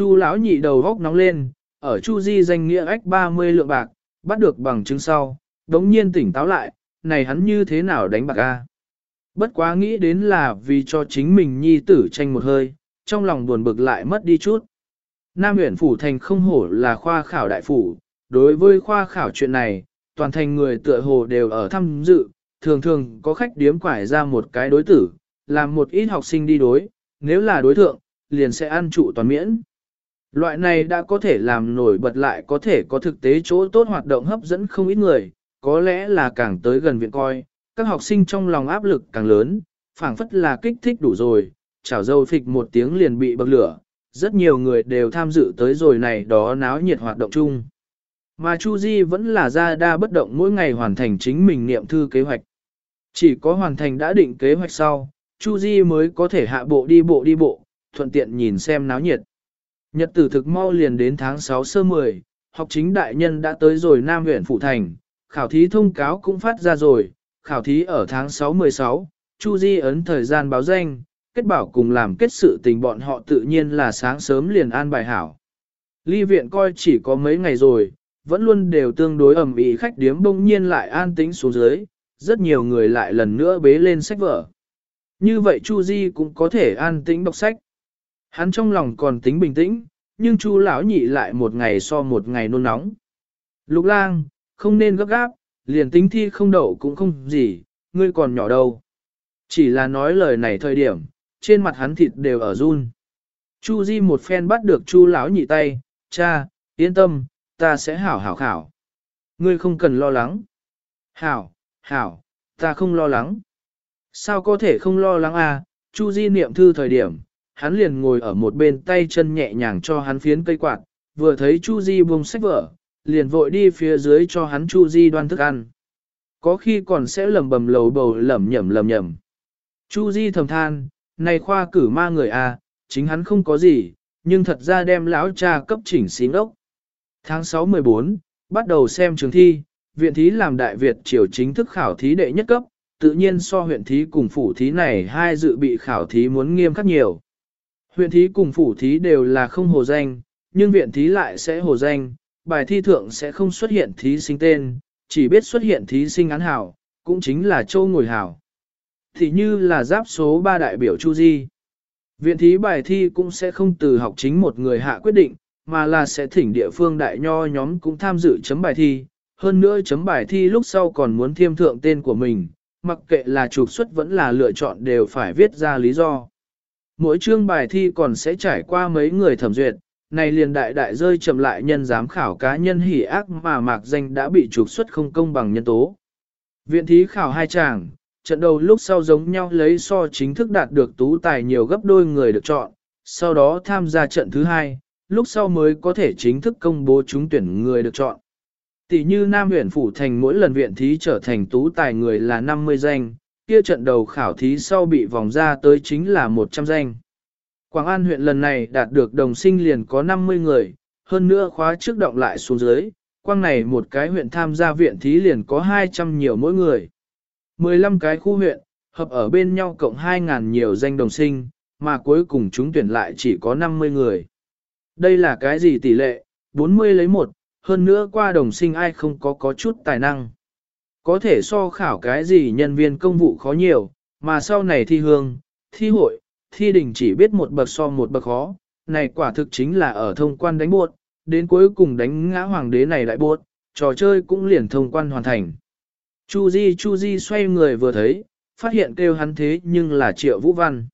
Chu lão nhị đầu góc nóng lên, ở Chu Di danh nghĩa ách 30 lượng bạc, bắt được bằng chứng sau, đống nhiên tỉnh táo lại, này hắn như thế nào đánh bạc a? Bất quá nghĩ đến là vì cho chính mình nhi tử tranh một hơi, trong lòng buồn bực lại mất đi chút. Nam huyện phủ thành không hổ là khoa khảo đại phủ, đối với khoa khảo chuyện này, toàn thành người tựa hồ đều ở tham dự, thường thường có khách điếm quải ra một cái đối tử, làm một ít học sinh đi đối, nếu là đối thượng, liền sẽ ăn trụ toàn miễn. Loại này đã có thể làm nổi bật lại có thể có thực tế chỗ tốt hoạt động hấp dẫn không ít người, có lẽ là càng tới gần viện coi, các học sinh trong lòng áp lực càng lớn, phảng phất là kích thích đủ rồi, chảo dâu phịch một tiếng liền bị bậc lửa, rất nhiều người đều tham dự tới rồi này đó náo nhiệt hoạt động chung. Mà Chu Di vẫn là ra đa bất động mỗi ngày hoàn thành chính mình niệm thư kế hoạch. Chỉ có hoàn thành đã định kế hoạch sau, Chu Di mới có thể hạ bộ đi bộ đi bộ, thuận tiện nhìn xem náo nhiệt. Nhật tử thực mau liền đến tháng 6 sơ 10, học chính đại nhân đã tới rồi Nam huyện Phụ Thành, khảo thí thông cáo cũng phát ra rồi, khảo thí ở tháng 6-16, Chu Di ấn thời gian báo danh, kết bảo cùng làm kết sự tình bọn họ tự nhiên là sáng sớm liền an bài hảo. Ly viện coi chỉ có mấy ngày rồi, vẫn luôn đều tương đối ẩm ý khách điếm bỗng nhiên lại an tĩnh xuống dưới, rất nhiều người lại lần nữa bế lên sách vở. Như vậy Chu Di cũng có thể an tĩnh đọc sách. Hắn trong lòng còn tính bình tĩnh, nhưng Chu lão nhị lại một ngày so một ngày nôn nóng. Lục lang, không nên gấp gáp, liền tính thi không đậu cũng không gì, ngươi còn nhỏ đâu. Chỉ là nói lời này thời điểm, trên mặt hắn thịt đều ở run. Chu Di một phen bắt được Chu lão nhị tay, cha, yên tâm, ta sẽ hảo hảo khảo. Ngươi không cần lo lắng. Hảo, hảo, ta không lo lắng. Sao có thể không lo lắng à, Chu Di niệm thư thời điểm, hắn liền ngồi ở một bên tay chân nhẹ nhàng cho hắn phiến cây quạt, vừa thấy Chu Di buông sách vở, liền vội đi phía dưới cho hắn Chu Di đoan thức ăn. Có khi còn sẽ lầm bầm lầu bầu lẩm nhẩm lẩm nhẩm. Chu Di thầm than, này khoa cử ma người à, chính hắn không có gì, nhưng thật ra đem lão cha cấp chỉnh xín ốc. Tháng 6-14, bắt đầu xem trường thi, viện thí làm Đại Việt triều chính thức khảo thí đệ nhất cấp, tự nhiên so huyện thí cùng phủ thí này hai dự bị khảo thí muốn nghiêm khắc nhiều. Huyện thí cùng phủ thí đều là không hồ danh, nhưng viện thí lại sẽ hồ danh, bài thi thượng sẽ không xuất hiện thí sinh tên, chỉ biết xuất hiện thí sinh án hảo, cũng chính là châu ngồi hảo. Thì như là giáp số 3 đại biểu Chu Di. Viện thí bài thi cũng sẽ không từ học chính một người hạ quyết định, mà là sẽ thỉnh địa phương đại nho nhóm cũng tham dự chấm bài thi. Hơn nữa chấm bài thi lúc sau còn muốn thiêm thượng tên của mình, mặc kệ là trục xuất vẫn là lựa chọn đều phải viết ra lý do. Mỗi chương bài thi còn sẽ trải qua mấy người thẩm duyệt, này liền đại đại rơi chậm lại nhân giám khảo cá nhân hỉ ác mà mạc danh đã bị trục xuất không công bằng nhân tố. Viện thí khảo hai chàng, trận đầu lúc sau giống nhau lấy so chính thức đạt được tú tài nhiều gấp đôi người được chọn, sau đó tham gia trận thứ hai, lúc sau mới có thể chính thức công bố trúng tuyển người được chọn. Tỷ như Nam huyện Phủ Thành mỗi lần viện thí trở thành tú tài người là 50 danh, kia trận đầu khảo thí sau bị vòng ra tới chính là 100 danh. Quảng An huyện lần này đạt được đồng sinh liền có 50 người, hơn nữa khóa trước động lại xuống dưới, quang này một cái huyện tham gia viện thí liền có 200 nhiều mỗi người. 15 cái khu huyện, hợp ở bên nhau cộng 2.000 nhiều danh đồng sinh, mà cuối cùng chúng tuyển lại chỉ có 50 người. Đây là cái gì tỷ lệ, 40 lấy 1, hơn nữa qua đồng sinh ai không có có chút tài năng. Có thể so khảo cái gì nhân viên công vụ khó nhiều, mà sau này thi hương, thi hội, thi đình chỉ biết một bậc so một bậc khó, này quả thực chính là ở thông quan đánh buộc, đến cuối cùng đánh ngã hoàng đế này lại buộc, trò chơi cũng liền thông quan hoàn thành. Chu Di Chu Di xoay người vừa thấy, phát hiện kêu hắn thế nhưng là Triệu Vũ Văn.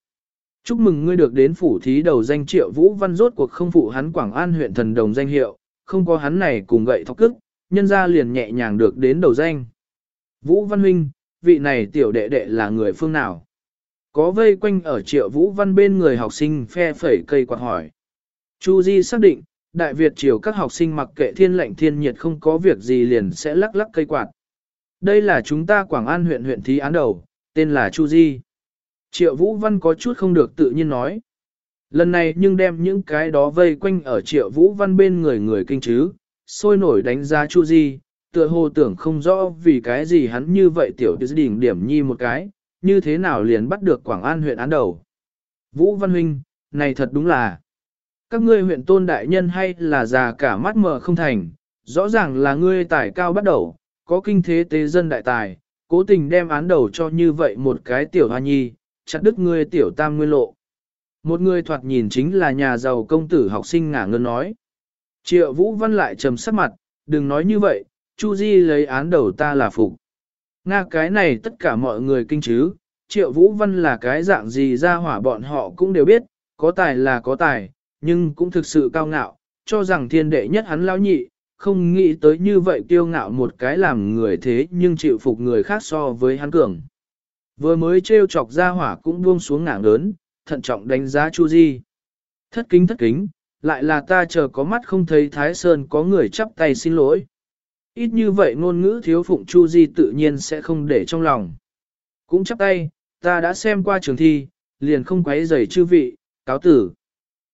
Chúc mừng ngươi được đến phủ thí đầu danh Triệu Vũ Văn rốt cuộc không phụ hắn Quảng An huyện thần đồng danh hiệu, không có hắn này cùng gậy thọc cức, nhân gia liền nhẹ nhàng được đến đầu danh. Vũ Văn Huynh, vị này tiểu đệ đệ là người phương nào? Có vây quanh ở triệu Vũ Văn bên người học sinh phe phẩy cây quạt hỏi. Chu Di xác định, Đại Việt triều các học sinh mặc kệ thiên lệnh thiên nhiệt không có việc gì liền sẽ lắc lắc cây quạt. Đây là chúng ta Quảng An huyện huyện thí án đầu, tên là Chu Di. Triệu Vũ Văn có chút không được tự nhiên nói. Lần này nhưng đem những cái đó vây quanh ở Triệu Vũ Văn bên người người kinh chứ, sôi nổi đánh giá Chu Di, tựa hồ tưởng không rõ vì cái gì hắn như vậy tiểu đỉnh điểm nhi một cái, như thế nào liền bắt được Quảng An huyện án đầu. Vũ Văn Huynh, này thật đúng là. Các ngươi huyện tôn đại nhân hay là già cả mắt mờ không thành, rõ ràng là ngươi tài cao bắt đầu, có kinh thế tế dân đại tài, cố tình đem án đầu cho như vậy một cái tiểu hoa nhi, chặt đứt ngươi tiểu tam nguyên lộ. Một người thoạt nhìn chính là nhà giàu công tử học sinh ngả ngân nói. Triệu Vũ Văn lại trầm sắc mặt, đừng nói như vậy, Chu Di lấy án đầu ta là phục. Nga cái này tất cả mọi người kinh chứ, Triệu Vũ Văn là cái dạng gì ra hỏa bọn họ cũng đều biết, có tài là có tài, nhưng cũng thực sự cao ngạo, cho rằng thiên đệ nhất hắn lão nhị, không nghĩ tới như vậy kiêu ngạo một cái làm người thế nhưng chịu phục người khác so với hắn cường. Vừa mới trêu chọc ra hỏa cũng buông xuống ngảng lớn, thận trọng đánh giá Chu Di. Thất kính thất kính, lại là ta chờ có mắt không thấy Thái Sơn có người chắp tay xin lỗi. Ít như vậy ngôn ngữ thiếu phụng Chu Di tự nhiên sẽ không để trong lòng. Cũng chắp tay, ta đã xem qua trường thi, liền không quấy rầy chư vị, cáo tử.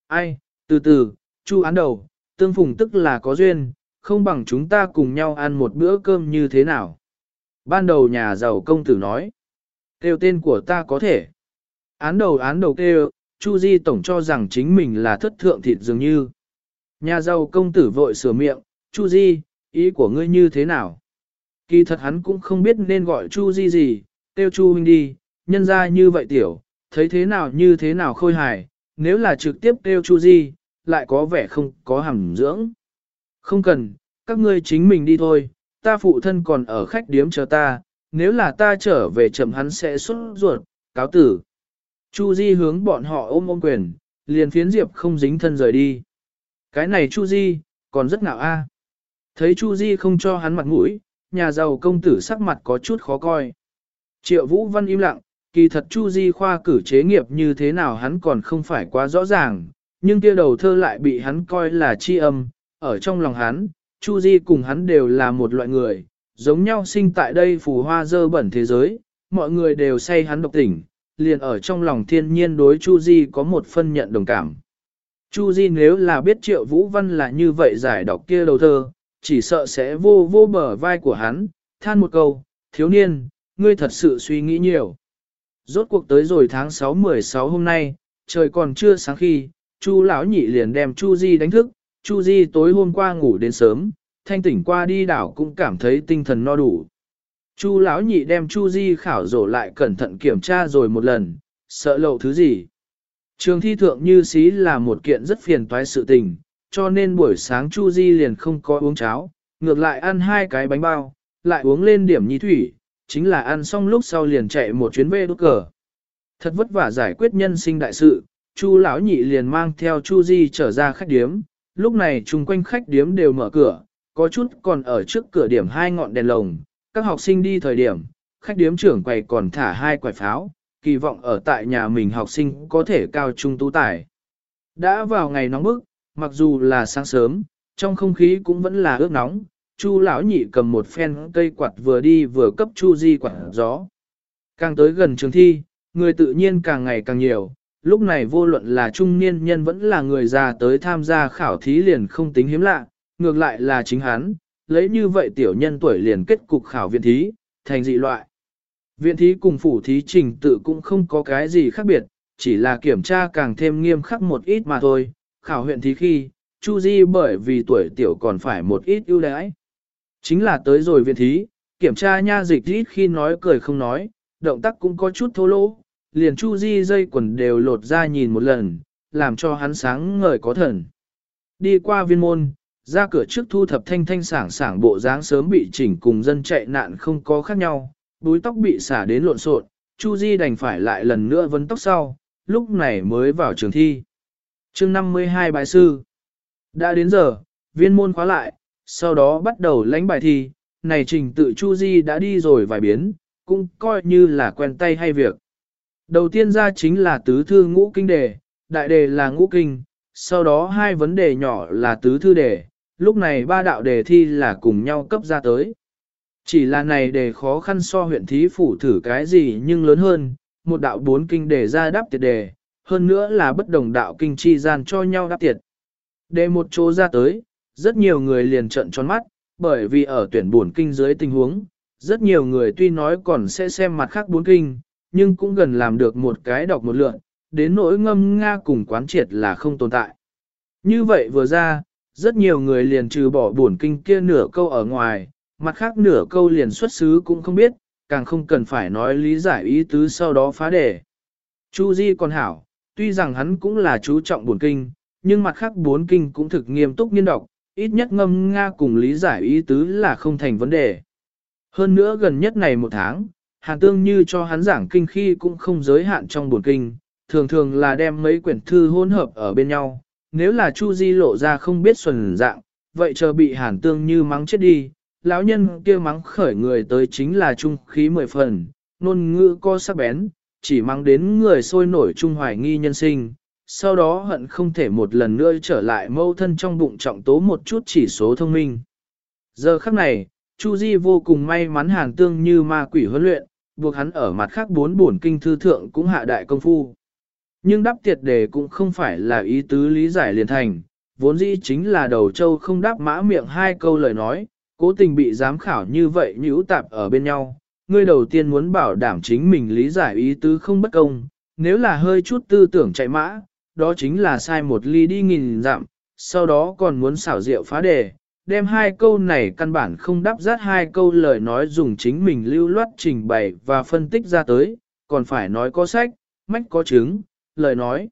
Ai, từ từ, Chu án đầu, tương phùng tức là có duyên, không bằng chúng ta cùng nhau ăn một bữa cơm như thế nào. Ban đầu nhà giàu công tử nói, kêu tên của ta có thể. Án đầu án đầu kêu, Chu Di tổng cho rằng chính mình là thất thượng thịt dường như. Nhà giàu công tử vội sửa miệng, Chu Di, ý của ngươi như thế nào? Kỳ thật hắn cũng không biết nên gọi Chu Di gì, tiêu Chu huynh đi, nhân ra như vậy tiểu, thấy thế nào như thế nào khôi hài, nếu là trực tiếp tiêu Chu Di, lại có vẻ không có hàm dưỡng. Không cần, các ngươi chính mình đi thôi, ta phụ thân còn ở khách điếm chờ ta, nếu là ta trở về chậm hắn sẽ xuất ruột, cáo tử. Chu Di hướng bọn họ ôm ôm quyền, liền phiến Diệp không dính thân rời đi. Cái này Chu Di, còn rất ngạo a. Thấy Chu Di không cho hắn mặt mũi, nhà giàu công tử sắc mặt có chút khó coi. Triệu Vũ Văn im lặng, kỳ thật Chu Di khoa cử chế nghiệp như thế nào hắn còn không phải quá rõ ràng, nhưng kia đầu thơ lại bị hắn coi là chi âm, ở trong lòng hắn, Chu Di cùng hắn đều là một loại người, giống nhau sinh tại đây phù hoa dơ bẩn thế giới, mọi người đều say hắn độc tỉnh, liền ở trong lòng thiên nhiên đối Chu Di có một phân nhận đồng cảm. Chu Di nếu là biết Triệu Vũ Văn là như vậy giải đọc kia đầu thơ, chỉ sợ sẽ vô vô bờ vai của hắn, than một câu, thiếu niên, ngươi thật sự suy nghĩ nhiều. Rốt cuộc tới rồi tháng 6-16 hôm nay, trời còn chưa sáng khi, Chu lão nhị liền đem Chu Di đánh thức, Chu Di tối hôm qua ngủ đến sớm, thanh tỉnh qua đi đảo cũng cảm thấy tinh thần no đủ. Chu lão nhị đem Chu Di khảo rổ lại cẩn thận kiểm tra rồi một lần, sợ lậu thứ gì. Trường thi thượng như xí là một kiện rất phiền toái sự tình, cho nên buổi sáng Chu Di liền không có uống cháo, ngược lại ăn hai cái bánh bao, lại uống lên điểm nhi thủy, chính là ăn xong lúc sau liền chạy một chuyến về đốt cờ. Thật vất vả giải quyết nhân sinh đại sự, Chu lão nhị liền mang theo Chu Di trở ra khách điếm, lúc này chung quanh khách điếm đều mở cửa, có chút còn ở trước cửa điểm hai ngọn đèn lồng, các học sinh đi thời điểm, khách điếm trưởng quầy còn thả hai quải pháo, kỳ vọng ở tại nhà mình học sinh có thể cao trung tú tài. Đã vào ngày nóng bức, mặc dù là sáng sớm, trong không khí cũng vẫn là ướt nóng, Chu lão nhị cầm một phen cây quạt vừa đi vừa cấp Chu Di quạt gió. Càng tới gần trường thi, người tự nhiên càng ngày càng nhiều, lúc này vô luận là trung niên nhân vẫn là người già tới tham gia khảo thí liền không tính hiếm lạ, ngược lại là chính hắn, lấy như vậy tiểu nhân tuổi liền kết cục khảo viện thí, thành dị loại. Viện thí cùng phủ thí trình tự cũng không có cái gì khác biệt, chỉ là kiểm tra càng thêm nghiêm khắc một ít mà thôi. Khảo huyện thí khi, Chu Di bởi vì tuổi tiểu còn phải một ít ưu đãi. Chính là tới rồi viện thí, kiểm tra nha dịch ít khi nói cười không nói, động tác cũng có chút thô lỗ, liền Chu Di dây quần đều lột ra nhìn một lần, làm cho hắn sáng ngời có thần. Đi qua viên môn, ra cửa trước thu thập thanh thanh sảng sảng bộ dáng sớm bị chỉnh cùng dân chạy nạn không có khác nhau, búi tóc bị xả đến lộn xộn, Chu Di đành phải lại lần nữa vấn tóc sau, lúc này mới vào trường thi. Chương 52 bài sư. Đã đến giờ, viên môn khóa lại, sau đó bắt đầu lãnh bài thi, này trình tự Chu Di đã đi rồi vài biến, cũng coi như là quen tay hay việc. Đầu tiên ra chính là tứ thư ngũ kinh đề, đại đề là ngũ kinh, sau đó hai vấn đề nhỏ là tứ thư đề, lúc này ba đạo đề thi là cùng nhau cấp ra tới. Chỉ là này đề khó khăn so huyện thí phủ thử cái gì nhưng lớn hơn, một đạo bốn kinh đề ra đáp tiệt đề, hơn nữa là bất đồng đạo kinh chi gian cho nhau đáp tiệt. để một chỗ ra tới, rất nhiều người liền trận tròn mắt, bởi vì ở tuyển buồn kinh dưới tình huống, rất nhiều người tuy nói còn sẽ xem mặt khác bốn kinh, nhưng cũng gần làm được một cái đọc một lượn, đến nỗi ngâm Nga cùng quán triệt là không tồn tại. Như vậy vừa ra, rất nhiều người liền trừ bỏ buồn kinh kia nửa câu ở ngoài, mặt khác nửa câu liền xuất xứ cũng không biết, càng không cần phải nói lý giải ý tứ sau đó phá đề. Chu Di còn hảo, tuy rằng hắn cũng là chú trọng buồn kinh, nhưng mặt khác bốn kinh cũng thực nghiêm túc nghiên đọc, ít nhất ngâm Nga cùng lý giải ý tứ là không thành vấn đề. Hơn nữa gần nhất này một tháng, Hàn Tương như cho hắn giảng kinh khi cũng không giới hạn trong buồn kinh, thường thường là đem mấy quyển thư hỗn hợp ở bên nhau. Nếu là Chu Di lộ ra không biết xuẩn dạng, vậy chờ bị Hàn Tương như mắng chết đi, lão nhân kia mắng khởi người tới chính là trung khí mười phần, nôn ngữ co sắc bén, chỉ mang đến người sôi nổi trung hoài nghi nhân sinh, sau đó hận không thể một lần nữa trở lại mâu thân trong bụng trọng tố một chút chỉ số thông minh. Giờ khắc này, Chu Di vô cùng may mắn hàn tương như ma quỷ huấn luyện, buộc hắn ở mặt khác bốn bổn kinh thư thượng cũng hạ đại công phu. Nhưng đáp tiệt đề cũng không phải là ý tứ lý giải liền thành, vốn dĩ chính là đầu châu không đáp mã miệng hai câu lời nói, cố tình bị giám khảo như vậy nhũ tạp ở bên nhau. Ngươi đầu tiên muốn bảo đảm chính mình lý giải ý tứ không bất công, nếu là hơi chút tư tưởng chạy mã, đó chính là sai một ly đi nghìn dặm, sau đó còn muốn xảo diệu phá đề, đem hai câu này căn bản không đáp rát hai câu lời nói dùng chính mình lưu loát trình bày và phân tích ra tới, còn phải nói có sách, mách có chứng, lời nói.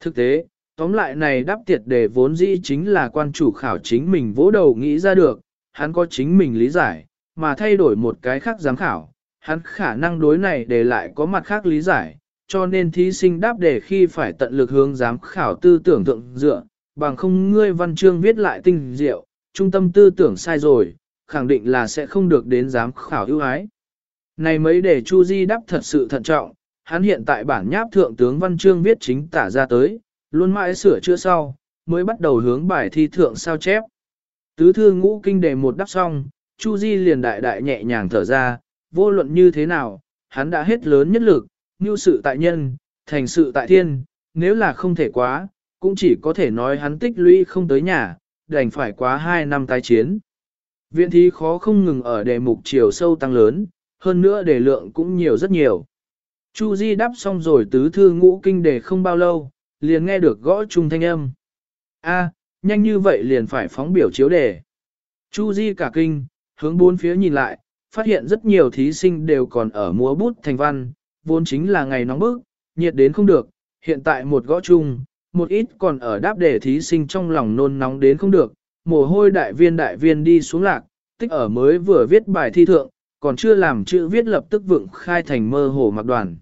Thực tế, tóm lại này đáp tiệt đề vốn dĩ chính là quan chủ khảo chính mình vỗ đầu nghĩ ra được, hắn có chính mình lý giải, mà thay đổi một cái khác giám khảo, hắn khả năng đối này để lại có mặt khác lý giải, cho nên thí sinh đáp đề khi phải tận lực hướng giám khảo tư tưởng thượng dựa, bằng không ngươi văn chương viết lại tinh diệu, trung tâm tư tưởng sai rồi, khẳng định là sẽ không được đến giám khảo ưu ái. Này mấy đề Chu Di đáp thật sự thận trọng, hắn hiện tại bản nháp thượng tướng văn chương viết chính tả ra tới, luôn mãi sửa chữa sau, mới bắt đầu hướng bài thi thượng sao chép. Tứ thư ngũ kinh đề một đáp xong, Chu Di liền đại đại nhẹ nhàng thở ra, vô luận như thế nào, hắn đã hết lớn nhất lực, như sự tại nhân, thành sự tại thiên, nếu là không thể quá, cũng chỉ có thể nói hắn tích lũy không tới nhà, đành phải quá 2 năm tái chiến. Viện thí khó không ngừng ở đề mục chiều sâu tăng lớn, hơn nữa đề lượng cũng nhiều rất nhiều. Chu Di đáp xong rồi tứ thư ngũ kinh đề không bao lâu, liền nghe được gõ trung thanh âm. A, nhanh như vậy liền phải phóng biểu chiếu đề. Chu Di cả kinh, hướng bốn phía nhìn lại, phát hiện rất nhiều thí sinh đều còn ở múa bút thành văn, vốn chính là ngày nóng bức, nhiệt đến không được, hiện tại một gõ chung, một ít còn ở đáp đề thí sinh trong lòng nôn nóng đến không được, mồ hôi đại viên đại viên đi xuống lạc, tích ở mới vừa viết bài thi thượng, còn chưa làm chữ viết lập tức vượng khai thành mơ hồ mặc đoàn.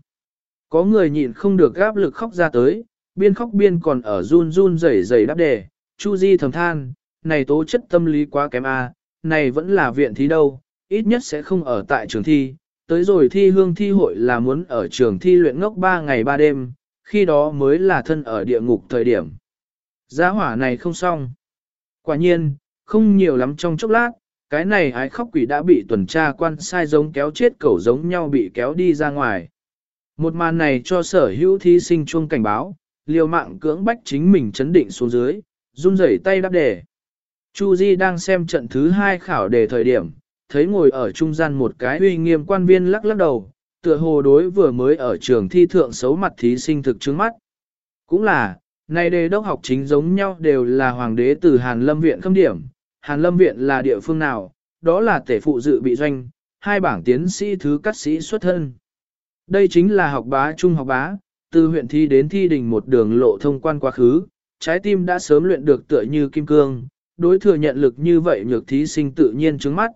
Có người nhịn không được gáp lực khóc ra tới, biên khóc biên còn ở run run rẩy rẩy đáp đề, Chu Di thầm than, này tố chất tâm lý quá kém a, này vẫn là viện thi đâu, ít nhất sẽ không ở tại trường thi, tới rồi thi hương thi hội là muốn ở trường thi luyện ngốc 3 ngày 3 đêm, khi đó mới là thân ở địa ngục thời điểm. Giá hỏa này không xong. Quả nhiên, không nhiều lắm trong chốc lát, cái này ái khóc quỷ đã bị tuần tra quan sai giống kéo chết cẩu giống nhau bị kéo đi ra ngoài. Một màn này cho sở hữu thí sinh chuông cảnh báo, liều mạng cưỡng bách chính mình chấn định xuống dưới, run rẩy tay đáp đề. Chu Di đang xem trận thứ hai khảo đề thời điểm, thấy ngồi ở trung gian một cái uy nghiêm quan viên lắc lắc đầu, tựa hồ đối vừa mới ở trường thi thượng xấu mặt thí sinh thực chứng mắt. Cũng là, này đề đốc học chính giống nhau đều là hoàng đế từ Hàn Lâm Viện khâm điểm, Hàn Lâm Viện là địa phương nào, đó là tể phụ dự bị doanh, hai bảng tiến sĩ thứ cắt sĩ xuất thân. Đây chính là học bá trung học bá, từ huyện thi đến thi đình một đường lộ thông quan quá khứ, trái tim đã sớm luyện được tựa như kim cương, đối thừa nhận lực như vậy nhược thí sinh tự nhiên trứng mắt.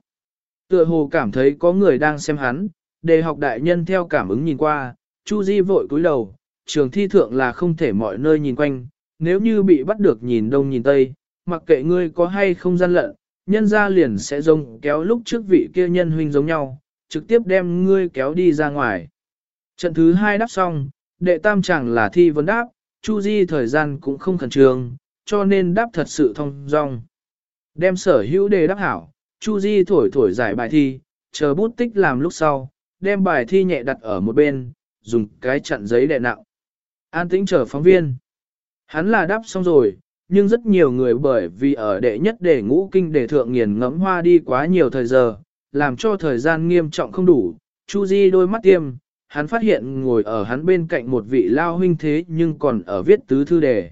Tựa hồ cảm thấy có người đang xem hắn, đề học đại nhân theo cảm ứng nhìn qua, Chu Di vội cúi đầu, trường thi thượng là không thể mọi nơi nhìn quanh, nếu như bị bắt được nhìn đông nhìn tây, mặc kệ ngươi có hay không gian lận, nhân ra liền sẽ rông kéo lúc trước vị kia nhân huynh giống nhau, trực tiếp đem ngươi kéo đi ra ngoài. Trận thứ hai đáp xong, đệ tam chẳng là thi vấn đáp, Chu Di thời gian cũng không khẩn trương, cho nên đáp thật sự thông dong. Đem sở hữu đề đắc hảo, Chu Di thổi thổi giải bài thi, chờ bút tích làm lúc sau, đem bài thi nhẹ đặt ở một bên, dùng cái chặn giấy đè nặng. An tĩnh chờ phóng viên. Hắn là đáp xong rồi, nhưng rất nhiều người bởi vì ở đệ nhất đề ngũ kinh đề thượng nghiền ngẫm hoa đi quá nhiều thời giờ, làm cho thời gian nghiêm trọng không đủ. Chu Di đôi mắt tiêm, hắn phát hiện ngồi ở hắn bên cạnh một vị lao huynh thế nhưng còn ở viết tứ thư đề.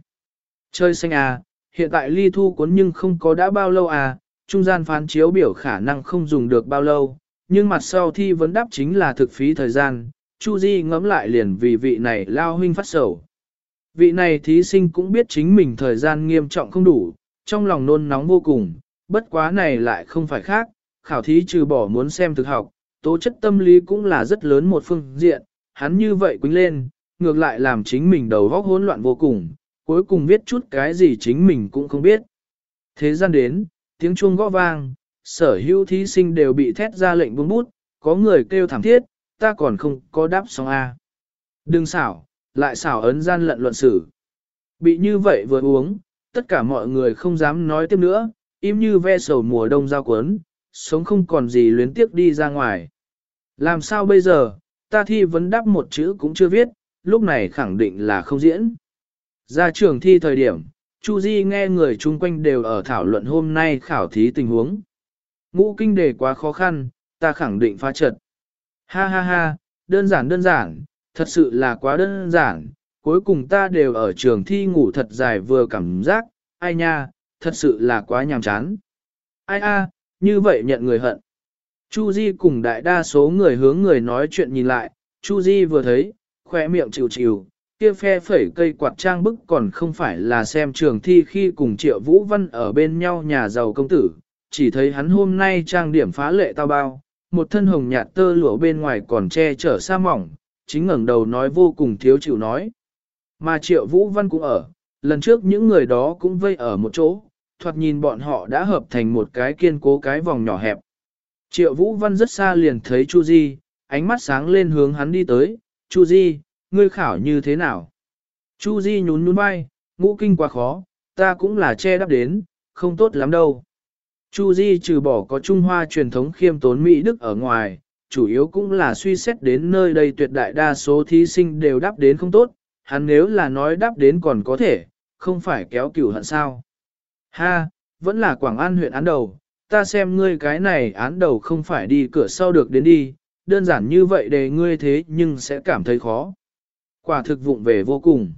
Chơi xanh à, hiện tại ly thu cuốn nhưng không có đã bao lâu à, trung gian phán chiếu biểu khả năng không dùng được bao lâu, nhưng mặt sau thi vấn đáp chính là thực phí thời gian, Chu Di ngẫm lại liền vì vị này lao huynh phát sầu. Vị này thí sinh cũng biết chính mình thời gian nghiêm trọng không đủ, trong lòng nôn nóng vô cùng, bất quá này lại không phải khác, khảo thí trừ bỏ muốn xem thực học, tố chất tâm lý cũng là rất lớn một phương diện, hắn như vậy quýnh lên, ngược lại làm chính mình đầu óc hỗn loạn vô cùng, cuối cùng viết chút cái gì chính mình cũng không biết. Thế gian đến, tiếng chuông gõ vang, sở hữu thí sinh đều bị thét ra lệnh buông bút, có người kêu thảm thiết, ta còn không có đáp xong A. Đừng xảo, lại xảo ấn gian lận luận xử. Bị như vậy vừa uống, tất cả mọi người không dám nói tiếp nữa, im như ve sầu mùa đông giao cuốn, sống không còn gì luyến tiếc đi ra ngoài. Làm sao bây giờ, ta thi vấn đáp một chữ cũng chưa viết, lúc này khẳng định là không diễn. Ra trường thi thời điểm, Chu Di nghe người chung quanh đều ở thảo luận hôm nay khảo thí tình huống. Ngũ kinh đề quá khó khăn, ta khẳng định phá trật. Ha ha ha, đơn giản đơn giản, thật sự là quá đơn giản, cuối cùng ta đều ở trường thi ngủ thật dài vừa cảm giác, ai nha, thật sự là quá nhàm chán. Ai a, như vậy nhận người hận. Chu Di cùng đại đa số người hướng người nói chuyện nhìn lại, Chu Di vừa thấy, khoe miệng chịu chịu, kia phe phẩy cây quạt trang bức còn không phải là xem trường thi khi cùng Triệu Vũ Văn ở bên nhau nhà giàu công tử, chỉ thấy hắn hôm nay trang điểm phá lệ tao bao, một thân hồng nhạt tơ lụa bên ngoài còn che chở sa mỏng, chính ngẩng đầu nói vô cùng thiếu chịu nói. Mà Triệu Vũ Văn cũng ở, lần trước những người đó cũng vây ở một chỗ, thoạt nhìn bọn họ đã hợp thành một cái kiên cố cái vòng nhỏ hẹp. Triệu Vũ Văn rất xa liền thấy Chu Di, ánh mắt sáng lên hướng hắn đi tới, Chu Di, ngươi khảo như thế nào? Chu Di nhún nhún vai, ngũ kinh quá khó, ta cũng là che đắp đến, không tốt lắm đâu. Chu Di trừ bỏ có Trung Hoa truyền thống khiêm tốn Mỹ Đức ở ngoài, chủ yếu cũng là suy xét đến nơi đây tuyệt đại đa số thí sinh đều đáp đến không tốt, hắn nếu là nói đáp đến còn có thể, không phải kéo cửu hận sao. Ha, vẫn là Quảng An huyện án đầu, ta xem ngươi cái này án đầu không phải đi cửa sau được đến đi, đơn giản như vậy để ngươi thế nhưng sẽ cảm thấy khó. Quả thực vụng về vô cùng.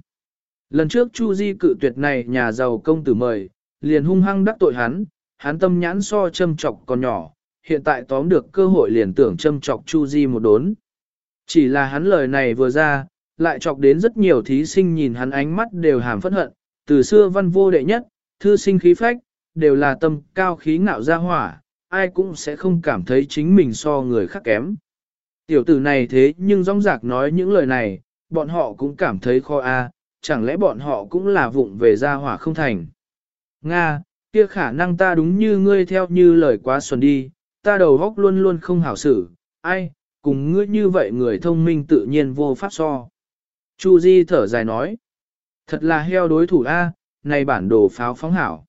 Lần trước Chu Di cự tuyệt này nhà giàu công tử mời, liền hung hăng đắc tội hắn, hắn tâm nhãn so châm chọc còn nhỏ, hiện tại tóm được cơ hội liền tưởng châm chọc Chu Di một đốn. Chỉ là hắn lời này vừa ra, lại chọc đến rất nhiều thí sinh nhìn hắn ánh mắt đều hàm phẫn hận, từ xưa văn vô đệ nhất, thư sinh khí phách, đều là tâm cao khí ngạo ra hỏa, ai cũng sẽ không cảm thấy chính mình so người khác kém. Tiểu tử này thế nhưng rong rạc nói những lời này, bọn họ cũng cảm thấy khó a, chẳng lẽ bọn họ cũng là vụng về ra hỏa không thành. Nga, kia khả năng ta đúng như ngươi theo như lời quá xuân đi, ta đầu góc luôn luôn không hảo xử, ai, cùng ngươi như vậy người thông minh tự nhiên vô pháp so. Chu Di thở dài nói, thật là heo đối thủ A, này bản đồ pháo phóng hảo.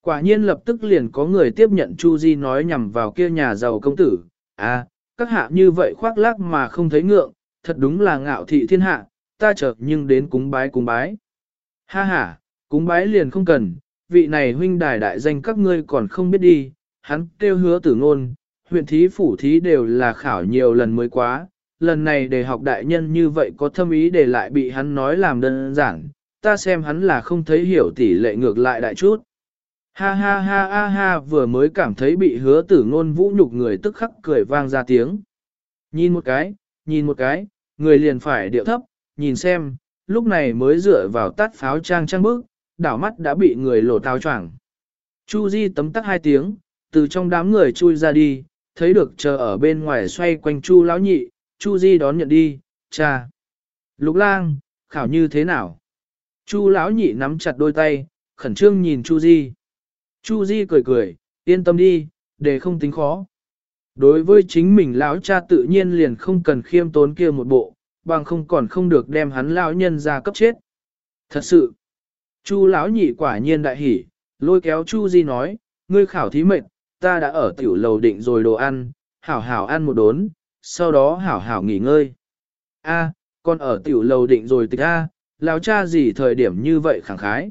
Quả nhiên lập tức liền có người tiếp nhận Chu Di nói nhằm vào kia nhà giàu công tử, a, các hạ như vậy khoác lác mà không thấy ngượng, thật đúng là ngạo thị thiên hạ, ta chợt nhưng đến cúng bái cúng bái. Ha ha, cúng bái liền không cần, vị này huynh đài đại danh các ngươi còn không biết đi, hắn kêu hứa tử ngôn, huyện thí phủ thí đều là khảo nhiều lần mới quá, lần này để học đại nhân như vậy có thâm ý để lại bị hắn nói làm đơn giản, ta xem hắn là không thấy hiểu tỷ lệ ngược lại đại chút. Ha ha ha ha ha vừa mới cảm thấy bị hứa tử ngôn vũ nhục người tức khắc cười vang ra tiếng. Nhìn một cái, nhìn một cái, người liền phải điệu thấp, nhìn xem, lúc này mới dựa vào tắt pháo trang trang bước, đảo mắt đã bị người lột tháo choảng. Chu Di tấm tắc hai tiếng, từ trong đám người chui ra đi, thấy được chờ ở bên ngoài xoay quanh Chu lão nhị, Chu Di đón nhận đi, cha. Lục lang, khảo như thế nào? Chu lão nhị nắm chặt đôi tay, khẩn trương nhìn Chu Di. Chu Di cười cười, yên tâm đi, để không tính khó. Đối với chính mình lão cha tự nhiên liền không cần khiêm tốn kia một bộ, bằng không còn không được đem hắn lão nhân ra cấp chết. Thật sự, Chu lão nhị quả nhiên đại hỉ, lôi kéo Chu Di nói, ngươi khảo thí mệnh, ta đã ở tiểu lầu định rồi đồ ăn, hảo hảo ăn một đốn, sau đó hảo hảo nghỉ ngơi. A, con ở tiểu lầu định rồi tịch A, lão cha gì thời điểm như vậy khẳng khái.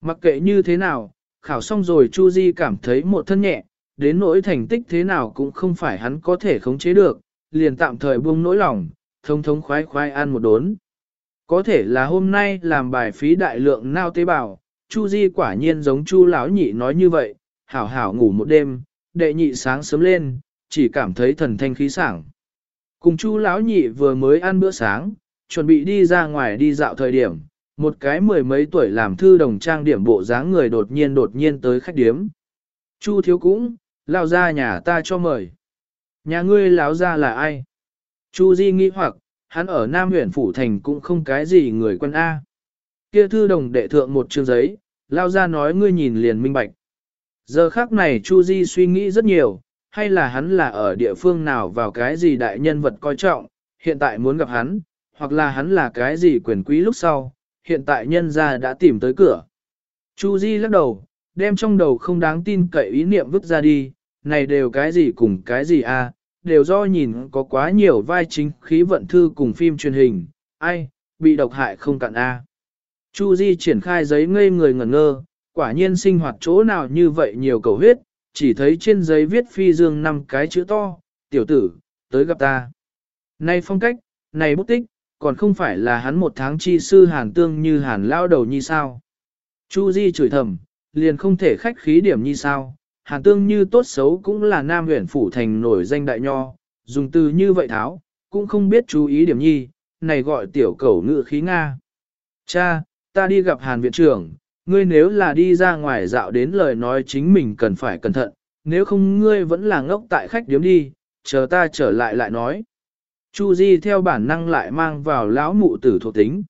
Mặc kệ như thế nào, khảo xong rồi Chu Di cảm thấy một thân nhẹ, đến nỗi thành tích thế nào cũng không phải hắn có thể khống chế được, liền tạm thời buông nỗi lòng, thông thống khoái khoái ăn một đốn. Có thể là hôm nay làm bài phí đại lượng nao tế bào, Chu Di quả nhiên giống Chu lão nhị nói như vậy, hảo hảo ngủ một đêm, đệ nhị sáng sớm lên, chỉ cảm thấy thần thanh khí sảng. Cùng Chu lão nhị vừa mới ăn bữa sáng, chuẩn bị đi ra ngoài đi dạo thời điểm, một cái mười mấy tuổi làm thư đồng trang điểm bộ dáng người đột nhiên đột nhiên tới khách điếm. Chu thiếu cũng, lao ra nhà ta cho mời. Nhà ngươi láo ra là ai? Chu Di nghĩ hoặc, hắn ở Nam huyện Phủ Thành cũng không cái gì người quân A. Kia thư đồng đệ thượng một chương giấy, lao ra nói ngươi nhìn liền minh bạch. Giờ khác này Chu Di suy nghĩ rất nhiều, hay là hắn là ở địa phương nào vào cái gì đại nhân vật coi trọng, hiện tại muốn gặp hắn, hoặc là hắn là cái gì quyền quý lúc sau, hiện tại nhân gia đã tìm tới cửa. Chu Di lắc đầu, đem trong đầu không đáng tin cậy ý niệm vứt ra đi, này đều cái gì cùng cái gì a, đều do nhìn có quá nhiều vai chính khí vận thư cùng phim truyền hình, ai, bị độc hại không cạn a. Chu Di triển khai giấy ngây người ngẩn ngơ, quả nhiên sinh hoạt chỗ nào như vậy nhiều cầu huyết, chỉ thấy trên giấy viết phi dương năm cái chữ to, tiểu tử, tới gặp ta. Này phong cách, này bút tích, còn không phải là hắn một tháng chi sư hàn tương như hàn lao đầu như sao. Chu Di chửi thầm, liền không thể khách khí điểm như sao, hàn tương như tốt xấu cũng là nam huyện phủ thành nổi danh đại nho, dùng từ như vậy tháo, cũng không biết chú ý điểm nhi, này gọi tiểu cẩu ngự khí Nga. Cha, ta đi gặp hàn viện trưởng, ngươi nếu là đi ra ngoài dạo đến lời nói chính mình cần phải cẩn thận, nếu không ngươi vẫn là ngốc tại khách điếm đi, chờ ta trở lại lại nói. Chu Di theo bản năng lại mang vào lão mụ tử thuộc tính.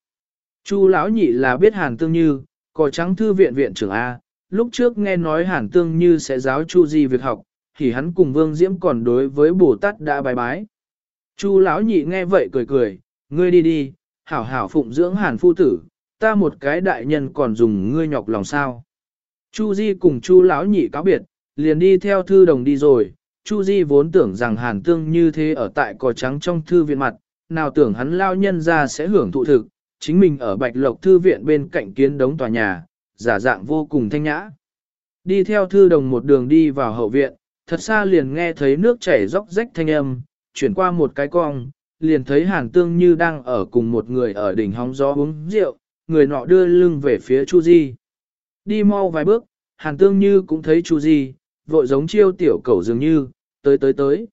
Chu lão nhị là biết Hàn Tương Như, cò trắng thư viện viện trưởng A, lúc trước nghe nói Hàn Tương Như sẽ giáo Chu Di việc học, thì hắn cùng Vương Diễm còn đối với Bồ Tát đã bài bái. Chu lão nhị nghe vậy cười cười, ngươi đi đi, hảo hảo phụng dưỡng Hàn phu tử, ta một cái đại nhân còn dùng ngươi nhọc lòng sao. Chu Di cùng Chu lão nhị cáo biệt, liền đi theo thư đồng đi rồi, Chu Di vốn tưởng rằng Hàn Tương như thế ở tại cỏ trắng trong thư viện mặt, nào tưởng hắn lao nhân ra sẽ hưởng thụ thực, chính mình ở Bạch Lộc thư viện bên cạnh kiến đống tòa nhà, giả dạng vô cùng thanh nhã. Đi theo thư đồng một đường đi vào hậu viện, thật xa liền nghe thấy nước chảy róc rách thanh âm, chuyển qua một cái cong, liền thấy Hàn Tương như đang ở cùng một người ở đỉnh hóng gió uống rượu, người nọ đưa lưng về phía Chu Di. Đi mau vài bước, Hàn Tương như cũng thấy Chu Di, vội giống chiêu tiểu cẩu dường như, tới tới tới.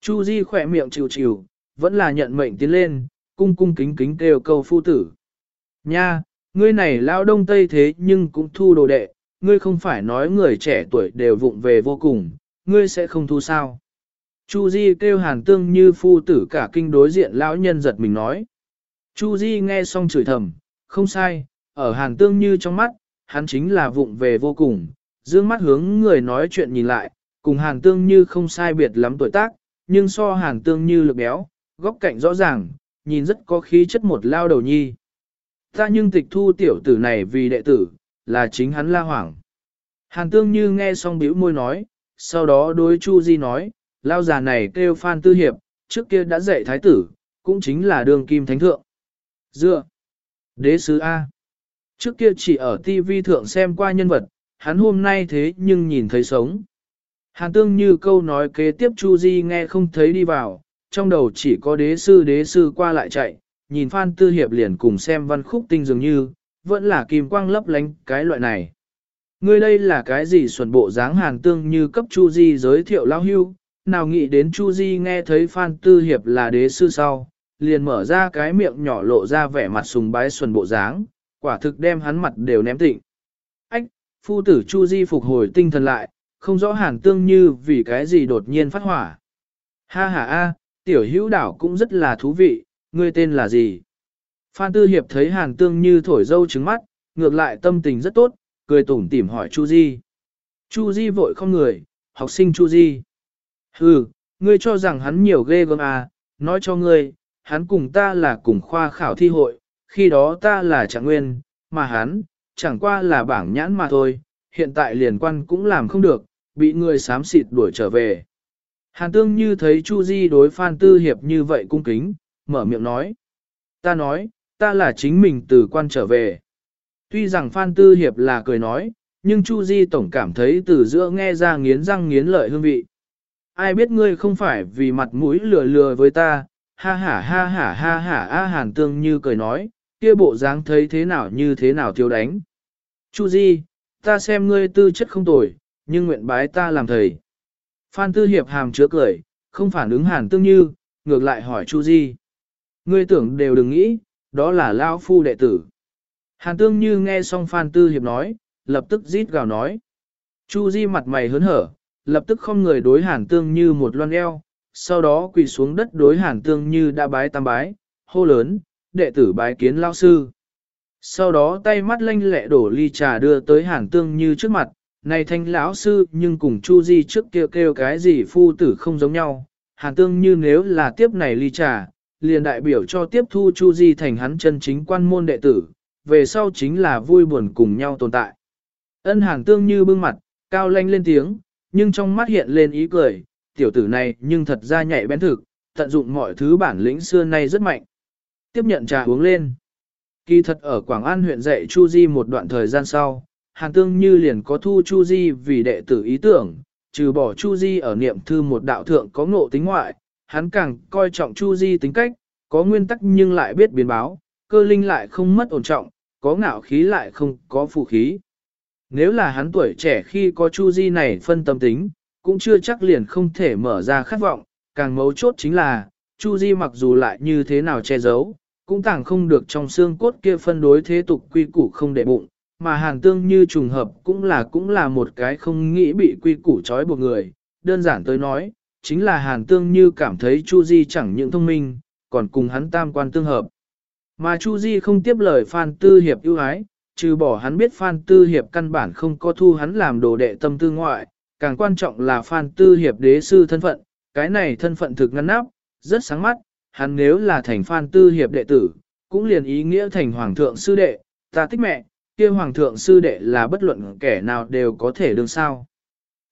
Chu Di khỏe miệng chịu chịu, vẫn là nhận mệnh tiến lên, cung cung kính kính kêu câu phu tử. Nha, ngươi này lao đông tây thế nhưng cũng thu đồ đệ, ngươi không phải nói người trẻ tuổi đều vụng về vô cùng, ngươi sẽ không thu sao. Chu Di kêu hàn tương như phu tử cả kinh đối diện lão nhân giật mình nói. Chu Di nghe xong chửi thầm, không sai, ở hàn tương như trong mắt, hắn chính là vụng về vô cùng, dương mắt hướng người nói chuyện nhìn lại, cùng hàn tương như không sai biệt lắm tuổi tác, nhưng so hàn tương như lực béo, góc cạnh rõ ràng, nhìn rất có khí chất một lao đầu nhi. Ta nhưng tịch thu tiểu tử này vì đệ tử, là chính hắn la hoảng. Hàn tương như nghe xong bĩu môi nói, sau đó đối Chu Di nói, lao già này kêu Phan Tư Hiệp, trước kia đã dạy thái tử, cũng chính là đường kim thánh thượng. Dựa, đế sứ A. Trước kia chỉ ở TV thượng xem qua nhân vật, hắn hôm nay thế nhưng nhìn thấy sống. Hàn tương như câu nói kế tiếp Chu Di nghe không thấy đi vào, trong đầu chỉ có đế sư đế sư qua lại chạy, nhìn Phan Tư Hiệp liền cùng xem văn khúc tinh dường như, vẫn là kim quang lấp lánh cái loại này. Ngươi đây là cái gì xuẩn bộ dáng hàn tương như cấp Chu Di giới thiệu lao hưu, nào nghĩ đến Chu Di nghe thấy Phan Tư Hiệp là đế sư sau, liền mở ra cái miệng nhỏ lộ ra vẻ mặt sùng bái xuẩn bộ dáng, quả thực đem hắn mặt đều ném tịnh. Ách, phu tử Chu Di phục hồi tinh thần lại, không rõ hàn tương như vì cái gì đột nhiên phát hỏa. Ha ha a, tiểu hữu đảo cũng rất là thú vị, ngươi tên là gì? Phan Tư Hiệp thấy hàn tương như thổi dâu trứng mắt, ngược lại tâm tình rất tốt, cười tủm tỉm hỏi Chu Di. Chu Di vội không người, học sinh Chu Di. Hừ, ngươi cho rằng hắn nhiều ghê gớm à, nói cho ngươi, hắn cùng ta là cùng khoa khảo thi hội, khi đó ta là trạng nguyên, mà hắn, chẳng qua là bảng nhãn mà thôi, hiện tại liền quan cũng làm không được, bị người sám xịt đuổi trở về. Hàn tương như thấy Chu Di đối Phan Tư Hiệp như vậy cung kính, mở miệng nói. Ta nói, ta là chính mình từ quan trở về. Tuy rằng Phan Tư Hiệp là cười nói, nhưng Chu Di tổng cảm thấy từ giữa nghe ra nghiến răng nghiến lợi hương vị. Ai biết ngươi không phải vì mặt mũi lừa lừa với ta, ha ha ha ha ha ha a hàn tương như cười nói, kia bộ dáng thấy thế nào như thế nào thiếu đánh. Chu Di, ta xem ngươi tư chất không tồi, nhưng nguyện bái ta làm thầy. Phan Tư Hiệp hàm chứa cười, không phản ứng hàn tương như, ngược lại hỏi Chu Di. Ngươi tưởng đều đừng nghĩ, đó là Lao Phu đệ tử. Hàn tương như nghe xong Phan Tư Hiệp nói, lập tức rít gào nói. Chu Di mặt mày hớn hở, lập tức không người đối hàn tương như một loan eo, sau đó quỳ xuống đất đối hàn tương như đã bái tam bái, hô lớn, đệ tử bái kiến lao sư. Sau đó tay mắt lanh lẹ đổ ly trà đưa tới hàn tương như trước mặt, này thanh lão sư nhưng cùng Chu Di trước kia kêu, kêu cái gì phu tử không giống nhau, hàn tương như nếu là tiếp này ly trà, liền đại biểu cho tiếp thu Chu Di thành hắn chân chính quan môn đệ tử, về sau chính là vui buồn cùng nhau tồn tại. Ân hàng tương như bưng mặt, cao lanh lên tiếng, nhưng trong mắt hiện lên ý cười, tiểu tử này nhưng thật ra nhạy bén thực, tận dụng mọi thứ bản lĩnh xưa nay rất mạnh. Tiếp nhận trà uống lên. Kỳ thật ở Quảng An huyện dạy Chu Di một đoạn thời gian sau, hàng Tương Như liền có thu Chu Di vì đệ tử ý tưởng, trừ bỏ Chu Di ở niệm thư một đạo thượng có ngộ tính ngoại, hắn càng coi trọng Chu Di tính cách, có nguyên tắc nhưng lại biết biến báo, cơ linh lại không mất ổn trọng, có ngạo khí lại không có phụ khí. Nếu là hắn tuổi trẻ khi có Chu Di này phân tâm tính, cũng chưa chắc liền không thể mở ra khát vọng, càng mấu chốt chính là, Chu Di mặc dù lại như thế nào che giấu, cũng tàng không được trong xương cốt kia phân đối thế tục quy củ không để bụng, mà hàng tương như trùng hợp cũng là cũng là một cái không nghĩ bị quy củ trói buộc người, đơn giản tới nói, chính là hàn tương như cảm thấy Chu Di chẳng những thông minh, còn cùng hắn tam quan tương hợp. Mà Chu Di không tiếp lời Phan Tư Hiệp ưu ái, trừ bỏ hắn biết Phan Tư Hiệp căn bản không có thu hắn làm đồ đệ tâm tư ngoại, càng quan trọng là Phan Tư Hiệp đế sư thân phận, cái này thân phận thực ngăn nắp, rất sáng mắt, hắn nếu là thành Phan Tư Hiệp đệ tử, cũng liền ý nghĩa thành Hoàng thượng sư đệ, ta thích mẹ, kia Hoàng thượng sư đệ là bất luận kẻ nào đều có thể đương sao.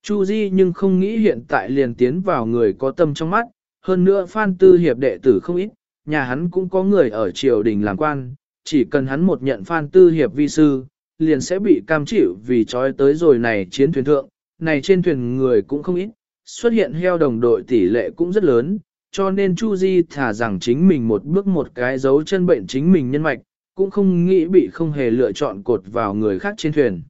Chu Di nhưng không nghĩ hiện tại liền tiến vào người có tâm trong mắt, hơn nữa Phan Tư Hiệp đệ tử không ít, nhà hắn cũng có người ở triều đình làm quan, chỉ cần hắn một nhận Phan Tư Hiệp vi sư, liền sẽ bị cam chịu vì trói tới rồi này chiến thuyền thượng, này trên thuyền người cũng không ít, xuất hiện heo đồng đội tỷ lệ cũng rất lớn, cho nên Chu Di thả rằng chính mình một bước một cái dấu chân bệnh chính mình nhân mạch, cũng không nghĩ bị không hề lựa chọn cột vào người khác trên thuyền.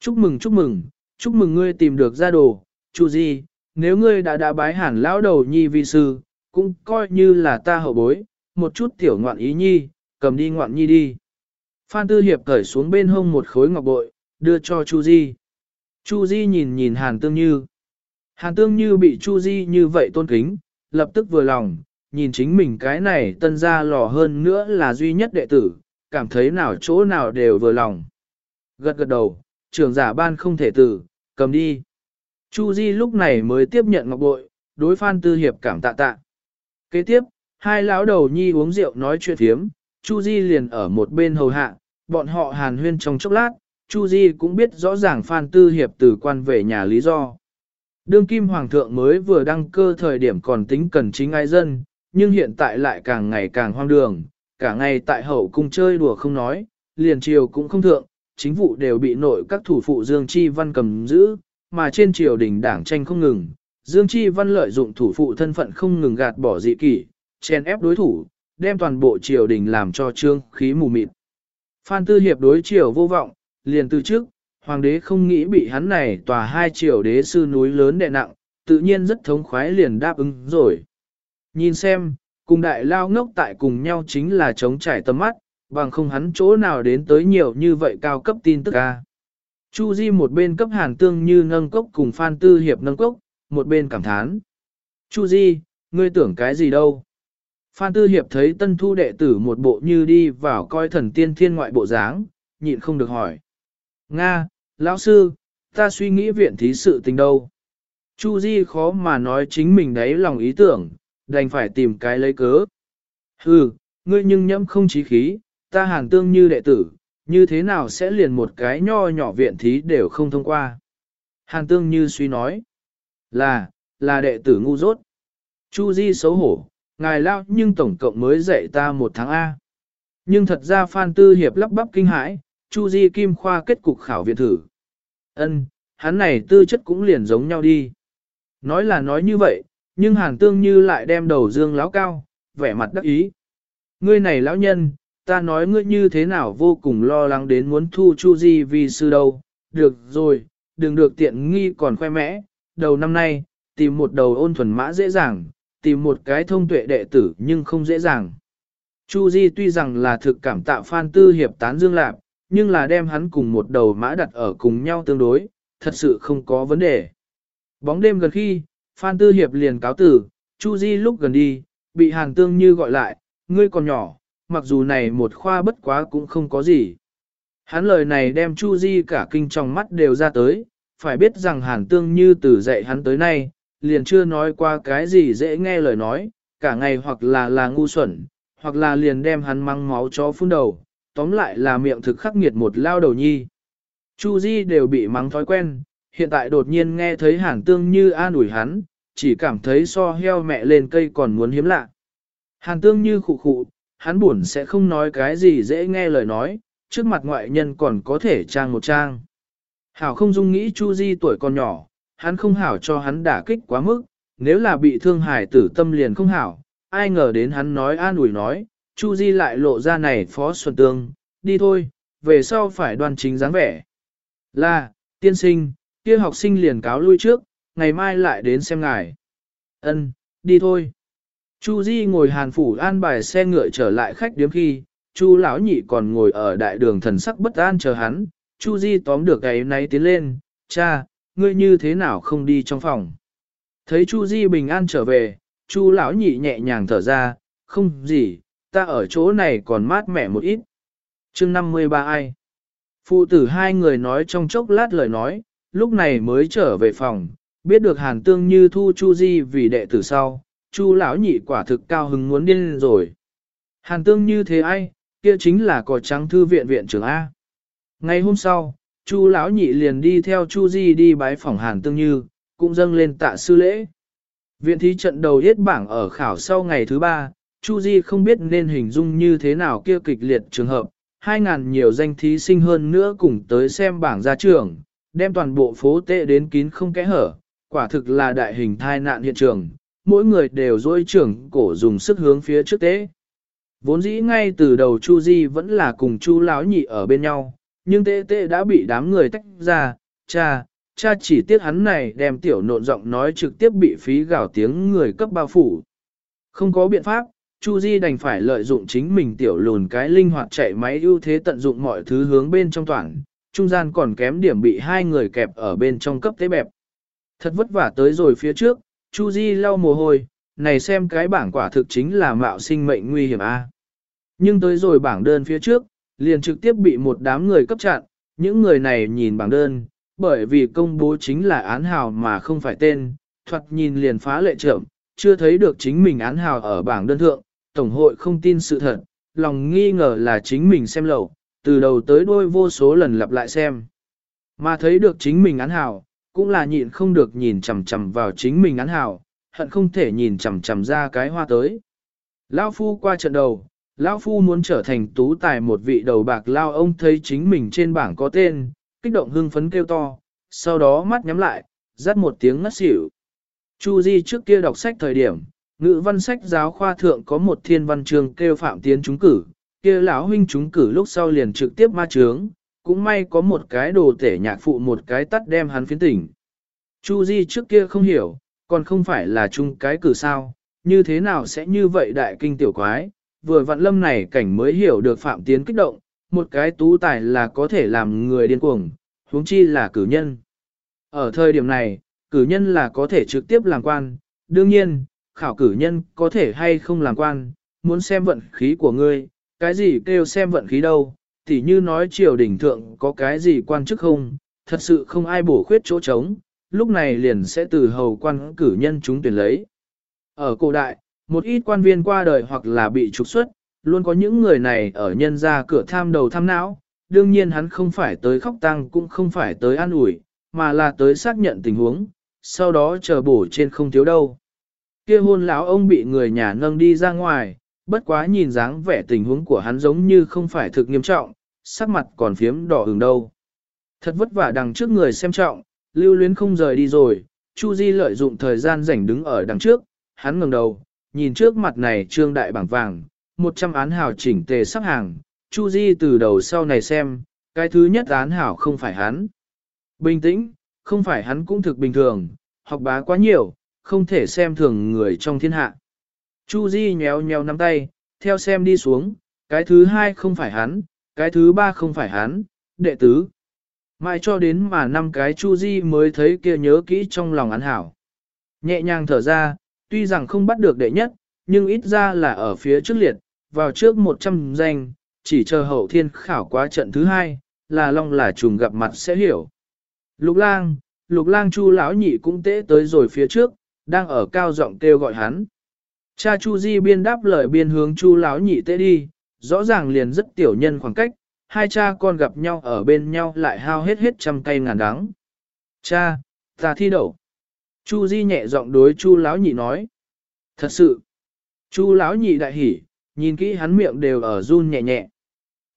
Chúc mừng chúc mừng, chúc mừng ngươi tìm được gia đồ, Chu Di, nếu ngươi đã đã bái hẳn lão đầu nhi vi sư, cũng coi như là ta hậu bối, một chút tiểu ngoạn ý nhi, cầm đi ngoạn nhi đi. Phan Tư Hiệp cởi xuống bên hông một khối ngọc bội, đưa cho Chu Di. Chu Di nhìn nhìn Hàn Tương Như. Hàn Tương Như bị Chu Di như vậy tôn kính, lập tức vừa lòng, nhìn chính mình cái này tân gia lò hơn nữa là duy nhất đệ tử, cảm thấy nào chỗ nào đều vừa lòng. Gật gật đầu, trưởng giả ban không thể tử, cầm đi. Chu Di lúc này mới tiếp nhận ngọc bội, đối Phan Tư Hiệp cảm tạ tạ. Kế tiếp, hai lão đầu nhi uống rượu nói chuyện thiếm, Chu Di liền ở một bên hầu hạ, bọn họ hàn huyên trong chốc lát, Chu Di cũng biết rõ ràng Phan Tư Hiệp từ quan về nhà lý do. Đương kim hoàng thượng mới vừa đăng cơ thời điểm còn tính cần chính ai dân, nhưng hiện tại lại càng ngày càng hoang đường, cả ngày tại hậu cung chơi đùa không nói, liền chiều cũng không thượng, chính vụ đều bị nội các thủ phụ Dương Chi Văn cầm giữ, mà trên triều đình đảng tranh không ngừng. Dương Chi Văn lợi dụng thủ phụ thân phận không ngừng gạt bỏ dị kỷ, chèn ép đối thủ, đem toàn bộ triều đình làm cho trương khí mù mịt. Phan Tư Hiệp đối triều vô vọng, liền từ trước, hoàng đế không nghĩ bị hắn này tòa hai triều đế sư núi lớn đè nặng, tự nhiên rất thống khoái liền đáp ứng rồi. Nhìn xem, cùng đại lao ngốc tại cùng nhau chính là chống trải tâm mắt, bằng không hắn chỗ nào đến tới nhiều như vậy cao cấp tin tức ca. Chu Di một bên cấp hàn tương như nâng cốc cùng Phan Tư Hiệp nâng cốc, một bên cảm thán. Chu Di, ngươi tưởng cái gì đâu? Phan Tư Hiệp thấy tân thu đệ tử một bộ như đi vào coi thần tiên thiên ngoại bộ dáng, nhịn không được hỏi. Nga, lão sư, ta suy nghĩ viện thí sự tình đâu. Chu Di khó mà nói chính mình đấy lòng ý tưởng, đành phải tìm cái lấy cớ. Hừ, ngươi nhưng nhẫm không chí khí, ta hàn tương như đệ tử, như thế nào sẽ liền một cái nho nhỏ viện thí đều không thông qua. Hàn tương như suy nói, là, là đệ tử ngu dốt. Chu Di xấu hổ, ngài lao nhưng tổng cộng mới dạy ta một tháng A. Nhưng thật ra Phan Tư Hiệp lắp bắp kinh hãi, Chu Di Kim Khoa kết cục khảo viện thử. Ân, hắn này tư chất cũng liền giống nhau đi. Nói là nói như vậy, nhưng Hàn Tương Như lại đem đầu dương láo cao, vẻ mặt đắc ý. Ngươi này lão nhân, ta nói ngươi như thế nào vô cùng lo lắng đến muốn thu Chu Di vì sư đâu, được rồi, đừng được tiện nghi còn khoe mẽ, đầu năm nay, tìm một đầu ôn thuần mã dễ dàng, tìm một cái thông tuệ đệ tử nhưng không dễ dàng. Chu Di tuy rằng là thực cảm tạ Phan Tư Hiệp tán dương lạc, nhưng là đem hắn cùng một đầu mã đặt ở cùng nhau tương đối, thật sự không có vấn đề. Bóng đêm gần khi, Phan Tư Hiệp liền cáo tử, Chu Di lúc gần đi, bị Hàn Tương Như gọi lại, ngươi còn nhỏ, mặc dù này một khoa bất quá cũng không có gì. Hắn lời này đem Chu Di cả kinh trong mắt đều ra tới, phải biết rằng Hàn Tương Như từ dạy hắn tới nay, liền chưa nói qua cái gì dễ nghe lời nói, cả ngày hoặc là là ngu xuẩn, hoặc là liền đem hắn mang máu chó phun đầu, tóm lại là miệng thực khắc nghiệt một lao đầu nhi. Chu Di đều bị mắng thói quen, hiện tại đột nhiên nghe thấy Hàn Tương Như an ủi hắn, chỉ cảm thấy so heo mẹ lên cây còn muốn hiếm lạ. Hàn Tương Như khụ khụ, hắn buồn sẽ không nói cái gì dễ nghe lời nói, trước mặt ngoại nhân còn có thể trang một trang. Hảo không dung nghĩ Chu Di tuổi còn nhỏ, hắn không hảo cho hắn đả kích quá mức, nếu là bị thương hài tử tâm liền không hảo, ai ngờ đến hắn nói an ủi nói, Chu Di lại lộ ra này phó xuân tương, đi thôi, về sau phải đoan chính dáng vẻ. Là, tiên sinh, kia học sinh liền cáo lui trước, ngày mai lại đến xem ngài. Ân, đi thôi. Chu Di ngồi hàn phủ an bài xe ngựa trở lại khách điếm khi, Chu lão nhị còn ngồi ở đại đường thần sắc bất an chờ hắn, Chu Di tóm được cái này tiến lên, cha, ngươi như thế nào không đi trong phòng. Thấy Chu Di bình an trở về, Chu lão nhị nhẹ nhàng thở ra, không gì, ta ở chỗ này còn mát mẻ một ít. Chương 53 ai? Phụ tử hai người nói trong chốc lát lời nói, lúc này mới trở về phòng, biết được Hàn Tương Như thu Chu Di vì đệ tử sau, Chu lão nhị quả thực cao hứng muốn điên rồi. Hàn Tương Như thế ai, kia chính là cỏ trắng thư viện viện trưởng A. Ngày hôm sau, Chu lão nhị liền đi theo Chu Di đi bái phòng Hàn Tương Như, cũng dâng lên tạ sư lễ. Viện thí trận đầu hết bảng ở khảo sau ngày thứ ba, Chu Di không biết nên hình dung như thế nào kia kịch liệt trường hợp, hai ngàn nhiều danh thí sinh hơn nữa cùng tới xem bảng ra trường, đem toàn bộ phố tệ đến kín không kẽ hở, quả thực là đại hình tai nạn hiện trường, mỗi người đều dôi trưởng cổ dùng sức hướng phía trước tế. Vốn dĩ ngay từ đầu Chu Di vẫn là cùng Chu Lão nhị ở bên nhau, nhưng tê tê đã bị đám người tách ra, cha, cha chỉ tiếc hắn này đem tiểu nộn giọng nói trực tiếp bị phí gào tiếng người cấp bao phủ. Không có biện pháp, Chu Di đành phải lợi dụng chính mình tiểu lùn cái linh hoạt chạy máy ưu thế tận dụng mọi thứ hướng bên trong toàn, trung gian còn kém điểm bị hai người kẹp ở bên trong cấp tế bẹp. Thật vất vả tới rồi phía trước, Chu Di lau mồ hôi, này xem cái bảng quả thực chính là mạo sinh mệnh nguy hiểm a. Nhưng tới rồi bảng đơn phía trước, liền trực tiếp bị một đám người cấp chặn, những người này nhìn bảng đơn, bởi vì công bố chính là án hào mà không phải tên, thoạt nhìn liền phá lệ trưởng, chưa thấy được chính mình án hào ở bảng đơn thượng, Tổng hội không tin sự thật, lòng nghi ngờ là chính mình xem lầu, từ đầu tới đuôi vô số lần lặp lại xem. Mà thấy được chính mình án hào, cũng là nhịn không được nhìn chằm chằm vào chính mình án hào, hận không thể nhìn chằm chằm ra cái hoa tới. Lão Phu qua trận đầu, Lão Phu muốn trở thành tú tài một vị đầu bạc lao ông thấy chính mình trên bảng có tên, kích động hưng phấn kêu to, sau đó mắt nhắm lại, rắt một tiếng ngất xỉu. Chu Di trước kia đọc sách thời điểm, ngữ văn sách giáo khoa thượng có một thiên văn trường kêu phạm tiến trúng cử, kia lão huynh trúng cử lúc sau liền trực tiếp ma trướng, cũng may có một cái đồ tể nhạc phụ một cái tắt đem hắn phiến tỉnh. Chu Di trước kia không hiểu, còn không phải là chung cái cử sao, như thế nào sẽ như vậy đại kinh tiểu quái, vừa vặn lâm này cảnh mới hiểu được phạm tiến kích động, một cái tú tài là có thể làm người điên cuồng, huống chi là cử nhân. Ở thời điểm này, cử nhân là có thể trực tiếp làm quan, đương nhiên, khảo cử nhân có thể hay không làm quan, muốn xem vận khí của ngươi, cái gì kêu xem vận khí đâu, tỉ như nói triều đình thượng có cái gì quan chức không, thật sự không ai bổ khuyết chỗ trống, lúc này liền sẽ từ hầu quan cử nhân chúng tuyển lấy. Ở cổ đại, một ít quan viên qua đời hoặc là bị trục xuất, luôn có những người này ở nhân ra cửa tham đầu tham não, đương nhiên hắn không phải tới khóc tăng cũng không phải tới an ủi, mà là tới xác nhận tình huống, sau đó chờ bổ trên không thiếu đâu. Kia hôn lão ông bị người nhà nâng đi ra ngoài, bất quá nhìn dáng vẻ tình huống của hắn giống như không phải thực nghiêm trọng, sắc mặt còn phiếm đỏ hừng đâu. Thật vất vả đằng trước người xem trọng, lưu luyến không rời đi rồi, Chu Di lợi dụng thời gian rảnh đứng ở đằng trước, hắn ngẩng đầu, nhìn trước mặt này trương đại bảng vàng, 100 án hảo chỉnh tề sắp hàng, Chu Di từ đầu sau này xem, cái thứ nhất án hảo không phải hắn. Bình tĩnh, không phải hắn cũng thực bình thường, học bá quá nhiều, không thể xem thường người trong thiên hạ. Chu Di nhéo nhéo nắm tay, theo xem đi xuống, cái thứ hai không phải hắn, cái thứ ba không phải hắn, đệ tứ. Mãi cho đến mà năm cái Chu Di mới thấy kia nhớ kỹ trong lòng án hảo. Nhẹ nhàng thở ra, tuy rằng không bắt được đệ nhất, nhưng ít ra là ở phía trước liệt, vào trước 100 danh, chỉ chờ hậu thiên khảo quá trận thứ hai, là long là trùng gặp mặt sẽ hiểu. Lục lang, lục lang chu lão nhị cũng tế tới rồi phía trước, đang ở cao giọng kêu gọi hắn. Cha chu di biên đáp lời biên hướng chu lão nhị tế đi, rõ ràng liền rất tiểu nhân khoảng cách, hai cha con gặp nhau ở bên nhau lại hao hết hết trăm cây ngàn đắng. Cha, ta thi đậu. Chu di nhẹ giọng đối chu lão nhị nói. Thật sự. Chu lão nhị đại hỉ, nhìn kỹ hắn miệng đều ở run nhẹ nhẹ.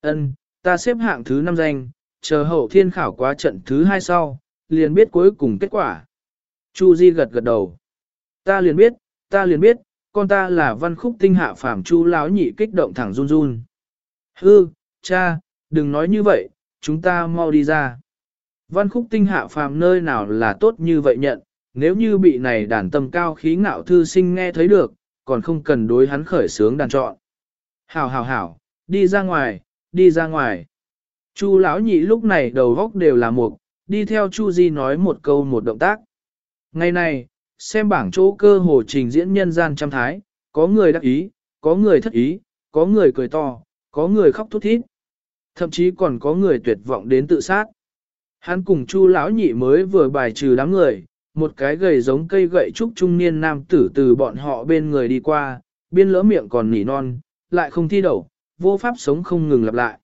Ân, ta xếp hạng thứ năm danh, chờ hậu thiên khảo quá trận thứ hai sau, liền biết cuối cùng kết quả. Chu Di gật gật đầu. Ta liền biết, ta liền biết, con ta là văn khúc tinh hạ phàm chu lão nhị kích động thẳng run run. Hư, cha, đừng nói như vậy, chúng ta mau đi ra. Văn khúc tinh hạ phàm nơi nào là tốt như vậy nhận, nếu như bị này đàn tâm cao khí ngạo thư sinh nghe thấy được, còn không cần đối hắn khởi sướng đàn chọn. Hảo hảo hảo, đi ra ngoài, đi ra ngoài. Chu lão nhị lúc này đầu góc đều là mục, đi theo Chu Di nói một câu một động tác. Ngày này, xem bảng chỗ cơ hồ trình diễn nhân gian trăm thái, có người đắc ý, có người thất ý, có người cười to, có người khóc thút thít. Thậm chí còn có người tuyệt vọng đến tự sát. Hắn cùng Chu lão nhị mới vừa bài trừ đám người, một cái gầy giống cây gậy trúc trung niên nam tử từ bọn họ bên người đi qua, biên lỡ miệng còn nỉ non, lại không thi đậu, vô pháp sống không ngừng lặp lại.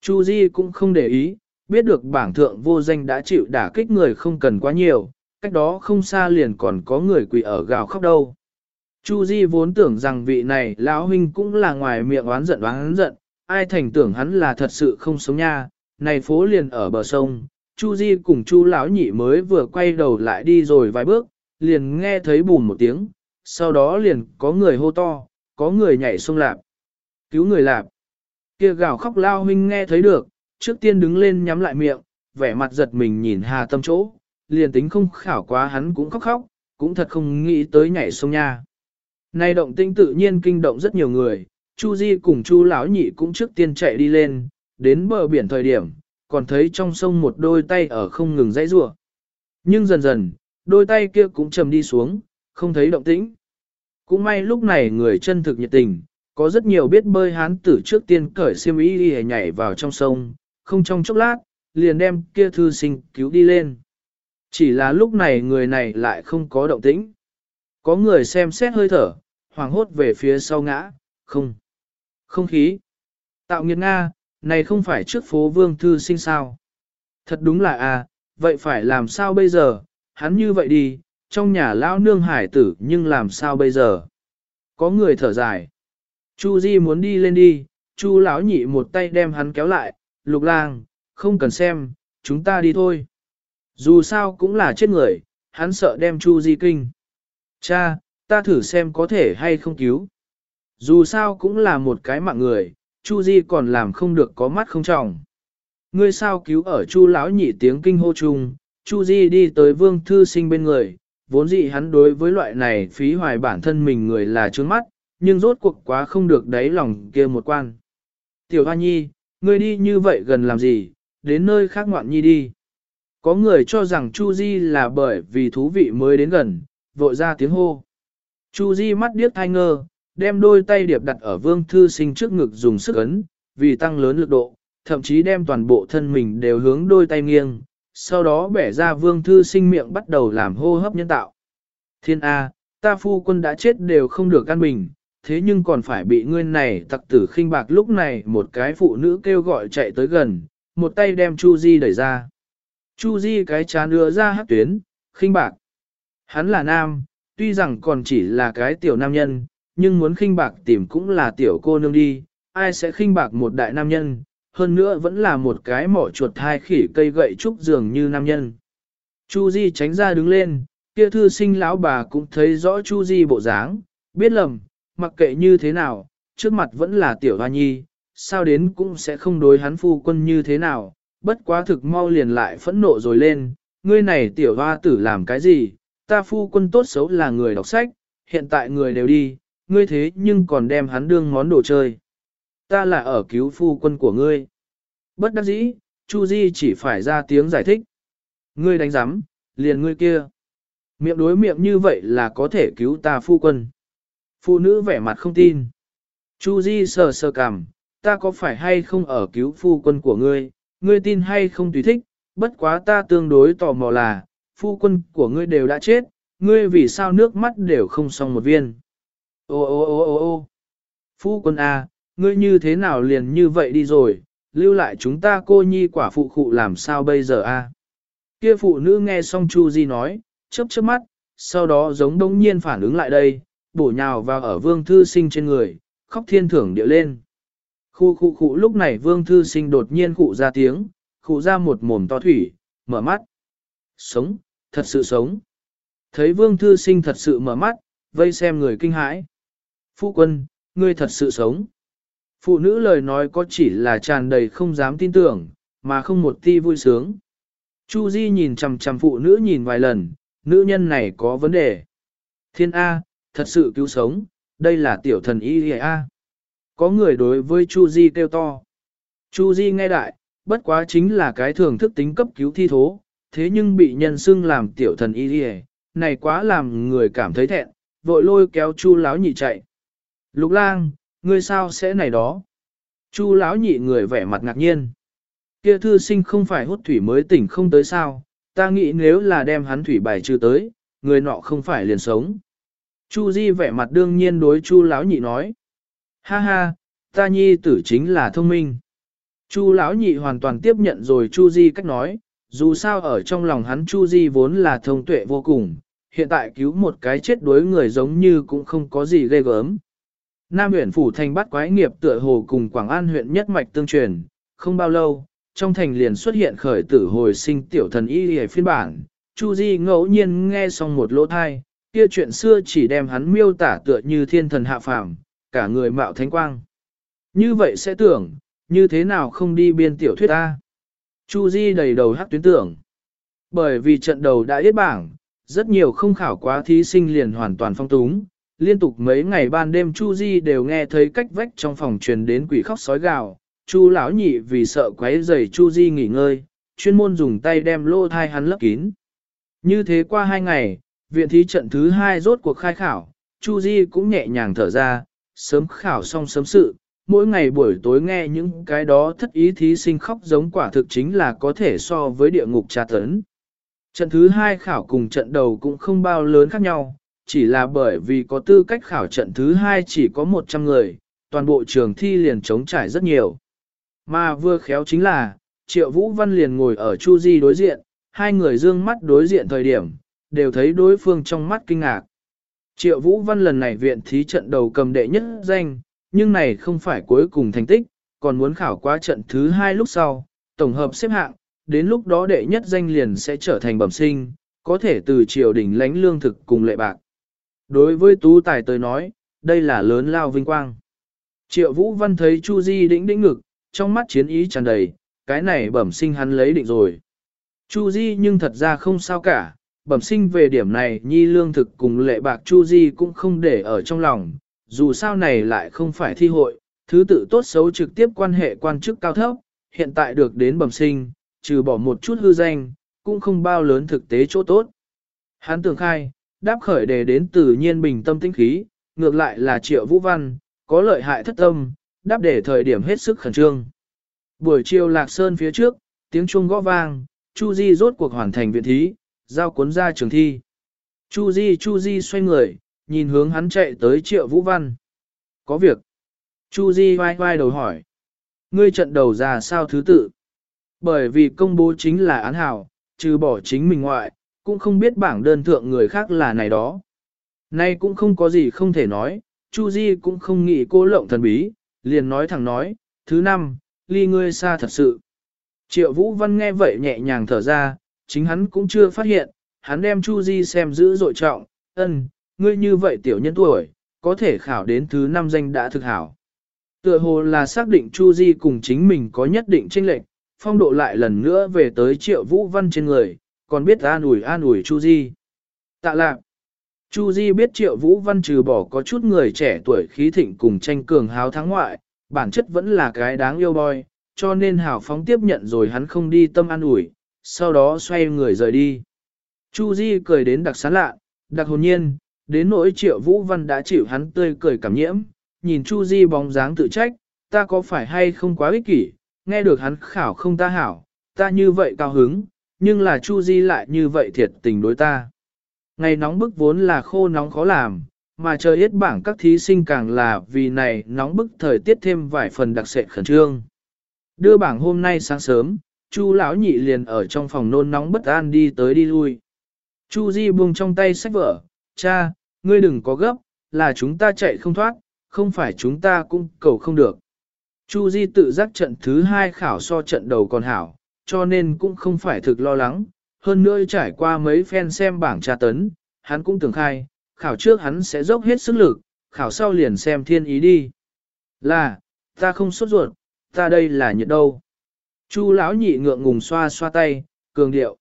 Chu Di cũng không để ý, biết được bảng thượng vô danh đã chịu đả kích người không cần quá nhiều, cách đó không xa liền còn có người quỳ ở gào khóc đâu. Chu Di vốn tưởng rằng vị này lão huynh cũng là ngoài miệng oán giận oán giận, ai thành tưởng hắn là thật sự không sống nha, này phố liền ở bờ sông, Chu Di cùng Chu lão nhị mới vừa quay đầu lại đi rồi vài bước, liền nghe thấy bùm một tiếng, sau đó liền có người hô to, có người nhảy sông lạp. Cứu người lạp. Kia gào khóc lao huynh nghe thấy được, trước tiên đứng lên nhắm lại miệng, vẻ mặt giật mình nhìn hà tâm chỗ, liền tính không khảo quá hắn cũng khóc khóc, cũng thật không nghĩ tới nhảy sông nha. nay động tinh tự nhiên kinh động rất nhiều người, Chu Di cùng Chu lão nhị cũng trước tiên chạy đi lên, đến bờ biển thời điểm, còn thấy trong sông một đôi tay ở không ngừng dãy rủa. Nhưng dần dần, đôi tay kia cũng trầm đi xuống, không thấy động tĩnh. Cũng may lúc này người chân thực nhiệt tình, có rất nhiều biết bơi hán tử trước tiên cởi xiêm y đi nhảy vào trong sông, không trong chốc lát, liền đem kia thư sinh cứu đi lên. Chỉ là lúc này người này lại không có động tĩnh. Có người xem xét hơi thở, hoàng hốt về phía sau ngã, không. Không khí. Tạo nghiệt Nga, này không phải trước phố vương thư sinh sao. Thật đúng là à, vậy phải làm sao bây giờ, hắn như vậy đi, trong nhà lão nương hải tử nhưng làm sao bây giờ. Có người thở dài. Chu Di muốn đi lên đi, Chu lão nhị một tay đem hắn kéo lại, lục lang, không cần xem, chúng ta đi thôi. Dù sao cũng là chết người, hắn sợ đem Chu Di kinh. Cha, ta thử xem có thể hay không cứu. Dù sao cũng là một cái mạng người, Chu Di còn làm không được có mắt không trọng. Ngươi sao cứu ở Chu lão nhị tiếng kinh hô chung, Chu Di đi tới Vương Thư Sinh bên người, vốn dĩ hắn đối với loại này phí hoài bản thân mình người là trướng mắt, nhưng rốt cuộc quá không được đáy lòng kia một quan. Tiểu Hoa Nhi, ngươi đi như vậy gần làm gì, đến nơi khác ngoạn nhi đi. Có người cho rằng Chu Di là bởi vì thú vị mới đến gần, vội ra tiếng hô. Chu Di mắt điếc thai ngơ, đem đôi tay điệp đặt ở vương thư sinh trước ngực dùng sức ấn, vì tăng lớn lực độ, thậm chí đem toàn bộ thân mình đều hướng đôi tay nghiêng, sau đó bẻ ra vương thư sinh miệng bắt đầu làm hô hấp nhân tạo. Thiên A, ta phu quân đã chết đều không được căn bình, thế nhưng còn phải bị ngươi này tặc tử khinh bạc lúc này một cái phụ nữ kêu gọi chạy tới gần, một tay đem Chu Di đẩy ra. Chu Di cái chán đưa ra hát tuyến, khinh bạc. Hắn là nam, tuy rằng còn chỉ là cái tiểu nam nhân, nhưng muốn khinh bạc tìm cũng là tiểu cô nương đi, ai sẽ khinh bạc một đại nam nhân, hơn nữa vẫn là một cái mỏ chuột hai khỉ cây gậy trúc dường như nam nhân. Chu Di tránh ra đứng lên, kia thư sinh lão bà cũng thấy rõ Chu Di bộ dáng, biết lầm, mặc kệ như thế nào, trước mặt vẫn là tiểu hoa nhi, sao đến cũng sẽ không đối hắn phu quân như thế nào, bất quá thực mau liền lại phẫn nộ rồi lên, ngươi này tiểu hoa tử làm cái gì, ta phu quân tốt xấu là người đọc sách, hiện tại người đều đi, ngươi thế nhưng còn đem hắn đương món đồ chơi. Ta là ở cứu phu quân của ngươi. Bất đắc dĩ, Chu Di chỉ phải ra tiếng giải thích. Ngươi đánh giám, liền ngươi kia. Miệng đối miệng như vậy là có thể cứu ta phu quân. Phụ nữ vẻ mặt không tin. Chu Di sờ sờ cằm, ta có phải hay không ở cứu phu quân của ngươi, ngươi tin hay không tùy thích, bất quá ta tương đối tò mò là, phu quân của ngươi đều đã chết, ngươi vì sao nước mắt đều không xong một viên. Ô ô ô ô ô phu quân à, ngươi như thế nào liền như vậy đi rồi, lưu lại chúng ta cô nhi quả phụ khụ làm sao bây giờ a? À? Kia phụ nữ nghe xong Chu Di nói, chớp chớp mắt, sau đó giống đông nhiên phản ứng lại đây, bổ nhào vào ở vương thư sinh trên người, khóc thiên thưởng điệu lên. Khu khu khu lúc này vương thư sinh đột nhiên khụ ra tiếng, khụ ra một mồm to thủy, mở mắt. Sống, thật sự sống. Thấy vương thư sinh thật sự mở mắt, vây xem người kinh hãi. Phu quân, ngươi thật sự sống. Phụ nữ lời nói có chỉ là tràn đầy không dám tin tưởng, mà không một ti vui sướng. Chu Di nhìn chằm chằm phụ nữ nhìn vài lần, nữ nhân này có vấn đề. Thiên A, thật sự cứu sống, đây là tiểu thần y A. Có người đối với Chu Di kêu to. Chu Di nghe đại, bất quá chính là cái thường thức tính cấp cứu thi thố, thế nhưng bị nhân xưng làm tiểu thần y này quá làm người cảm thấy thẹn, vội lôi kéo Chu lão nhị chạy. Lục lang, ngươi sao sẽ này đó? Chu lão nhị người vẻ mặt ngạc nhiên. Kia thư sinh không phải hút thủy mới tỉnh không tới sao, ta nghĩ nếu là đem hắn thủy bài trừ tới, người nọ không phải liền sống. Chu Di vẻ mặt đương nhiên đối Chu lão nhị nói. Ha ha, ta nhi tử chính là thông minh. Chu lão nhị hoàn toàn tiếp nhận rồi Chu Di cách nói, dù sao ở trong lòng hắn Chu Di vốn là thông tuệ vô cùng, hiện tại cứu một cái chết đuối người giống như cũng không có gì ghê gớm. Nam huyện phủ thành bắt quái nghiệp tựa hồ cùng Quảng An huyện nhất mạch tương truyền, không bao lâu, trong thành liền xuất hiện khởi tử hồi sinh tiểu thần y hề phiên bản. Chu Di ngẫu nhiên nghe xong một lỗ thai, kia chuyện xưa chỉ đem hắn miêu tả tựa như thiên thần hạ phàm, cả người mạo thánh quang. Như vậy sẽ tưởng, như thế nào không đi biên tiểu thuyết ta? Chu Di đầy đầu hắc tuyến tưởng. Bởi vì trận đầu đã yết bảng, rất nhiều không khảo quá thí sinh liền hoàn toàn phong túng. Liên tục mấy ngày ban đêm Chu Di đều nghe thấy cách vách trong phòng truyền đến quỷ khóc sói gào. Chu lão nhị vì sợ quấy rầy Chu Di nghỉ ngơi, chuyên môn dùng tay đem lô thai hắn lấp kín. Như thế qua hai ngày, viện thí trận thứ hai rốt cuộc khai khảo, Chu Di cũng nhẹ nhàng thở ra, sớm khảo xong sớm sự, mỗi ngày buổi tối nghe những cái đó thất ý thí sinh khóc giống quả thực chính là có thể so với địa ngục tra tấn. Trận thứ hai khảo cùng trận đầu cũng không bao lớn khác nhau, chỉ là bởi vì có tư cách khảo trận thứ hai chỉ có 100 người, toàn bộ trường thi liền chống trải rất nhiều. Mà vừa khéo chính là, Triệu Vũ Văn liền ngồi ở Chu Di đối diện, hai người dương mắt đối diện thời điểm, đều thấy đối phương trong mắt kinh ngạc. Triệu Vũ Văn lần này viện thí trận đầu cầm đệ nhất danh, nhưng này không phải cuối cùng thành tích, còn muốn khảo qua trận thứ hai lúc sau, tổng hợp xếp hạng, đến lúc đó đệ nhất danh liền sẽ trở thành bẩm sinh, có thể từ triều đình lãnh lương thực cùng lệ bạc. Đối với Tú Tài tới nói, đây là lớn lao vinh quang. Triệu Vũ Văn thấy Chu Di đĩnh đĩnh ngực, trong mắt chiến ý tràn đầy, cái này bẩm sinh hắn lấy định rồi. Chu Di nhưng thật ra không sao cả, bẩm sinh về điểm này nhi lương thực cùng lệ bạc Chu Di cũng không để ở trong lòng, dù sao này lại không phải thi hội, thứ tự tốt xấu trực tiếp quan hệ quan chức cao thấp, hiện tại được đến bẩm sinh, trừ bỏ một chút hư danh, cũng không bao lớn thực tế chỗ tốt. Hán tường khai, đáp khởi đề đến tự nhiên bình tâm tinh khí, ngược lại là triệu vũ văn, có lợi hại thất tâm, đáp để thời điểm hết sức khẩn trương. Buổi chiều lạc sơn phía trước, tiếng chuông gõ vang, Chu Di rốt cuộc hoàn thành viện thí, giao cuốn ra trường thi. Chu Di Chu Di xoay người, nhìn hướng hắn chạy tới triệu vũ văn. Có việc. Chu Di vai vai đầu hỏi. Ngươi trận đầu ra sao thứ tự? Bởi vì công bố chính là án hảo, trừ bỏ chính mình ngoại, cũng không biết bảng đơn thượng người khác là này đó. Nay cũng không có gì không thể nói, Chu Di cũng không nghĩ cô lộng thần bí, liền nói thẳng nói, thứ năm, ly ngươi xa thật sự. Triệu Vũ Văn nghe vậy nhẹ nhàng thở ra, chính hắn cũng chưa phát hiện, hắn đem Chu Di xem giữ dội trọng, ân, ngươi như vậy tiểu nhân tuổi, có thể khảo đến thứ năm danh đã thực hảo. Tựa hồ là xác định Chu Di cùng chính mình có nhất định tranh lệch, phong độ lại lần nữa về tới triệu vũ văn trên người, còn biết an ủi an ủi Chu Di. Tạ lạc. Chu Di biết triệu vũ văn trừ bỏ có chút người trẻ tuổi khí thịnh cùng tranh cường háo thắng ngoại, bản chất vẫn là cái đáng yêu boy, cho nên hảo phóng tiếp nhận rồi hắn không đi tâm an ủi, sau đó xoay người rời đi. Chu Di cười đến đặc sán lạ, đặc hồn nhiên, đến nỗi triệu vũ văn đã chịu hắn tươi cười cảm nhiễm, nhìn Chu Di bóng dáng tự trách, ta có phải hay không quá ích kỷ, nghe được hắn khảo không ta hảo, ta như vậy cao hứng, nhưng là Chu Di lại như vậy thiệt tình đối ta. Ngày nóng bức vốn là khô nóng khó làm, mà trời hết bảng các thí sinh càng là vì này nóng bức thời tiết thêm vài phần đặc sệ khẩn trương. Đưa bảng hôm nay sáng sớm, Chu lão nhị liền ở trong phòng nôn nóng bất an đi tới đi lui. Chu Di buông trong tay sách vở, cha, ngươi đừng có gấp, là chúng ta chạy không thoát, không phải chúng ta cũng cầu không được. Chu Di tự giác trận thứ hai khảo so trận đầu còn hảo, cho nên cũng không phải thực lo lắng, hơn nữa trải qua mấy phen xem bảng tra tấn, hắn cũng tưởng khai, khảo trước hắn sẽ dốc hết sức lực, khảo sau liền xem thiên ý đi. Là, ta không sốt ruột, ta đây là nhiệt đâu. Chu lão nhị ngượng ngùng xoa xoa tay, cường điệu.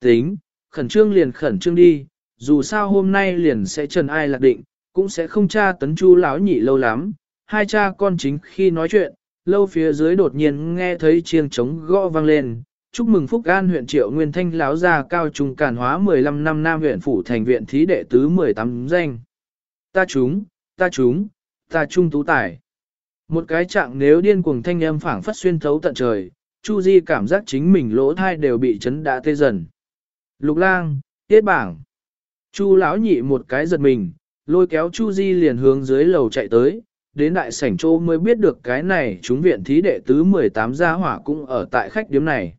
Tính, khẩn trương liền khẩn trương đi, dù sao hôm nay liền sẽ trần ai lạc định, cũng sẽ không tra tấn chu lão nhị lâu lắm. Hai cha con chính khi nói chuyện, lâu phía dưới đột nhiên nghe thấy chiêng trống gõ vang lên. Chúc mừng Phúc An huyện Triệu Nguyên Thanh lão gia cao trung cản hóa 15 năm Nam huyện phủ thành viện thí đệ tứ 18 danh. Ta chúng, ta chúng, ta trung tú tài. Một cái trạng nếu điên cuồng thanh âm phảng phất xuyên thấu tận trời, Chu Di cảm giác chính mình lỗ thai đều bị chấn đã tê dần. Lục lang, tiết bảng. Chu lão nhị một cái giật mình, lôi kéo Chu Di liền hướng dưới lầu chạy tới, đến đại sảnh chỗ mới biết được cái này chúng viện thí đệ tứ 18 gia hỏa cũng ở tại khách điếm này.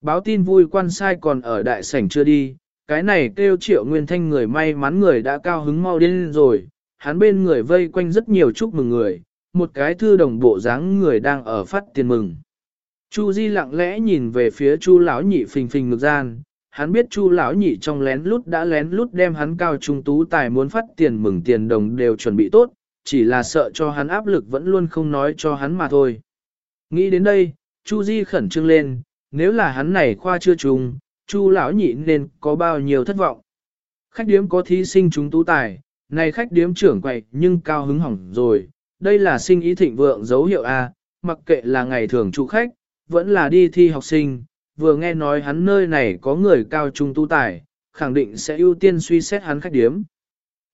Báo tin vui quan sai còn ở đại sảnh chưa đi, cái này kêu triệu nguyên thanh người may mắn người đã cao hứng mau điên rồi, hắn bên người vây quanh rất nhiều chúc mừng người, một cái thư đồng bộ dáng người đang ở phát tiền mừng. Chu Di lặng lẽ nhìn về phía Chu lão nhị phình phình ngực gian, hắn biết Chu lão nhị trong lén lút đã lén lút đem hắn cao trung tú tài muốn phát tiền mừng tiền đồng đều chuẩn bị tốt, chỉ là sợ cho hắn áp lực vẫn luôn không nói cho hắn mà thôi. Nghĩ đến đây, Chu Di khẩn trương lên, nếu là hắn này khoa chưa trùng, Chu lão nhị nên có bao nhiêu thất vọng. Khách điếm có thí sinh chúng tú tài, này khách điếm trưởng quậy nhưng cao hứng hỏng rồi, đây là sinh ý thịnh vượng dấu hiệu A, mặc kệ là ngày thường chủ khách, vẫn là đi thi học sinh, vừa nghe nói hắn nơi này có người cao trung tu tài, khẳng định sẽ ưu tiên suy xét hắn khách điếm.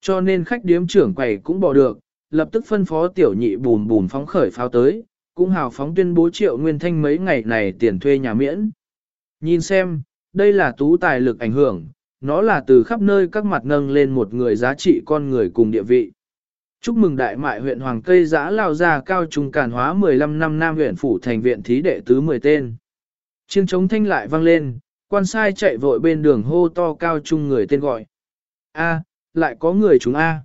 Cho nên khách điếm trưởng quầy cũng bỏ được, lập tức phân phó tiểu nhị bùn bùn phóng khởi pháo tới, cũng hào phóng tuyên bố triệu nguyên thanh mấy ngày này tiền thuê nhà miễn. Nhìn xem, đây là tú tài lực ảnh hưởng, nó là từ khắp nơi các mặt nâng lên một người giá trị con người cùng địa vị. Chúc mừng đại mại huyện Hoàng Cây giã lao ra cao trung cản hóa 15 năm Nam huyện phủ thành viện thí đệ tứ 10 tên. Chiêng trống thanh lại vang lên, quan sai chạy vội bên đường hô to cao trung người tên gọi. A, lại có người chúng A.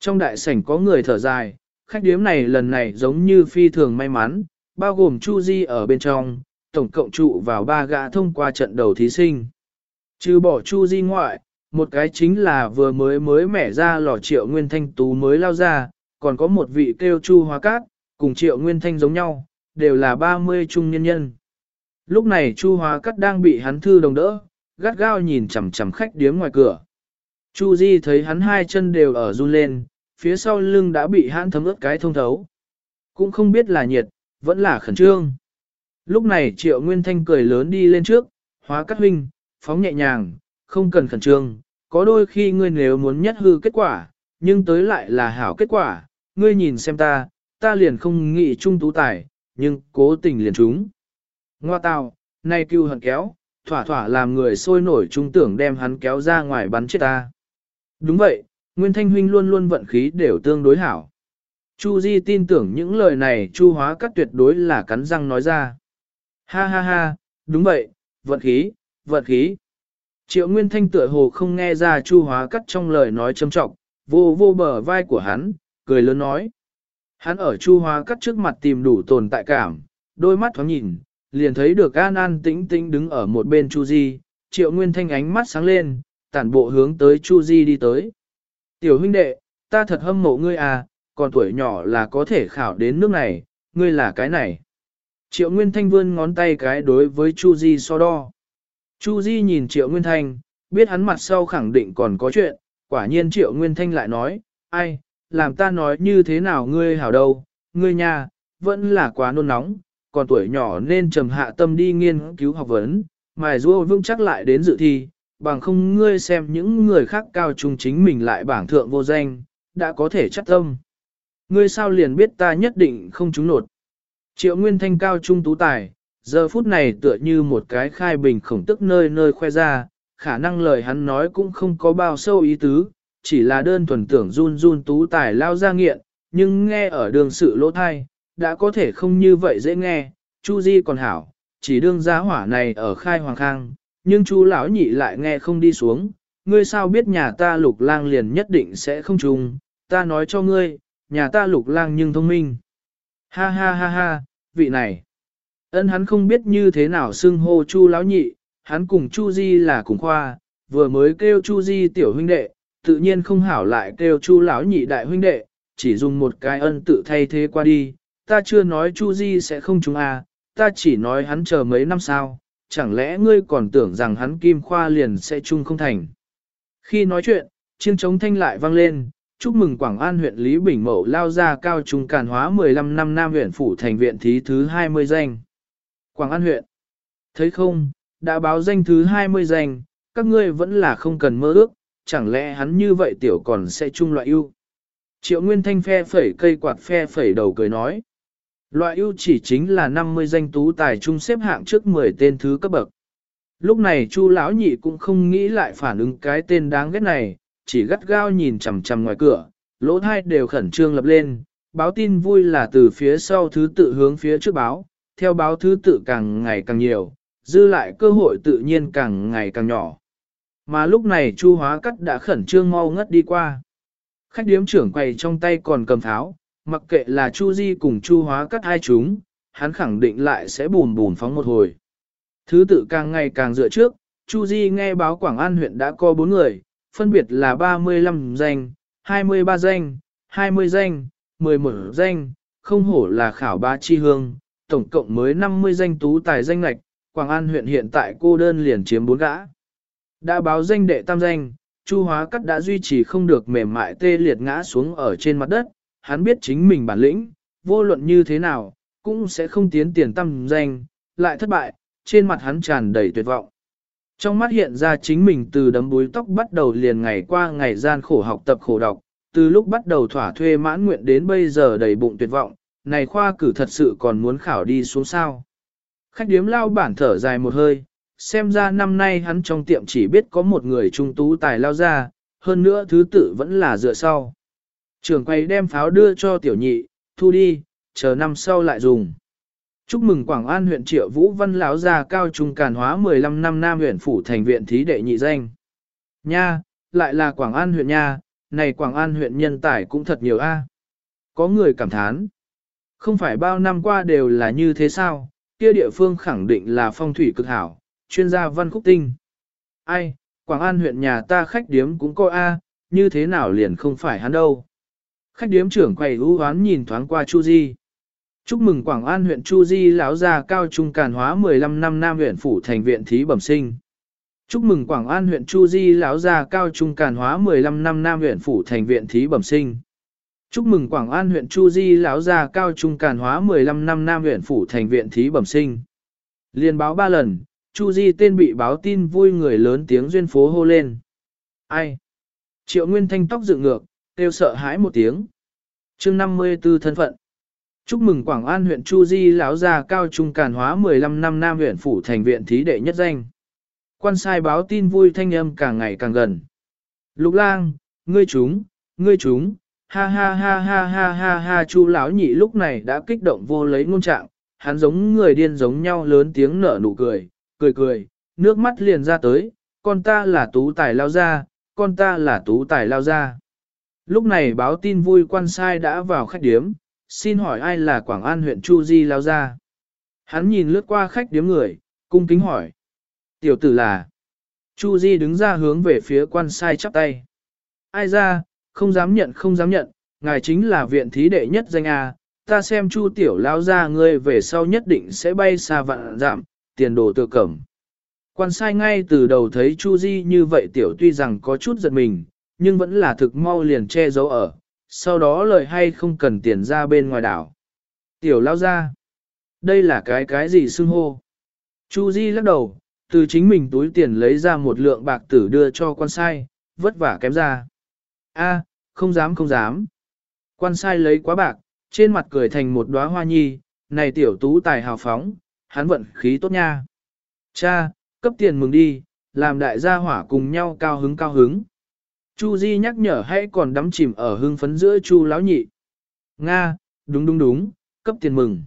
Trong đại sảnh có người thở dài, khách điếm này lần này giống như phi thường may mắn, bao gồm Chu Di ở bên trong, tổng cộng trụ vào ba gã thông qua trận đầu thí sinh. Trừ bỏ Chu Di ngoại, một cái chính là vừa mới mới mẻ ra lò triệu nguyên thanh tú mới lao ra, còn có một vị kêu chu hóa cát, cùng triệu nguyên thanh giống nhau, đều là 30 trung nhân nhân. Lúc này chu hóa cát đang bị hắn thư đồng đỡ, gắt gao nhìn chằm chằm khách điếm ngoài cửa. Chu Di thấy hắn hai chân đều ở run lên, phía sau lưng đã bị hắn thấm ướt cái thông thấu. Cũng không biết là nhiệt, vẫn là khẩn trương. Lúc này triệu nguyên thanh cười lớn đi lên trước, hóa cát huynh, phóng nhẹ nhàng, không cần khẩn trương, có đôi khi ngươi nếu muốn nhất hư kết quả, nhưng tới lại là hảo kết quả, ngươi nhìn xem ta, ta liền không nghĩ trung tú tài, nhưng cố tình liền chúng. Ngoa tào, nay cưu hận kéo, thỏa thỏa làm người sôi nổi trung tưởng đem hắn kéo ra ngoài bắn chết ta. Đúng vậy, Nguyên Thanh Huynh luôn luôn vận khí đều tương đối hảo. Chu Di tin tưởng những lời này Chu Hóa Cắt tuyệt đối là cắn răng nói ra. Ha ha ha, đúng vậy, vận khí, vận khí. Triệu Nguyên Thanh tựa hồ không nghe ra Chu Hóa Cắt trong lời nói châm trọng, vô vô bờ vai của hắn, cười lớn nói. Hắn ở Chu Hóa Cắt trước mặt tìm đủ tồn tại cảm, đôi mắt thoáng nhìn, liền thấy được An An tĩnh tĩnh đứng ở một bên Chu Di, Triệu Nguyên Thanh ánh mắt sáng lên, tản bộ hướng tới Chu Di đi tới. Tiểu huynh đệ, ta thật hâm mộ ngươi à, còn tuổi nhỏ là có thể khảo đến nước này, ngươi là cái này. Triệu Nguyên Thanh vươn ngón tay cái đối với Chu Di so đo. Chu Di nhìn Triệu Nguyên Thanh, biết hắn mặt sau khẳng định còn có chuyện, quả nhiên Triệu Nguyên Thanh lại nói, ai, làm ta nói như thế nào ngươi hảo đâu, ngươi nha, vẫn là quá nôn nóng, còn tuổi nhỏ nên trầm hạ tâm đi nghiên cứu học vấn, mài rua vững chắc lại đến dự thi, bằng không ngươi xem những người khác cao trung chính mình lại bảng thượng vô danh, đã có thể chắc tâm. Ngươi sao liền biết ta nhất định không trúng nột. Triệu Nguyên Thanh cao trung tú tài, giờ phút này tựa như một cái khai bình khổng tức nơi nơi khoe ra, khả năng lời hắn nói cũng không có bao sâu ý tứ, chỉ là đơn thuần tưởng run run tú tài lao ra nghiện, nhưng nghe ở đường sự lỗ thai, đã có thể không như vậy dễ nghe, Chu Di còn hảo, chỉ đương giá hỏa này ở khai hoàng khang, nhưng chú lão nhị lại nghe không đi xuống, ngươi sao biết nhà ta lục lang liền nhất định sẽ không trùng, ta nói cho ngươi, nhà ta lục lang nhưng thông minh. Ha ha ha ha, vị này. Ân hắn không biết như thế nào xưng hô chu lão nhị, hắn cùng chu di là cùng khoa, vừa mới kêu chu di tiểu huynh đệ, tự nhiên không hảo lại kêu chu lão nhị đại huynh đệ, chỉ dùng một cái ân tự thay thế qua đi. Ta chưa nói chu di sẽ không chúng à, ta chỉ nói hắn chờ mấy năm sao chẳng lẽ ngươi còn tưởng rằng hắn kim khoa liền sẽ chung không thành. Khi nói chuyện, chiêng trống thanh lại vang lên, chúc mừng Quảng An huyện Lý Bình Mậu lao ra cao trung càn hóa 15 năm Nam huyện phủ thành viện thí thứ 20 danh. Quảng An huyện, thấy không, đã báo danh thứ 20 danh, các ngươi vẫn là không cần mơ ước, chẳng lẽ hắn như vậy tiểu còn sẽ chung loại ưu. Triệu Nguyên Thanh phe phẩy cây quạt phe phẩy đầu cười nói. Loại ưu chỉ chính là 50 danh tú tài trung xếp hạng trước 10 tên thứ cấp bậc. Lúc này Chu lão nhị cũng không nghĩ lại phản ứng cái tên đáng ghét này, chỉ gắt gao nhìn chằm chằm ngoài cửa, lỗ thai đều khẩn trương lập lên, báo tin vui là từ phía sau thứ tự hướng phía trước báo, theo báo thứ tự càng ngày càng nhiều, dư lại cơ hội tự nhiên càng ngày càng nhỏ. Mà lúc này Chu Hóa Cắt đã khẩn trương mau ngất đi qua. Khách điếm trưởng quầy trong tay còn cầm tháo, mặc kệ là Chu Di cùng Chu Hóa Cắt hai chúng, hắn khẳng định lại sẽ bùn bùn phóng một hồi. Thứ tự càng ngày càng dựa trước, Chu Di nghe báo Quảng An huyện đã có bốn người, phân biệt là 35 danh, 23 danh, 20 danh, 11 danh, không hổ là khảo ba chi hương, tổng cộng mới 50 danh tú tài danh lạch, Quảng An huyện hiện tại cô đơn liền chiếm 4 gã. Đã báo danh đệ tam danh, Chu Hóa Cắt đã duy trì không được mềm mại tê liệt ngã xuống ở trên mặt đất, hắn biết chính mình bản lĩnh, vô luận như thế nào, cũng sẽ không tiến tiền tam danh, lại thất bại, trên mặt hắn tràn đầy tuyệt vọng. Trong mắt hiện ra chính mình từ đấm búi tóc bắt đầu liền ngày qua ngày gian khổ học tập khổ đọc, từ lúc bắt đầu thỏa thuê mãn nguyện đến bây giờ đầy bụng tuyệt vọng, này khoa cử thật sự còn muốn khảo đi xuống sao. Khách điếm lao bản thở dài một hơi, xem ra năm nay hắn trong tiệm chỉ biết có một người trung tú tài lao ra, hơn nữa thứ tự vẫn là dựa sau. Trường quay đem pháo đưa cho tiểu nhị, thu đi, chờ năm sau lại dùng. Chúc mừng Quảng An huyện Triệu Vũ Văn lão gia cao trung càn hóa 15 năm Nam huyện phủ thành viện thí đệ nhị danh. Nha, lại là Quảng An huyện nha, này Quảng An huyện nhân tài cũng thật nhiều a. Có người cảm thán. Không phải bao năm qua đều là như thế sao, kia địa phương khẳng định là phong thủy cực hảo, chuyên gia văn khúc tinh. Ai, Quảng An huyện nhà ta khách điếm cũng có a, như thế nào liền không phải hắn đâu. Khách điếm trưởng quầy ưu hoán nhìn thoáng qua Chu Di. Chúc mừng Quảng An huyện Chu Di lão gia cao trung càn hóa 15 năm Nam huyện phủ thành viện thí bẩm sinh. Chúc mừng Quảng An huyện Chu Di lão gia cao trung càn hóa 15 năm Nam huyện phủ thành viện thí bẩm sinh. Chúc mừng Quảng An huyện Chu Di lão gia cao trung càn hóa 15 năm Nam huyện phủ thành viện thí bẩm sinh. Liên báo ba lần, Chu Di tên bị báo tin vui người lớn tiếng duyên phố hô lên. Ai? Triệu Nguyên Thanh tóc dựng ngược, kêu sợ hãi một tiếng. Chương 54 thân phận. Chúc mừng Quảng An huyện Chu Di lão gia cao trung càn hóa 15 năm Nam huyện phủ thành viện thí đệ nhất danh. Quan sai báo tin vui thanh âm càng ngày càng gần. Lục lang, ngươi chúng, ngươi chúng, ha ha ha ha ha ha ha Chu lão nhị lúc này đã kích động vô lấy ngôn trạng, hắn giống người điên giống nhau lớn tiếng nở nụ cười, cười cười, nước mắt liền ra tới, con ta là tú tài lao ra, con ta là tú tài lao ra. Lúc này báo tin vui quan sai đã vào khách điếm, xin hỏi ai là Quảng An huyện Chu Di lao ra. Hắn nhìn lướt qua khách điếm người, cung kính hỏi. Tiểu tử là. Chu Di đứng ra hướng về phía quan sai chắp tay. Ai ra, không dám nhận không dám nhận, ngài chính là viện thí đệ nhất danh A, ta xem chu tiểu lao ra ngươi về sau nhất định sẽ bay xa vạn giảm, tiền đồ tự cẩm. Quan sai ngay từ đầu thấy Chu Di như vậy tiểu tuy rằng có chút giật mình, nhưng vẫn là thực mau liền che giấu ở, sau đó lời hay không cần tiền ra bên ngoài đảo. Tiểu lao ra, đây là cái cái gì xưng hô? Chu Di lắc đầu, từ chính mình túi tiền lấy ra một lượng bạc tử đưa cho quan sai, vất vả kém ra. A, không dám không dám. Quan sai lấy quá bạc, trên mặt cười thành một đóa hoa nhi, này tiểu tú tài hào phóng, hắn vận khí tốt nha. Cha, cấp tiền mừng đi, làm đại gia hỏa cùng nhau cao hứng cao hứng. Chu Di nhắc nhở hãy còn đắm chìm ở hưng phấn giữa Chu lão nhị. Nga, đúng đúng đúng, cấp tiền mừng.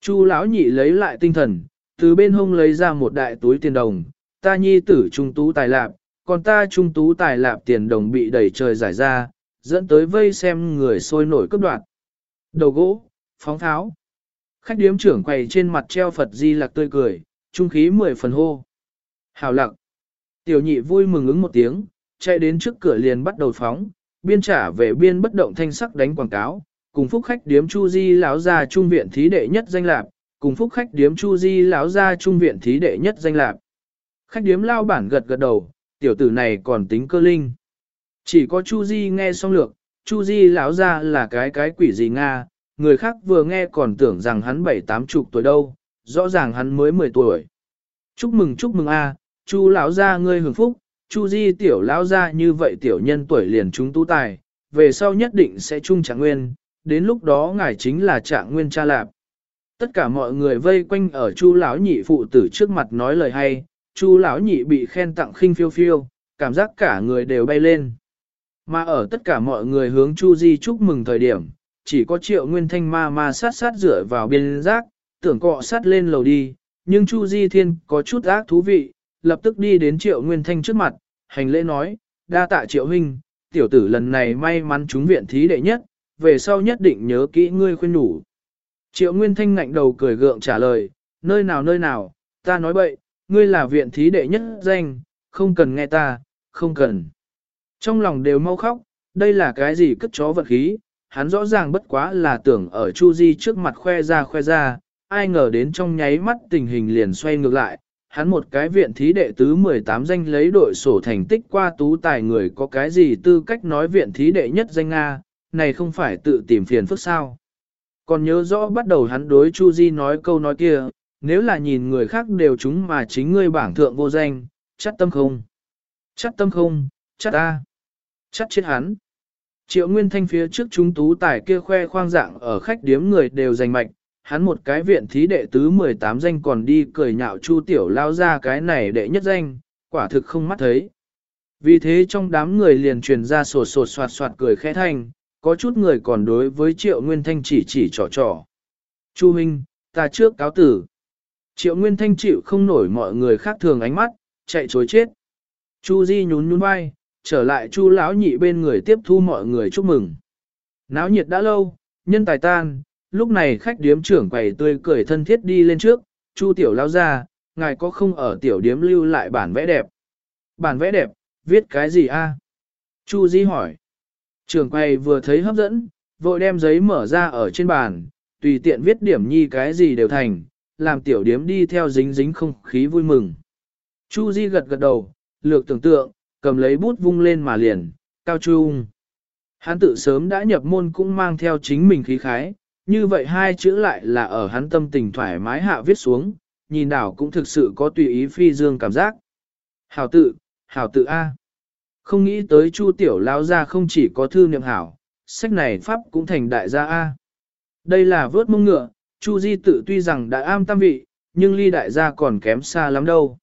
Chu lão nhị lấy lại tinh thần, từ bên hông lấy ra một đại túi tiền đồng, ta nhi tử trung tú tài lạp, còn ta trung tú tài lạp tiền đồng bị đẩy trời giải ra, dẫn tới vây xem người sôi nổi cấp đoạn. Đầu gỗ, phóng tháo. Khách điếm trưởng quầy trên mặt treo Phật Di Lặc tươi cười, trung khí mười phần hô. Hào lặng. Tiểu nhị vui mừng ứng một tiếng, chạy đến trước cửa liền bắt đầu phóng, biên trả về biên bất động thanh sắc đánh quảng cáo, cùng phúc khách điếm Chu Di lão gia trung viện thí đệ nhất danh lạc, cùng phúc khách điếm Chu Di lão gia trung viện thí đệ nhất danh lạc. Khách điếm lao bản gật gật đầu, tiểu tử này còn tính cơ linh. Chỉ có Chu Di nghe xong lược, Chu Di lão gia là cái cái quỷ gì Nga, người khác vừa nghe còn tưởng rằng hắn bảy tám chục tuổi đâu, rõ ràng hắn mới 10 tuổi. Chúc mừng chúc mừng a, Chu lão gia ngươi hưởng phúc, Chu Di tiểu lão gia như vậy tiểu nhân tuổi liền chúng tú tài, về sau nhất định sẽ trung trạng nguyên, đến lúc đó ngài chính là trạng nguyên cha lạp. Tất cả mọi người vây quanh ở Chu lão nhị phụ tử trước mặt nói lời hay, Chu lão nhị bị khen tặng khinh phiêu phiêu, cảm giác cả người đều bay lên. Mà ở tất cả mọi người hướng Chu Di chúc mừng thời điểm, chỉ có triệu nguyên thanh ma ma sát sát rửa vào biên giác, tưởng cọ sát lên lầu đi, nhưng Chu Di Thiên có chút ác thú vị, lập tức đi đến triệu nguyên thanh trước mặt, hành lễ nói, đa tạ triệu huynh, tiểu tử lần này may mắn trúng viện thí đệ nhất, về sau nhất định nhớ kỹ ngươi khuyên nhủ. Triệu Nguyên Thanh ngạnh đầu cười gượng trả lời, nơi nào nơi nào, ta nói bậy, ngươi là viện thí đệ nhất danh, không cần nghe ta, không cần. Trong lòng đều mau khóc, đây là cái gì cất chó vật khí, hắn rõ ràng bất quá là tưởng ở Chu Di trước mặt khoe ra khoe ra, ai ngờ đến trong nháy mắt tình hình liền xoay ngược lại, hắn một cái viện thí đệ tứ 18 danh lấy đội sổ thành tích qua tú tài người có cái gì tư cách nói viện thí đệ nhất danh Nga, này không phải tự tìm phiền phức sao. Còn nhớ rõ bắt đầu hắn đối Chu Di nói câu nói kia, nếu là nhìn người khác đều chúng mà chính ngươi bảng thượng vô danh, chắc tâm không. Chắc tâm không, chắc ta. Chắc chết hắn. Triệu Nguyên Thanh phía trước chúng tú tài kia khoe khoang dạng ở khách điếm người đều giành mạch, hắn một cái viện thí đệ tứ 18 danh còn đi cười nhạo Chu Tiểu lao ra cái này đệ nhất danh, quả thực không mắt thấy. Vì thế trong đám người liền truyền ra sột sột soạt soạt cười khẽ thanh, có chút người còn đối với Triệu Nguyên Thanh chỉ chỉ trò trò. Chu Minh, ta trước cáo tử. Triệu Nguyên Thanh chịu không nổi mọi người khác thường ánh mắt, chạy chối chết. Chu Di nhún nhún vai, trở lại Chu lão nhị bên người tiếp thu mọi người chúc mừng. Náo nhiệt đã lâu, nhân tài tan, lúc này khách điếm trưởng quầy tươi cười thân thiết đi lên trước, Chu tiểu Lão ra, ngài có không ở tiểu điếm lưu lại bản vẽ đẹp. Bản vẽ đẹp, viết cái gì a? Chu Di hỏi. Trường quầy vừa thấy hấp dẫn, vội đem giấy mở ra ở trên bàn, tùy tiện viết điểm nhi cái gì đều thành, làm tiểu điếm đi theo dính dính không khí vui mừng. Chu Di gật gật đầu, lược tưởng tượng, cầm lấy bút vung lên mà liền, cao trung. Hắn tự sớm đã nhập môn cũng mang theo chính mình khí khái, như vậy hai chữ lại là ở hắn tâm tình thoải mái hạ viết xuống, nhìn đảo cũng thực sự có tùy ý phi dương cảm giác. Hảo tự, hảo tự A. Không nghĩ tới Chu tiểu lao ra không chỉ có thư niệm hảo, sách này pháp cũng thành đại gia A. Đây là vớt mông ngựa, Chu Di tự tuy rằng đã am tam vị, nhưng ly đại gia còn kém xa lắm đâu.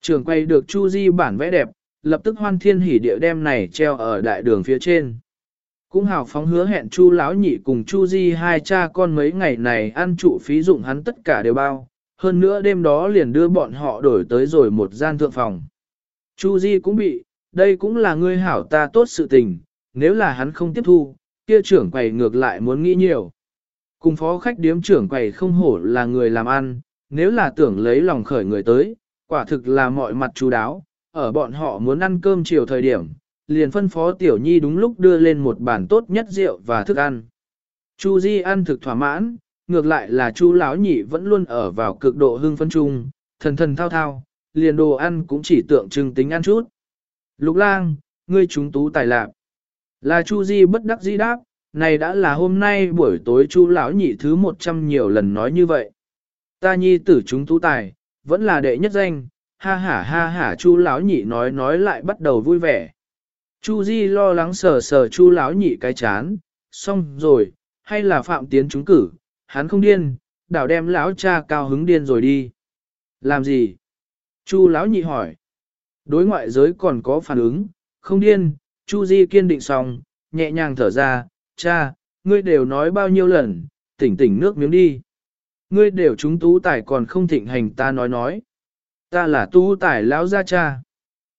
Trường quay được Chu Di bản vẽ đẹp, lập tức hoan thiên hỉ địa đem này treo ở đại đường phía trên. Cũng hào phóng hứa hẹn Chu lão nhị cùng Chu Di hai cha con mấy ngày này ăn trụ phí dụng hắn tất cả đều bao, hơn nữa đêm đó liền đưa bọn họ đổi tới rồi một gian thượng phòng. Chu Di cũng bị, đây cũng là ngươi hảo ta tốt sự tình, nếu là hắn không tiếp thu, kia trưởng quầy ngược lại muốn nghĩ nhiều. Cùng phó khách điếm trưởng quầy không hổ là người làm ăn, nếu là tưởng lấy lòng khởi người tới, quả thực là mọi mặt chú đáo, ở bọn họ muốn ăn cơm chiều thời điểm, liền phân phó tiểu nhi đúng lúc đưa lên một bàn tốt nhất rượu và thức ăn. Chu Di ăn thực thỏa mãn, ngược lại là Chu lão nhị vẫn luôn ở vào cực độ hưng phấn chung, thần thần thao thao, liền đồ ăn cũng chỉ tượng trưng tính ăn chút. Lục lang, ngươi chúng tú tài lạc. Là Chu Di bất đắc dĩ đáp, này đã là hôm nay buổi tối Chu lão nhị thứ một trăm nhiều lần nói như vậy. Ta nhi tử chúng tú tài, vẫn là đệ nhất danh, ha ha ha ha Chu lão nhị nói nói lại bắt đầu vui vẻ. Chu Di lo lắng sờ sờ Chu lão nhị cái chán, xong rồi, hay là phạm tiến chúng cử, hắn không điên, đảo đem lão cha cao hứng điên rồi đi. Làm gì? Chu lão nhị hỏi. Đối ngoại giới còn có phản ứng, không điên, Chu Di kiên định xong, nhẹ nhàng thở ra, cha, ngươi đều nói bao nhiêu lần, tỉnh tỉnh nước miếng đi. Ngươi đều chúng tú tài còn không thịnh hành ta nói nói. Ta là tú tài lão gia cha.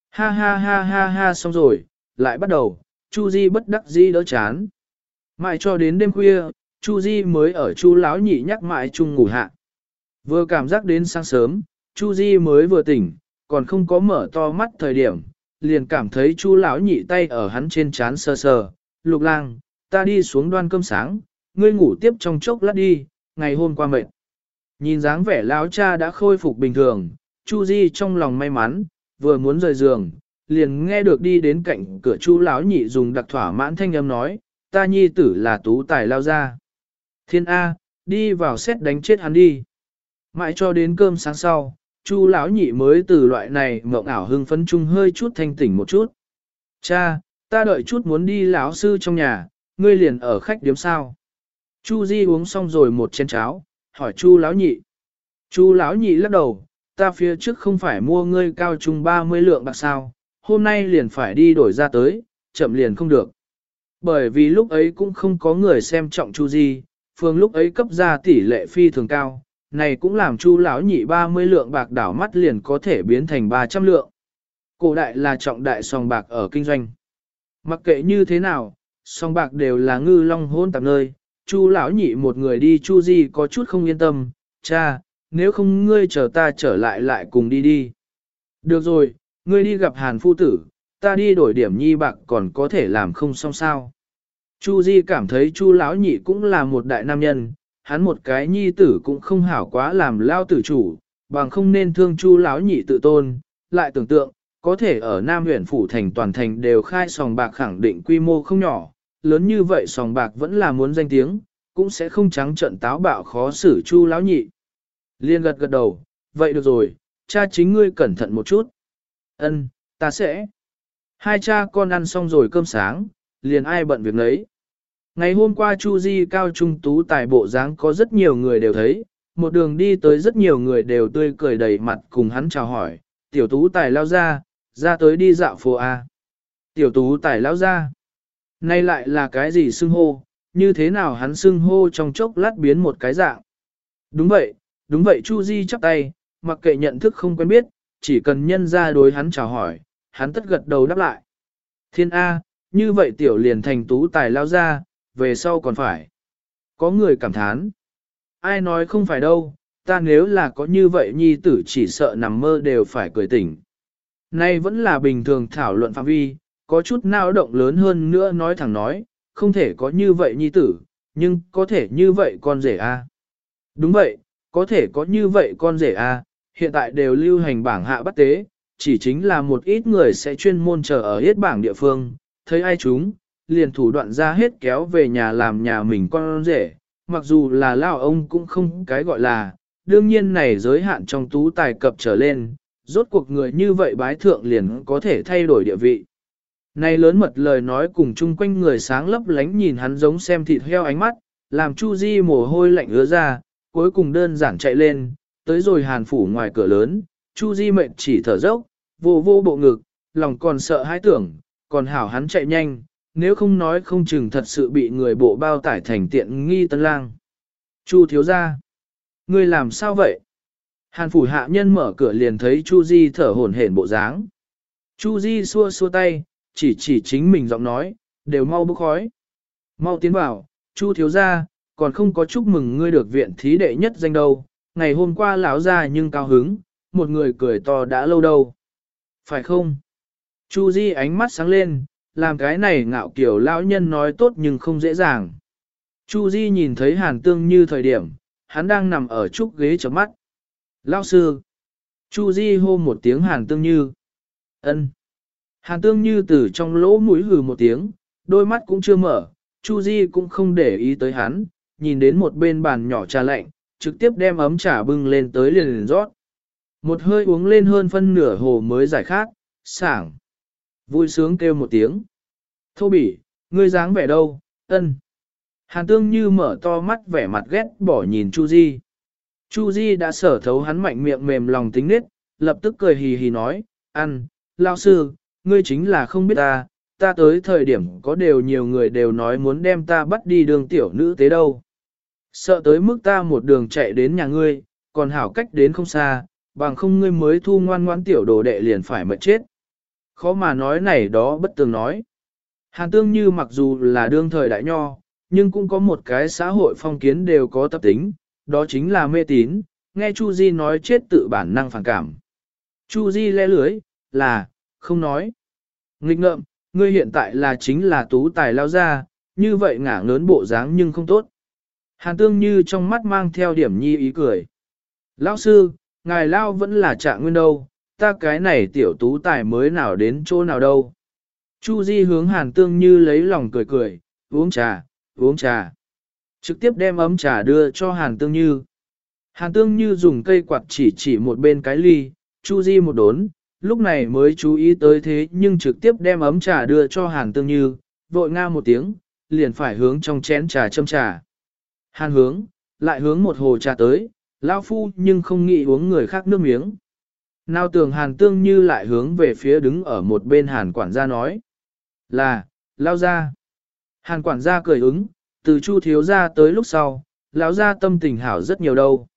Ha ha ha ha ha xong rồi, lại bắt đầu, Chu Di bất đắc dĩ đỡ chán. Mãi cho đến đêm khuya, Chu Di mới ở Chu lão nhị nhắc mãi chung ngủ hạ. Vừa cảm giác đến sáng sớm, Chu Di mới vừa tỉnh, còn không có mở to mắt thời điểm, liền cảm thấy Chu lão nhị tay ở hắn trên chán sờ sờ. Lục lang, ta đi xuống đoan cơm sáng, ngươi ngủ tiếp trong chốc lát đi, ngày hôm qua mệt. Nhìn dáng vẻ lão cha đã khôi phục bình thường, Chu Di trong lòng may mắn, vừa muốn rời giường, liền nghe được đi đến cạnh cửa Chu lão nhị dùng đặc thỏa mãn thanh âm nói, ta nhi tử là tú tài lao ra. Thiên A, đi vào xét đánh chết hắn đi. Mãi cho đến cơm sáng sau, Chu lão nhị mới từ loại này mộng ảo hưng phấn chung hơi chút thanh tỉnh một chút. Cha, ta đợi chút muốn đi lão sư trong nhà, ngươi liền ở khách điếm sao. Chu Di uống xong rồi một chén cháo, hỏi Chu lão nhị. Chu lão nhị lắc đầu, ta phía trước không phải mua ngươi cao trung 30 lượng bạc sao, hôm nay liền phải đi đổi ra tới, chậm liền không được. Bởi vì lúc ấy cũng không có người xem trọng Chu Di, phương lúc ấy cấp ra tỷ lệ phi thường cao, này cũng làm Chu lão nhị 30 lượng bạc đảo mắt liền có thể biến thành 300 lượng. Cổ đại là trọng đại song bạc ở kinh doanh. Mặc kệ như thế nào, song bạc đều là ngư long hôn tạp nơi, Chu lão nhị một người đi Chu Di có chút không yên tâm, cha, nếu không ngươi chờ ta trở lại lại cùng đi đi. Được rồi, ngươi đi gặp Hàn phu tử, ta đi đổi điểm nhi bạc còn có thể làm không xong sao. Chu Di cảm thấy Chu lão nhị cũng là một đại nam nhân, hắn một cái nhi tử cũng không hảo quá làm lao tử chủ, bằng không nên thương Chu lão nhị tự tôn, lại tưởng tượng, có thể ở Nam huyện phủ thành toàn thành đều khai sòng bạc khẳng định quy mô không nhỏ, lớn như vậy sòng bạc vẫn là muốn danh tiếng, cũng sẽ không trắng trận táo bạo khó xử Chu lão nhị. Liên gật gật đầu, vậy được rồi, cha chính ngươi cẩn thận một chút. Ân, ta sẽ. Hai cha con ăn xong rồi cơm sáng, liền ai bận việc nấy. Ngày hôm qua Chu Di cao trung tú tài bộ dáng có rất nhiều người đều thấy, một đường đi tới rất nhiều người đều tươi cười đầy mặt cùng hắn chào hỏi, tiểu tú tài lao ra, ra tới đi dạo phố A. Tiểu tú tài lao ra. Nay lại là cái gì xưng hô, như thế nào hắn xưng hô trong chốc lát biến một cái dạng. Đúng vậy, đúng vậy Chu Di chắp tay, mặc kệ nhận thức không quen biết, chỉ cần nhân ra đối hắn chào hỏi, hắn tất gật đầu đáp lại. Thiên A, như vậy tiểu liền thành tú tài lao ra, về sau còn phải. Có người cảm thán. Ai nói không phải đâu, ta nếu là có như vậy nhi tử chỉ sợ nằm mơ đều phải cười tỉnh. Nay vẫn là bình thường thảo luận phạm vi, có chút nao động lớn hơn nữa nói thẳng nói, không thể có như vậy nhi tử, nhưng có thể như vậy con rể a. Đúng vậy, có thể có như vậy con rể a, hiện tại đều lưu hành bảng hạ bắt tế, chỉ chính là một ít người sẽ chuyên môn chờ ở hết bảng địa phương, thấy ai chúng, liền thủ đoạn ra hết kéo về nhà làm nhà mình con rể, mặc dù là lao ông cũng không cái gọi là, đương nhiên này giới hạn trong tú tài cập trở lên, rốt cuộc người như vậy bái thượng liền có thể thay đổi địa vị. Này lớn mật lời nói cùng chung quanh người sáng lấp lánh nhìn hắn giống xem thịt heo ánh mắt, làm Chu Di mồ hôi lạnh ứa ra, cuối cùng đơn giản chạy lên, tới rồi hàn phủ ngoài cửa lớn, Chu Di mệt chỉ thở dốc, vô vô bộ ngực, lòng còn sợ hãi tưởng, còn hảo hắn chạy nhanh, nếu không nói không chừng thật sự bị người bộ bao tải thành tiện nghi tân lang. Chu thiếu gia, ngươi làm sao vậy? Hàn phủ hạ nhân mở cửa liền thấy Chu Di thở hổn hển bộ dáng. Chu Di xua xua tay, chỉ chỉ chính mình giọng nói, đều mau bốc khói. Mau tiến vào, Chu thiếu gia, còn không có chúc mừng ngươi được viện thí đệ nhất danh đâu, ngày hôm qua lão ra nhưng cao hứng, một người cười to đã lâu đâu. Phải không? Chu Di ánh mắt sáng lên, làm cái này ngạo kiểu lão nhân nói tốt nhưng không dễ dàng. Chu Di nhìn thấy Hàn Tương Như thời điểm, hắn đang nằm ở trúc ghế chấm mắt. Lão sư. Chu Di hô một tiếng Hàn Tương Như. Ân. Hàn Tương Như từ trong lỗ mũi hừ một tiếng, đôi mắt cũng chưa mở, Chu Di cũng không để ý tới hắn, nhìn đến một bên bàn nhỏ trà lạnh, trực tiếp đem ấm trà bưng lên tới liền liền rót. Một hơi uống lên hơn phân nửa hồ mới giải khát, sảng. Vui sướng kêu một tiếng. Thô bỉ, ngươi dáng vẻ đâu, ân. Hàn tương như mở to mắt vẻ mặt ghét bỏ nhìn Chu Di. Chu Di đã sở thấu hắn mạnh miệng mềm lòng tính nết, lập tức cười hì hì nói, ăn, lao sư, ngươi chính là không biết ta, ta tới thời điểm có đều nhiều người đều nói muốn đem ta bắt đi đường tiểu nữ tế đâu. Sợ tới mức ta một đường chạy đến nhà ngươi, còn hảo cách đến không xa, bằng không ngươi mới thu ngoan ngoan tiểu đồ đệ liền phải mệt chết. Khó mà nói này đó bất tường nói. Hàn tương như mặc dù là đương thời đại nho, nhưng cũng có một cái xã hội phong kiến đều có tập tính, đó chính là mê tín, nghe Chu Di nói chết tự bản năng phản cảm. Chu Di le lưới, là, không nói. Nghịch ngợm, ngươi hiện tại là chính là tú tài lao ra, như vậy ngả ngớn bộ dáng nhưng không tốt. Hàn tương như trong mắt mang theo điểm nhi ý cười. Lão sư, ngài lao vẫn là trạng nguyên đâu, ta cái này tiểu tú tài mới nào đến chỗ nào đâu. Chu Di hướng hàn tương như lấy lòng cười cười, uống trà, uống trà. Trực tiếp đem ấm trà đưa cho hàn tương như. Hàn tương như dùng cây quạt chỉ chỉ một bên cái ly, Chu Di một đốn, lúc này mới chú ý tới thế nhưng trực tiếp đem ấm trà đưa cho hàn tương như, vội nga một tiếng, liền phải hướng trong chén trà châm trà. Hàn hướng, lại hướng một hồ trà tới, lao phu nhưng không nghĩ uống người khác nước miếng. Nào tưởng hàn tương như lại hướng về phía đứng ở một bên hàn quản gia nói. Là, lao ra. Hàn quản gia cười ứng, từ chu thiếu ra tới lúc sau, lão ra tâm tình hảo rất nhiều đâu.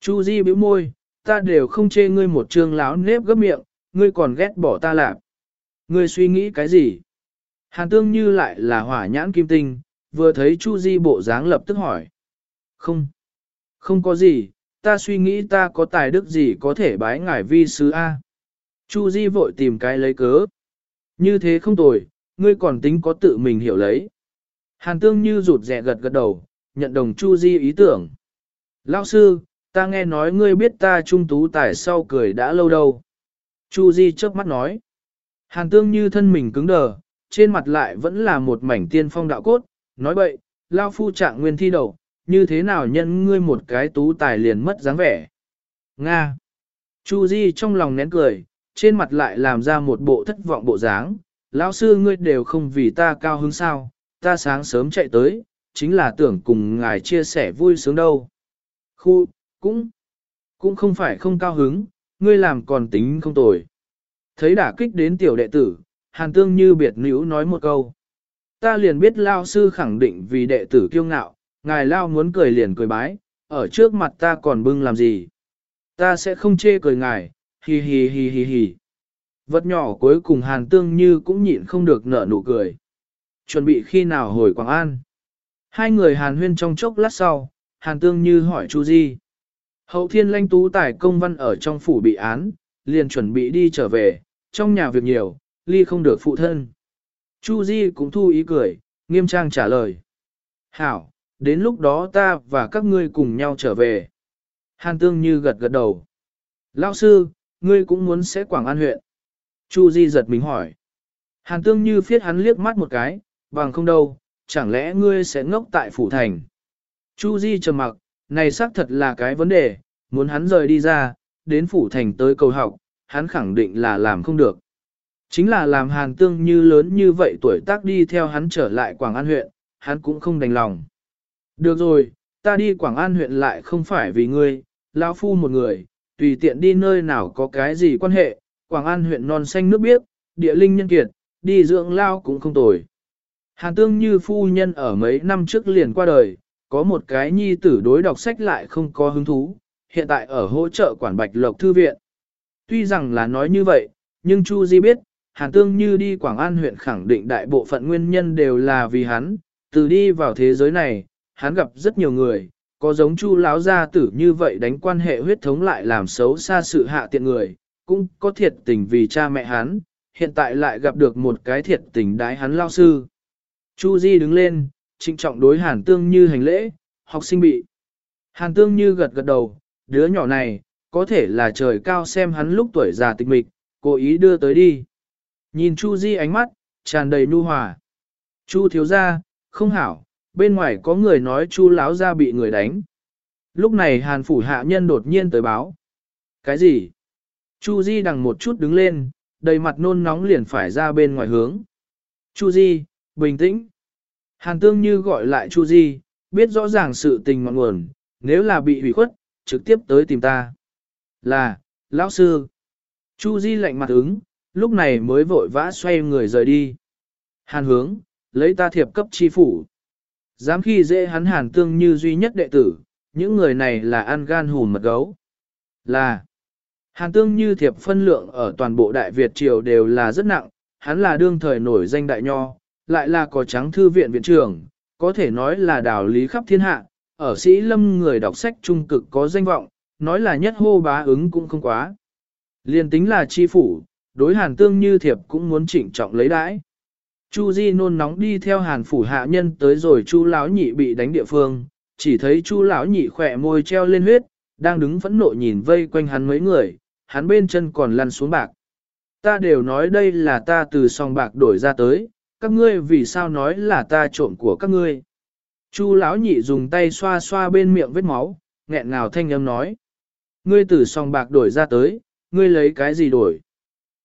Chu di bĩu môi, ta đều không chê ngươi một trương lão nếp gấp miệng, ngươi còn ghét bỏ ta làm. Ngươi suy nghĩ cái gì? Hàn tương như lại là hỏa nhãn kim tinh, vừa thấy Chu Di bộ dáng lập tức hỏi. Không, không có gì, ta suy nghĩ ta có tài đức gì có thể bái ngài vi sứ A. Chu Di vội tìm cái lấy cớ. Như thế không tồi, ngươi còn tính có tự mình hiểu lấy. Hàn tương như rụt rè gật gật đầu, nhận đồng Chu Di ý tưởng. Lão sư, ta nghe nói ngươi biết ta trung tú tài sau cười đã lâu đâu. Chu Di chớp mắt nói. Hàn tương như thân mình cứng đờ, trên mặt lại vẫn là một mảnh tiên phong đạo cốt, nói bậy, lao phu trạng nguyên thi đầu, như thế nào nhân ngươi một cái tú tài liền mất dáng vẻ. Nga. Chu Di trong lòng nén cười, trên mặt lại làm ra một bộ thất vọng bộ dáng, lão sư ngươi đều không vì ta cao hứng sao, ta sáng sớm chạy tới, chính là tưởng cùng ngài chia sẻ vui sướng đâu. Khu, cũng, cũng không phải không cao hứng, ngươi làm còn tính không tồi. Thấy đả kích đến tiểu đệ tử, Hàn Tương như biệt nữ nói một câu. Ta liền biết Lao sư khẳng định vì đệ tử kiêu ngạo, ngài Lao muốn cười liền cười bái, ở trước mặt ta còn bưng làm gì. Ta sẽ không chê cười ngài, hi hi hi hi hi. Vật nhỏ cuối cùng Hàn Tương Như cũng nhịn không được nở nụ cười. Chuẩn bị khi nào hồi Quảng An. Hai người Hàn huyên trong chốc lát sau, Hàn Tương Như hỏi Chu Di. Hậu thiên lanh tú tài công văn ở trong phủ bị án, liền chuẩn bị đi trở về, trong nhà việc nhiều, ly không được phụ thân. Chu Di cũng thu ý cười, nghiêm trang trả lời. Hảo, đến lúc đó ta và các ngươi cùng nhau trở về. Hàn tương như gật gật đầu. Lão sư, ngươi cũng muốn sẽ Quảng An huyện. Chu Di giật mình hỏi. Hàn tương như phiết hắn liếc mắt một cái, bằng không đâu, chẳng lẽ ngươi sẽ ngốc tại phủ thành. Chu Di trầm mặc, này xác thật là cái vấn đề, muốn hắn rời đi ra, đến phủ thành tới cầu học, hắn khẳng định là làm không được. Chính là làm hàn tương như lớn như vậy tuổi tác đi theo hắn trở lại Quảng An huyện, hắn cũng không đành lòng. Được rồi, ta đi Quảng An huyện lại không phải vì ngươi, lão phu một người, tùy tiện đi nơi nào có cái gì quan hệ, Quảng An huyện non xanh nước biếc, địa linh nhân kiệt, đi dưỡng lao cũng không tồi. Hàn tương như phu nhân ở mấy năm trước liền qua đời, có một cái nhi tử đối đọc sách lại không có hứng thú, hiện tại ở hỗ trợ quản bạch lộc thư viện. Tuy rằng là nói như vậy, nhưng Chu Di biết, Hàn Tương Như đi Quảng An huyện khẳng định đại bộ phận nguyên nhân đều là vì hắn, từ đi vào thế giới này, hắn gặp rất nhiều người, có giống Chu lão gia tử như vậy đánh quan hệ huyết thống lại làm xấu xa sự hạ tiện người, cũng có thiệt tình vì cha mẹ hắn, hiện tại lại gặp được một cái thiệt tình đái hắn lao sư. Chu Di đứng lên, trịnh trọng đối Hàn Tương Như hành lễ, học sinh bị. Hàn Tương Như gật gật đầu, đứa nhỏ này, có thể là trời cao xem hắn lúc tuổi già tịch mịch, cố ý đưa tới đi. Nhìn Chu Di ánh mắt, tràn đầy nu hòa. Chu thiếu gia, không hảo, bên ngoài có người nói Chu lão gia bị người đánh. Lúc này Hàn phủ hạ nhân đột nhiên tới báo. Cái gì? Chu Di đằng một chút đứng lên, đầy mặt nôn nóng liền phải ra bên ngoài hướng. Chu Di, bình tĩnh. Hàn tương như gọi lại Chu Di, biết rõ ràng sự tình ngọn nguồn, nếu là bị hủy khuất, trực tiếp tới tìm ta. Là, lão sư. Chu Di lạnh mặt ứng, lúc này mới vội vã xoay người rời đi. Hàn hướng, lấy ta thiệp cấp chi phủ. Dám khi dễ hắn hàn tương như duy nhất đệ tử, những người này là ăn gan hùn mật gấu. Là, hàn tương như thiệp phân lượng ở toàn bộ Đại Việt Triều đều là rất nặng, hắn là đương thời nổi danh đại nho, lại là có trắng thư viện viện trưởng, có thể nói là đạo lý khắp thiên hạ, ở sĩ lâm người đọc sách trung cực có danh vọng, nói là nhất hô bá ứng cũng không quá. Liên tính là chi phủ, đối hàn tương như thiệp cũng muốn chỉnh trọng lấy đãi. Chu Di nôn nóng đi theo hàn phủ hạ nhân tới rồi Chu lão nhị bị đánh địa phương, chỉ thấy Chu lão nhị khỏe môi treo lên huyết, đang đứng phẫn nộ nhìn vây quanh hắn mấy người, hắn bên chân còn lăn xuống bạc. Ta đều nói đây là ta từ song bạc đổi ra tới, các ngươi vì sao nói là ta trộm của các ngươi. Chu lão nhị dùng tay xoa xoa bên miệng vết máu, nghẹn ngào thanh âm nói. Ngươi từ song bạc đổi ra tới, ngươi lấy cái gì đổi?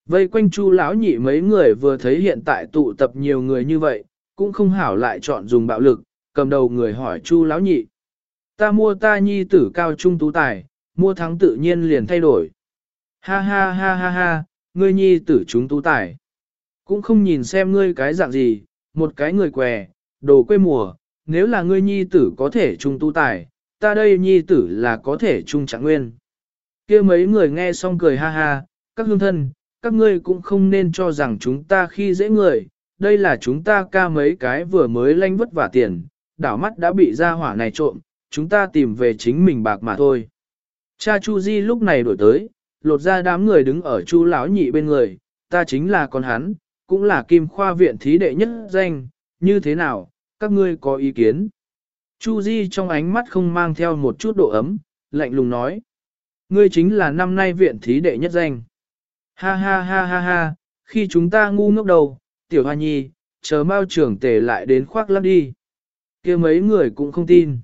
Vây quanh chu lão nhị mấy người vừa thấy hiện tại tụ tập nhiều người như vậy, cũng không hảo lại chọn dùng bạo lực, cầm đầu người hỏi chu lão nhị. Ta mua ta nhi tử cao trung tú tài, mua thắng tự nhiên liền thay đổi. Ha ha ha ha ha, ngươi nhi tử chúng tú tài. Cũng không nhìn xem ngươi cái dạng gì, một cái người què, đồ quê mùa, nếu là ngươi nhi tử có thể trung tu tài, ta đây nhi tử là có thể trung trạng nguyên. kia mấy người nghe xong cười ha ha, các hương thân, các ngươi cũng không nên cho rằng chúng ta khi dễ người, đây là chúng ta ca mấy cái vừa mới lanh vất vả tiền, đảo mắt đã bị ra hỏa này trộm, chúng ta tìm về chính mình bạc mà thôi. Cha Chu Di lúc này đổi tới, lột ra đám người đứng ở Chu lão nhị bên người, ta chính là con hắn, cũng là kim khoa viện thí đệ nhất danh, như thế nào, các ngươi có ý kiến? Chu Di trong ánh mắt không mang theo một chút độ ấm, lạnh lùng nói. Ngươi chính là năm nay viện thí đệ nhất danh. Ha ha ha ha ha, khi chúng ta ngu ngốc đầu, tiểu hoa nhi, chờ mau trưởng tề lại đến khoác lắp đi. kia mấy người cũng không tin.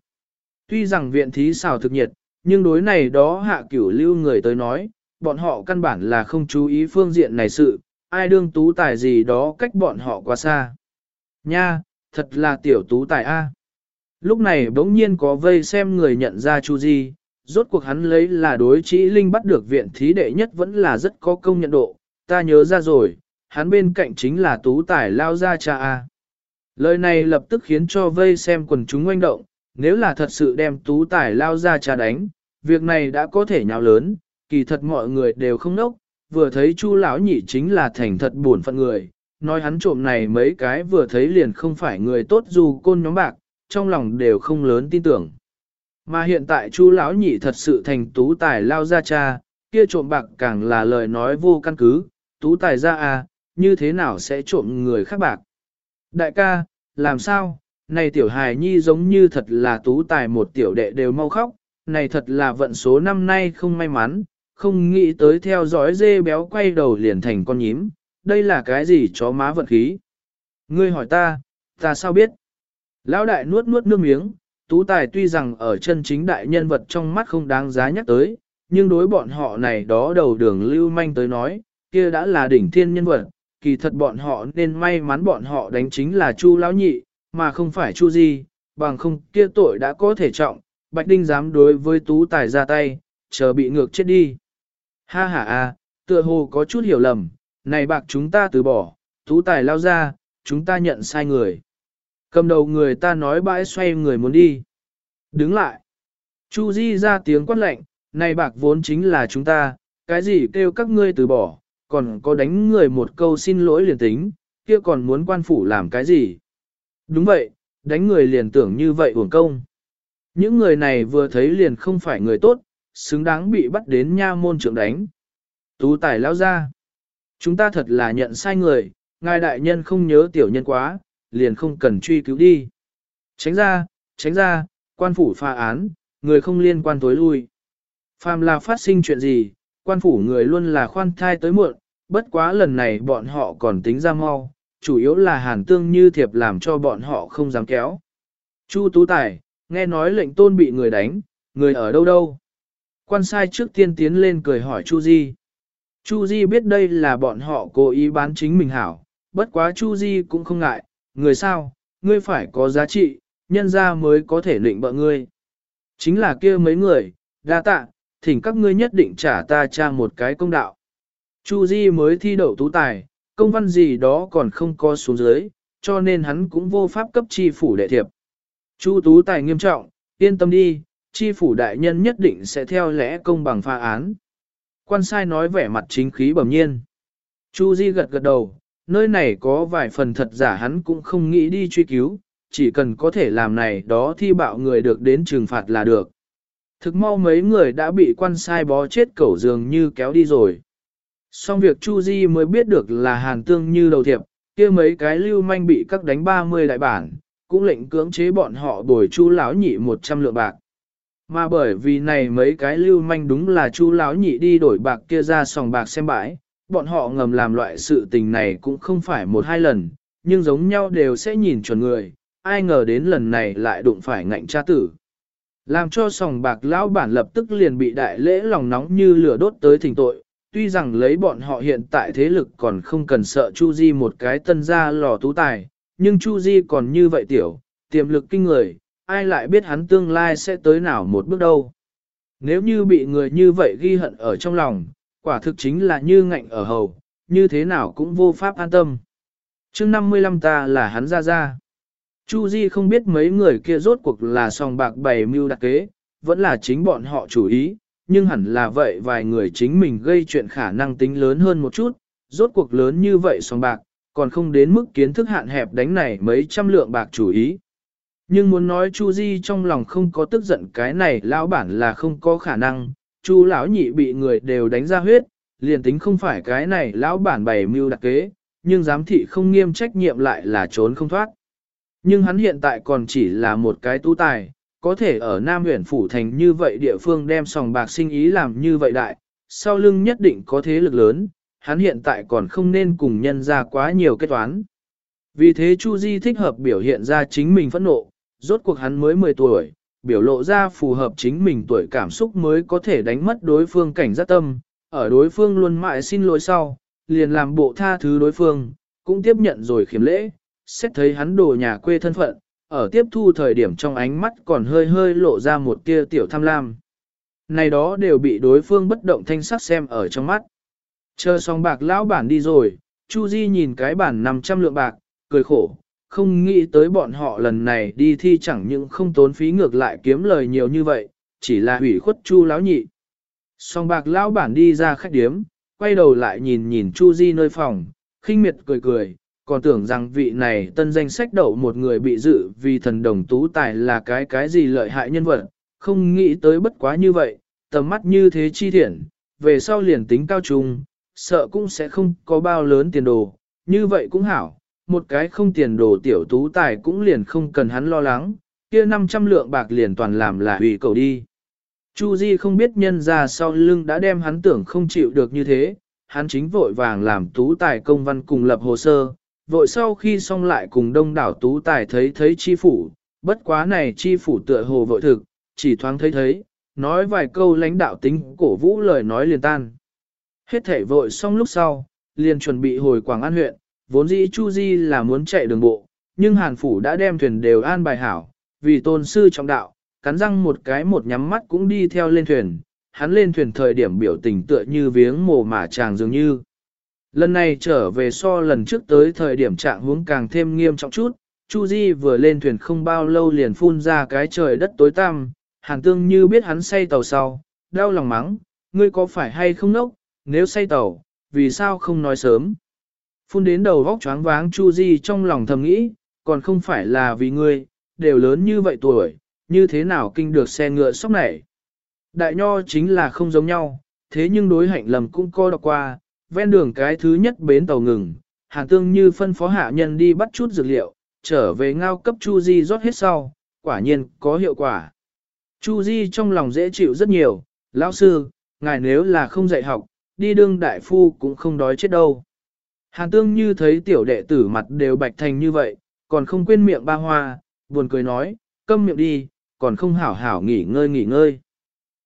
Tuy rằng viện thí xào thực nhiệt, nhưng đối này đó hạ cửu lưu người tới nói, bọn họ căn bản là không chú ý phương diện này sự, ai đương tú tài gì đó cách bọn họ quá xa. Nha, thật là tiểu tú tài A. Lúc này bỗng nhiên có vây xem người nhận ra Chu Di, rốt cuộc hắn lấy là đối chỉ linh bắt được viện thí đệ nhất vẫn là rất có công nhận độ, ta nhớ ra rồi, hắn bên cạnh chính là tú tài lao ra cha A. Lời này lập tức khiến cho vây xem quần chúng oanh động, nếu là thật sự đem tú tài lao ra cha đánh, việc này đã có thể nhào lớn, kỳ thật mọi người đều không nốc, vừa thấy chu lão nhị chính là thành thật buồn phận người, nói hắn trộm này mấy cái vừa thấy liền không phải người tốt dù côn nhóm bạc, trong lòng đều không lớn tin tưởng. Mà hiện tại chu lão nhị thật sự thành tú tài lao ra cha, kia trộm bạc càng là lời nói vô căn cứ, tú tài ra à, như thế nào sẽ trộm người khác bạc. Đại ca, làm sao, này tiểu hài nhi giống như thật là tú tài một tiểu đệ đều mau khóc, này thật là vận số năm nay không may mắn, không nghĩ tới theo dõi dê béo quay đầu liền thành con nhím, đây là cái gì chó má vận khí. Ngươi hỏi ta, ta sao biết? Lão đại nuốt nuốt nước miếng, tú tài tuy rằng ở chân chính đại nhân vật trong mắt không đáng giá nhắc tới, nhưng đối bọn họ này đó đầu đường lưu manh tới nói, kia đã là đỉnh thiên nhân vật, kỳ thật bọn họ nên may mắn bọn họ đánh chính là Chu lão nhị, mà không phải Chu gì bằng không kia tội đã có thể trọng, Bạch Đinh dám đối với tú tài ra tay, chờ bị ngược chết đi. Ha ha a, tựa hồ có chút hiểu lầm, này bạc chúng ta từ bỏ, tú tài lao ra, chúng ta nhận sai người. Cầm đầu người ta nói bãi xoay người muốn đi. Đứng lại. Chu Di ra tiếng quát lệnh, này bạc vốn chính là chúng ta, cái gì kêu các ngươi từ bỏ, còn có đánh người một câu xin lỗi liền tính, kia còn muốn quan phủ làm cái gì. Đúng vậy, đánh người liền tưởng như vậy uổng công. Những người này vừa thấy liền không phải người tốt, xứng đáng bị bắt đến nha môn trưởng đánh. Tú tài lao ra. Chúng ta thật là nhận sai người, ngài đại nhân không nhớ tiểu nhân quá, liền không cần truy cứu đi. Tránh ra, tránh ra, quan phủ pha án, người không liên quan tối lui. Phàm là phát sinh chuyện gì, quan phủ người luôn là khoan thai tới muộn, bất quá lần này bọn họ còn tính ra mau, chủ yếu là hàn tương như thiệp làm cho bọn họ không dám kéo. Chu Tú Tài, nghe nói lệnh tôn bị người đánh, người ở đâu đâu? Quan sai trước tiên tiến lên cười hỏi Chu Di. Chu Di biết đây là bọn họ cố ý bán chính mình hảo, bất quá Chu Di cũng không ngại, người sao, ngươi phải có giá trị, nhân ra mới có thể định bợ ngươi. Chính là kia mấy người, đa tạ, thỉnh các ngươi nhất định trả ta cha một cái công đạo. Chu Di mới thi đậu tú tài, công văn gì đó còn không có xuống dưới, cho nên hắn cũng vô pháp cấp chi phủ đệ thiệp. Chu tú tài nghiêm trọng, yên tâm đi, chi phủ đại nhân nhất định sẽ theo lẽ công bằng pha án. Quan sai nói vẻ mặt chính khí bẩm nhiên. Chu Di gật gật đầu, nơi này có vài phần thật giả hắn cũng không nghĩ đi truy cứu, chỉ cần có thể làm này đó thi bạo người được đến trừng phạt là được. Thực mau mấy người đã bị quan sai bó chết cẩu dường như kéo đi rồi. Xong việc Chu Di mới biết được là hàn tương như đầu thiệp, kia mấy cái lưu manh bị các đánh 30 đại bản, cũng lệnh cưỡng chế bọn họ bồi Chu lão nhị 100 lượng bạc. Mà bởi vì này mấy cái lưu manh đúng là Chu lão nhị đi đổi bạc kia ra sòng bạc xem bãi, bọn họ ngầm làm loại sự tình này cũng không phải một hai lần, nhưng giống nhau đều sẽ nhìn chuẩn người, ai ngờ đến lần này lại đụng phải ngạnh cha tử. Làm cho sòng bạc lão bản lập tức liền bị đại lễ lòng nóng như lửa đốt tới thỉnh tội, tuy rằng lấy bọn họ hiện tại thế lực còn không cần sợ Chu Di một cái tân gia lò tú tài, nhưng Chu Di còn như vậy tiểu, tiềm lực kinh người, ai lại biết hắn tương lai sẽ tới nào một bước đâu. Nếu như bị người như vậy ghi hận ở trong lòng, quả thực chính là như ngạnh ở hầu, như thế nào cũng vô pháp an tâm. chương 55 ta là hắn ra ra. Chu Di không biết mấy người kia rốt cuộc là song bạc bày mưu đặc kế, vẫn là chính bọn họ chủ ý, nhưng hẳn là vậy vài người chính mình gây chuyện khả năng tính lớn hơn một chút, rốt cuộc lớn như vậy song bạc, còn không đến mức kiến thức hạn hẹp đánh này mấy trăm lượng bạc chủ ý. Nhưng muốn nói Chu Di trong lòng không có tức giận cái này lão bản là không có khả năng, Chu lão nhị bị người đều đánh ra huyết, liền tính không phải cái này lão bản bày mưu đặc kế, nhưng giám thị không nghiêm trách nhiệm lại là trốn không thoát. Nhưng hắn hiện tại còn chỉ là một cái tu tài, có thể ở Nam huyện Phủ Thành như vậy địa phương đem sòng bạc sinh ý làm như vậy đại, sau lưng nhất định có thế lực lớn, hắn hiện tại còn không nên cùng nhân ra quá nhiều kết toán. Vì thế Chu Di thích hợp biểu hiện ra chính mình phẫn nộ, rốt cuộc hắn mới 10 tuổi, biểu lộ ra phù hợp chính mình tuổi cảm xúc mới có thể đánh mất đối phương cảnh giác tâm, ở đối phương luôn mãi xin lỗi sau, liền làm bộ tha thứ đối phương, cũng tiếp nhận rồi khiếm lễ, xét thấy hắn đồ nhà quê thân phận, ở tiếp thu thời điểm trong ánh mắt còn hơi hơi lộ ra một tia tiểu tham lam. Này đó đều bị đối phương bất động thanh sắc xem ở trong mắt. Chờ xong bạc lão bản đi rồi, Chu Di nhìn cái bản 500 lượng bạc, cười khổ, không nghĩ tới bọn họ lần này đi thi chẳng những không tốn phí ngược lại kiếm lời nhiều như vậy, chỉ là hủy khuất Chu lão nhị. Song bạc lão bản đi ra khách điếm, quay đầu lại nhìn nhìn Chu Di nơi phòng, khinh miệt cười cười, còn tưởng rằng vị này tân danh sách đậu một người bị dự vì thần đồng tú tài là cái cái gì lợi hại nhân vật, không nghĩ tới bất quá như vậy, tầm mắt như thế chi thiện, về sau liền tính cao trung, sợ cũng sẽ không có bao lớn tiền đồ, như vậy cũng hảo, một cái không tiền đồ tiểu tú tài cũng liền không cần hắn lo lắng, kia 500 lượng bạc liền toàn làm là hủy cầu đi. Chu Di không biết nhân ra sau lưng đã đem hắn tưởng không chịu được như thế, hắn chính vội vàng làm tú tài công văn cùng lập hồ sơ, vội sau khi xong lại cùng đông đảo tú tài thấy thấy chi phủ, bất quá này chi phủ tựa hồ vội thực, chỉ thoáng thấy thấy, nói vài câu lãnh đạo tính cổ vũ lời nói liền tan. Hết thể vội xong lúc sau, liền chuẩn bị hồi Quảng An huyện, vốn dĩ Chu Di là muốn chạy đường bộ, nhưng Hàn Phủ đã đem thuyền đều an bài hảo, vì tôn sư trọng đạo, cắn răng một cái một nhắm mắt cũng đi theo lên thuyền, hắn lên thuyền thời điểm biểu tình tựa như viếng mồ mả chàng dường như. Lần này trở về so lần trước tới thời điểm trạng huống càng thêm nghiêm trọng chút, Chu Di vừa lên thuyền không bao lâu liền phun ra cái trời đất tối tăm, Hàn Tương như biết hắn say tàu sau, đau lòng mắng, ngươi có phải hay không nốc, nếu say tàu, vì sao không nói sớm. Phun đến đầu vóc choáng váng Chu Di trong lòng thầm nghĩ, còn không phải là vì ngươi, đều lớn như vậy tuổi, như thế nào kinh được xe ngựa sóc này. Đại nho chính là không giống nhau, thế nhưng đối hạnh lầm cũng coi đọc qua, ven đường cái thứ nhất bến tàu ngừng, Hàn Tương như phân phó hạ nhân đi bắt chút dược liệu, trở về ngao cấp Chu Di rót hết sau, quả nhiên có hiệu quả. Chu Di trong lòng dễ chịu rất nhiều, lão sư, ngài nếu là không dạy học, đi đương đại phu cũng không đói chết đâu. Hàn Tương như thấy tiểu đệ tử mặt đều bạch thành như vậy, còn không quên miệng ba hoa, buồn cười nói, câm miệng đi, còn không hảo hảo nghỉ ngơi nghỉ ngơi.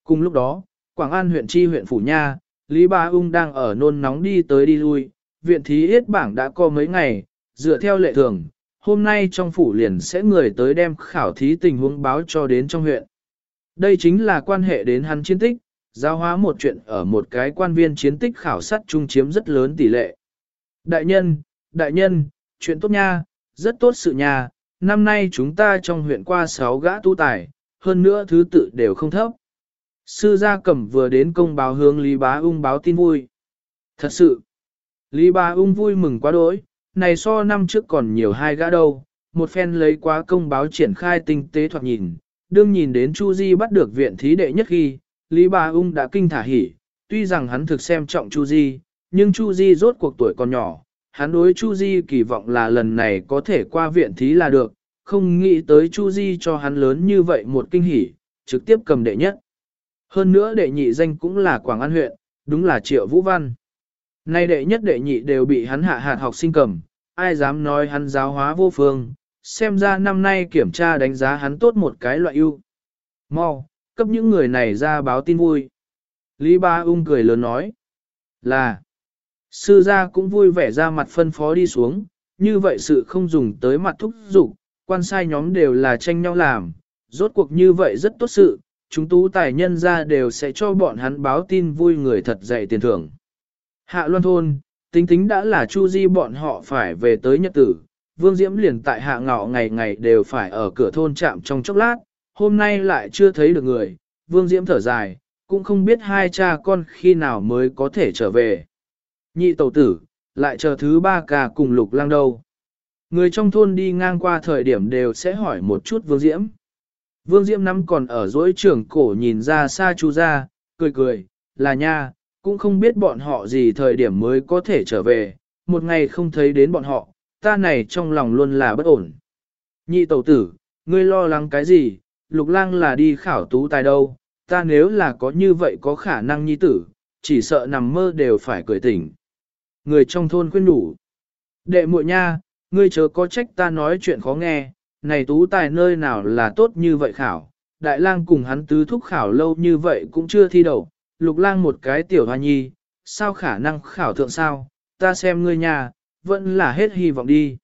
Cùng lúc đó, Quảng An huyện chi huyện Phủ Nha, Lý Ba Ung đang ở nôn nóng đi tới đi lui, viện thí yết bảng đã có mấy ngày, dựa theo lệ thường, hôm nay trong phủ liền sẽ người tới đem khảo thí tình huống báo cho đến trong huyện. Đây chính là quan hệ đến hắn chiến tích, giao hóa một chuyện ở một cái quan viên chiến tích khảo sát trung chiếm rất lớn tỷ lệ. Đại nhân, đại nhân, chuyện tốt nha, rất tốt sự nha, năm nay chúng ta trong huyện qua 6 gã tu tài, hơn nữa thứ tự đều không thấp. Sư gia cẩm vừa đến công báo hướng Lý Bá Ung báo tin vui. Thật sự, Lý Bá Ung vui mừng quá đỗi, này so năm trước còn nhiều hai gã đâu, một phen lấy quá công báo triển khai tinh tế thoạt nhìn, đương nhìn đến Chu Di bắt được viện thí đệ nhất khi, Lý Bá Ung đã kinh thả hỉ, tuy rằng hắn thực xem trọng Chu Di, nhưng Chu Di rốt cuộc tuổi còn nhỏ, hắn đối Chu Di kỳ vọng là lần này có thể qua viện thí là được, không nghĩ tới Chu Di cho hắn lớn như vậy một kinh hỉ, trực tiếp cầm đệ nhất. Hơn nữa đệ nhị danh cũng là Quảng An huyện, đúng là Triệu Vũ Văn. Nay đệ nhất đệ nhị đều bị hắn hạ hạt học sinh cầm, ai dám nói hắn giáo hóa vô phương, xem ra năm nay kiểm tra đánh giá hắn tốt một cái loại ưu. Mau, cấp những người này ra báo tin vui. Lý Ba Ung cười lớn nói, là, sư gia cũng vui vẻ ra mặt phân phó đi xuống, như vậy sự không dùng tới mặt thúc dục quan sai nhóm đều là tranh nhau làm, rốt cuộc như vậy rất tốt sự, chúng tú tài nhân ra đều sẽ cho bọn hắn báo tin vui người thật dạy tiền thưởng. Hạ Loan Thôn, tính tính đã là chu di bọn họ phải về tới nhật tử, Vương Diễm liền tại hạ ngọ ngày ngày đều phải ở cửa thôn chạm trong chốc lát, hôm nay lại chưa thấy được người, Vương Diễm thở dài, cũng không biết hai cha con khi nào mới có thể trở về. Nhị tẩu tử, lại chờ thứ ba ca cùng lục lang đâu. Người trong thôn đi ngang qua thời điểm đều sẽ hỏi một chút Vương Diễm. Vương Diễm năm còn ở dối trưởng cổ nhìn ra xa chú ra, cười cười, là nha, cũng không biết bọn họ gì thời điểm mới có thể trở về, một ngày không thấy đến bọn họ, ta này trong lòng luôn là bất ổn. Nhị tẩu tử, ngươi lo lắng cái gì, lục lang là đi khảo tú tài đâu, ta nếu là có như vậy có khả năng nhi tử, chỉ sợ nằm mơ đều phải cười tỉnh. Người trong thôn khuyên đủ. Đệ muội nha, ngươi chớ có trách ta nói chuyện khó nghe, này tú tài nơi nào là tốt như vậy khảo, đại lang cùng hắn tứ thúc khảo lâu như vậy cũng chưa thi đậu, lục lang một cái tiểu hoa nhi, sao khả năng khảo thượng sao, ta xem ngươi nhà, vẫn là hết hy vọng đi.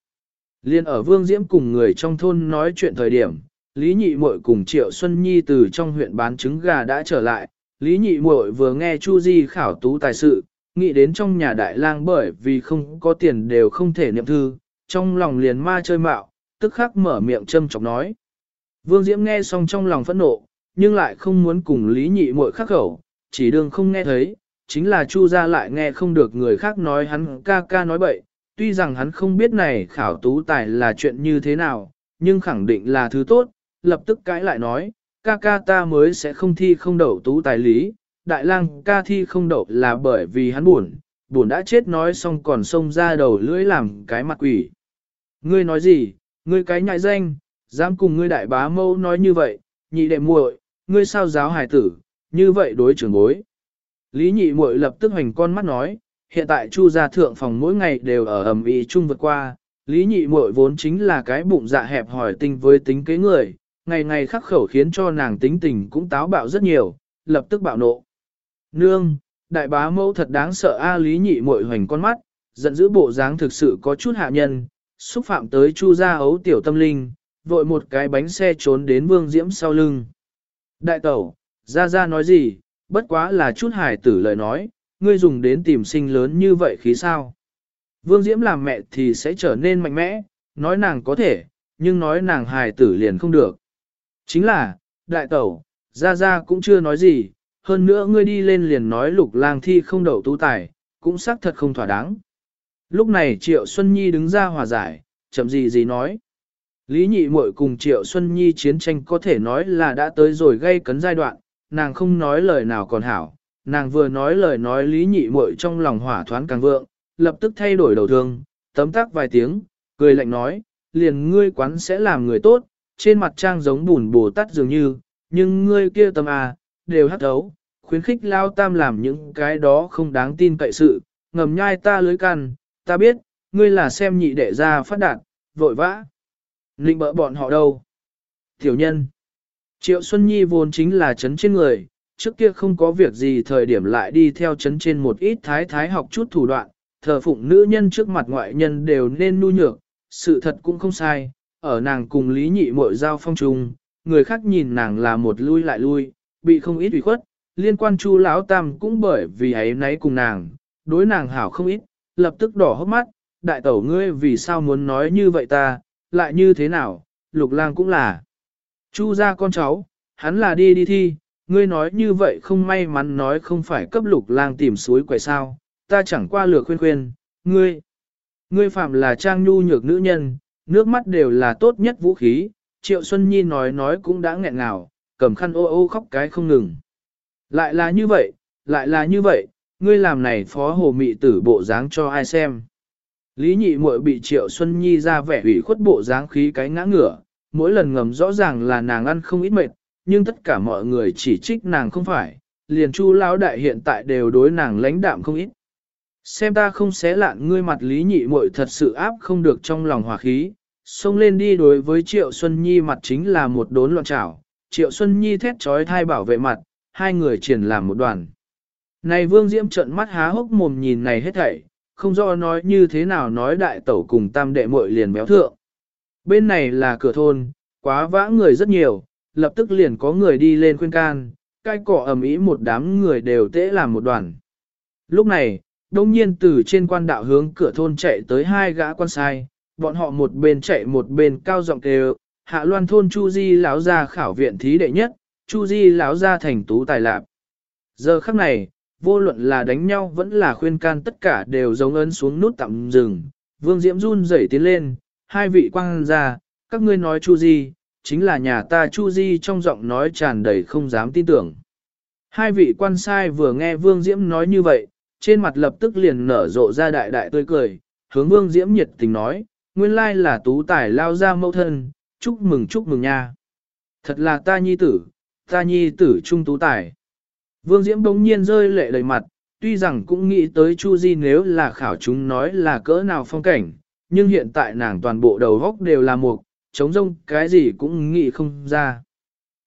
Liên ở Vương Diễm cùng người trong thôn nói chuyện thời điểm, Lý Nhị Muội cùng Triệu Xuân Nhi từ trong huyện bán trứng gà đã trở lại. Lý Nhị Muội vừa nghe Chu Di khảo tú tài sự, nghĩ đến trong nhà đại lang bởi vì không có tiền đều không thể niệm thư, trong lòng liền ma chơi mạo, tức khắc mở miệng châm chọc nói. Vương Diễm nghe xong trong lòng phẫn nộ, nhưng lại không muốn cùng Lý Nhị Muội khắc khẩu, chỉ đương không nghe thấy, chính là Chu gia lại nghe không được người khác nói hắn ca ca nói bậy, tuy rằng hắn không biết này khảo tú tài là chuyện như thế nào, nhưng khẳng định là thứ tốt, lập tức cãi lại nói, ca ca ta mới sẽ không thi không đậu tú tài lý, đại lang ca thi không đậu là bởi vì hắn buồn, buồn đã chết nói xong còn xông ra đầu lưỡi làm cái mặt quỷ. Ngươi nói gì, ngươi cái nhại danh, dám cùng ngươi đại bá mâu nói như vậy, nhị đệ muội, ngươi sao giáo hài tử, như vậy đối trưởng bối. Lý nhị muội lập tức hoành con mắt nói, hiện tại chu gia thượng phòng mỗi ngày đều ở ẩm ý chung vượt qua, lý nhị muội vốn chính là cái bụng dạ hẹp hỏi tình với tính kế người, ngày ngày khắc khẩu khiến cho nàng tính tình cũng táo bạo rất nhiều, lập tức bạo nộ. Nương, đại bá mẫu thật đáng sợ a lý nhị muội hoành con mắt, giận dữ bộ dáng thực sự có chút hạ nhân, xúc phạm tới chu gia ấu tiểu tâm linh, vội một cái bánh xe trốn đến vương diễm sau lưng. Đại tẩu, ra ra nói gì, bất quá là chút hài tử lời nói, ngươi dùng đến tìm sinh lớn như vậy khí sao. Vương diễm làm mẹ thì sẽ trở nên mạnh mẽ, nói nàng có thể, nhưng nói nàng hài tử liền không được. Chính là, đại tẩu, ra ra cũng chưa nói gì, hơn nữa ngươi đi lên liền nói lục lang thi không đậu tú tài, cũng xác thật không thỏa đáng. Lúc này Triệu Xuân Nhi đứng ra hòa giải, chậm gì gì nói. Lý nhị muội cùng Triệu Xuân Nhi chiến tranh có thể nói là đã tới rồi gây cấn giai đoạn, nàng không nói lời nào còn hảo, nàng vừa nói lời nói lý nhị muội trong lòng hỏa thoáng càng vượng, lập tức thay đổi đầu thương, tấm tắc vài tiếng, cười lạnh nói, liền ngươi quán sẽ làm người tốt, trên mặt trang giống bùn bồ tát dường như, nhưng ngươi kia tâm à, đều hắt thấu, khuyến khích lao tam làm những cái đó không đáng tin cậy sự, ngầm nhai ta lưới căn, ta biết, ngươi là xem nhị đệ ra phát đạt, vội vã. Nịnh bỡ bọn họ đâu? Tiểu nhân. Triệu Xuân Nhi vốn chính là chấn trên người, trước kia không có việc gì thời điểm lại đi theo chấn trên một ít thái thái học chút thủ đoạn, thờ phụng nữ nhân trước mặt ngoại nhân đều nên nu nhược, sự thật cũng không sai, ở nàng cùng lý nhị mội giao phong trùng, người khác nhìn nàng là một lui lại lui, bị không ít ủy khuất, liên quan chu lão tam cũng bởi vì ấy nấy cùng nàng, đối nàng hảo không ít, lập tức đỏ hốc mắt, đại tẩu ngươi vì sao muốn nói như vậy ta, lại như thế nào, lục lang cũng là. Chu ra con cháu, hắn là đi đi thi, ngươi nói như vậy không may mắn nói không phải cấp lục lang tìm suối quậy sao, ta chẳng qua lừa khuyên khuyên, ngươi. Ngươi phạm là trang nhu nhược nữ nhân, nước mắt đều là tốt nhất vũ khí, Triệu Xuân Nhi nói nói cũng đã nghẹn ngào, cầm khăn ô ô khóc cái không ngừng. Lại là như vậy, lại là như vậy, ngươi làm này phó hồ mị tử bộ dáng cho ai xem. Lý nhị muội bị Triệu Xuân Nhi ra vẻ ủy khuất bộ dáng khí cái ngã ngửa, mỗi lần ngầm rõ ràng là nàng ăn không ít mệt, nhưng tất cả mọi người chỉ trích nàng không phải, liền chu lão đại hiện tại đều đối nàng lãnh đạm không ít. Xem ta không xé lạn ngươi mặt lý nhị muội thật sự áp không được trong lòng hòa khí, xông lên đi đối với Triệu Xuân Nhi mặt chính là một đốn loạn trảo, Triệu Xuân Nhi thét trói thai bảo vệ mặt, hai người triển làm một đoàn. Này Vương Diễm trận mắt há hốc mồm nhìn này hết thảy, không do nói như thế nào nói đại tẩu cùng tam đệ muội liền béo thượng. Bên này là cửa thôn, quá vã người rất nhiều, lập tức liền có người đi lên khuyên can, cai cỏ ầm ĩ một đám người đều tễ làm một đoàn. Lúc này, đông nhiên từ trên quan đạo hướng cửa thôn chạy tới hai gã quan sai, bọn họ một bên chạy một bên cao giọng kêu, hạ loan thôn Chu Di lão gia khảo viện thí đệ nhất, Chu Di lão ra thành tú tài lạc. Giờ khắc này, vô luận là đánh nhau vẫn là khuyên can tất cả đều giống ấn xuống nút tạm dừng. Vương Diễm run rẩy tiến lên, hai vị quang ra, các ngươi nói Chu Di, chính là nhà ta Chu Di trong giọng nói tràn đầy không dám tin tưởng. Hai vị quan sai vừa nghe Vương Diễm nói như vậy, trên mặt lập tức liền nở rộ ra đại đại tươi cười, hướng Vương Diễm nhiệt tình nói, nguyên lai là tú tài lao ra mẫu thân, chúc mừng chúc mừng nha. Thật là ta nhi tử, ta nhi tử trung tú tài. Vương Diễm bỗng nhiên rơi lệ đầy mặt, tuy rằng cũng nghĩ tới Chu Di nếu là khảo chúng nói là cỡ nào phong cảnh, nhưng hiện tại nàng toàn bộ đầu góc đều là mục, chống rông cái gì cũng nghĩ không ra.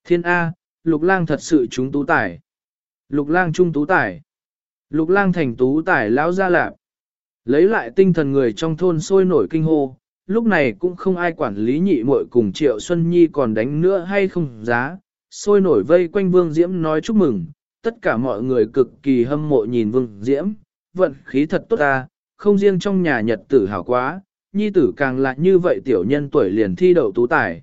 Thiên A, lục lang thật sự chúng tú tài. Lục lang trung tú tài. Lục lang thành tú tài lão gia lạp. Lấy lại tinh thần người trong thôn sôi nổi kinh hô, lúc này cũng không ai quản lý nhị muội cùng Triệu Xuân Nhi còn đánh nữa hay không giá, sôi nổi vây quanh Vương Diễm nói chúc mừng, tất cả mọi người cực kỳ hâm mộ nhìn Vương Diễm, vận khí thật tốt ta, không riêng trong nhà nhật tử hảo quá, nhi tử càng lại như vậy tiểu nhân tuổi liền thi đậu tú tài.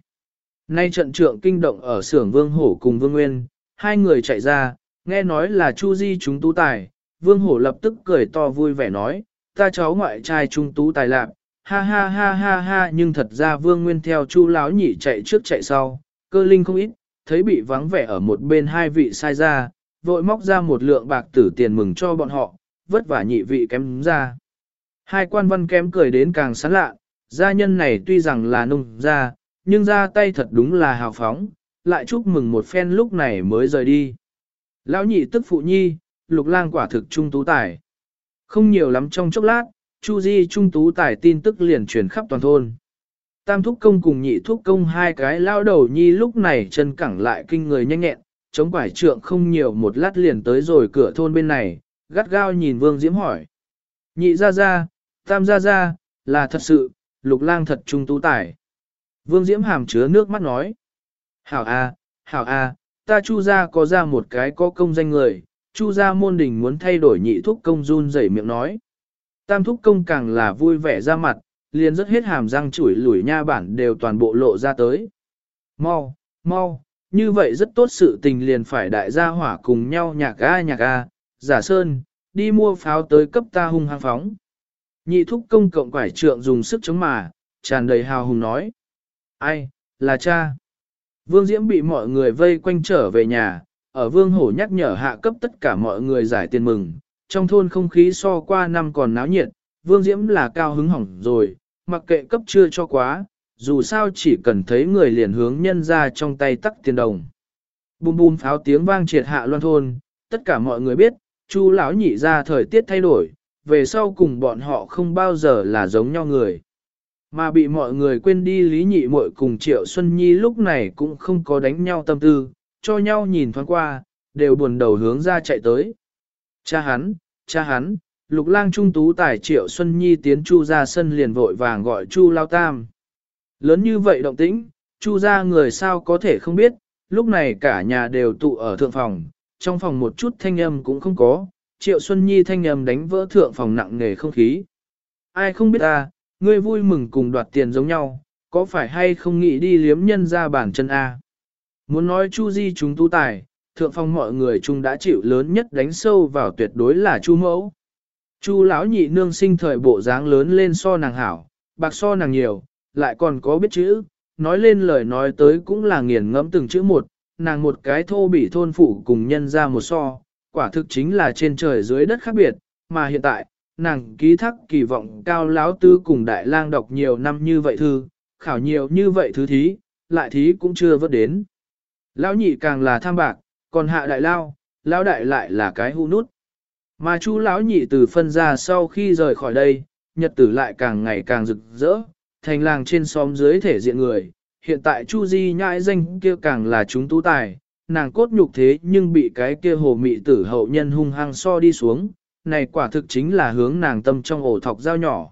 Nay trận trượng kinh động ở xưởng Vương Hổ cùng Vương Nguyên, hai người chạy ra, nghe nói là Chu Di chúng tú tài, Vương Hổ lập tức cười to vui vẻ nói, ta cháu ngoại trai trung tú tài lạc, ha ha ha ha ha nhưng thật ra Vương Nguyên theo Chu Lão nhị chạy trước chạy sau, cơ linh không ít, thấy bị vắng vẻ ở một bên hai vị sai ra, vội móc ra một lượng bạc tử tiền mừng cho bọn họ, vất vả nhị vị kém ra. Hai quan văn kém cười đến càng sán lạ, gia nhân này tuy rằng là nung ra, nhưng ra tay thật đúng là hào phóng, lại chúc mừng một phen lúc này mới rời đi. Lão nhị tức phụ nhi, lục lang quả thực trung tú tài. Không nhiều lắm trong chốc lát, Chu Di trung tú tài tin tức liền truyền khắp toàn thôn. Tam thúc công cùng nhị thúc công hai cái lao đầu nhi lúc này chân cẳng lại kinh người nhanh nhẹn, chống quải trượng không nhiều một lát liền tới rồi cửa thôn bên này, gắt gao nhìn Vương Diễm hỏi. Nhị ra ra, tam ra ra, là thật sự, lục lang thật trung tú tài. Vương Diễm hàm chứa nước mắt nói. Hảo a, hảo a, ta chu ra có ra một cái có công danh người, chu ra môn đình muốn thay đổi nhị thúc công run rẩy miệng nói. Tam thúc công càng là vui vẻ ra mặt, liền rất hết hàm răng chủi lủi nha bản đều toàn bộ lộ ra tới. Mau, mau, như vậy rất tốt sự tình liền phải đại gia hỏa cùng nhau nhạc a nhạc a, giả sơn, đi mua pháo tới cấp ta hung hăng phóng. Nhị thúc công cộng quải trượng dùng sức chống mà, tràn đầy hào hùng nói. Ai, là cha. Vương Diễm bị mọi người vây quanh trở về nhà, ở vương hổ nhắc nhở hạ cấp tất cả mọi người giải tiền mừng, trong thôn không khí so qua năm còn náo nhiệt, vương diễm là cao hứng hỏng rồi, mặc kệ cấp chưa cho quá, dù sao chỉ cần thấy người liền hướng nhân ra trong tay tắc tiền đồng. Bùm bùm pháo tiếng vang triệt hạ loan thôn, tất cả mọi người biết, chu lão nhị ra thời tiết thay đổi, về sau cùng bọn họ không bao giờ là giống nhau người. Mà bị mọi người quên đi lý nhị muội cùng Triệu Xuân Nhi lúc này cũng không có đánh nhau tâm tư, cho nhau nhìn thoáng qua, đều buồn đầu hướng ra chạy tới. Cha hắn, cha hắn, lục lang trung tú tài Triệu Xuân Nhi tiến chu ra sân liền vội vàng gọi chu lao tam. Lớn như vậy động tĩnh, chu ra người sao có thể không biết, lúc này cả nhà đều tụ ở thượng phòng, trong phòng một chút thanh âm cũng không có, Triệu Xuân Nhi thanh âm đánh vỡ thượng phòng nặng nề không khí. Ai không biết ta, ngươi vui mừng cùng đoạt tiền giống nhau, có phải hay không nghĩ đi liếm nhân ra bản chân A. Muốn nói Chu Di chúng tu tài, thượng phong mọi người chung đã chịu lớn nhất đánh sâu vào tuyệt đối là Chu mẫu. Chu lão nhị nương sinh thời bộ dáng lớn lên so nàng hảo, bạc so nàng nhiều, lại còn có biết chữ, nói lên lời nói tới cũng là nghiền ngẫm từng chữ một, nàng một cái thô bị thôn phụ cùng nhân ra một so, quả thực chính là trên trời dưới đất khác biệt, mà hiện tại, nàng ký thác kỳ vọng cao lão tư cùng đại lang đọc nhiều năm như vậy thư, khảo nhiều như vậy thứ thí, lại thí cũng chưa vớt đến. Lão nhị càng là tham bạc, còn hạ đại lao, lão đại lại là cái hũ nút. Mà chú lão nhị từ phân ra sau khi rời khỏi đây, nhật tử lại càng ngày càng rực rỡ, thành làng trên xóm dưới thể diện người. Hiện tại Chu Di nhãi danh kia càng là chúng tú tài, nàng cốt nhục thế nhưng bị cái kia hồ mị tử hậu nhân hung hăng so đi xuống, này quả thực chính là hướng nàng tâm trong ổ thọc dao nhỏ.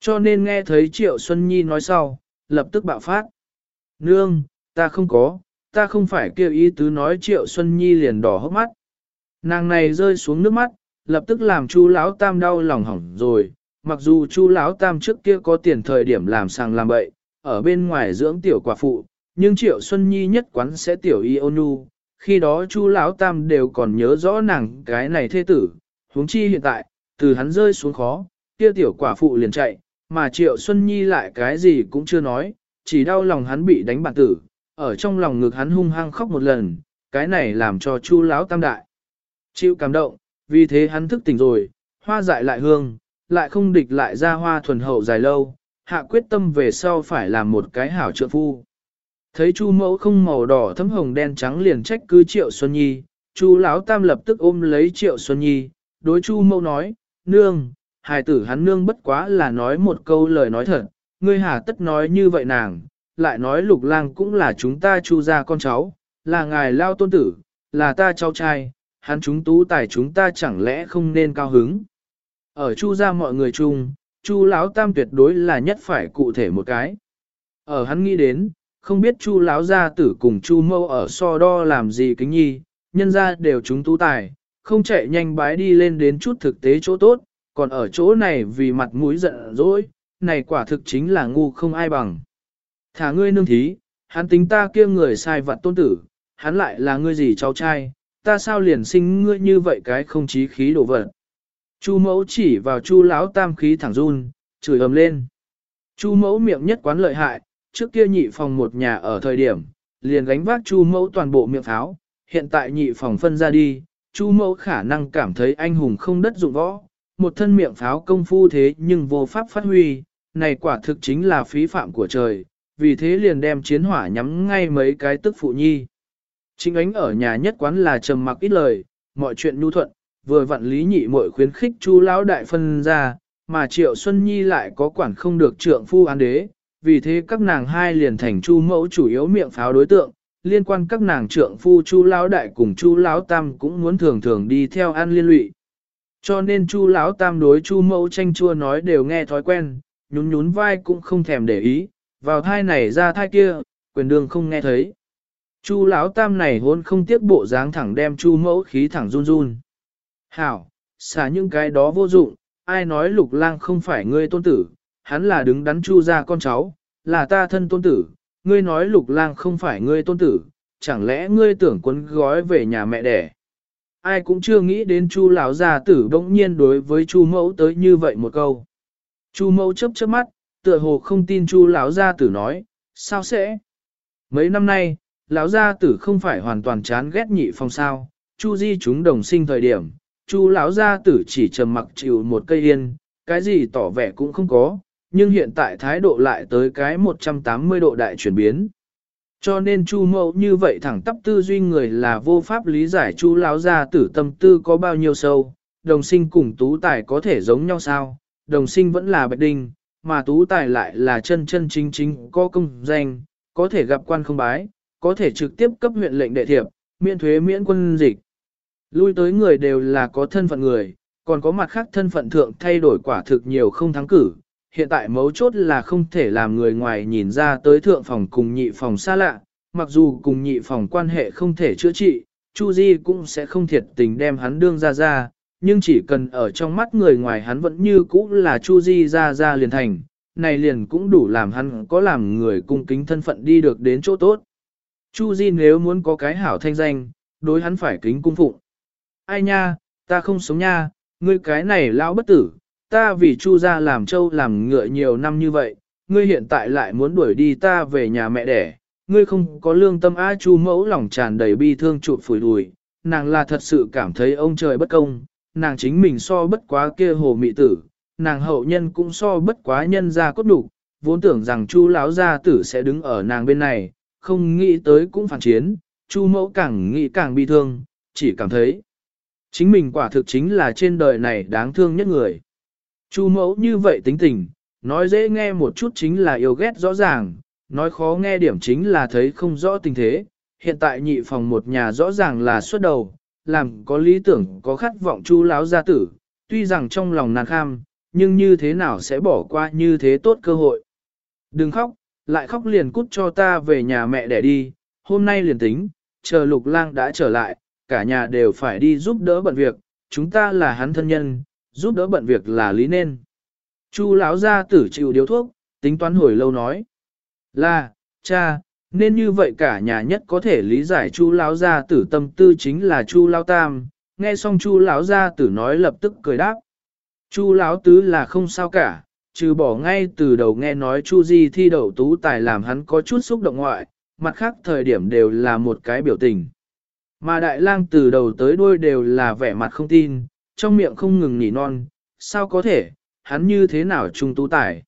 Cho nên nghe thấy Triệu Xuân Nhi nói sau, lập tức bạo phát. Nương, ta không có, ta không phải kêu ý tứ nói Triệu Xuân Nhi liền đỏ hốc mắt. Nàng này rơi xuống nước mắt, lập tức làm chu lão tam đau lòng hỏng rồi, mặc dù chu lão tam trước kia có tiền thời điểm làm sàng làm bậy, ở bên ngoài dưỡng tiểu quả phụ, nhưng Triệu Xuân Nhi nhất quán sẽ tiểu y ôn nhu, khi đó chu lão tam đều còn nhớ rõ nàng cái này thê tử, huống chi hiện tại, từ hắn rơi xuống khó, kia tiểu quả phụ liền chạy, mà Triệu Xuân Nhi lại cái gì cũng chưa nói, chỉ đau lòng hắn bị đánh bản tử, ở trong lòng ngực hắn hung hăng khóc một lần, cái này làm cho Chu lão tam đại. Chịu cảm động, vì thế hắn thức tỉnh rồi, hoa dại lại hương, lại không địch lại ra hoa thuần hậu dài lâu, hạ quyết tâm về sau phải làm một cái hảo trượng phu. Thấy Chu mẫu không màu đỏ thấm hồng đen trắng liền trách cứ Triệu Xuân Nhi, Chu lão tam lập tức ôm lấy Triệu Xuân Nhi, đối Chu mẫu nói, nương, hài tử hắn nương bất quá là nói một câu lời nói thật, ngươi hà tất nói như vậy nàng, lại nói lục lang cũng là chúng ta chu ra con cháu, là ngài lao tôn tử, là ta cháu trai, hắn chúng tú tài chúng ta chẳng lẽ không nên cao hứng. Ở chu ra mọi người chung, chu lão tam tuyệt đối là nhất phải cụ thể một cái. Ở hắn nghĩ đến, không biết chu lão gia tử cùng chu mâu ở so đo làm gì kính nhi, nhân ra đều chúng tú tài, không chạy nhanh bái đi lên đến chút thực tế chỗ tốt, còn ở chỗ này vì mặt mũi giận dỗi, này quả thực chính là ngu không ai bằng. Thả ngươi nương thí, hắn tính ta kia người sai vặt tôn tử, hắn lại là ngươi gì cháu trai, ta sao liền sinh ngươi như vậy cái không chí khí đổ vật. Chu mẫu chỉ vào chu lão tam khí thẳng run, chửi ầm lên. Chu mẫu miệng nhất quán lợi hại, trước kia nhị phòng một nhà ở thời điểm, liền gánh vác chu mẫu toàn bộ miệng pháo, hiện tại nhị phòng phân ra đi, chu mẫu khả năng cảm thấy anh hùng không đất dụng võ, một thân miệng pháo công phu thế nhưng vô pháp phát huy, này quả thực chính là phí phạm của trời, vì thế liền đem chiến hỏa nhắm ngay mấy cái tức phụ nhi. Chính ánh ở nhà nhất quán là trầm mặc ít lời, mọi chuyện nhu thuận, vừa vặn lý nhị muội khuyến khích chu lão đại phân ra, mà triệu xuân nhi lại có quản không được trượng phu án đế, vì thế các nàng hai liền thành chu mẫu chủ yếu miệng pháo đối tượng, liên quan các nàng trượng phu chu lão đại cùng chu lão tam cũng muốn thường thường đi theo an liên lụy. Cho nên chu lão tam đối chu mẫu tranh chua nói đều nghe thói quen, nhún nhún vai cũng không thèm để ý, vào thai này ra thai kia, quyền đường không nghe thấy. Chu lão tam này hôn không tiếc bộ dáng thẳng đem chu mẫu khí thẳng run run. Hảo, xả những cái đó vô dụng, ai nói lục lang không phải ngươi tôn tử, hắn là đứng đắn chu ra con cháu, là ta thân tôn tử, ngươi nói lục lang không phải ngươi tôn tử, chẳng lẽ ngươi tưởng quấn gói về nhà mẹ đẻ. Ai cũng chưa nghĩ đến chu lão gia tử bỗng nhiên đối với chu mẫu tới như vậy một câu. Chu mẫu chấp chớp mắt, tựa hồ không tin chu lão gia tử nói, sao sẽ? Mấy năm nay, lão gia tử không phải hoàn toàn chán ghét nhị phong sao, Chu Di chúng đồng sinh thời điểm, Chu lão gia tử chỉ trầm mặc chịu một cây yên, cái gì tỏ vẻ cũng không có, nhưng hiện tại thái độ lại tới cái 180 độ đại chuyển biến. Cho nên Chu Mậu như vậy thẳng tắp tư duy người là vô pháp lý giải Chu lão gia tử tâm tư có bao nhiêu sâu, đồng sinh cùng tú tài có thể giống nhau sao? Đồng sinh vẫn là bạch đinh, mà tú tài lại là chân chân chính chính có công danh, có thể gặp quan không bái, có thể trực tiếp cấp huyện lệnh đệ thiệp, miễn thuế miễn quân dịch. Lui tới người đều là có thân phận người, còn có mặt khác thân phận thượng thay đổi quả thực nhiều không thắng cử. Hiện tại mấu chốt là không thể làm người ngoài nhìn ra tới thượng phòng cùng nhị phòng xa lạ, mặc dù cùng nhị phòng quan hệ không thể chữa trị, Chu Di cũng sẽ không thiệt tình đem hắn đương ra ra, nhưng chỉ cần ở trong mắt người ngoài hắn vẫn như cũ là Chu Di ra ra liền thành, này liền cũng đủ làm hắn có làm người cung kính thân phận đi được đến chỗ tốt. Chu Di nếu muốn có cái hảo thanh danh, đối hắn phải kính cung phụng. Ai nha, ta không sống nha, ngươi cái này lão bất tử, ta vì Chu gia làm trâu làm ngựa nhiều năm như vậy, ngươi hiện tại lại muốn đuổi đi ta về nhà mẹ đẻ, ngươi không có lương tâm á Chu mẫu lòng tràn đầy bi thương chụp phủi đùi, nàng là thật sự cảm thấy ông trời bất công, nàng chính mình so bất quá kia hồ mị tử, nàng hậu nhân cũng so bất quá nhân gia cốt đủ, vốn tưởng rằng Chu lão gia tử sẽ đứng ở nàng bên này, không nghĩ tới cũng phản chiến, Chu mẫu càng nghĩ càng bi thương, chỉ cảm thấy chính mình quả thực chính là trên đời này đáng thương nhất người. Chu mẫu như vậy tính tình, nói dễ nghe một chút chính là yêu ghét rõ ràng, nói khó nghe điểm chính là thấy không rõ tình thế. Hiện tại nhị phòng một nhà rõ ràng là xuất đầu, làm có lý tưởng có khát vọng chu láo gia tử, tuy rằng trong lòng nàng kham, nhưng như thế nào sẽ bỏ qua như thế tốt cơ hội. Đừng khóc, lại khóc liền cút cho ta về nhà mẹ để đi, hôm nay liền tính, chờ lục lang đã trở lại, cả nhà đều phải đi giúp đỡ bận việc, chúng ta là hắn thân nhân, giúp đỡ bận việc là lý nên. Chu lão gia tử chịu điếu thuốc, tính toán hồi lâu nói. Là, cha, nên như vậy cả nhà nhất có thể lý giải chu lão gia tử tâm tư chính là chu lão tam, nghe xong chu lão gia tử nói lập tức cười đáp. Chu lão tứ là không sao cả, trừ bỏ ngay từ đầu nghe nói chu di thi đậu tú tài làm hắn có chút xúc động ngoại, mặt khác thời điểm đều là một cái biểu tình. Mà đại lang từ đầu tới đuôi đều là vẻ mặt không tin, trong miệng không ngừng nỉ non, sao có thể, hắn như thế nào trung tú tài.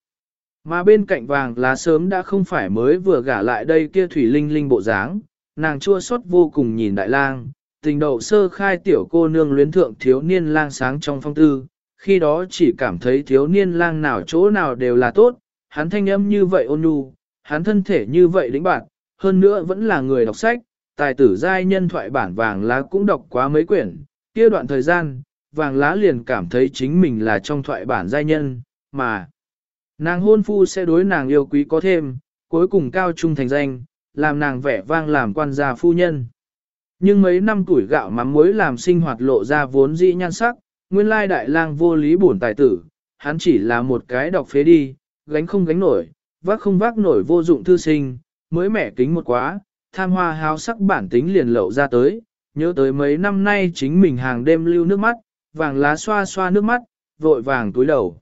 Mà bên cạnh vàng lá sớm đã không phải mới vừa gả lại đây kia thủy linh linh bộ dáng, nàng chua xót vô cùng nhìn đại lang, tình đậu sơ khai tiểu cô nương luyến thượng thiếu niên lang sáng trong phong tư, khi đó chỉ cảm thấy thiếu niên lang nào chỗ nào đều là tốt, hắn thanh âm như vậy ôn nhu, hắn thân thể như vậy lĩnh bạn, hơn nữa vẫn là người đọc sách, tài tử giai nhân thoại bản vàng lá cũng đọc quá mấy quyển, kia đoạn thời gian, vàng lá liền cảm thấy chính mình là trong thoại bản giai nhân, mà nàng hôn phu sẽ đối nàng yêu quý có thêm, cuối cùng cao trung thành danh, làm nàng vẻ vang làm quan gia phu nhân. Nhưng mấy năm tuổi gạo mắm muối làm sinh hoạt lộ ra vốn dĩ nhan sắc, nguyên lai đại lang vô lý bổn tài tử, hắn chỉ là một cái đọc phế đi, gánh không gánh nổi, vác không vác nổi vô dụng thư sinh, mới mẻ kính một quá, tham hoa háo sắc bản tính liền lậu ra tới, nhớ tới mấy năm nay chính mình hàng đêm lưu nước mắt, vàng lá xoa xoa nước mắt, vội vàng túi đầu.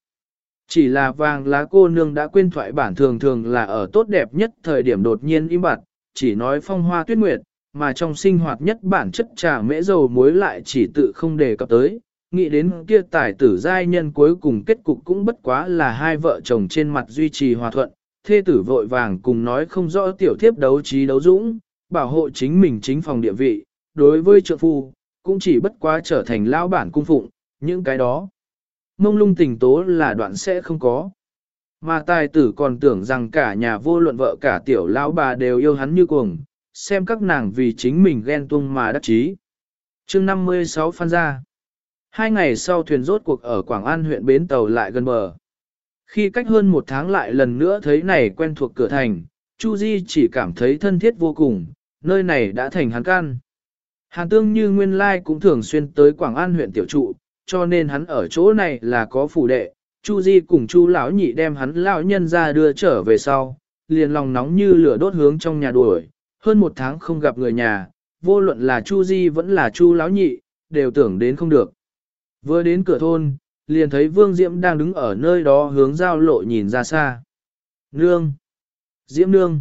Chỉ là vàng lá cô nương đã quên thoại bản thường thường là ở tốt đẹp nhất thời điểm đột nhiên im bặt, chỉ nói phong hoa tuyết nguyệt, mà trong sinh hoạt nhất bản chất trà mễ dầu muối lại chỉ tự không đề cập tới. Nghĩ đến kia tài tử giai nhân cuối cùng kết cục cũng bất quá là hai vợ chồng trên mặt duy trì hòa thuận, thê tử vội vàng cùng nói không rõ tiểu thiếp đấu trí đấu dũng, bảo hộ chính mình chính phòng địa vị, đối với trợ phu, cũng chỉ bất quá trở thành lão bản cung phụng, những cái đó. Mông lung tình tố là đoạn sẽ không có. Mà tài tử còn tưởng rằng cả nhà vô luận vợ cả tiểu lão bà đều yêu hắn như cuồng, xem các nàng vì chính mình ghen tuông mà đắc chí. chương 56 phan gia Hai ngày sau thuyền rốt cuộc ở Quảng An huyện Bến Tàu lại gần bờ. Khi cách hơn một tháng lại lần nữa thấy này quen thuộc cửa thành, Chu Di chỉ cảm thấy thân thiết vô cùng, nơi này đã thành hắn căn. Hàn tương như nguyên lai cũng thường xuyên tới Quảng An huyện tiểu trụ, cho nên hắn ở chỗ này là có phủ đệ. Chu Di cùng Chu lão nhị đem hắn lão nhân ra đưa trở về sau, liền lòng nóng như lửa đốt hướng trong nhà đuổi. Hơn một tháng không gặp người nhà, vô luận là Chu Di vẫn là Chu lão nhị, đều tưởng đến không được. Vừa đến cửa thôn, liền thấy Vương Diễm đang đứng ở nơi đó hướng giao lộ nhìn ra xa. Nương! Diễm nương!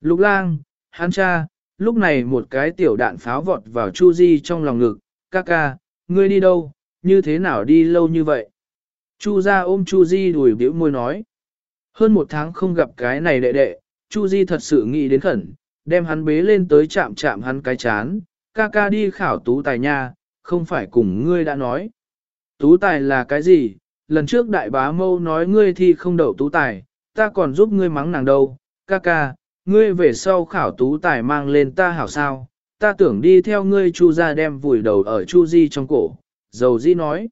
Lục lang, hắn cha, lúc này một cái tiểu đạn pháo vọt vào Chu Di trong lòng ngực, ca ca, ngươi đi đâu, như thế nào đi lâu như vậy? Chu gia ôm Chu Di đùi biểu môi nói. Hơn một tháng không gặp cái này đệ đệ, Chu Di thật sự nghĩ đến khẩn, đem hắn bế lên tới chạm chạm hắn cái chán, ca ca đi khảo tú tài nha, không phải cùng ngươi đã nói. Tú tài là cái gì? Lần trước đại bá mâu nói ngươi thì không đậu tú tài, ta còn giúp ngươi mắng nàng đâu, ca ca, ngươi về sau khảo tú tài mang lên ta hảo sao, ta tưởng đi theo ngươi chu ra đem vùi đầu ở chu di trong cổ, dầu di nói.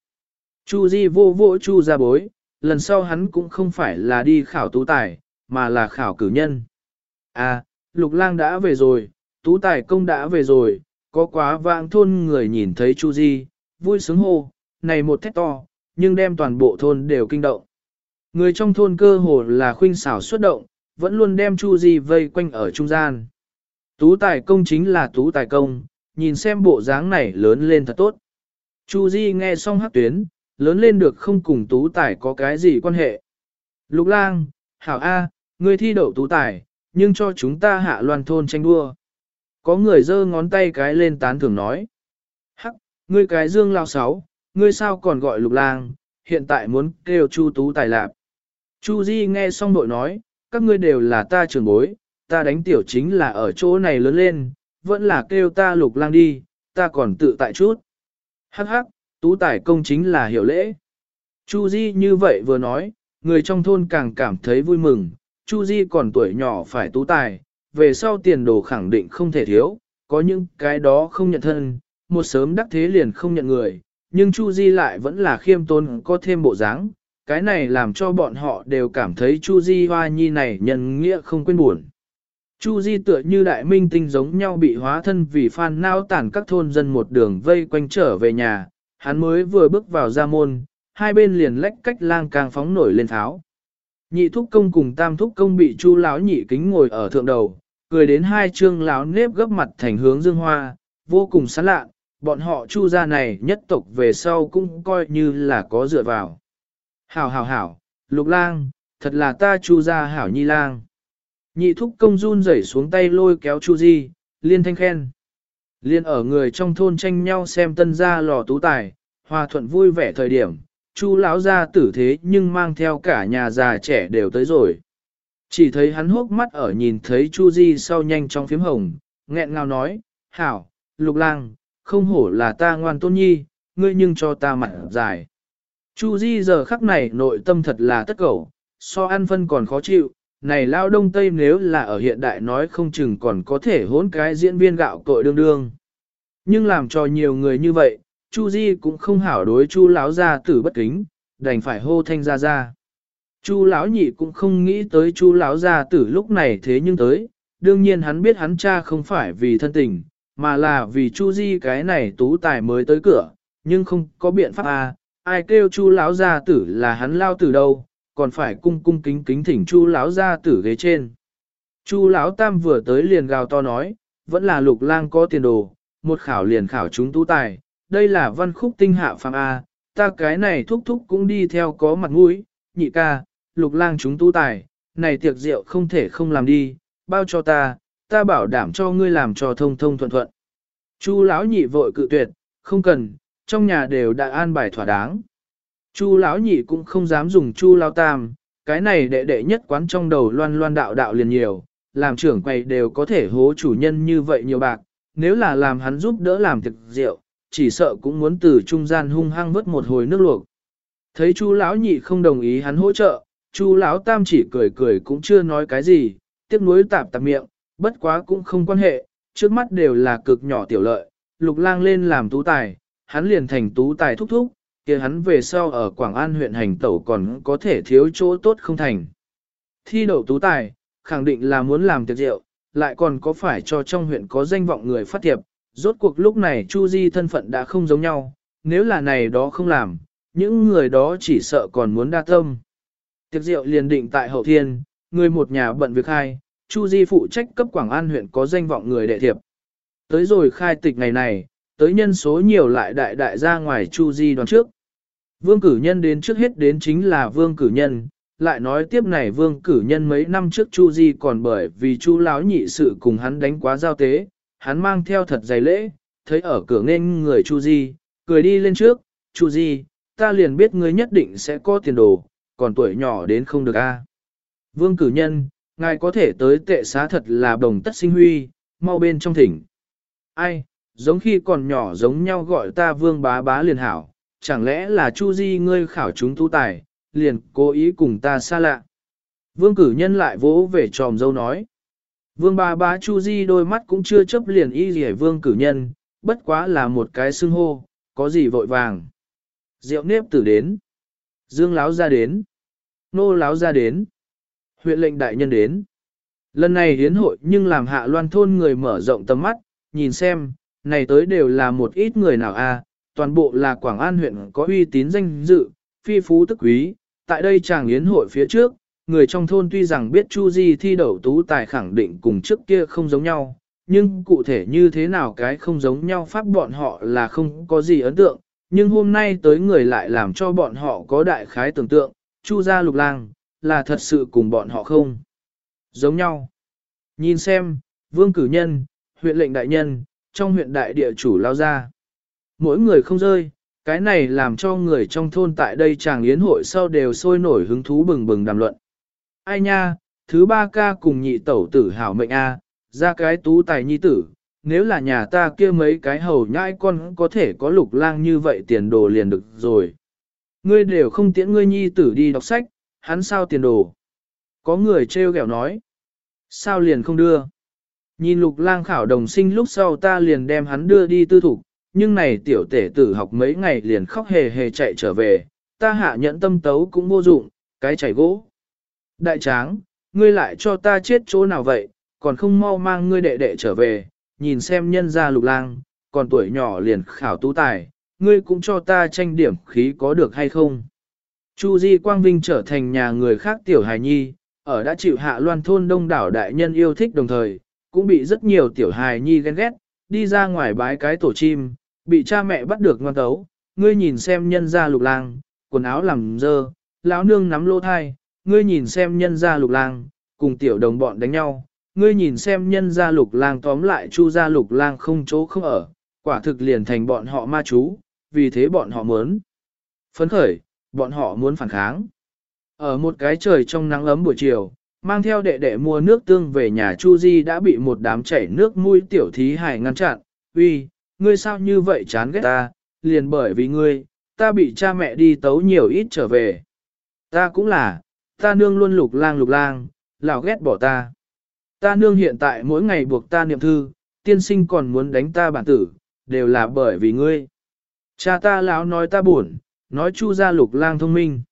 Chu di vô vô chu ra bối, lần sau hắn cũng không phải là đi khảo tú tài, mà là khảo cử nhân. À, lục lang đã về rồi, tú tài công đã về rồi, có quá vãng thôn người nhìn thấy chu di, vui sướng hô, này một thét to, nhưng đem toàn bộ thôn đều kinh động. Người trong thôn cơ hồ là khuynh xảo xuất động, vẫn luôn đem Chu Di vây quanh ở trung gian. Tú tài công chính là tú tài công, nhìn xem bộ dáng này lớn lên thật tốt. Chu Di nghe xong hắc tuyến, lớn lên được không cùng tú tài có cái gì quan hệ. Lục lang, hảo A, ngươi thi đậu tú tài, nhưng cho chúng ta hạ loan thôn tranh đua. Có người giơ ngón tay cái lên tán thưởng nói. Hắc, ngươi cái dương lao sáu, ngươi sao còn gọi lục lang, hiện tại muốn kêu chu tú tài lạp. Chu Di nghe xong nội nói, các ngươi đều là ta trưởng bối, ta đánh tiểu chính là ở chỗ này lớn lên, vẫn là kêu ta lục lang đi, ta còn tự tại chút. Hắc hắc, tú tài công chính là hiểu lễ. Chu Di như vậy vừa nói, người trong thôn càng cảm thấy vui mừng, Chu Di còn tuổi nhỏ phải tú tài, về sau tiền đồ khẳng định không thể thiếu, có những cái đó không nhận thân, một sớm đắc thế liền không nhận người, nhưng Chu Di lại vẫn là khiêm tôn có thêm bộ dáng, cái này làm cho bọn họ đều cảm thấy Chu Di Hoa Nhi này nhân nghĩa không quên buồn. Chu Di tựa như đại minh tinh giống nhau bị hóa thân vì phan nao tản các thôn dân một đường vây quanh trở về nhà, hắn mới vừa bước vào gia môn, hai bên liền lách cách lang càng phóng nổi lên tháo. Nhị thúc công cùng tam thúc công bị chu lão nhị kính ngồi ở thượng đầu, cười đến hai trương lão nếp gấp mặt thành hướng dương hoa, vô cùng sán lạ, bọn họ chu gia này nhất tộc về sau cũng coi như là có dựa vào. Hảo hảo hảo, lục lang, thật là ta chu gia hảo nhi lang. Nhị thúc công run rẩy xuống tay lôi kéo chu di, liên thanh khen. Liên ở người trong thôn tranh nhau xem tân gia lò tú tài, hòa thuận vui vẻ thời điểm, chu lão gia tử thế nhưng mang theo cả nhà già trẻ đều tới rồi. Chỉ thấy hắn hốc mắt ở nhìn thấy chu di sau nhanh trong phím hồng, nghẹn ngào nói, hảo, lục lang, không hổ là ta ngoan tôn nhi, ngươi nhưng cho ta mặt dài. Chu Di giờ khắc này nội tâm thật là tất cầu, so ăn phân còn khó chịu, này lao đông tây nếu là ở hiện đại nói không chừng còn có thể hỗn cái diễn viên gạo tội đương đương. Nhưng làm cho nhiều người như vậy, Chu Di cũng không hảo đối Chu lão gia tử bất kính, đành phải hô thanh ra ra. Chu lão nhị cũng không nghĩ tới Chu lão gia tử lúc này thế nhưng tới, đương nhiên hắn biết hắn cha không phải vì thân tình, mà là vì Chu Di cái này tú tài mới tới cửa, nhưng không có biện pháp à, ai kêu chu lão gia tử là hắn lao tử đâu, còn phải cung cung kính kính thỉnh chu lão gia tử ghế trên. Chu lão tam vừa tới liền gào to nói, vẫn là lục lang có tiền đồ, một khảo liền khảo chúng tú tài, đây là văn khúc tinh hạ phàm A, ta cái này thúc thúc cũng đi theo có mặt mũi, nhị ca, lục lang chúng tu tài, này tiệc rượu không thể không làm đi, bao cho ta, ta bảo đảm cho ngươi làm cho thông thông thuận thuận. Chu lão nhị vội cự tuyệt, không cần, trong nhà đều đã an bài thỏa đáng. Chu lão nhị cũng không dám dùng chu lão tam, cái này đệ đệ nhất quán trong đầu loan loan đạo đạo liền nhiều, làm trưởng quầy đều có thể hố chủ nhân như vậy nhiều bạc, nếu là làm hắn giúp đỡ làm thực rượu, chỉ sợ cũng muốn từ trung gian hung hăng vớt một hồi nước luộc. Thấy chu lão nhị không đồng ý hắn hỗ trợ, chu lão tam chỉ cười cười cũng chưa nói cái gì, tiếc nuối tạp tạp miệng, bất quá cũng không quan hệ, trước mắt đều là cực nhỏ tiểu lợi, lục lang lên làm tú tài, hắn liền thành tú tài thúc thúc, kia hắn về sau ở Quảng An huyện hành tẩu còn có thể thiếu chỗ tốt không thành. Thi đậu tú tài, khẳng định là muốn làm tiệc rượu, lại còn có phải cho trong huyện có danh vọng người phát thiệp, rốt cuộc lúc này Chu Di thân phận đã không giống nhau, nếu là này đó không làm, những người đó chỉ sợ còn muốn đa tâm. Tiệc rượu liền định tại hậu thiên, người một nhà bận việc hai, Chu Di phụ trách cấp Quảng An huyện có danh vọng người đệ thiệp. Tới rồi khai tịch ngày này, tới nhân số nhiều lại đại đại ra ngoài Chu Di đoàn trước. Vương cử nhân đến trước hết đến chính là vương cử nhân, lại nói tiếp này vương cử nhân mấy năm trước Chu Di còn bởi vì Chu lão nhị sự cùng hắn đánh quá giao tế, hắn mang theo thật dày lễ, thấy ở cửa nên người Chu Di, cười đi lên trước, Chu Di, ta liền biết ngươi nhất định sẽ có tiền đồ, còn tuổi nhỏ đến không được a. Vương cử nhân, ngài có thể tới tệ xá thật là đồng tất sinh huy, mau bên trong thỉnh. Ai, giống khi còn nhỏ giống nhau gọi ta vương bá bá liền hảo, chẳng lẽ là Chu Di ngươi khảo chúng tu tài, liền cố ý cùng ta xa lạ. Vương cử nhân lại vỗ về tròm dâu nói. Vương bá bá Chu Di đôi mắt cũng chưa chấp liền y gì vương cử nhân, bất quá là một cái xưng hô, có gì vội vàng. Diệu nếp tử đến. Dương láo ra đến. Nô láo ra đến. Huyện lệnh đại nhân đến. Lần này hiến hội nhưng làm hạ loan thôn người mở rộng tầm mắt, nhìn xem, này tới đều là một ít người nào a, toàn bộ là Quảng An huyện có uy tín danh dự, phi phú tức quý, tại đây chàng yến hội phía trước, người trong thôn tuy rằng biết Chu Di thi đậu tú tài khẳng định cùng trước kia không giống nhau, nhưng cụ thể như thế nào cái không giống nhau pháp bọn họ là không có gì ấn tượng, nhưng hôm nay tới người lại làm cho bọn họ có đại khái tưởng tượng, Chu gia lục lang, là thật sự cùng bọn họ không giống nhau. Nhìn xem, vương cử nhân, huyện lệnh đại nhân, trong huyện đại địa chủ lao ra. Mỗi người không rơi, cái này làm cho người trong thôn tại đây chàng yến hội sau đều sôi nổi hứng thú bừng bừng đàm luận. Ai nha, thứ ba ca cùng nhị tẩu tử hảo mệnh A, ra cái tú tài nhi tử, nếu là nhà ta kia mấy cái hầu nhãi con có thể có lục lang như vậy tiền đồ liền được rồi. Ngươi đều không tiễn ngươi nhi tử đi đọc sách, hắn sao tiền đồ. Có người trêu ghẹo nói. Sao liền không đưa? Nhìn lục lang khảo đồng sinh lúc sau ta liền đem hắn đưa đi tư thục, nhưng này tiểu tể tử học mấy ngày liền khóc hề hề chạy trở về, ta hạ nhẫn tâm tấu cũng vô dụng, cái chảy gỗ. Đại tráng, ngươi lại cho ta chết chỗ nào vậy, còn không mau mang ngươi đệ đệ trở về, nhìn xem nhân gia lục lang, còn tuổi nhỏ liền khảo tú tài, ngươi cũng cho ta tranh điểm khí có được hay không. Chu Di Quang Vinh trở thành nhà người khác tiểu hài nhi, ở đã chịu hạ loan thôn đông đảo đại nhân yêu thích đồng thời, cũng bị rất nhiều tiểu hài nhi ghen ghét, đi ra ngoài bái cái tổ chim, bị cha mẹ bắt được ngoan tấu, ngươi nhìn xem nhân gia lục lang, quần áo làm dơ, lão nương nắm lô thai, ngươi nhìn xem nhân gia lục lang, cùng tiểu đồng bọn đánh nhau, ngươi nhìn xem nhân gia lục lang tóm lại chu gia lục lang không chỗ không ở, quả thực liền thành bọn họ ma chú, vì thế bọn họ muốn phấn khởi, bọn họ muốn phản kháng. Ở một cái trời trong nắng ấm buổi chiều, mang theo đệ đệ mua nước tương về nhà Chu Di đã bị một đám chảy nước mũi tiểu thí hải ngăn chặn, uy, ngươi sao như vậy chán ghét ta, liền bởi vì ngươi, ta bị cha mẹ đi tấu nhiều ít trở về. Ta cũng là, ta nương luôn lục lang lục lang, lão ghét bỏ ta. Ta nương hiện tại mỗi ngày buộc ta niệm thư, tiên sinh còn muốn đánh ta bản tử, đều là bởi vì ngươi. Cha ta lão nói ta buồn, nói chu gia lục lang thông minh.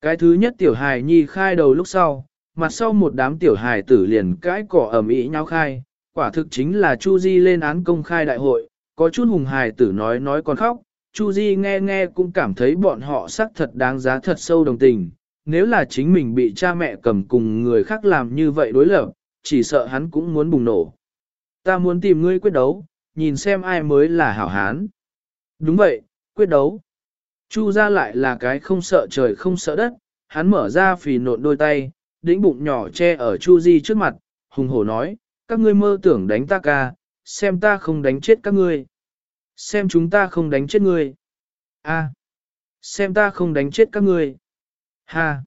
Cái thứ nhất tiểu hài nhi khai đầu lúc sau, mặt sau một đám tiểu hài tử liền cãi cỏ ẩm ý nhau khai, quả thực chính là Chu Di lên án công khai đại hội, có chút hùng hài tử nói nói còn khóc, Chu Di nghe nghe cũng cảm thấy bọn họ sắc thật đáng giá thật sâu đồng tình, nếu là chính mình bị cha mẹ cầm cùng người khác làm như vậy đối lập, chỉ sợ hắn cũng muốn bùng nổ. Ta muốn tìm ngươi quyết đấu, nhìn xem ai mới là hảo hán. Đúng vậy, quyết đấu. Chu ra lại là cái không sợ trời không sợ đất, hắn mở ra phì nộn đôi tay, đĩnh bụng nhỏ che ở Chu Di trước mặt, hùng hổ nói, các ngươi mơ tưởng đánh ta ca, xem ta không đánh chết các ngươi. Xem chúng ta không đánh chết ngươi. A. Xem ta không đánh chết các ngươi. Ha.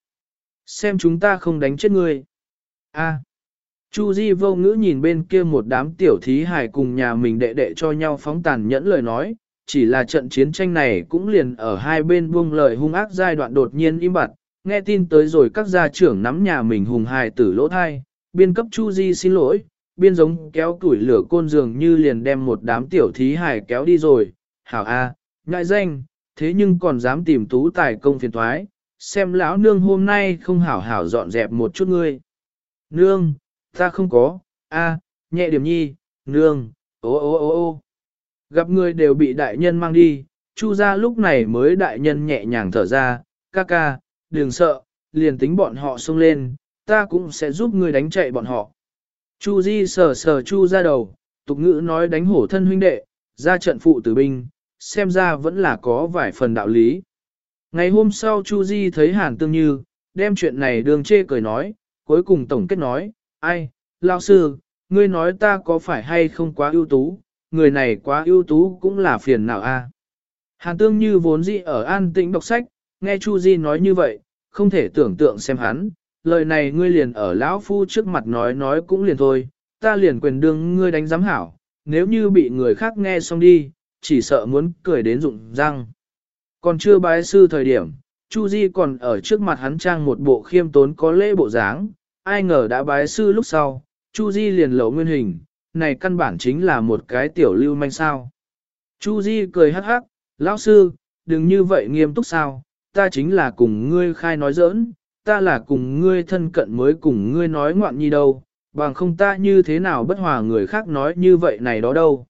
Xem chúng ta không đánh chết ngươi. A. Chu Di vô ngữ nhìn bên kia một đám tiểu thí hải cùng nhà mình đệ đệ cho nhau phóng tàn nhẫn lời nói, chỉ là trận chiến tranh này cũng liền ở hai bên buông lời hung ác giai đoạn đột nhiên im bặt, nghe tin tới rồi các gia trưởng nắm nhà mình hùng hài tử lỗ thai, biên cấp Chu Di xin lỗi, biên giống kéo tuổi lửa côn dường như liền đem một đám tiểu thí hài kéo đi rồi, hảo a, ngại danh, thế nhưng còn dám tìm tú tài công phiền thoái, xem lão nương hôm nay không hảo hảo dọn dẹp một chút ngươi. Nương, ta không có, a, nhẹ điểm nhi, nương, ô ô ô ô. Gặp người đều bị đại nhân mang đi, chu ra lúc này mới đại nhân nhẹ nhàng thở ra, ca ca, đừng sợ, liền tính bọn họ xông lên, ta cũng sẽ giúp ngươi đánh chạy bọn họ. Chu Di sờ sờ Chu ra đầu, tục ngữ nói đánh hổ thân huynh đệ, ra trận phụ tử binh, xem ra vẫn là có vài phần đạo lý. Ngày hôm sau Chu Di thấy Hàn Tương Như, đem chuyện này đường chê cười nói, cuối cùng tổng kết nói, ai, lão sư, ngươi nói ta có phải hay không quá ưu tú, người này quá ưu tú cũng là phiền nào a. Hàn tương như vốn dĩ ở an tĩnh đọc sách, nghe Chu Di nói như vậy, không thể tưởng tượng xem hắn, lời này ngươi liền ở lão phu trước mặt nói nói cũng liền thôi, ta liền quyền đương ngươi đánh giám hảo, nếu như bị người khác nghe xong đi, chỉ sợ muốn cười đến rụng răng. Còn chưa bái sư thời điểm, Chu Di còn ở trước mặt hắn trang một bộ khiêm tốn có lễ bộ dáng, ai ngờ đã bái sư lúc sau, Chu Di liền lẩu nguyên hình, này căn bản chính là một cái tiểu lưu manh sao. Chu Di cười hắc hắc, lão sư, đừng như vậy nghiêm túc sao, ta chính là cùng ngươi khai nói giỡn, ta là cùng ngươi thân cận mới cùng ngươi nói ngoạn nhi đâu, bằng không ta như thế nào bất hòa người khác nói như vậy này đó đâu.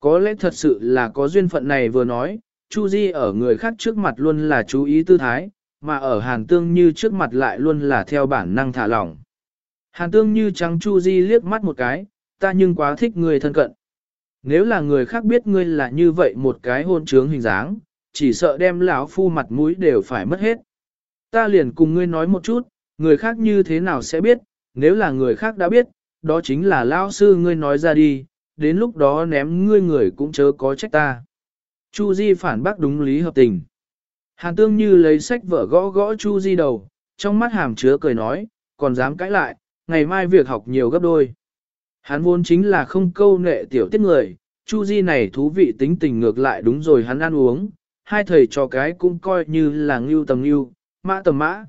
Có lẽ thật sự là có duyên phận này vừa nói, Chu Di ở người khác trước mặt luôn là chú ý tư thái, mà ở Hàn Tương Như trước mặt lại luôn là theo bản năng thả lỏng. Hàn Tương Như trắng Chu Di liếc mắt một cái, ta nhưng quá thích người thân cận. Nếu là người khác biết ngươi là như vậy một cái hôn trướng hình dáng, chỉ sợ đem lão phu mặt mũi đều phải mất hết. Ta liền cùng ngươi nói một chút, người khác như thế nào sẽ biết, nếu là người khác đã biết, đó chính là lão sư ngươi nói ra đi, đến lúc đó ném ngươi người cũng chớ có trách ta. Chu Di phản bác đúng lý hợp tình. Hàn tương như lấy sách vở gõ gõ Chu Di đầu, trong mắt hàm chứa cười nói, còn dám cãi lại, ngày mai việc học nhiều gấp đôi. Hắn vốn chính là không câu nệ tiểu tiết người, Chu Di này thú vị tính tình ngược lại đúng rồi hắn ăn uống, hai thầy trò cái cũng coi như là ngưu tầm ngưu, mã tầm mã.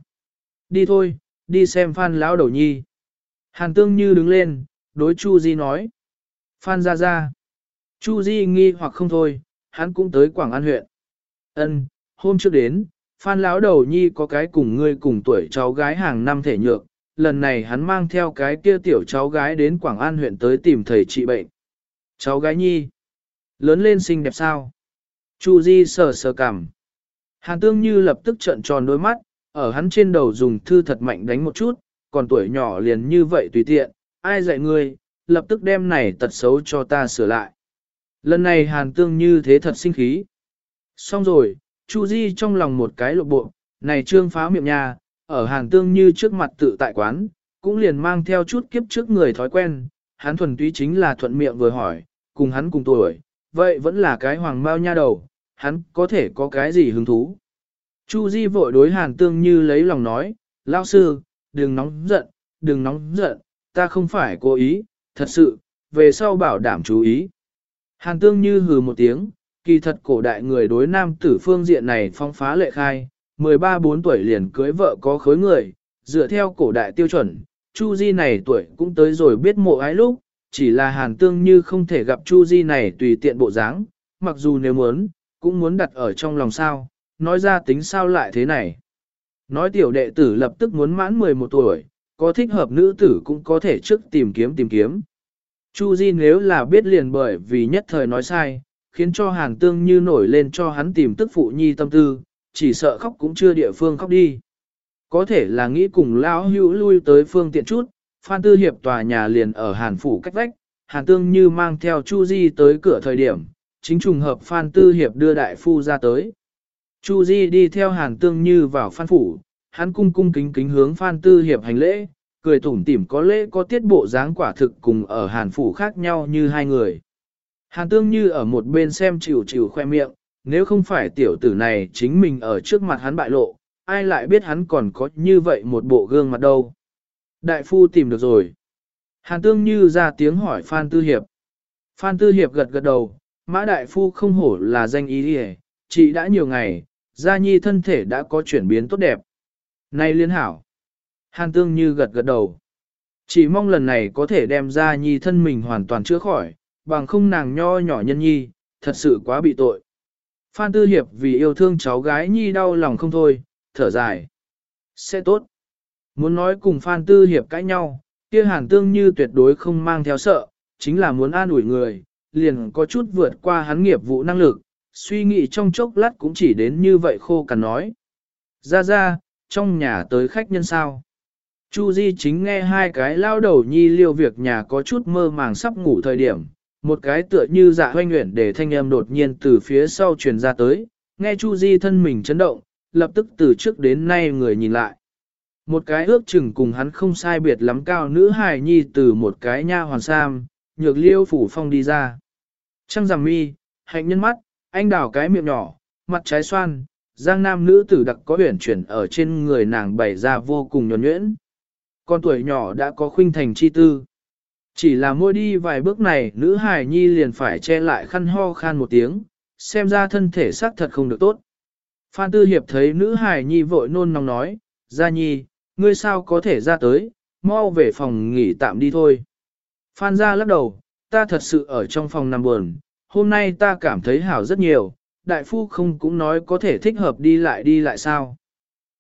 Đi thôi, đi xem Phan lão đầu nhi. Hàn tương như đứng lên, đối Chu Di nói. Phan ra ra. Chu Di nghi hoặc không thôi, hắn cũng tới Quảng An huyện. Ân, hôm trước đến, Phan lão đầu nhi có cái cùng ngươi cùng tuổi cháu gái hàng năm thể nhược, lần này hắn mang theo cái kia tiểu cháu gái đến Quảng An huyện tới tìm thầy trị bệnh. Cháu gái nhi, lớn lên xinh đẹp sao? Chu Di sờ sờ cằm. Hàn tương như lập tức trợn tròn đôi mắt, ở hắn trên đầu dùng thư thật mạnh đánh một chút, còn tuổi nhỏ liền như vậy tùy tiện, ai dạy ngươi, lập tức đem này tật xấu cho ta sửa lại. Lần này hàn tương như thế thật sinh khí. Xong rồi, Chu Di trong lòng một cái lộ bộ, này trương phá miệng nhà ở hàn tương như trước mặt tự tại quán, cũng liền mang theo chút kiếp trước người thói quen, hắn thuần túy chính là thuận miệng vừa hỏi, cùng hắn cùng tuổi, vậy vẫn là cái hoàng mao nha đầu, hắn có thể có cái gì hứng thú. Chu Di vội đối hàn tương như lấy lòng nói, lão sư, đừng nóng giận, đừng nóng giận, ta không phải cố ý, thật sự, về sau bảo đảm chú ý. Hàn tương như hừ một tiếng, kỳ thật cổ đại người đối nam tử phương diện này phong phá lệ khai, 13-4 tuổi liền cưới vợ có khối người, dựa theo cổ đại tiêu chuẩn, Chu Di này tuổi cũng tới rồi biết mộ ái lúc, chỉ là hàn tương như không thể gặp Chu Di này tùy tiện bộ dáng, mặc dù nếu muốn, cũng muốn đặt ở trong lòng sao, nói ra tính sao lại thế này. Nói tiểu đệ tử lập tức muốn mãn 11 tuổi, có thích hợp nữ tử cũng có thể trước tìm kiếm tìm kiếm. Chu Di nếu là biết liền bởi vì nhất thời nói sai, khiến cho hàn tương như nổi lên cho hắn tìm tức phụ nhi tâm tư, chỉ sợ khóc cũng chưa địa phương khóc đi. Có thể là nghĩ cùng lão hữu lui tới phương tiện chút, Phan Tư Hiệp tòa nhà liền ở Hàn Phủ cách vách, Hàn Tương Như mang theo Chu Di tới cửa thời điểm, chính trùng hợp Phan Tư Hiệp đưa đại phu ra tới. Chu Di đi theo Hàn Tương Như vào Phan Phủ, hắn cung cung kính kính hướng Phan Tư Hiệp hành lễ, cười tủm tỉm có lễ có tiết bộ dáng quả thực cùng ở Hàn Phủ khác nhau như hai người. Hàn Tương Như ở một bên xem chịu chịu khoe miệng, nếu không phải tiểu tử này chính mình ở trước mặt hắn bại lộ, ai lại biết hắn còn có như vậy một bộ gương mặt đâu. Đại phu tìm được rồi. Hàn Tương Như ra tiếng hỏi Phan Tư Hiệp. Phan Tư Hiệp gật gật đầu, Mã Đại Phu không hổ là danh ý đi chị đã nhiều ngày, Gia Nhi thân thể đã có chuyển biến tốt đẹp. Này liên hảo. Hàn Tương Như gật gật đầu. Chỉ mong lần này có thể đem Gia Nhi thân mình hoàn toàn chữa khỏi, bằng không nàng nho nhỏ nhân nhi, thật sự quá bị tội. Phan Tư Hiệp vì yêu thương cháu gái Nhi đau lòng không thôi, thở dài. Sẽ tốt. Muốn nói cùng Phan Tư Hiệp cãi nhau, kia hàn tương như tuyệt đối không mang theo sợ, chính là muốn an ủi người, liền có chút vượt qua hắn nghiệp vụ năng lực, suy nghĩ trong chốc lát cũng chỉ đến như vậy khô cằn nói. Ra ra, trong nhà tới khách nhân sao? Chu Di chính nghe hai cái lao đầu nhi liêu việc nhà có chút mơ màng sắp ngủ thời điểm, một cái tựa như dạ hoanh nguyện để thanh âm đột nhiên từ phía sau truyền ra tới, nghe Chu Di thân mình chấn động, lập tức từ trước đến nay người nhìn lại. Một cái ước chừng cùng hắn không sai biệt lắm cao nữ hài nhi từ một cái nha hoàn sam, nhược liêu phủ phong đi ra. Trăng rằm mi, hạnh nhân mắt, anh đào cái miệng nhỏ, mặt trái xoan, giang nam nữ tử đặc có huyển chuyển ở trên người nàng bày ra vô cùng nhuẩn nhuyễn. Con tuổi nhỏ đã có khuynh thành chi tư. Chỉ là môi đi vài bước này nữ hài nhi liền phải che lại khăn ho khan một tiếng, xem ra thân thể xác thật không được tốt. Phan Tư Hiệp thấy nữ hài nhi vội nôn nóng nói, Gia nhi, ngươi sao có thể ra tới, mau về phòng nghỉ tạm đi thôi. Phan ra lắc đầu, ta thật sự ở trong phòng nằm buồn, hôm nay ta cảm thấy hảo rất nhiều, đại phu không cũng nói có thể thích hợp đi lại đi lại sao.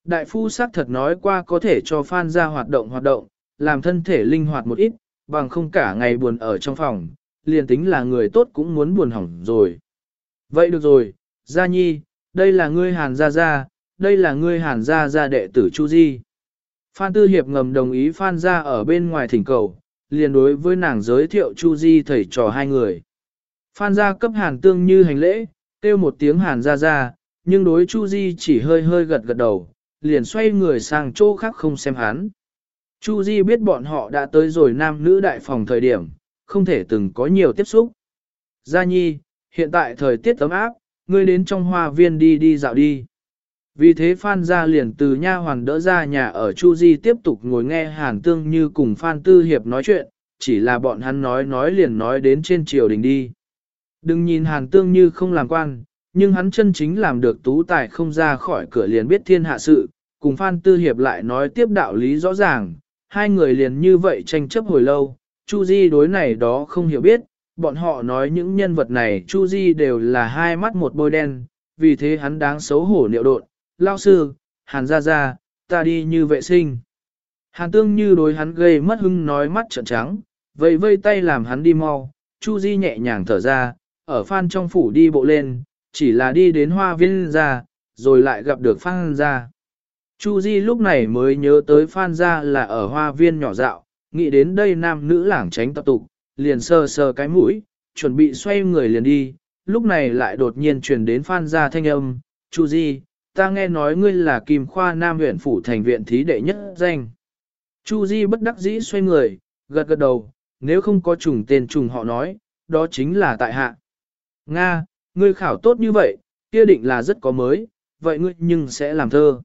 Đại phu xác thật nói qua có thể cho Phan ra hoạt động hoạt động, làm thân thể linh hoạt một ít, bằng không cả ngày buồn ở trong phòng, liền tính là người tốt cũng muốn buồn hỏng rồi. Vậy được rồi, Gia Nhi, đây là ngươi Hàn Gia Gia, đây là ngươi Hàn Gia Gia đệ tử Chu Di. Phan Tư Hiệp ngầm đồng ý Phan Gia ở bên ngoài thỉnh cầu, liền đối với nàng giới thiệu Chu Di thầy trò hai người. Phan Gia cấp Hàn Tương như hành lễ, kêu một tiếng Hàn Gia Gia, nhưng đối Chu Di chỉ hơi hơi gật gật đầu, liền xoay người sang chỗ khác không xem hắn. Chu Di biết bọn họ đã tới rồi nam nữ đại phòng thời điểm, không thể từng có nhiều tiếp xúc. Gia Nhi, hiện tại thời tiết ấm áp, ngươi đến trong hoa viên đi đi dạo đi. Vì thế Phan gia liền từ nha hoàn đỡ ra nhà ở Chu Di tiếp tục ngồi nghe Hàn Tương Như cùng Phan Tư Hiệp nói chuyện, chỉ là bọn hắn nói nói liền nói đến trên triều đình đi. Đừng nhìn Hàn Tương Như không làm quan, nhưng hắn chân chính làm được tú tài không ra khỏi cửa liền biết thiên hạ sự, cùng Phan Tư Hiệp lại nói tiếp đạo lý rõ ràng, hai người liền như vậy tranh chấp hồi lâu, Chu Di đối này đó không hiểu biết, bọn họ nói những nhân vật này Chu Di đều là hai mắt một bôi đen, vì thế hắn đáng xấu hổ niệu đột. lao sư, hàn ra ra, ta đi như vệ sinh. Hàn tương như đối hắn gây mất hưng nói mắt trợn trắng, vây vây tay làm hắn đi mau, Chu Di nhẹ nhàng thở ra, ở phan trong phủ đi bộ lên, chỉ là đi đến hoa viên ra, rồi lại gặp được phan ra. Chu Di lúc này mới nhớ tới Phan gia là ở hoa viên nhỏ dạo, nghĩ đến đây nam nữ lảng tránh tập tục, liền sờ sờ cái mũi, chuẩn bị xoay người liền đi, lúc này lại đột nhiên truyền đến Phan gia thanh âm, Chu Di, ta nghe nói ngươi là Kim Khoa Nam huyện phủ thành viện thí đệ nhất danh. Chu Di bất đắc dĩ xoay người, gật gật đầu, nếu không có trùng tên trùng họ nói, đó chính là tại hạ. Nga, ngươi khảo tốt như vậy, kia định là rất có mới, vậy ngươi nhưng sẽ làm thơ.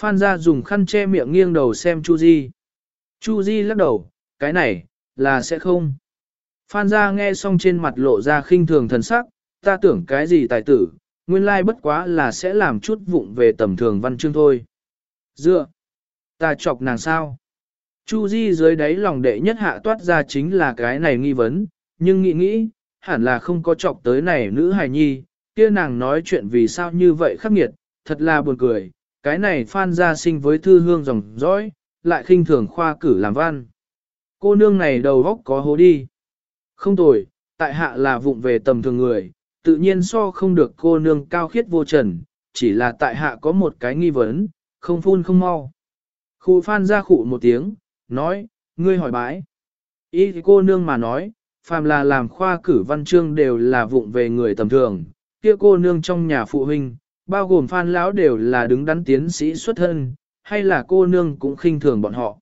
Phan gia dùng khăn che miệng nghiêng đầu xem Chu Di. Chu Di lắc đầu, cái này, là sẽ không. Phan gia nghe xong trên mặt lộ ra khinh thường thần sắc, ta tưởng cái gì tài tử, nguyên lai bất quá là sẽ làm chút vụng về tầm thường văn chương thôi. Dựa, ta chọc nàng sao? Chu Di dưới đáy lòng đệ nhất hạ toát ra chính là cái này nghi vấn, nhưng nghĩ nghĩ, hẳn là không có chọc tới này nữ hài nhi, kia nàng nói chuyện vì sao như vậy khắc nghiệt, thật là buồn cười, cái này phan gia sinh với thư hương dòng dõi, lại khinh thường khoa cử làm văn. Cô nương này đầu góc có hố đi. Không tồi, tại hạ là vụng về tầm thường người, tự nhiên so không được cô nương cao khiết vô trần, chỉ là tại hạ có một cái nghi vấn, không phun không mau. Khu phan Gia khụ một tiếng, nói, ngươi hỏi bãi. Ý thì cô nương mà nói, phàm là làm khoa cử văn chương đều là vụng về người tầm thường, kia cô nương trong nhà phụ huynh, bao gồm phan lão đều là đứng đắn tiến sĩ xuất thân, hay là cô nương cũng khinh thường bọn họ.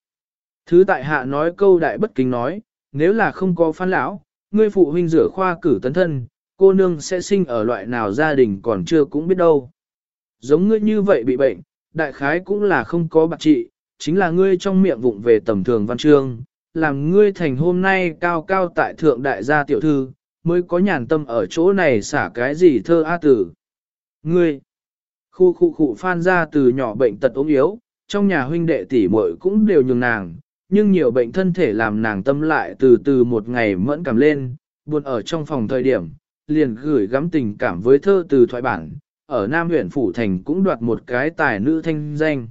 Thứ tại hạ nói câu đại bất kính nói, nếu là không có phan lão, ngươi phụ huynh rửa khoa cử tấn thân, cô nương sẽ sinh ở loại nào gia đình còn chưa cũng biết đâu. Giống ngươi như vậy bị bệnh, đại khái cũng là không có bạc trị, chính là ngươi trong miệng vụng về tầm thường văn chương, làm ngươi thành hôm nay cao cao tại thượng đại gia tiểu thư, mới có nhàn tâm ở chỗ này xả cái gì thơ A tử. Ngươi, Khu khu khu phan ra từ nhỏ bệnh tật ốm yếu, trong nhà huynh đệ tỷ muội cũng đều nhường nàng, nhưng nhiều bệnh thân thể làm nàng tâm lại từ từ một ngày mẫn cảm lên, buồn ở trong phòng thời điểm, liền gửi gắm tình cảm với thơ từ thoại bản, ở Nam huyện Phủ Thành cũng đoạt một cái tài nữ thanh danh.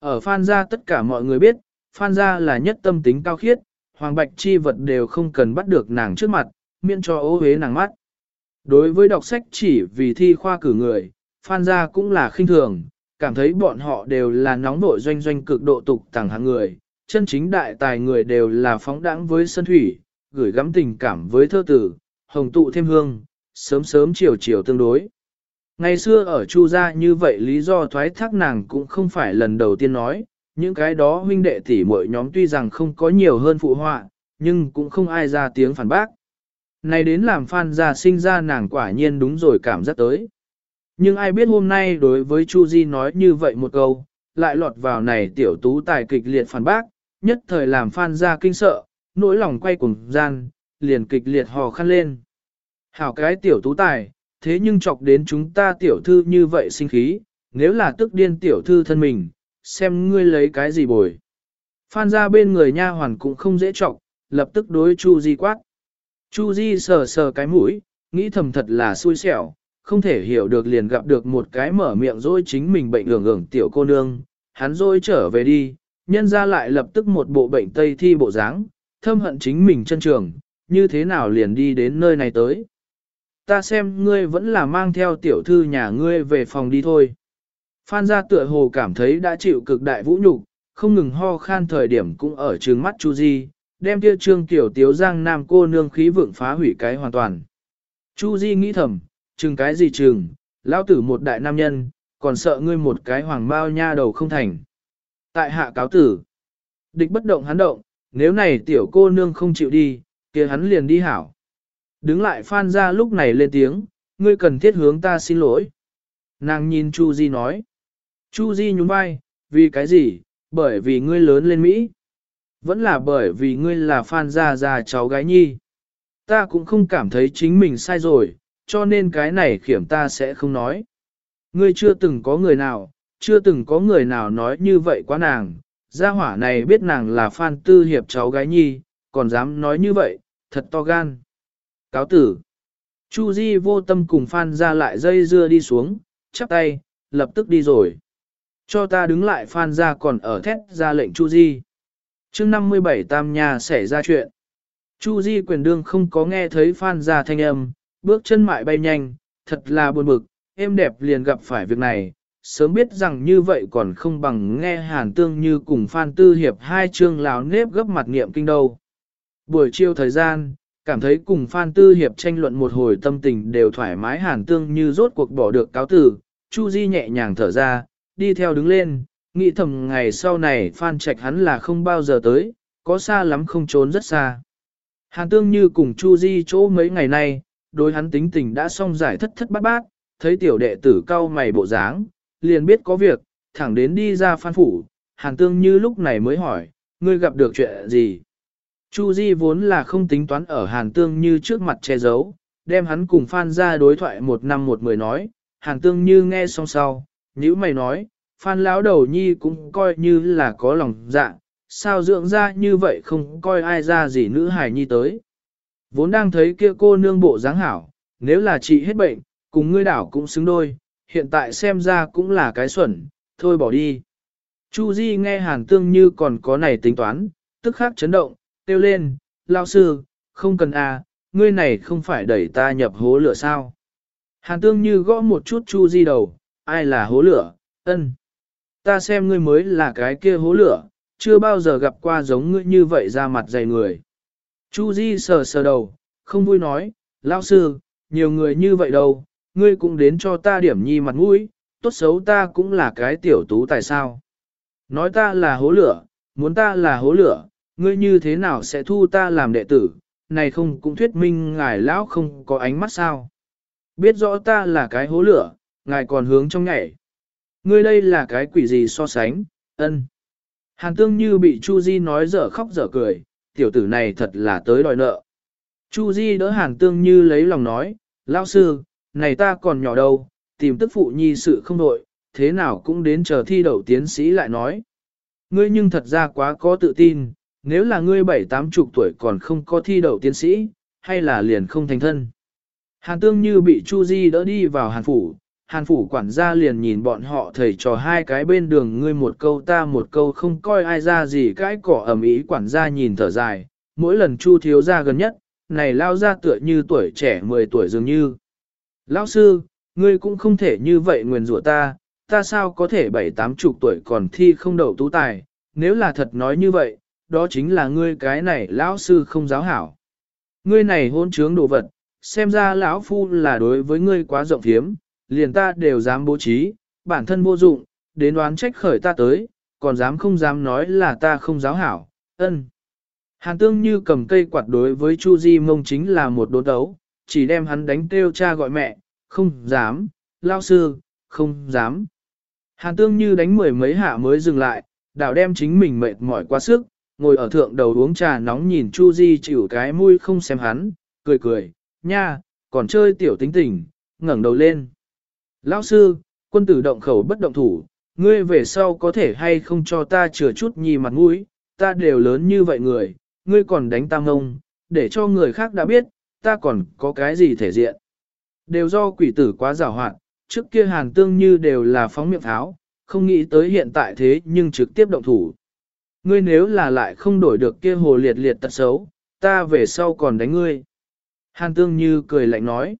Ở Phan Gia tất cả mọi người biết, Phan Gia là nhất tâm tính cao khiết, hoàng bạch chi vật đều không cần bắt được nàng trước mặt, miễn cho ố hế nàng mắt. Đối với đọc sách chỉ vì thi khoa cử người, Phan gia cũng là khinh thường, cảm thấy bọn họ đều là nóng nội doanh doanh cực độ tục tàng hạng người, chân chính đại tài người đều là phóng đãng với sân thủy, gửi gắm tình cảm với thơ tử, hồng tụ thêm hương, sớm sớm chiều chiều tương đối. Ngày xưa ở Chu gia như vậy lý do thoái thác nàng cũng không phải lần đầu tiên nói, Những cái đó huynh đệ tỷ muội nhóm tuy rằng không có nhiều hơn phụ họa, nhưng cũng không ai ra tiếng phản bác. Này đến làm Phan gia sinh ra nàng quả nhiên đúng rồi cảm giác tới. Nhưng ai biết hôm nay đối với Chu Di nói như vậy một câu, lại lọt vào này tiểu tú tài kịch liệt phản bác, nhất thời làm Phan gia kinh sợ, nỗi lòng quay cuồng gian, liền kịch liệt hò khăn lên. Hảo cái tiểu tú tài, thế nhưng chọc đến chúng ta tiểu thư như vậy sinh khí, nếu là tức điên tiểu thư thân mình, xem ngươi lấy cái gì bồi. Phan Gia bên người nha hoàn cũng không dễ chọc lập tức đối Chu Di quát. Chu Di sờ sờ cái mũi, nghĩ thầm thật là xui xẻo, không thể hiểu được liền gặp được một cái mở miệng rồi chính mình bệnh ưởng ưởng tiểu cô nương, hắn rồi trở về đi, nhân ra lại lập tức một bộ bệnh tây thi bộ dáng, thâm hận chính mình chân trường, như thế nào liền đi đến nơi này tới. Ta xem ngươi vẫn là mang theo tiểu thư nhà ngươi về phòng đi thôi. Phan gia tựa hồ cảm thấy đã chịu cực đại vũ nhục, không ngừng ho khan thời điểm cũng ở trường mắt Chu Di, đem kia trương tiểu tiếu giang nam cô nương khí vượng phá hủy cái hoàn toàn. Chu Di nghĩ thầm, chừng cái gì chừng, lão tử một đại nam nhân, còn sợ ngươi một cái hoàng bao nha đầu không thành. Tại hạ cáo tử, địch bất động hắn động, nếu này tiểu cô nương không chịu đi, kia hắn liền đi hảo. Đứng lại phan ra lúc này lên tiếng, ngươi cần thiết hướng ta xin lỗi. Nàng nhìn Chu Di nói. Chu Di nhún vai, vì cái gì, bởi vì ngươi lớn lên Mỹ. Vẫn là bởi vì ngươi là phan gia già cháu gái nhi. Ta cũng không cảm thấy chính mình sai rồi, cho nên cái này khiểm ta sẽ không nói. Ngươi chưa từng có người nào, chưa từng có người nào nói như vậy quá nàng. Gia hỏa này biết nàng là phan tư hiệp cháu gái nhi, còn dám nói như vậy, thật to gan. Cáo tử. Chu Di vô tâm cùng phan ra lại dây dưa đi xuống, chắp tay, lập tức đi rồi. Cho ta đứng lại phan ra còn ở thét ra lệnh Chu Di. chương 57 tam nhà xảy ra chuyện. Chu Di quyền đương không có nghe thấy phan ra thanh âm, bước chân mại bay nhanh, thật là buồn bực, em đẹp liền gặp phải việc này, sớm biết rằng như vậy còn không bằng nghe hàn tương như cùng phan tư hiệp hai chương lào nếp gấp mặt niệm kinh đâu. Buổi chiều thời gian, cảm thấy cùng phan tư hiệp tranh luận một hồi tâm tình đều thoải mái hàn tương như rốt cuộc bỏ được cáo tử, Chu Di nhẹ nhàng thở ra, đi theo đứng lên, nghĩ thầm ngày sau này Phan Trạch hắn là không bao giờ tới, có xa lắm không trốn rất xa. Hàn tương như cùng Chu Di chỗ mấy ngày nay, đối hắn tính tình đã xong giải thất thất bát bát, thấy tiểu đệ tử cao mày bộ dáng, liền biết có việc, thẳng đến đi ra phan phủ, hàn tương như lúc này mới hỏi, ngươi gặp được chuyện gì? Chu Di vốn là không tính toán ở hàn tương như trước mặt che giấu, đem hắn cùng phan ra đối thoại một năm một mười nói, hàn tương như nghe xong sau, nhữ mày nói, phan lão đầu nhi cũng coi như là có lòng dạ, sao dưỡng ra như vậy không coi ai ra gì nữ hài nhi tới. Vốn đang thấy kia cô nương bộ dáng hảo, nếu là chị hết bệnh, cùng ngươi đảo cũng xứng đôi, hiện tại xem ra cũng là cái xuẩn, thôi bỏ đi. Chu Di nghe hàn tương như còn có này tính toán, tức khắc chấn động, kêu lên, lao sư, không cần à, ngươi này không phải đẩy ta nhập hố lửa sao. Hàn tương như gõ một chút Chu Di đầu, ai là hố lửa, ân. Ta xem ngươi mới là cái kia hố lửa, chưa bao giờ gặp qua giống ngươi như vậy ra mặt dày người. Chu Di sờ sờ đầu, không vui nói, lão sư, nhiều người như vậy đâu, ngươi cũng đến cho ta điểm nhi mặt mũi, tốt xấu ta cũng là cái tiểu tú tại sao. Nói ta là hố lửa, muốn ta là hố lửa, ngươi như thế nào sẽ thu ta làm đệ tử, này không cũng thuyết minh ngài lão không có ánh mắt sao. Biết rõ ta là cái hố lửa, ngài còn hướng trong nhảy. Ngươi đây là cái quỷ gì so sánh, ân. Hàn tương như bị Chu Di nói dở khóc dở cười, tiểu tử này thật là tới đòi nợ. Chu Di đỡ hàn tương như lấy lòng nói, lão sư, này ta còn nhỏ đâu, tìm tức phụ nhi sự không đội, thế nào cũng đến chờ thi đậu tiến sĩ lại nói. Ngươi nhưng thật ra quá có tự tin, nếu là ngươi bảy tám chục tuổi còn không có thi đậu tiến sĩ, hay là liền không thành thân. Hàn tương như bị Chu Di đỡ đi vào hàn phủ, hàn phủ quản gia liền nhìn bọn họ thầy trò hai cái bên đường ngươi một câu ta một câu không coi ai ra gì cái cỏ ẩm ý quản gia nhìn thở dài, mỗi lần Chu thiếu ra gần nhất, này lao ra tựa như tuổi trẻ 10 tuổi dường như. Lão sư, ngươi cũng không thể như vậy nguyền rủa ta, ta sao có thể bảy tám chục tuổi còn thi không đậu tú tài, nếu là thật nói như vậy, đó chính là ngươi cái này lão sư không giáo hảo. Ngươi này hôn trướng đồ vật, xem ra lão phu là đối với ngươi quá rộng thiếm, liền ta đều dám bố trí, bản thân vô dụng, đến đoán trách khởi ta tới, còn dám không dám nói là ta không giáo hảo, ân. Hàn tương như cầm cây quạt đối với Chu Di mông chính là một đố đấu, chỉ đem hắn đánh kêu cha gọi mẹ, không dám, lao sư, không dám. Hàn tương như đánh mười mấy hạ mới dừng lại, đảo đem chính mình mệt mỏi quá sức, ngồi ở thượng đầu uống trà nóng nhìn Chu Di chịu cái mũi không xem hắn, cười cười, nha, còn chơi tiểu tính tình, ngẩng đầu lên. Lão sư, quân tử động khẩu bất động thủ, ngươi về sau có thể hay không cho ta chừa chút nhì mặt mũi, ta đều lớn như vậy người, ngươi còn đánh ta ngông, để cho người khác đã biết, ta còn có cái gì thể diện. Đều do quỷ tử quá giảo hoạt, trước kia hàn tương như đều là phóng miệng tháo, không nghĩ tới hiện tại thế nhưng trực tiếp động thủ. Ngươi nếu là lại không đổi được kia hồ liệt liệt tật xấu, ta về sau còn đánh ngươi. Hàn tương như cười lạnh nói.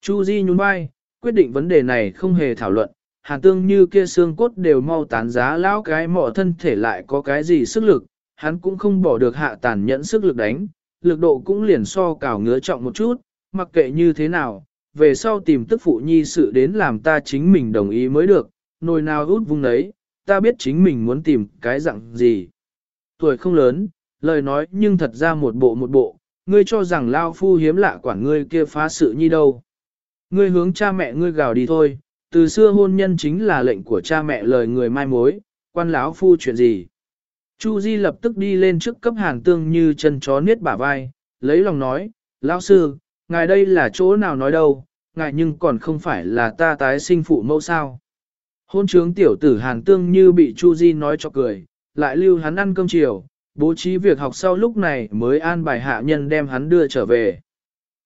Chu Di nhún vai, quyết định vấn đề này không hề thảo luận. Hàn tương như kia xương cốt đều mau tán giá lão cái mọ thân thể lại có cái gì sức lực, hắn cũng không bỏ được hạ tàn nhẫn sức lực đánh, lực độ cũng liền so cào ngứa trọng một chút, mặc kệ như thế nào, về sau tìm tức phụ nhi sự đến làm ta chính mình đồng ý mới được, nồi nào út vung đấy, ta biết chính mình muốn tìm cái dạng gì. Tuổi không lớn, lời nói nhưng thật ra một bộ một bộ, ngươi cho rằng lao phu hiếm lạ quản ngươi kia phá sự nhi đâu. Ngươi hướng cha mẹ ngươi gào đi thôi, từ xưa hôn nhân chính là lệnh của cha mẹ lời người mai mối, quan lão phu chuyện gì. Chu Di lập tức đi lên trước cấp hàn tương như chân chó niết bả vai, lấy lòng nói, lão sư, ngài đây là chỗ nào nói đâu, ngài nhưng còn không phải là ta tái sinh phụ mẫu sao. Hôn trướng tiểu tử hàn tương như bị Chu Di nói cho cười, lại lưu hắn ăn cơm chiều, bố trí việc học sau lúc này mới an bài hạ nhân đem hắn đưa trở về.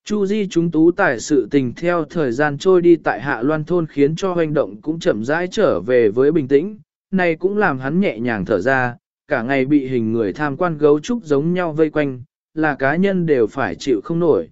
Chu Di chúng tú tài sự tình theo thời gian trôi đi tại hạ loan thôn khiến cho hành động cũng chậm rãi trở về với bình tĩnh, này cũng làm hắn nhẹ nhàng thở ra, cả ngày bị hình người tham quan gấu trúc giống nhau vây quanh, là cá nhân đều phải chịu không nổi.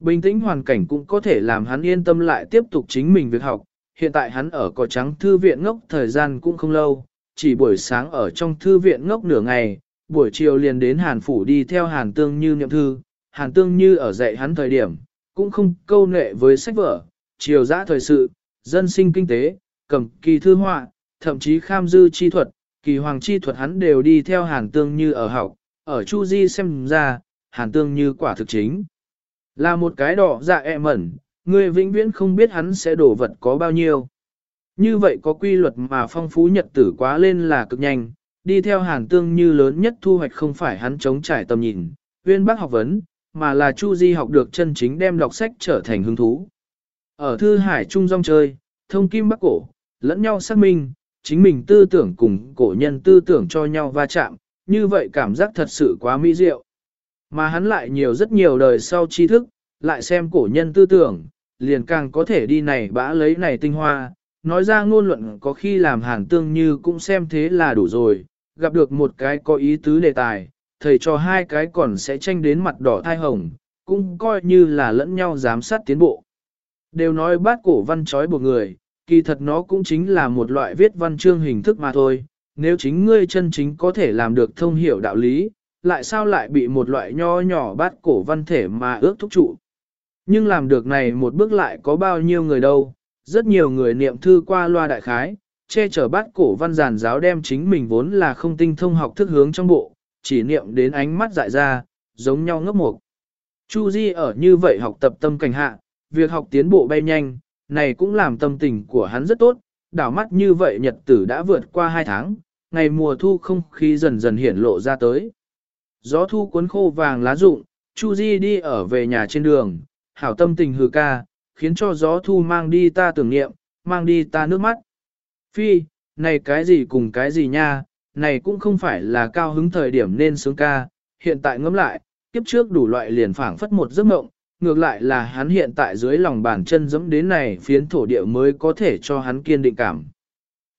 Bình tĩnh hoàn cảnh cũng có thể làm hắn yên tâm lại tiếp tục chính mình việc học, hiện tại hắn ở cỏ trắng thư viện ngốc thời gian cũng không lâu, chỉ buổi sáng ở trong thư viện ngốc nửa ngày, buổi chiều liền đến Hàn Phủ đi theo Hàn Tương Như niệm thư, Hàn Tương Như ở dạy hắn thời điểm, cũng không câu nệ với sách vở, chiều giã thời sự, dân sinh kinh tế, cầm kỳ thư họa, thậm chí kham dư chi thuật, kỳ hoàng chi thuật hắn đều đi theo Hàn Tương Như ở học, ở Chu Di xem ra, Hàn Tương Như quả thực chính. Là một cái đỏ dạ ẹ mẩn, người vĩnh viễn không biết hắn sẽ đổ vật có bao nhiêu. Như vậy có quy luật mà phong phú nhật tử quá lên là cực nhanh, đi theo hàn tương như lớn nhất thu hoạch không phải hắn chống trải tầm nhìn, viên bác học vấn, mà là Chu Di học được chân chính đem đọc sách trở thành hứng thú. Ở thư hải trung rong chơi, thông kim bắc cổ, lẫn nhau xác minh, chính mình tư tưởng cùng cổ nhân tư tưởng cho nhau va chạm, như vậy cảm giác thật sự quá mỹ diệu. Mà hắn lại nhiều rất nhiều đời sau tri thức, lại xem cổ nhân tư tưởng, liền càng có thể đi này bã lấy này tinh hoa, nói ra ngôn luận có khi làm hàn tương như cũng xem thế là đủ rồi, gặp được một cái có ý tứ đề tài, thầy cho hai cái còn sẽ tranh đến mặt đỏ thai hồng, cũng coi như là lẫn nhau giám sát tiến bộ. Đều nói bát cổ văn trói buộc người, kỳ thật nó cũng chính là một loại viết văn chương hình thức mà thôi, nếu chính ngươi chân chính có thể làm được thông hiểu đạo lý, lại sao lại bị một loại nho nhỏ bát cổ văn thể mà ước thúc trụ. Nhưng làm được này một bước lại có bao nhiêu người đâu, rất nhiều người niệm thư qua loa đại khái, che chở bát cổ văn giản giáo đem chính mình vốn là không tinh thông học thức hướng trong bộ, chỉ niệm đến ánh mắt dại ra, giống nhau ngốc mục. Chu Di ở như vậy học tập tâm cảnh hạ, việc học tiến bộ bay nhanh, này cũng làm tâm tình của hắn rất tốt, đảo mắt như vậy nhật tử đã vượt qua hai tháng, ngày mùa thu không khí dần dần hiển lộ ra tới. Gió thu cuốn khô vàng lá rụng, Chu Di đi ở về nhà trên đường, hảo tâm tình hừ ca, khiến cho gió thu mang đi ta tưởng niệm, mang đi ta nước mắt. Phi, này cái gì cùng cái gì nha, này cũng không phải là cao hứng thời điểm nên sướng ca, hiện tại ngẫm lại, kiếp trước đủ loại liền phảng phất một giấc mộng, ngược lại là hắn hiện tại dưới lòng bàn chân dẫm đến này phiến thổ địa mới có thể cho hắn kiên định cảm.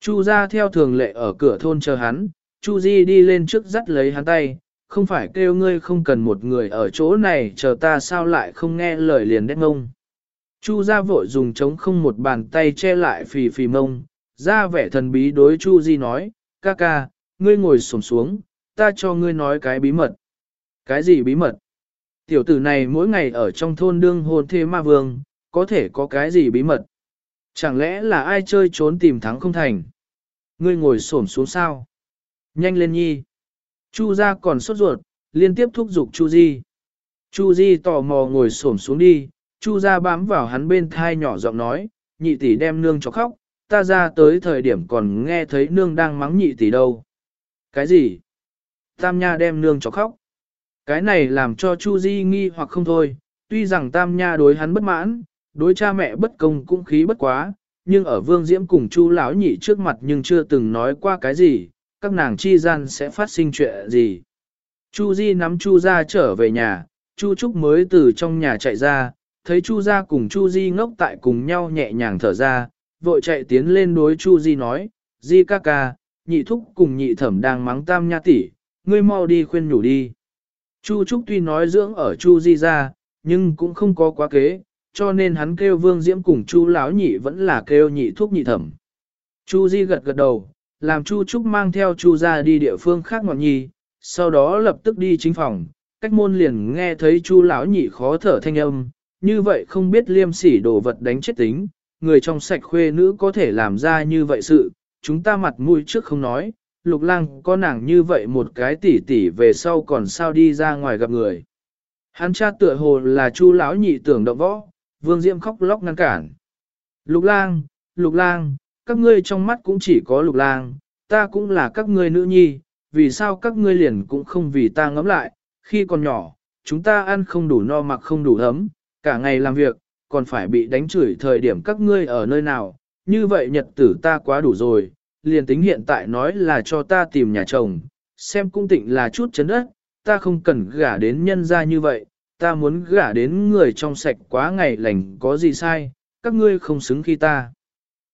Chu ra theo thường lệ ở cửa thôn chờ hắn, Chu Di đi lên trước dắt lấy hắn tay, không phải kêu ngươi không cần một người ở chỗ này chờ ta sao lại không nghe lời liền đét ngông. Chu ra vội dùng trống không một bàn tay che lại phì phì mông, ra vẻ thần bí đối Chu Di nói, ca ca, ngươi ngồi xổm xuống, ta cho ngươi nói cái bí mật. Cái gì bí mật? Tiểu tử này mỗi ngày ở trong thôn đương hồn thê ma vương, có thể có cái gì bí mật? Chẳng lẽ là ai chơi trốn tìm thắng không thành? Ngươi ngồi xổm xuống sao? Nhanh lên nhi. Chu ra còn sốt ruột, liên tiếp thúc giục Chu Di. Chu Di tò mò ngồi xổm xuống đi, Chu ra bám vào hắn bên thai nhỏ giọng nói, nhị tỷ đem nương cho khóc, ta ra tới thời điểm còn nghe thấy nương đang mắng nhị tỷ đâu. Cái gì? Tam Nha đem nương cho khóc. Cái này làm cho Chu Di nghi hoặc không thôi, tuy rằng Tam Nha đối hắn bất mãn, đối cha mẹ bất công cũng khí bất quá, nhưng ở Vương Diễm cùng Chu lão nhị trước mặt nhưng chưa từng nói qua cái gì, các nàng chi gian sẽ phát sinh chuyện gì. Chu Di nắm Chu Gia trở về nhà, Chu Trúc mới từ trong nhà chạy ra, thấy Chu Gia cùng Chu Di ngốc tại cùng nhau nhẹ nhàng thở ra, vội chạy tiến lên đối Chu Di nói, Di ca ca, nhị thúc cùng nhị thẩm đang mắng tam nha tỷ, ngươi mau đi khuyên nhủ đi. Chu Trúc tuy nói dưỡng ở Chu Di ra, nhưng cũng không có quá kế, cho nên hắn kêu Vương Diễm cùng Chu lão nhị vẫn là kêu nhị thúc nhị thẩm. Chu Di gật gật đầu, làm Chu Trúc mang theo Chu ra đi địa phương khác ngọn nhi, sau đó lập tức đi chính phòng, cách môn liền nghe thấy Chu lão nhị khó thở thanh âm, như vậy không biết liêm sỉ đồ vật đánh chết tính, người trong sạch khuê nữ có thể làm ra như vậy sự, chúng ta mặt mũi trước không nói, lục lang có nàng như vậy một cái tỉ tỉ về sau còn sao đi ra ngoài gặp người. Hắn cha tựa hồ là chu lão nhị tưởng động võ, vương diễm khóc lóc ngăn cản. Lục lang, lục lang, các ngươi trong mắt cũng chỉ có lục lang, ta cũng là các ngươi nữ nhi, vì sao các ngươi liền cũng không vì ta ngẫm lại, khi còn nhỏ, chúng ta ăn không đủ no mặc không đủ ấm, cả ngày làm việc, còn phải bị đánh chửi thời điểm các ngươi ở nơi nào, như vậy nhật tử ta quá đủ rồi, liền tính hiện tại nói là cho ta tìm nhà chồng, xem cung tịnh là chút chấn đất, ta không cần gả đến nhân gia như vậy, ta muốn gả đến người trong sạch quá ngày lành có gì sai, các ngươi không xứng khi ta.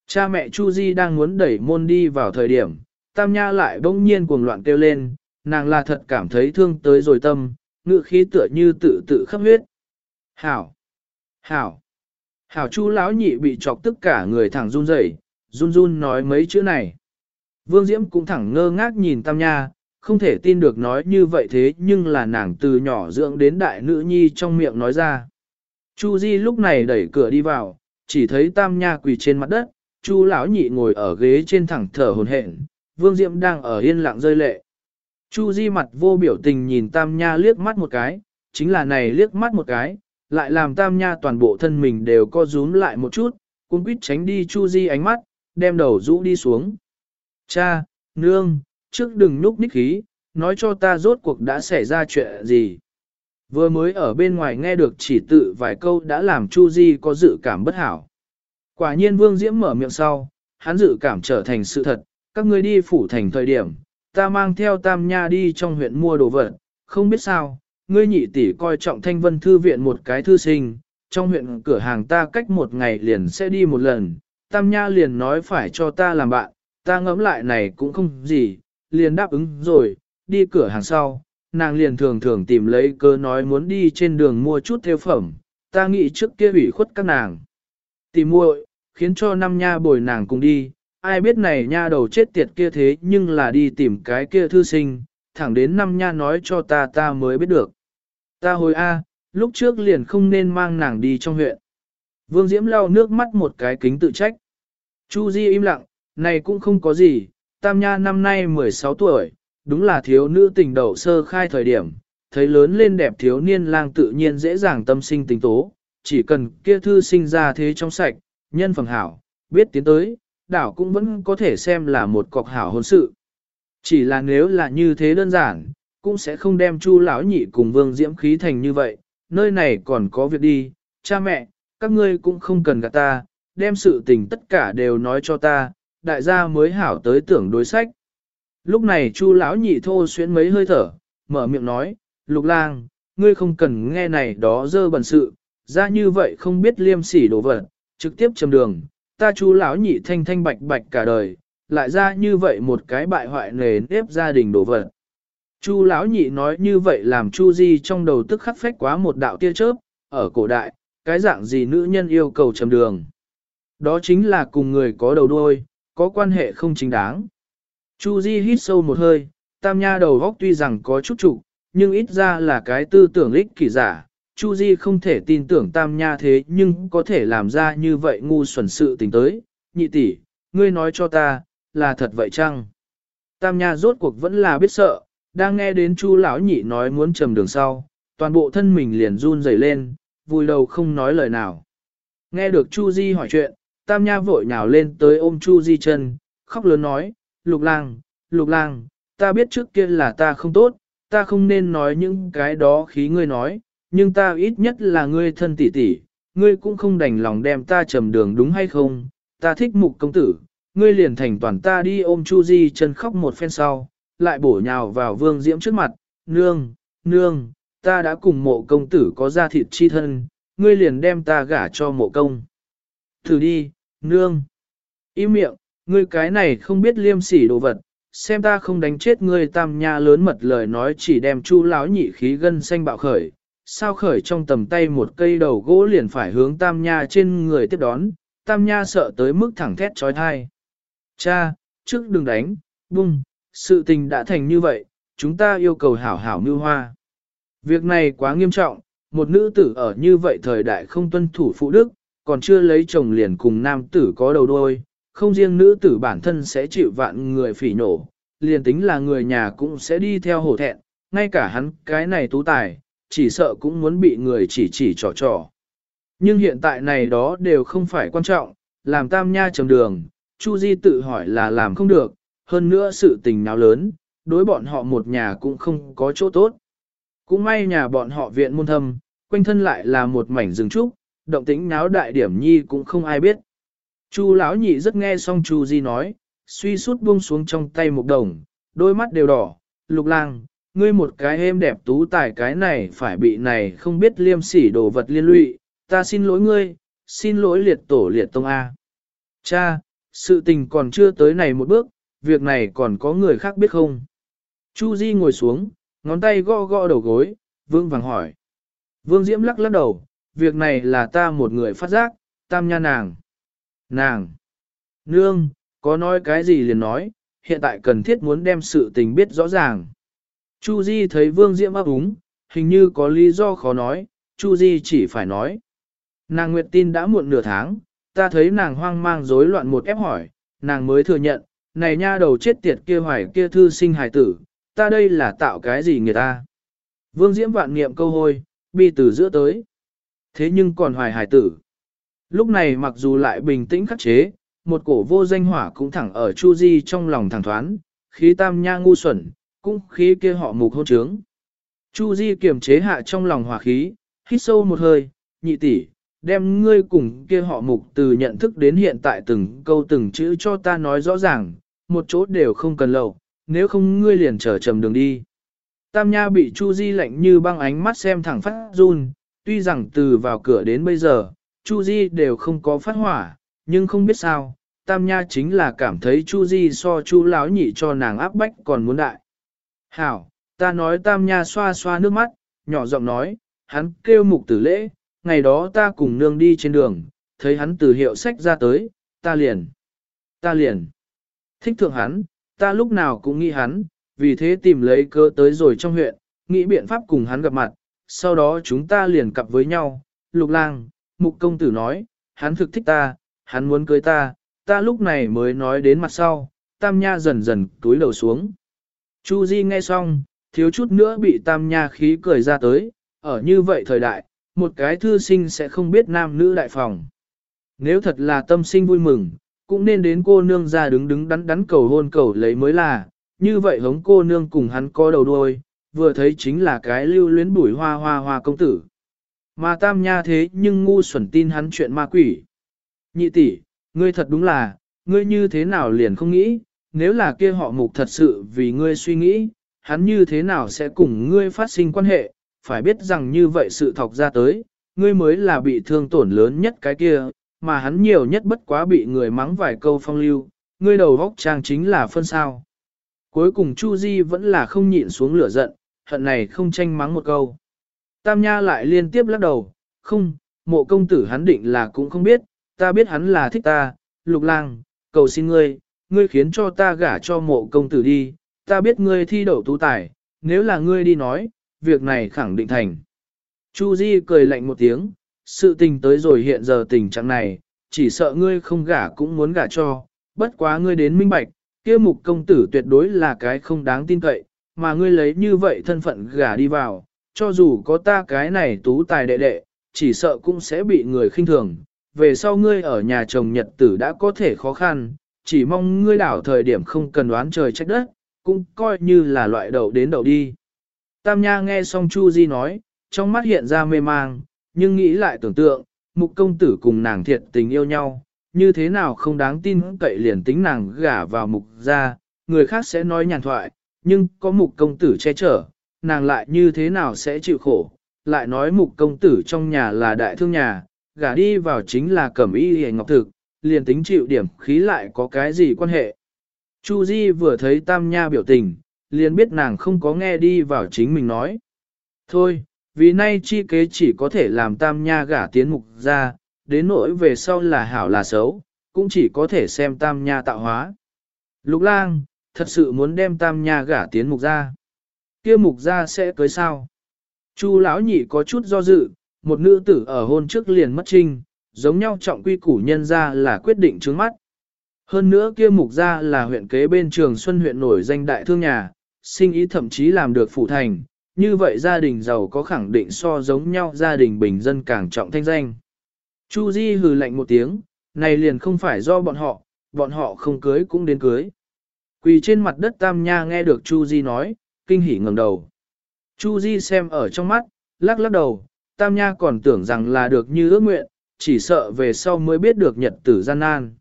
Cha mẹ Chu Di đang muốn đẩy môn đi vào thời điểm, Tam Nha lại bỗng nhiên cuồng loạn kêu lên, nàng là thật cảm thấy thương tới rồi tâm, ngự khí tựa như tự tự khắp huyết. Hảo! Hảo! Hảo Chu lão nhị bị chọc tất cả người thẳng run rẩy, run run nói mấy chữ này. Vương Diễm cũng thẳng ngơ ngác nhìn Tam Nha, không thể tin được nói như vậy thế nhưng là nàng từ nhỏ dưỡng đến đại nữ nhi trong miệng nói ra. Chu Di lúc này đẩy cửa đi vào, chỉ thấy Tam Nha quỳ trên mặt đất, Chu lão nhị ngồi ở ghế trên thẳng thở hồn hển, Vương Diễm đang ở yên lặng rơi lệ. Chu Di mặt vô biểu tình nhìn Tam Nha liếc mắt một cái, chính là này liếc mắt một cái, lại làm Tam Nha toàn bộ thân mình đều co rúm lại một chút, cũng quýt tránh đi Chu Di ánh mắt, đem đầu rũ đi xuống. Cha, nương, trước đừng núp ních khí, nói cho ta rốt cuộc đã xảy ra chuyện gì. Vừa mới ở bên ngoài nghe được chỉ tự vài câu đã làm Chu Di có dự cảm bất hảo. Quả nhiên Vương Diễm mở miệng sau, hắn dự cảm trở thành sự thật, các ngươi đi phủ thành thời điểm, ta mang theo Tam Nha đi trong huyện mua đồ vật, không biết sao, ngươi nhị tỷ coi trọng thanh vân thư viện một cái thư sinh, trong huyện cửa hàng ta cách một ngày liền sẽ đi một lần, Tam Nha liền nói phải cho ta làm bạn, ta ngẫm lại này cũng không gì, liền đáp ứng rồi, đi cửa hàng sau, nàng liền thường thường tìm lấy cơ nói muốn đi trên đường mua chút theo phẩm, ta nghĩ trước kia ủy khuất các nàng. Tìm muội, khiến cho năm nha bồi nàng cùng đi, ai biết này nha đầu chết tiệt kia thế nhưng là đi tìm cái kia thư sinh, thẳng đến năm nha nói cho ta ta mới biết được. Ta hồi A, lúc trước liền không nên mang nàng đi trong huyện. Vương Diễm lau nước mắt một cái kính tự trách. Chu Di im lặng, này cũng không có gì, Tam Nha năm nay 16 tuổi, đúng là thiếu nữ tình đầu sơ khai thời điểm, thấy lớn lên đẹp thiếu niên lang tự nhiên dễ dàng tâm sinh tình tố, chỉ cần kia thư sinh ra thế trong sạch, nhân phẩm hảo, biết tiến tới, đảo cũng vẫn có thể xem là một cọc hảo hôn sự. Chỉ là nếu là như thế đơn giản, cũng sẽ không đem Chu lão nhị cùng Vương Diễm khí thành như vậy, nơi này còn có việc đi, cha mẹ, các ngươi cũng không cần gạt ta, đem sự tình tất cả đều nói cho ta, đại gia mới hảo tới tưởng đối sách. Lúc này Chu lão nhị thô xuyến mấy hơi thở, mở miệng nói, Lục Lang, ngươi không cần nghe này đó dơ bẩn sự, ra như vậy không biết liêm sỉ đồ vật, trực tiếp chầm đường, ta Chu lão nhị thanh thanh bạch bạch cả đời, lại ra như vậy một cái bại hoại nề nếp gia đình đổ vật. Chu lão nhị nói như vậy làm Chu Di trong đầu tức khắc phách quá một đạo tia chớp, ở cổ đại, cái dạng gì nữ nhân yêu cầu trầm đường. Đó chính là cùng người có đầu đuôi, có quan hệ không chính đáng. Chu Di hít sâu một hơi, tam nha đầu góc tuy rằng có chút trụ, nhưng ít ra là cái tư tưởng ích kỷ giả. Chu Di không thể tin tưởng tam nha thế nhưng có thể làm ra như vậy ngu xuẩn sự tình tới. Nhị tỷ, ngươi nói cho ta, là thật vậy chăng? Tam Nha rốt cuộc vẫn là biết sợ, đang nghe đến Chu lão nhị nói muốn trầm đường sau, toàn bộ thân mình liền run rẩy lên, vùi đầu không nói lời nào. Nghe được Chu Di hỏi chuyện, Tam Nha vội nhào lên tới ôm Chu Di chân, khóc lớn nói, Lục Lang, Lục Lang, ta biết trước kia là ta không tốt, ta không nên nói những cái đó khí ngươi nói, nhưng ta ít nhất là ngươi thân tỷ tỷ, ngươi cũng không đành lòng đem ta trầm đường đúng hay không, ta thích mục công tử, ngươi liền thành toàn ta đi ôm Chu Di chân khóc một phen sau, lại bổ nhào vào vương diễm trước mặt, nương, nương, ta đã cùng mộ công tử có ra thịt chi thân, ngươi liền đem ta gả cho mộ công. Thử đi, nương. Im miệng, ngươi cái này không biết liêm sỉ đồ vật, xem ta không đánh chết ngươi tam nha lớn mật lời nói chỉ đem chu láo nhị khí gân xanh bạo khởi. Sao khởi trong tầm tay một cây đầu gỗ liền phải hướng tam nha trên người tiếp đón, tam nha sợ tới mức thẳng thét trói thai. Cha, trước đừng đánh, bung, sự tình đã thành như vậy, chúng ta yêu cầu hảo hảo mưu hoa. Việc này quá nghiêm trọng, một nữ tử ở như vậy thời đại không tuân thủ phụ đức, còn chưa lấy chồng liền cùng nam tử có đầu đôi, không riêng nữ tử bản thân sẽ chịu vạn người phỉ nổ, liền tính là người nhà cũng sẽ đi theo hổ thẹn, ngay cả hắn cái này tú tài, chỉ sợ cũng muốn bị người chỉ chỉ trò trò. Nhưng hiện tại này đó đều không phải quan trọng, làm tam nha trầm đường, Chu Di tự hỏi là làm không được, hơn nữa sự tình nào lớn, đối bọn họ một nhà cũng không có chỗ tốt. Cũng may nhà bọn họ viện môn thâm, quanh thân lại là một mảnh rừng trúc, động tĩnh náo đại điểm nhi cũng không ai biết. Chu lão nhị rất nghe xong Chu Di nói, suy sút buông xuống trong tay một đồng, đôi mắt đều đỏ, lục lang, ngươi một cái êm đẹp tú tài cái này phải bị này không biết liêm sỉ đồ vật liên lụy, ta xin lỗi ngươi, xin lỗi liệt tổ liệt tông A. Cha, sự tình còn chưa tới này một bước, việc này còn có người khác biết không? Chu Di ngồi xuống, ngón tay gõ gõ đầu gối, vương vàng hỏi. Vương Diễm lắc lắc đầu, việc này là ta một người phát giác, tam nha nàng. Nàng! Nương, có nói cái gì liền nói, hiện tại cần thiết muốn đem sự tình biết rõ ràng. Chu Di thấy Vương Diễm ấp úng, hình như có lý do khó nói, Chu Di chỉ phải nói. Nàng Nguyệt tin đã muộn nửa tháng, ta thấy nàng hoang mang rối loạn một ép hỏi, nàng mới thừa nhận, này nha đầu chết tiệt kia hoài kia thư sinh hài tử, ta đây là tạo cái gì người ta. Vương Diễm vạn niệm câu hôi, bi từ giữa tới. Thế nhưng còn hoài hài tử. Lúc này mặc dù lại bình tĩnh khắc chế, một cổ vô danh hỏa cũng thẳng ở Chu Di trong lòng thẳng thoán, khí tam nha ngu xuẩn, cũng khí kia họ mục hôn trướng. Chu Di kiềm chế hạ trong lòng hỏa khí, hít sâu một hơi, nhị tỷ, đem ngươi cùng kia họ mục từ nhận thức đến hiện tại từng câu từng chữ cho ta nói rõ ràng, một chỗ đều không cần lậu, nếu không ngươi liền trở trầm đường đi. Tam Nha bị Chu Di lạnh như băng ánh mắt xem thẳng phát run, tuy rằng từ vào cửa đến bây giờ, Chu Di đều không có phát hỏa, nhưng không biết sao, Tam Nha chính là cảm thấy Chu Di so Chu Lão nhị cho nàng áp bách còn muốn đại. Hảo, ta nói Tam Nha xoa xoa nước mắt, nhỏ giọng nói, hắn kêu mục tử lễ, ngày đó ta cùng nương đi trên đường, thấy hắn từ hiệu sách ra tới, ta liền, ta liền, thích thượng hắn, ta lúc nào cũng nghĩ hắn, vì thế tìm lấy cơ tới rồi trong huyện, nghĩ biện pháp cùng hắn gặp mặt, sau đó chúng ta liền cặp với nhau, lục lang, mục công tử nói, hắn thực thích ta, hắn muốn cưới ta, ta lúc này mới nói đến mặt sau, tam nha dần dần túi đầu xuống. Chu Di nghe xong, thiếu chút nữa bị tam nha khí cười ra tới, ở như vậy thời đại, một cái thư sinh sẽ không biết nam nữ đại phòng. Nếu thật là tâm sinh vui mừng, cũng nên đến cô nương ra đứng đứng đắn đắn cầu hôn cầu lấy mới là, như vậy hống cô nương cùng hắn có đầu đuôi, vừa thấy chính là cái lưu luyến bùi hoa hoa hoa công tử. Mà tam nha thế nhưng ngu xuẩn tin hắn chuyện ma quỷ. Nhị tỷ, ngươi thật đúng là, ngươi như thế nào liền không nghĩ, nếu là kia họ mục thật sự vì ngươi suy nghĩ, hắn như thế nào sẽ cùng ngươi phát sinh quan hệ, phải biết rằng như vậy sự thọc ra tới, ngươi mới là bị thương tổn lớn nhất cái kia, mà hắn nhiều nhất bất quá bị người mắng vài câu phong lưu, ngươi đầu vóc trang chính là phân sao. Cuối cùng Chu Di vẫn là không nhịn xuống lửa giận, hận này không tranh mắng một câu. Tam Nha lại liên tiếp lắc đầu, không, mộ công tử hắn định là cũng không biết, ta biết hắn là thích ta, lục lang, cầu xin ngươi, ngươi khiến cho ta gả cho mộ công tử đi, ta biết ngươi thi đậu tú tài, nếu là ngươi đi nói, việc này khẳng định thành. Chu Di cười lạnh một tiếng, sự tình tới rồi hiện giờ tình trạng này, chỉ sợ ngươi không gả cũng muốn gả cho, bất quá ngươi đến minh bạch, kia mục công tử tuyệt đối là cái không đáng tin cậy, mà ngươi lấy như vậy thân phận gả đi vào, cho dù có ta cái này tú tài đệ đệ, chỉ sợ cũng sẽ bị người khinh thường. Về sau ngươi ở nhà chồng nhật tử đã có thể khó khăn, chỉ mong ngươi đảo thời điểm không cần đoán trời trách đất, cũng coi như là loại đầu đến đầu đi. Tam Nha nghe xong Chu Di nói, trong mắt hiện ra mê mang, nhưng nghĩ lại tưởng tượng, mục công tử cùng nàng thiệt tình yêu nhau, như thế nào không đáng tin cậy liền tính nàng gả vào mục ra, người khác sẽ nói nhàn thoại, nhưng có mục công tử che chở, nàng lại như thế nào sẽ chịu khổ, lại nói mục công tử trong nhà là đại thương nhà, gả đi vào chính là cẩm y hề ngọc thực, liền tính chịu điểm khí lại có cái gì quan hệ. Chu Di vừa thấy Tam Nha biểu tình, liền biết nàng không có nghe đi vào chính mình nói. Thôi, vì nay chi kế chỉ có thể làm Tam Nha gả tiến mục ra, đến nỗi về sau là hảo là xấu, cũng chỉ có thể xem Tam Nha tạo hóa. Lục lang, thật sự muốn đem Tam Nha gả tiến mục ra. kia mục ra sẽ cưới sao? Chu lão nhị có chút do dự, một nữ tử ở hôn trước liền mất trinh, giống nhau trọng quy củ nhân ra là quyết định trước mắt. Hơn nữa kia mục ra là huyện kế bên trường Xuân huyện nổi danh đại thương nhà, sinh ý thậm chí làm được phủ thành, như vậy gia đình giàu có khẳng định so giống nhau gia đình bình dân càng trọng thanh danh. Chu Di hừ lạnh một tiếng, này liền không phải do bọn họ, bọn họ không cưới cũng đến cưới. Quỳ trên mặt đất Tam Nha nghe được Chu Di nói, kinh hỉ ngẩng đầu. Chu Di xem ở trong mắt, lắc lắc đầu, Tam Nha còn tưởng rằng là được như ước nguyện, chỉ sợ về sau mới biết được nhật tử gian nan.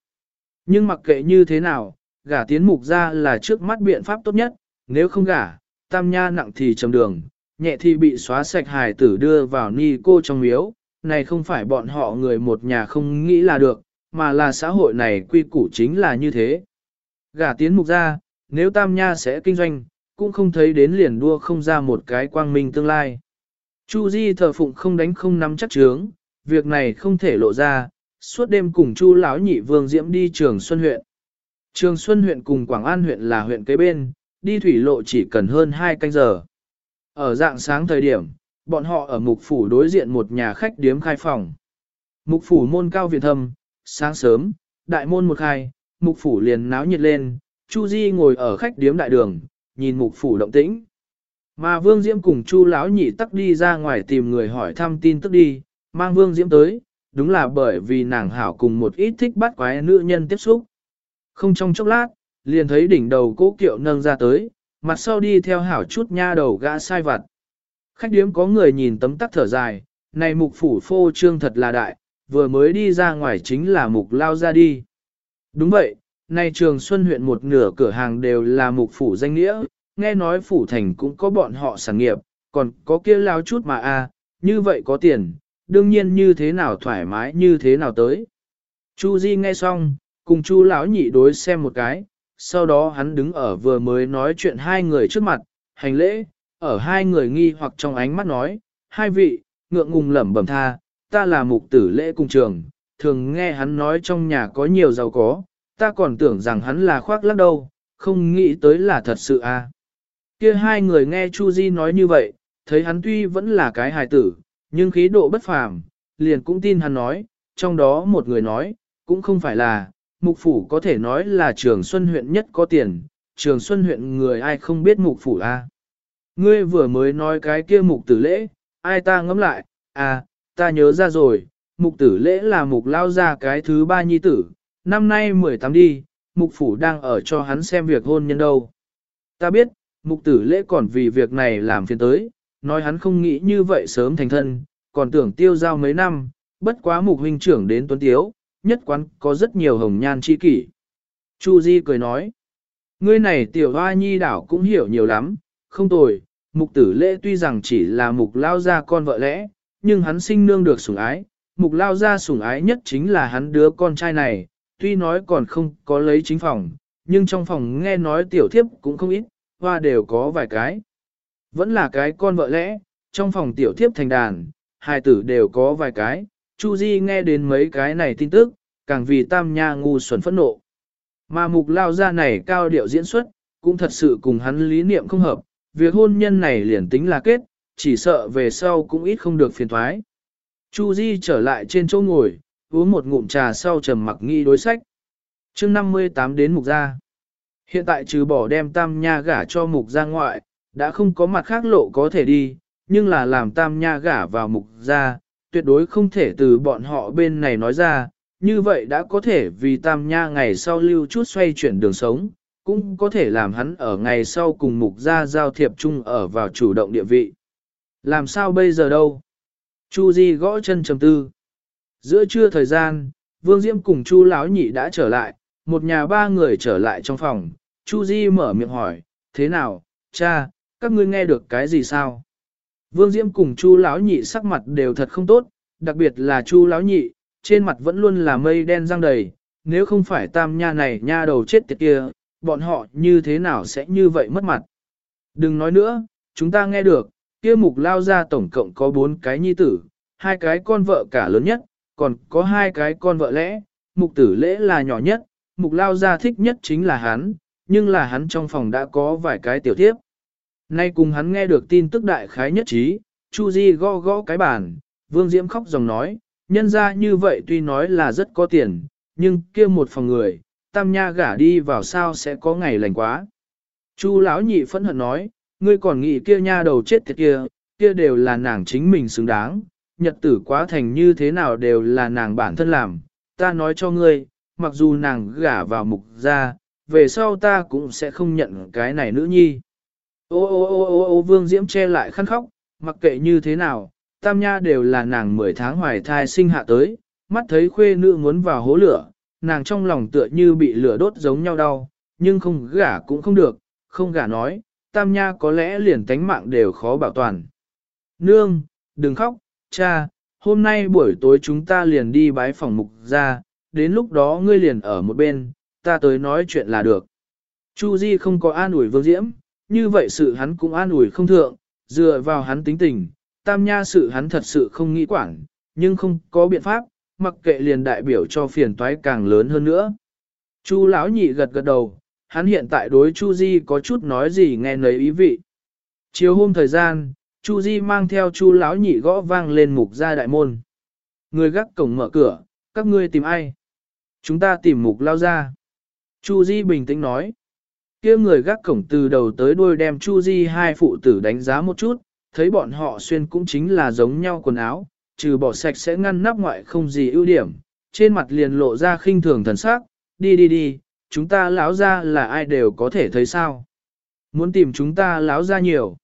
Nhưng mặc kệ như thế nào, gả tiến mục ra là trước mắt biện pháp tốt nhất, nếu không gả, Tam Nha nặng thì trầm đường, nhẹ thì bị xóa sạch hài tử đưa vào ni cô trong miếu, này không phải bọn họ người một nhà không nghĩ là được, mà là xã hội này quy củ chính là như thế. Gả tiến mục ra, nếu Tam Nha sẽ kinh doanh, cũng không thấy đến liền đua không ra một cái quang minh tương lai. Chu Di thờ phụng không đánh không nắm chắc chướng, việc này không thể lộ ra, suốt đêm cùng Chu lão nhị Vương Diễm đi Trường Xuân huyện. Trường Xuân huyện cùng Quảng An huyện là huyện kế bên, đi thủy lộ chỉ cần hơn 2 canh giờ. Ở dạng sáng thời điểm, bọn họ ở mục phủ đối diện một nhà khách điếm khai phòng. Mục phủ môn cao viện thâm, sáng sớm, đại môn một khai, mục phủ liền náo nhiệt lên, Chu Di ngồi ở khách điếm đại đường, nhìn mục phủ động tĩnh. Mà Vương Diễm cùng Chu lão nhị tắc đi ra ngoài tìm người hỏi thăm tin tức đi, mang Vương Diễm tới, đúng là bởi vì nàng hảo cùng một ít thích bắt quái nữ nhân tiếp xúc. Không trong chốc lát, liền thấy đỉnh đầu cố kiệu nâng ra tới, mặt sau đi theo hảo chút nha đầu gã sai vặt. Khách điếm có người nhìn tấm tắc thở dài, này mục phủ phô trương thật là đại, vừa mới đi ra ngoài chính là mục lao ra đi. Đúng vậy, nay trường Xuân huyện một nửa cửa hàng đều là mục phủ danh nghĩa, nghe nói phủ thành cũng có bọn họ sản nghiệp, còn có kia lao chút mà a, như vậy có tiền, đương nhiên như thế nào thoải mái như thế nào tới. Chu Di nghe xong, cùng Chu lão nhị đối xem một cái, sau đó hắn đứng ở vừa mới nói chuyện hai người trước mặt, hành lễ, ở hai người nghi hoặc trong ánh mắt nói, hai vị, ngượng ngùng lẩm bẩm tha, ta là mục tử lễ cung trường, thường nghe hắn nói trong nhà có nhiều giàu có, ta còn tưởng rằng hắn là khoác lắc đâu, không nghĩ tới là thật sự à. Kia hai người nghe Chu Di nói như vậy, thấy hắn tuy vẫn là cái hài tử, nhưng khí độ bất phàm, liền cũng tin hắn nói, trong đó một người nói, cũng không phải là, mục phủ có thể nói là trường Xuân huyện nhất có tiền, trường Xuân huyện người ai không biết mục phủ a à? Ngươi vừa mới nói cái kia mục tử lễ, ai ta ngẫm lại, à, ta nhớ ra rồi, mục tử lễ là mục lao ra cái thứ ba nhi tử, năm nay 18 đi, mục phủ đang ở cho hắn xem việc hôn nhân đâu. Ta biết, mục tử lễ còn vì việc này làm phiền tới, nói hắn không nghĩ như vậy sớm thành thân, còn tưởng tiêu giao mấy năm, bất quá mục huynh trưởng đến tuấn tiếu, nhất quán có rất nhiều hồng nhan chi kỷ. Chu Di cười nói, ngươi này tiểu hoa nhi đảo cũng hiểu nhiều lắm, không tồi, mục tử lễ tuy rằng chỉ là mục lao gia con vợ lẽ, nhưng hắn sinh nương được sủng ái, mục lao gia sủng ái nhất chính là hắn đứa con trai này, tuy nói còn không có lấy chính phòng, nhưng trong phòng nghe nói tiểu thiếp cũng không ít, hoa đều có vài cái. Vẫn là cái con vợ lẽ, trong phòng tiểu thiếp thành đàn, hai tử đều có vài cái, Chu Di nghe đến mấy cái này tin tức, càng vì tam nha ngu xuẩn phẫn nộ. Mà mục lao gia này cao điệu diễn xuất, cũng thật sự cùng hắn lý niệm không hợp, việc hôn nhân này liền tính là kết, chỉ sợ về sau cũng ít không được phiền thoái. Chu Di trở lại trên chỗ ngồi, uống một ngụm trà sau trầm mặc nghi đối sách. Chương 58 đến mục gia. Hiện tại trừ bỏ đem tam nha gả cho mục Gia ngoại, đã không có mặt khác lộ có thể đi, nhưng là làm tam nha gả vào mục Gia tuyệt đối không thể từ bọn họ bên này nói ra, như vậy đã có thể vì tam nha ngày sau lưu chút xoay chuyển đường sống, cũng có thể làm hắn ở ngày sau cùng mục gia giao thiệp chung ở vào chủ động địa vị. Làm sao bây giờ đâu? Chu Di gõ chân trầm tư. Giữa trưa thời gian, Vương Diễm cùng Chu Lão Nhị đã trở lại, một nhà ba người trở lại trong phòng. Chu Di mở miệng hỏi, thế nào, cha, các ngươi nghe được cái gì sao? Vương Diễm cùng Chu Lão Nhị sắc mặt đều thật không tốt, đặc biệt là Chu Lão Nhị, trên mặt vẫn luôn là mây đen răng đầy, nếu không phải tam nha này nha đầu chết tiệt kia, bọn họ như thế nào sẽ như vậy mất mặt. Đừng nói nữa, chúng ta nghe được, kia mục lao ra tổng cộng có bốn cái nhi tử, hai cái con vợ cả lớn nhất, còn có hai cái con vợ lẽ, mục tử lễ là nhỏ nhất, mục lao ra thích nhất chính là hắn, nhưng là hắn trong phòng đã có vài cái tiểu thiếp. Nay cùng hắn nghe được tin tức đại khái nhất trí, Chu Di gõ gõ cái bàn, Vương Diễm khóc dòng nói, nhân ra như vậy tuy nói là rất có tiền, nhưng kia một phòng người, tam nha gả đi vào sao sẽ có ngày lành quá. Chu lão nhị phẫn hận nói, ngươi còn nghĩ kia nha đầu chết tiệt kia, kia đều là nàng chính mình xứng đáng, nhật tử quá thành như thế nào đều là nàng bản thân làm, ta nói cho ngươi, mặc dù nàng gả vào mục gia, về sau ta cũng sẽ không nhận cái này nữ nhi. Ô ô ô ô ô vương diễm che lại khăn khóc, mặc kệ như thế nào, tam nha đều là nàng 10 tháng hoài thai sinh hạ tới, mắt thấy khuê nữ muốn vào hố lửa, nàng trong lòng tựa như bị lửa đốt giống nhau đau, nhưng không gả cũng không được, không gả nói, tam nha có lẽ liền tánh mạng đều khó bảo toàn. Nương, đừng khóc, cha, hôm nay buổi tối chúng ta liền đi bái phòng mục ra, đến lúc đó ngươi liền ở một bên, ta tới nói chuyện là được. Chu Di không có an ủi vương diễm, như vậy sự hắn cũng an ủi không thượng, dựa vào hắn tính tình, tam nha sự hắn thật sự không nghĩ quản, nhưng không có biện pháp, mặc kệ liền đại biểu cho phiền toái càng lớn hơn nữa. Chu lão nhị gật gật đầu, hắn hiện tại đối Chu Di có chút nói gì nghe nấy ý vị. Chiều hôm thời gian, Chu Di mang theo Chu lão nhị gõ vang lên mục gia đại môn. Người gác cổng mở cửa, các ngươi tìm ai? Chúng ta tìm mục lao ra. Chu Di bình tĩnh nói kia người gác cổng từ đầu tới đuôi đem Chu Di hai phụ tử đánh giá một chút, thấy bọn họ xuyên cũng chính là giống nhau quần áo, trừ bỏ sạch sẽ ngăn nắp ngoại không gì ưu điểm, trên mặt liền lộ ra khinh thường thần sắc, đi đi đi, chúng ta lão ra là ai đều có thể thấy sao. Muốn tìm chúng ta lão ra nhiều.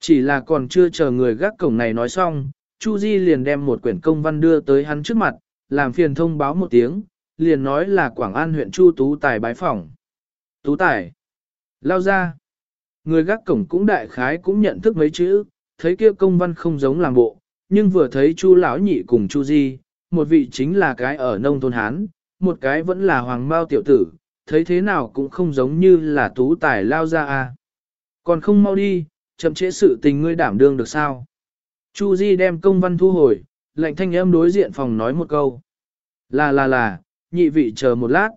Chỉ là còn chưa chờ người gác cổng này nói xong, Chu Di liền đem một quyển công văn đưa tới hắn trước mặt, làm phiền thông báo một tiếng, liền nói là Quảng An huyện Chu Tú Tài bái phỏng. Tú Tài. Lao ra. Người gác cổng cũng đại khái cũng nhận thức mấy chữ, thấy kia công văn không giống làm bộ, nhưng vừa thấy Chu lão nhị cùng Chu Di, một vị chính là cái ở nông thôn Hán, một cái vẫn là hoàng bao tiểu tử, thấy thế nào cũng không giống như là tú tài lao ra à. Còn không mau đi, chậm trễ sự tình ngươi đảm đương được sao? Chu Di đem công văn thu hồi, lệnh thanh âm đối diện phòng nói một câu. Là là là, nhị vị chờ một lát.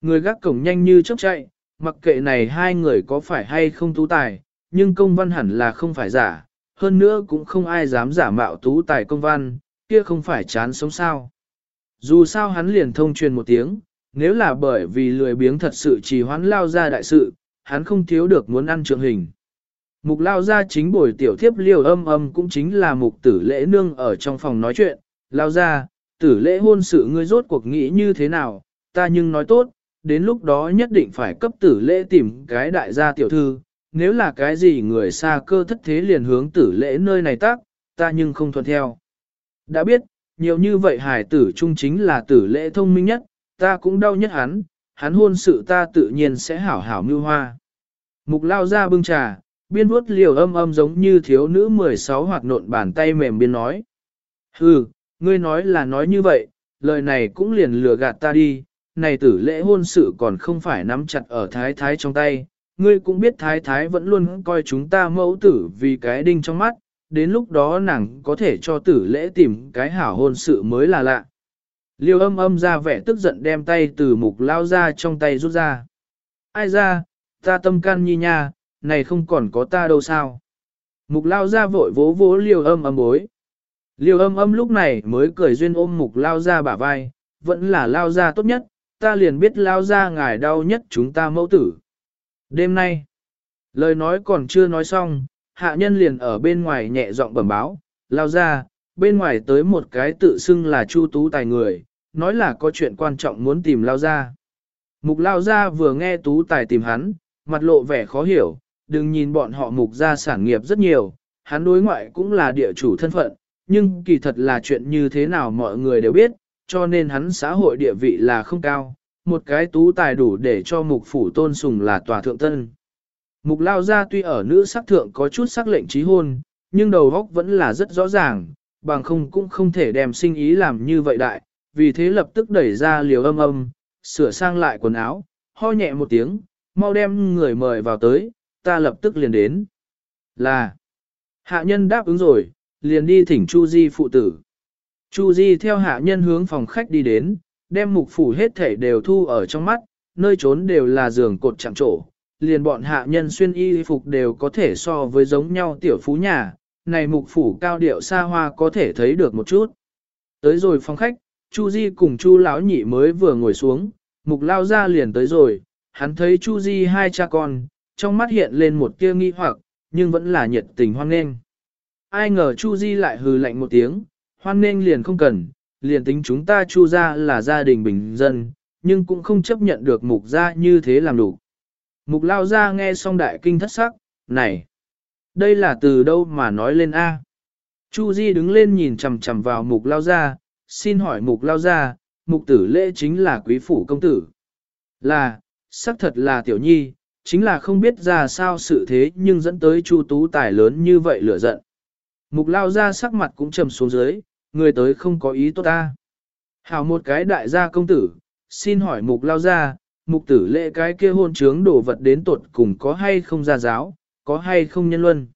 Người gác cổng nhanh như chớp chạy, mặc kệ này hai người có phải hay không tú tài, nhưng công văn hẳn là không phải giả, hơn nữa cũng không ai dám giả mạo tú tài công văn, kia không phải chán sống sao. Dù sao hắn liền thông truyền một tiếng, nếu là bởi vì lười biếng thật sự chỉ hoán lao ra đại sự, hắn không thiếu được muốn ăn trường hình. Mục lao ra chính buổi tiểu thiếp liều âm âm cũng chính là mục tử lễ nương ở trong phòng nói chuyện, lao ra, tử lễ hôn sự ngươi rốt cuộc nghĩ như thế nào, ta nhưng nói tốt, đến lúc đó nhất định phải cấp tử lễ tìm cái đại gia tiểu thư, nếu là cái gì người xa cơ thất thế liền hướng tử lễ nơi này tác, ta nhưng không thuận theo. Đã biết, nhiều như vậy hải tử trung chính là tử lễ thông minh nhất, ta cũng đau nhất hắn, hắn hôn sự ta tự nhiên sẽ hảo hảo mưu hoa. Mục lao ra bưng trà, biên vuốt liều âm âm giống như thiếu nữ 16 hoạt nộn bàn tay mềm biên nói. Hừ, ngươi nói là nói như vậy, lời này cũng liền lừa gạt ta đi, này tử lễ hôn sự còn không phải nắm chặt ở thái thái trong tay, ngươi cũng biết thái thái vẫn luôn coi chúng ta mẫu tử vì cái đinh trong mắt, đến lúc đó nàng có thể cho tử lễ tìm cái hảo hôn sự mới là lạ. Liêu âm âm ra vẻ tức giận đem tay từ mục lao ra trong tay rút ra. Ai ra, ta tâm can nhi nha, này không còn có ta đâu sao. Mục lao ra vội vỗ vỗ liêu âm âm bối. Liêu âm âm lúc này mới cười duyên ôm mục lao ra bả vai, vẫn là lao ra tốt nhất, ta liền biết lao ra ngài đau nhất chúng ta mẫu tử. Đêm nay, lời nói còn chưa nói xong, hạ nhân liền ở bên ngoài nhẹ giọng bẩm báo, lao ra, bên ngoài tới một cái tự xưng là Chu Tú Tài người, nói là có chuyện quan trọng muốn tìm lao ra. Mục lao ra vừa nghe Tú Tài tìm hắn, mặt lộ vẻ khó hiểu, đừng nhìn bọn họ mục ra sản nghiệp rất nhiều, hắn đối ngoại cũng là địa chủ thân phận, nhưng kỳ thật là chuyện như thế nào mọi người đều biết, cho nên hắn xã hội địa vị là không cao, một cái tú tài đủ để cho mục phủ tôn sùng là tòa thượng tân. Mục lao ra tuy ở nữ sắc thượng có chút sắc lệnh trí hôn, nhưng đầu góc vẫn là rất rõ ràng, bằng không cũng không thể đem sinh ý làm như vậy đại, vì thế lập tức đẩy ra liều âm âm, sửa sang lại quần áo, ho nhẹ một tiếng, mau đem người mời vào tới, ta lập tức liền đến. Là, hạ nhân đáp ứng rồi, liền đi thỉnh Chu Di phụ tử. Chu Di theo hạ nhân hướng phòng khách đi đến, đem mục phủ hết thể đều thu ở trong mắt, nơi trốn đều là giường cột chạm trổ, liền bọn hạ nhân xuyên y phục đều có thể so với giống nhau tiểu phú nhà, này mục phủ cao điệu xa hoa có thể thấy được một chút. Tới rồi phòng khách, Chu Di cùng Chu lão nhị mới vừa ngồi xuống, mục lao ra liền tới rồi, hắn thấy Chu Di hai cha con, trong mắt hiện lên một tia nghi hoặc, nhưng vẫn là nhiệt tình hoan nghênh. Ai ngờ Chu Di lại hừ lạnh một tiếng, hoan nên liền không cần, liền tính chúng ta Chu gia là gia đình bình dân, nhưng cũng không chấp nhận được mục gia như thế làm đủ. Mục lao ra nghe xong đại kinh thất sắc, này, đây là từ đâu mà nói lên A. Chu Di đứng lên nhìn chằm chằm vào mục lao ra, xin hỏi mục lao ra, mục tử lễ chính là quý phủ công tử. Là, xác thật là tiểu nhi, chính là không biết ra sao sự thế nhưng dẫn tới chu tú tài lớn như vậy lửa giận. Mục lao ra sắc mặt cũng trầm xuống dưới, người tới không có ý tốt ta. Hảo một cái đại gia công tử, xin hỏi mục lao ra, mục tử lệ cái kia hôn trướng đổ vật đến tột cùng có hay không ra giáo, có hay không nhân luân.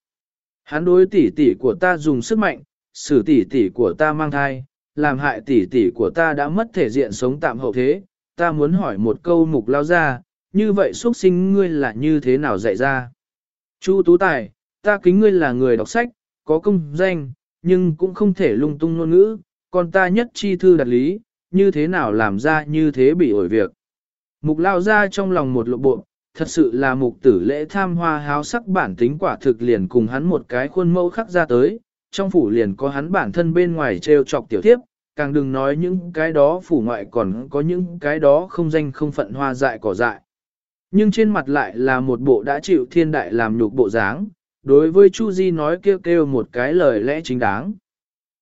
Hắn đối tỷ tỷ của ta dùng sức mạnh, xử tỷ tỷ của ta mang thai, làm hại tỷ tỷ của ta đã mất thể diện sống tạm hậu thế, ta muốn hỏi một câu mục lao ra, như vậy xuất sinh ngươi là như thế nào dạy ra? Chu Tú Tài, ta kính ngươi là người đọc sách, có công danh, nhưng cũng không thể lung tung ngôn ngữ, còn ta nhất chi thư đặt lý, như thế nào làm ra như thế bị ổi việc. Mục lao ra trong lòng một lộ bộ, thật sự là mục tử lễ tham hoa háo sắc bản tính quả thực liền cùng hắn một cái khuôn mẫu khắc ra tới, trong phủ liền có hắn bản thân bên ngoài trêu chọc tiểu tiếp, càng đừng nói những cái đó phủ ngoại còn có những cái đó không danh không phận hoa dại cỏ dại. Nhưng trên mặt lại là một bộ đã chịu thiên đại làm nhục bộ dáng, đối với Chu Di nói kêu kêu một cái lời lẽ chính đáng.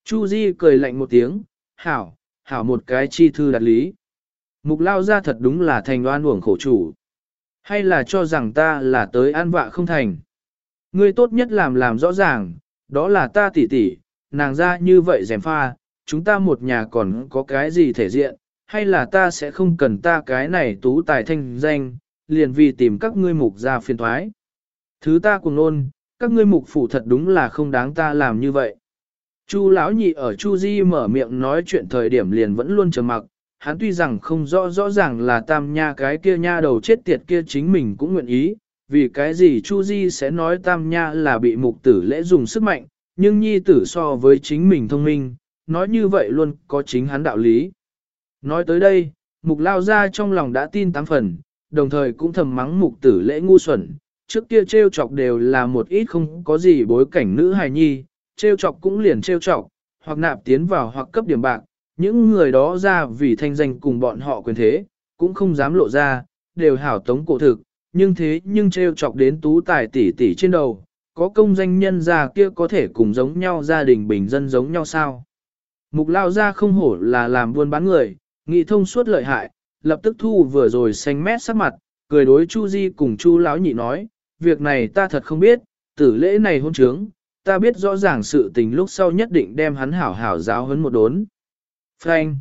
Chu Di cười lạnh một tiếng, hảo, hảo một cái chi thư đặt lý. Mục lao ra thật đúng là thành đoan uổng khổ chủ. Hay là cho rằng ta là tới an vạ không thành. Ngươi tốt nhất làm làm rõ ràng, đó là ta tỷ tỷ, nàng ra như vậy dèm pha, chúng ta một nhà còn có cái gì thể diện, hay là ta sẽ không cần ta cái này tú tài thanh danh, liền vì tìm các ngươi mục ra phiền thoái. Thứ ta cùng nôn, các ngươi mục phủ thật đúng là không đáng ta làm như vậy. Chu lão nhị ở Chu Di mở miệng nói chuyện thời điểm liền vẫn luôn trầm mặc, hắn tuy rằng không rõ rõ ràng là tam nha cái kia nha đầu chết tiệt kia chính mình cũng nguyện ý, vì cái gì Chu Di sẽ nói tam nha là bị mục tử lễ dùng sức mạnh, nhưng nhi tử so với chính mình thông minh, nói như vậy luôn có chính hắn đạo lý. Nói tới đây, mục lao ra trong lòng đã tin tám phần, đồng thời cũng thầm mắng mục tử lễ ngu xuẩn, trước kia trêu chọc đều là một ít không có gì bối cảnh nữ hài nhi, trêu chọc cũng liền trêu chọc, hoặc nạp tiến vào hoặc cấp điểm bạc, những người đó ra vì thanh danh cùng bọn họ quyền thế, cũng không dám lộ ra, đều hảo tống cổ thực, nhưng thế nhưng trêu chọc đến tú tài tỷ tỷ trên đầu, có công danh nhân ra kia có thể cùng giống nhau gia đình bình dân giống nhau sao. Mục lao ra không hổ là làm buôn bán người, nghị thông suốt lợi hại, lập tức thu vừa rồi xanh mét sắc mặt, cười đối Chu Di cùng Chu lão nhị nói, việc này ta thật không biết, tử lễ này hôn trướng, ta biết rõ ràng sự tình lúc sau nhất định đem hắn hảo hảo giáo huấn một đốn. Frank.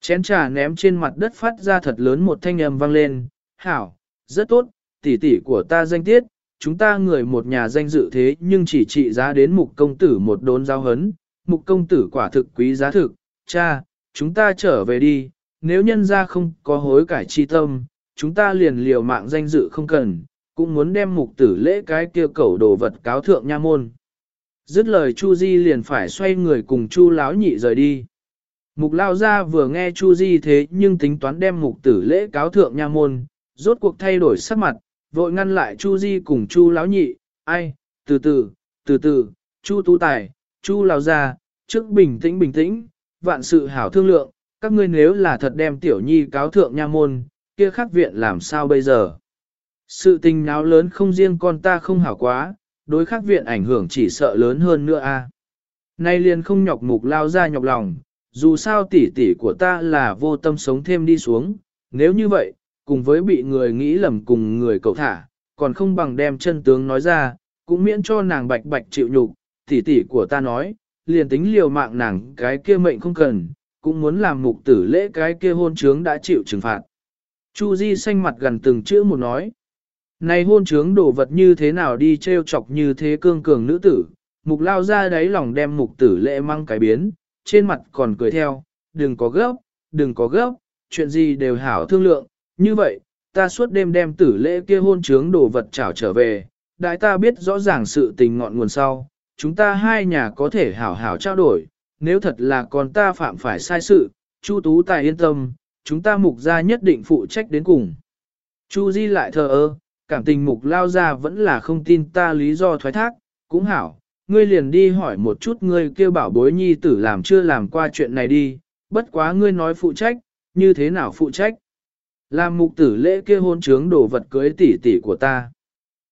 Chén trà ném trên mặt đất phát ra thật lớn một thanh âm vang lên, hảo, rất tốt, tỷ tỷ của ta danh tiết, chúng ta người một nhà danh dự thế nhưng chỉ trị giá đến mục công tử một đốn giao hấn, mục công tử quả thực quý giá thực, cha, chúng ta trở về đi, nếu nhân ra không có hối cải chi tâm, chúng ta liền liều mạng danh dự không cần, cũng muốn đem mục tử lễ cái kia cẩu đồ vật cáo thượng nha môn. Dứt lời Chu Di liền phải xoay người cùng Chu Láo nhị rời đi. Mục lao Gia vừa nghe Chu Di thế nhưng tính toán đem mục tử lễ cáo thượng nha môn, rốt cuộc thay đổi sắc mặt, Vội ngăn lại Chu Di cùng Chu Lão Nhị, ai, từ từ, từ từ, Chu Tú Tài, Chu Lão Gia, trước bình tĩnh bình tĩnh, vạn sự hảo thương lượng, các ngươi nếu là thật đem tiểu nhi cáo thượng nha môn, kia khắc viện làm sao bây giờ? Sự tình náo lớn không riêng con ta không hảo quá, đối khắc viện ảnh hưởng chỉ sợ lớn hơn nữa a. Nay liền không nhọc mục lao ra nhọc lòng, dù sao tỷ tỷ của ta là vô tâm sống thêm đi xuống, nếu như vậy, cùng với bị người nghĩ lầm cùng người cậu thả, còn không bằng đem chân tướng nói ra, cũng miễn cho nàng bạch bạch chịu nhục, tỷ tỷ của ta nói, liền tính liều mạng nàng cái kia mệnh không cần, cũng muốn làm mục tử lễ cái kia hôn trướng đã chịu trừng phạt. Chu Di xanh mặt gần từng chữ một nói. Này hôn trướng đổ vật như thế nào đi treo chọc như thế cương cường nữ tử, mục lao ra đáy lòng đem mục tử lệ mang cái biến, trên mặt còn cười theo, đừng có gấp, đừng có gấp, chuyện gì đều hảo thương lượng, như vậy, ta suốt đêm đem tử lễ kia hôn trướng đổ vật trảo trở về, đại ta biết rõ ràng sự tình ngọn nguồn sau, chúng ta hai nhà có thể hảo hảo trao đổi, nếu thật là con ta phạm phải sai sự, Chu Tú Tài yên tâm, chúng ta mục ra nhất định phụ trách đến cùng. Chu Di lại thờ ơ, cảm tình mục lao ra vẫn là không tin ta lý do thoái thác, cũng hảo, ngươi liền đi hỏi một chút ngươi kêu bảo bối nhi tử làm chưa làm qua chuyện này đi, bất quá ngươi nói phụ trách, như thế nào phụ trách. Làm mục tử lễ kia hôn trướng đổ vật cưới tỷ tỷ của ta.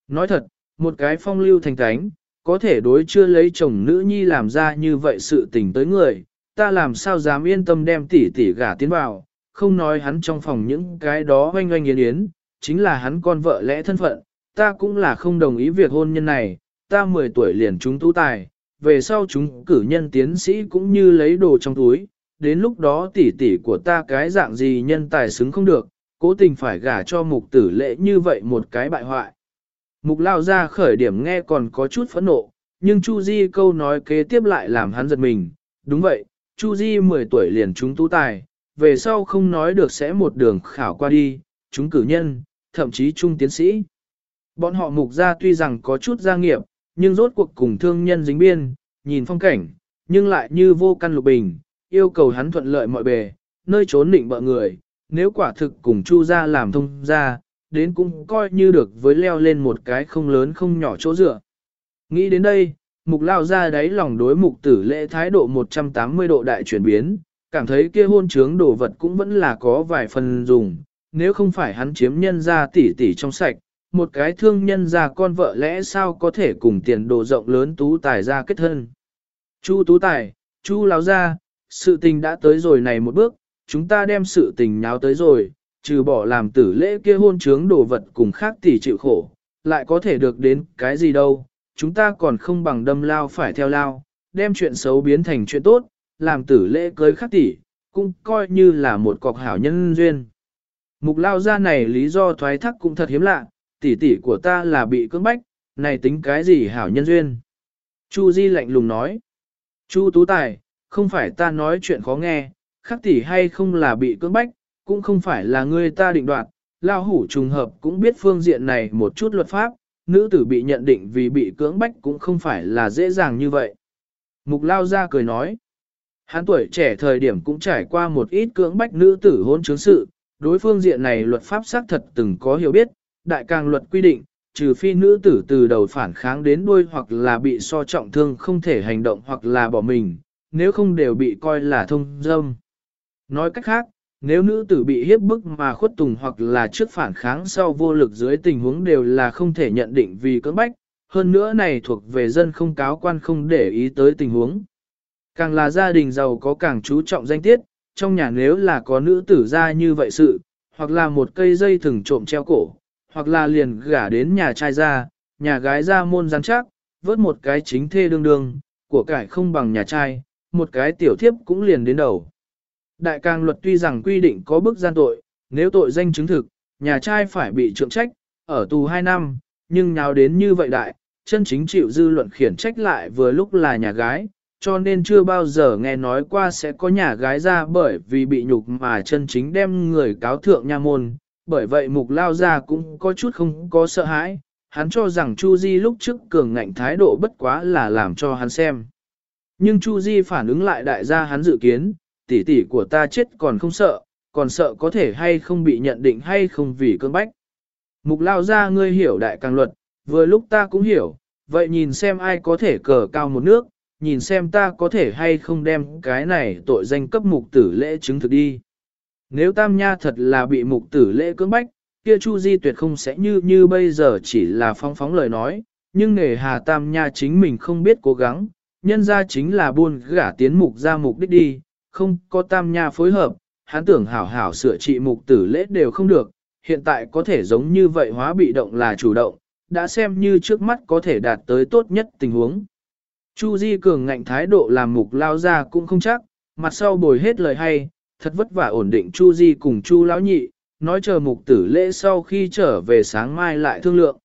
Nói thật, một cái phong lưu thành cánh, có thể đối chưa lấy chồng nữ nhi làm ra như vậy sự tình tới người, ta làm sao dám yên tâm đem tỷ tỷ gả tiến vào, không nói hắn trong phòng những cái đó oanh oanh yến yến, chính là hắn con vợ lẽ thân phận, ta cũng là không đồng ý việc hôn nhân này, ta 10 tuổi liền chúng tú tài, về sau chúng cử nhân tiến sĩ cũng như lấy đồ trong túi, đến lúc đó tỷ tỷ của ta cái dạng gì nhân tài xứng không được, cố tình phải gả cho mục tử lễ như vậy một cái bại hoại. Mục lao ra khởi điểm nghe còn có chút phẫn nộ, nhưng Chu Di câu nói kế tiếp lại làm hắn giật mình. Đúng vậy, Chu Di 10 tuổi liền chúng tú tài, về sau không nói được sẽ một đường khảo qua đi, chúng cử nhân, thậm chí trung tiến sĩ. Bọn họ mục ra tuy rằng có chút gia nghiệp, nhưng rốt cuộc cùng thương nhân dính biên, nhìn phong cảnh, nhưng lại như vô căn lục bình, yêu cầu hắn thuận lợi mọi bề, nơi trốn định bợ người, nếu quả thực cùng Chu ra làm thông ra, đến cũng coi như được với leo lên một cái không lớn không nhỏ chỗ dựa. Nghĩ đến đây, mục lao ra đáy lòng đối mục tử lễ thái độ 180 độ đại chuyển biến, cảm thấy kia hôn trướng đồ vật cũng vẫn là có vài phần dùng, nếu không phải hắn chiếm nhân ra tỉ tỉ trong sạch, một cái thương nhân ra con vợ lẽ sao có thể cùng tiền đồ rộng lớn tú tài ra kết thân. Chu tú tài, chu láo ra, sự tình đã tới rồi này một bước, chúng ta đem sự tình nháo tới rồi, trừ bỏ làm tử lễ kia hôn trướng đồ vật cùng khác tỷ chịu khổ, lại có thể được đến cái gì đâu, chúng ta còn không bằng đâm lao phải theo lao, đem chuyện xấu biến thành chuyện tốt, làm tử lễ cưới khác tỷ, cũng coi như là một cọc hảo nhân duyên. Mục lao ra này lý do thoái thác cũng thật hiếm lạ, tỷ tỷ của ta là bị cưỡng bách, này tính cái gì hảo nhân duyên. Chu Di lạnh lùng nói. Chu Tú Tài, không phải ta nói chuyện khó nghe, khắc tỷ hay không là bị cưỡng bách, cũng không phải là ngươi ta định đoạt, lao hủ trùng hợp cũng biết phương diện này một chút luật pháp, nữ tử bị nhận định vì bị cưỡng bách cũng không phải là dễ dàng như vậy. Mục lao ra cười nói, hắn tuổi trẻ thời điểm cũng trải qua một ít cưỡng bách nữ tử hôn chứng sự, đối phương diện này luật pháp xác thật từng có hiểu biết, đại càng luật quy định, trừ phi nữ tử từ đầu phản kháng đến đuôi hoặc là bị so trọng thương không thể hành động hoặc là bỏ mình, nếu không đều bị coi là thông dâm. Nói cách khác, nếu nữ tử bị hiếp bức mà khuất tùng hoặc là trước phản kháng sau vô lực dưới tình huống đều là không thể nhận định vì cưỡng bách, hơn nữa này thuộc về dân không cáo quan không để ý tới tình huống. Càng là gia đình giàu có càng chú trọng danh tiết, trong nhà nếu là có nữ tử ra như vậy sự, hoặc là một cây dây thừng trộm treo cổ, hoặc là liền gả đến nhà trai ra, nhà gái ra môn rắn chắc, vớt một cái chính thê đương đương, của cải không bằng nhà trai, một cái tiểu thiếp cũng liền đến đầu. Đại càng luật tuy rằng quy định có bức gian tội, nếu tội danh chứng thực, nhà trai phải bị trượng trách, ở tù 2 năm, nhưng nào đến như vậy đại, chân chính chịu dư luận khiển trách lại vừa lúc là nhà gái, cho nên chưa bao giờ nghe nói qua sẽ có nhà gái ra bởi vì bị nhục mà chân chính đem người cáo thượng nha môn, bởi vậy mục lao ra cũng có chút không có sợ hãi, hắn cho rằng Chu Di lúc trước cường ngạnh thái độ bất quá là làm cho hắn xem. Nhưng Chu Di phản ứng lại đại gia hắn dự kiến, tỷ tỷ của ta chết còn không sợ, còn sợ có thể hay không bị nhận định hay không vì cơn bách. Mục lao ra ngươi hiểu đại càng luật, vừa lúc ta cũng hiểu, vậy nhìn xem ai có thể cờ cao một nước, nhìn xem ta có thể hay không đem cái này tội danh cấp mục tử lễ chứng thực đi. Nếu tam nha thật là bị mục tử lễ cưỡng bách, kia Chu Di tuyệt không sẽ như như bây giờ chỉ là phong phóng lời nói, nhưng nghề hà tam nha chính mình không biết cố gắng, nhân ra chính là buôn gả tiến mục ra mục đích đi, không có tam nha phối hợp, hắn tưởng hảo hảo sửa trị mục tử lễ đều không được, hiện tại có thể giống như vậy hóa bị động là chủ động, đã xem như trước mắt có thể đạt tới tốt nhất tình huống. Chu Di cường ngạnh thái độ làm mục lao ra cũng không chắc, mặt sau bồi hết lời hay, thật vất vả ổn định Chu Di cùng Chu lão nhị, nói chờ mục tử lễ sau khi trở về sáng mai lại thương lượng.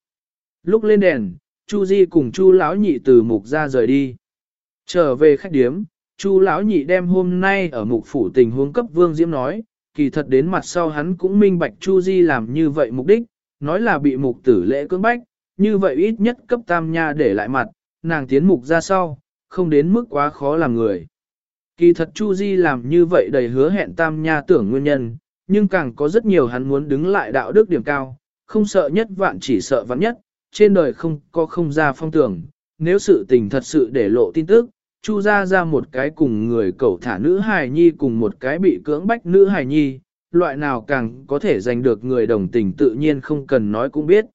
Lúc lên đèn, Chu Di cùng Chu lão nhị từ mục ra rời đi. Trở về khách điếm, Chu lão nhị đem hôm nay ở mục phủ tình huống cấp Vương Diễm nói, kỳ thật đến mặt sau hắn cũng minh bạch Chu Di làm như vậy mục đích, nói là bị mục tử lễ cưỡng bách, như vậy ít nhất cấp tam nha để lại mặt, nàng tiến mục ra sau, không đến mức quá khó làm người. Kỳ thật Chu Di làm như vậy đầy hứa hẹn tam nha tưởng nguyên nhân, nhưng càng có rất nhiều hắn muốn đứng lại đạo đức điểm cao, không sợ nhất vạn chỉ sợ vạn nhất, trên đời không có không ra phong tưởng, nếu sự tình thật sự để lộ tin tức, Chu ra ra một cái cùng người cầu thả nữ hài nhi cùng một cái bị cưỡng bách nữ hài nhi, loại nào càng có thể giành được người đồng tình tự nhiên không cần nói cũng biết.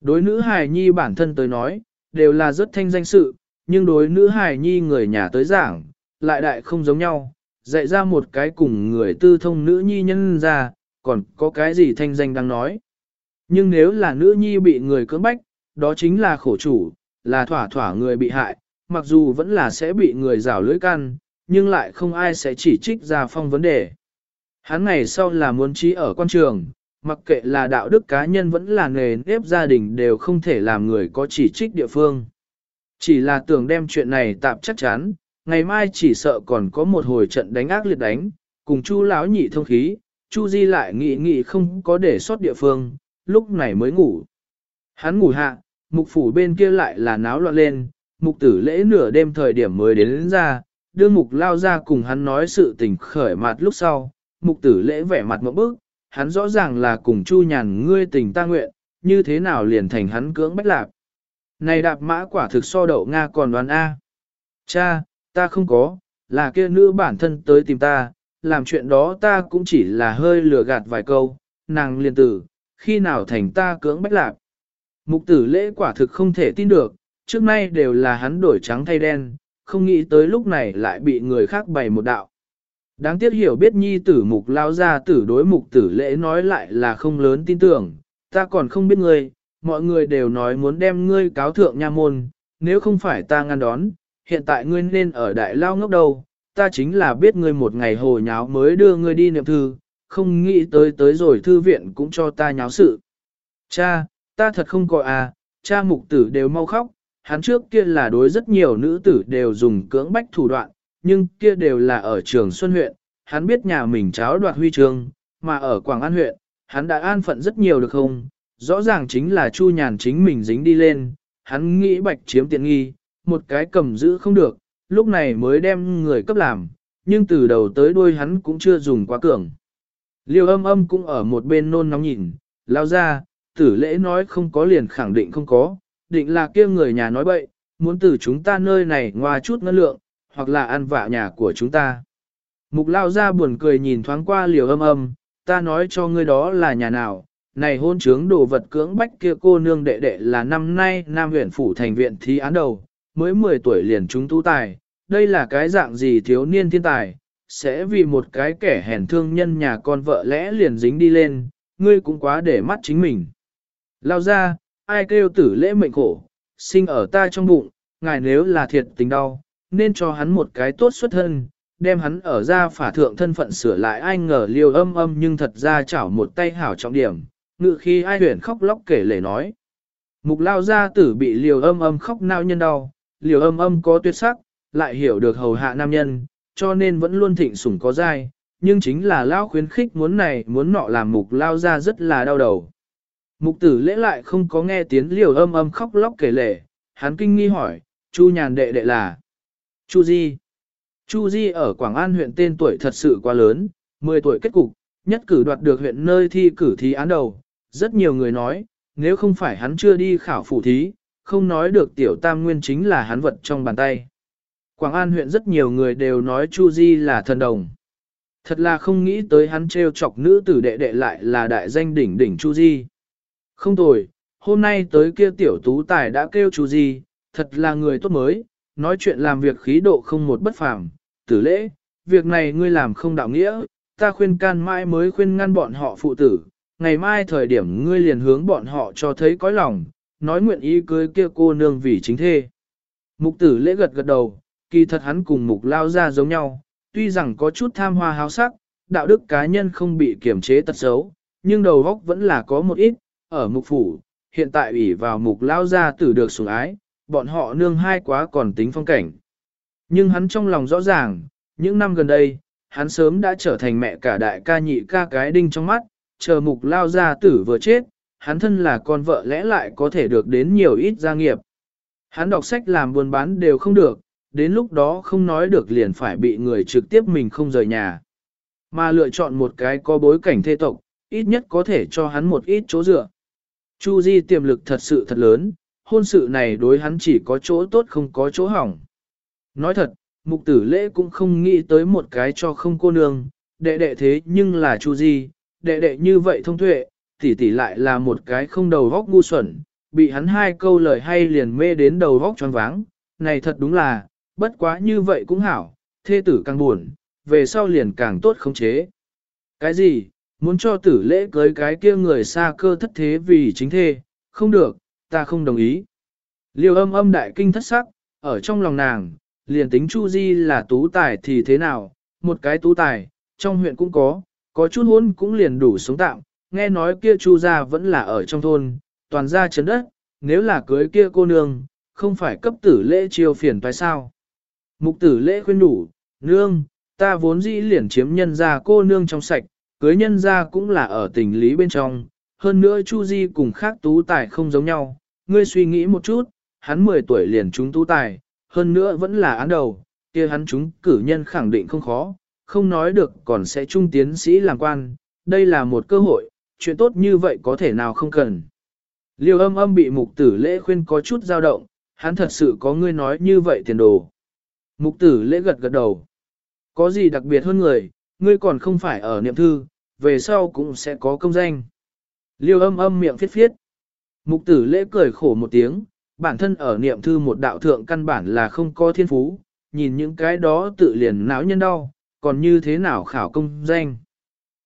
Đối nữ hài nhi bản thân tới nói, đều là rất thanh danh sự, nhưng đối nữ hài nhi người nhà tới giảng, lại đại không giống nhau, dạy ra một cái cùng người tư thông nữ nhi nhân ra, còn có cái gì thanh danh đang nói. Nhưng nếu là nữ nhi bị người cưỡng bách, đó chính là khổ chủ, là thỏa thỏa người bị hại, mặc dù vẫn là sẽ bị người rào lưỡi căn, nhưng lại không ai sẽ chỉ trích ra phong vấn đề. Hắn ngày sau là muốn trí ở quan trường, mặc kệ là đạo đức cá nhân vẫn là nghề nếp gia đình đều không thể làm người có chỉ trích địa phương. Chỉ là tưởng đem chuyện này tạm chắc chắn, ngày mai chỉ sợ còn có một hồi trận đánh ác liệt đánh, cùng Chu lão nhị thông khí, Chu Di lại nghĩ nghĩ không có để sót địa phương, lúc này mới ngủ. Hắn ngủ hạ, mục phủ bên kia lại là náo loạn lên, mục tử lễ nửa đêm thời điểm mới đến, đến ra, đưa mục lao ra cùng hắn nói sự tình khởi mặt lúc sau, mục tử lễ vẻ mặt một bước hắn rõ ràng là cùng chu nhàn ngươi tình ta nguyện, như thế nào liền thành hắn cưỡng bách lạc. Này đạp mã quả thực so đậu Nga còn đoán A. Cha, ta không có, là kia nữ bản thân tới tìm ta, làm chuyện đó ta cũng chỉ là hơi lừa gạt vài câu, nàng liền tử, khi nào thành ta cưỡng bách lạc. Mục tử lễ quả thực không thể tin được, trước nay đều là hắn đổi trắng thay đen, không nghĩ tới lúc này lại bị người khác bày một đạo. Đáng tiếc hiểu biết nhi tử mục lao ra tử đối mục tử lễ nói lại là không lớn tin tưởng, ta còn không biết ngươi, mọi người đều nói muốn đem ngươi cáo thượng nha môn, nếu không phải ta ngăn đón, hiện tại ngươi nên ở đại lao ngốc đầu ta chính là biết ngươi một ngày hồ nháo mới đưa ngươi đi niệm thư, không nghĩ tới tới rồi thư viện cũng cho ta nháo sự. Cha, ta thật không có à, cha mục tử đều mau khóc, hắn trước kia là đối rất nhiều nữ tử đều dùng cưỡng bách thủ đoạn, nhưng kia đều là ở trường Xuân huyện, hắn biết nhà mình cháo đoạt huy chương, mà ở Quảng An huyện, hắn đã an phận rất nhiều được không? Rõ ràng chính là Chu Nhàn chính mình dính đi lên, hắn nghĩ bạch chiếm tiện nghi, một cái cầm giữ không được, lúc này mới đem người cấp làm, nhưng từ đầu tới đuôi hắn cũng chưa dùng quá cường. Liêu âm âm cũng ở một bên nôn nóng nhìn, lao ra, tử lễ nói không có liền khẳng định không có, định là kia người nhà nói bậy, muốn từ chúng ta nơi này ngoa chút ngân lượng, hoặc là ăn vạ nhà của chúng ta. Mục lao ra buồn cười nhìn thoáng qua liều âm âm, ta nói cho ngươi đó là nhà nào, này hôn trướng đồ vật cưỡng bách kia cô nương đệ đệ là năm nay Nam huyện phủ thành viện thí án đầu, mới 10 tuổi liền chúng tú tài, đây là cái dạng gì thiếu niên thiên tài, sẽ vì một cái kẻ hèn thương nhân nhà con vợ lẽ liền dính đi lên, ngươi cũng quá để mắt chính mình. Lao ra, ai kêu tử lễ mệnh khổ, sinh ở ta trong bụng, ngài nếu là thiệt tình đau, nên cho hắn một cái tốt xuất thân, đem hắn ở ra phả thượng thân phận sửa lại ai ngờ liều âm âm nhưng thật ra chảo một tay hảo trọng điểm, ngự khi ai huyển khóc lóc kể lể nói. Mục lao gia tử bị liều âm âm khóc nao nhân đau, liều âm âm có tuyệt sắc, lại hiểu được hầu hạ nam nhân, cho nên vẫn luôn thịnh sủng có dai, nhưng chính là lao khuyến khích muốn này muốn nọ làm mục lao ra rất là đau đầu. Mục tử lễ lại không có nghe tiếng liều âm âm khóc lóc kể lể, hắn kinh nghi hỏi, Chu nhàn đệ đệ là Chu Di. Chu Di ở Quảng An huyện tên tuổi thật sự quá lớn, 10 tuổi kết cục, nhất cử đoạt được huyện nơi thi cử thí án đầu, rất nhiều người nói, nếu không phải hắn chưa đi khảo phủ thí, không nói được tiểu tam nguyên chính là hắn vật trong bàn tay. Quảng An huyện rất nhiều người đều nói Chu Di là thần đồng. Thật là không nghĩ tới hắn treo chọc nữ tử đệ đệ lại là đại danh đỉnh đỉnh Chu Di. Không tồi, hôm nay tới kia tiểu tú tài đã kêu Chu Di, thật là người tốt mới, nói chuyện làm việc khí độ không một bất phàm, tử lễ, việc này ngươi làm không đạo nghĩa, ta khuyên can mãi mới khuyên ngăn bọn họ phụ tử, ngày mai thời điểm ngươi liền hướng bọn họ cho thấy cõi lòng, nói nguyện ý cưới kia cô nương vì chính thê. Mục tử lễ gật gật đầu, kỳ thật hắn cùng mục lao ra giống nhau, tuy rằng có chút tham hoa háo sắc, đạo đức cá nhân không bị kiểm chế tật xấu, nhưng đầu óc vẫn là có một ít, ở mục phủ, hiện tại ủy vào mục lao ra tử được sủng ái, bọn họ nương hai quá còn tính phong cảnh. Nhưng hắn trong lòng rõ ràng, những năm gần đây, hắn sớm đã trở thành mẹ cả đại ca nhị ca cái đinh trong mắt, chờ mục lao ra tử vừa chết, hắn thân là con vợ lẽ lại có thể được đến nhiều ít gia nghiệp. Hắn đọc sách làm buôn bán đều không được, đến lúc đó không nói được liền phải bị người trực tiếp mình không rời nhà. Mà lựa chọn một cái có bối cảnh thê tộc, ít nhất có thể cho hắn một ít chỗ dựa. Chu Di tiềm lực thật sự thật lớn, hôn sự này đối hắn chỉ có chỗ tốt không có chỗ hỏng. Nói thật, mục tử lễ cũng không nghĩ tới một cái cho không cô nương, đệ đệ thế nhưng là Chu Di, đệ đệ như vậy thông tuệ, tỷ tỷ lại là một cái không đầu vóc ngu xuẩn, bị hắn hai câu lời hay liền mê đến đầu vóc choáng váng, này thật đúng là, bất quá như vậy cũng hảo, thê tử càng buồn, về sau liền càng tốt khống chế. Cái gì, muốn cho tử lễ cưới cái kia người xa cơ thất thế vì chính thê, không được, ta không đồng ý. Liêu âm âm đại kinh thất sắc, ở trong lòng nàng, liền tính Chu Di là tú tài thì thế nào, một cái tú tài, trong huyện cũng có, có chút hôn cũng liền đủ sống tạm, nghe nói kia Chu gia vẫn là ở trong thôn, toàn gia chấn đất, nếu là cưới kia cô nương, không phải cấp tử lễ chiêu phiền phải sao. Mục tử lễ khuyên đủ, nương, ta vốn dĩ liền chiếm nhân gia cô nương trong sạch, cưới nhân gia cũng là ở tình lý bên trong, hơn nữa Chu Di cùng khác tú tài không giống nhau, ngươi suy nghĩ một chút, hắn 10 tuổi liền trúng tú tài, hơn nữa vẫn là án đầu, kia hắn trúng cử nhân khẳng định không khó, không nói được còn sẽ trung tiến sĩ làm quan, đây là một cơ hội, chuyện tốt như vậy có thể nào không cần. Liêu âm âm bị mục tử lễ khuyên có chút dao động, hắn thật sự có ngươi nói như vậy tiền đồ. Mục tử lễ gật gật đầu. Có gì đặc biệt hơn người, ngươi còn không phải ở niệm thư, về sau cũng sẽ có công danh. Liêu âm âm miệng phiết phiết. Mục tử lễ cười khổ một tiếng, bản thân ở niệm thư một đạo thượng căn bản là không có thiên phú, nhìn những cái đó tự liền não nhân đau, còn như thế nào khảo công danh.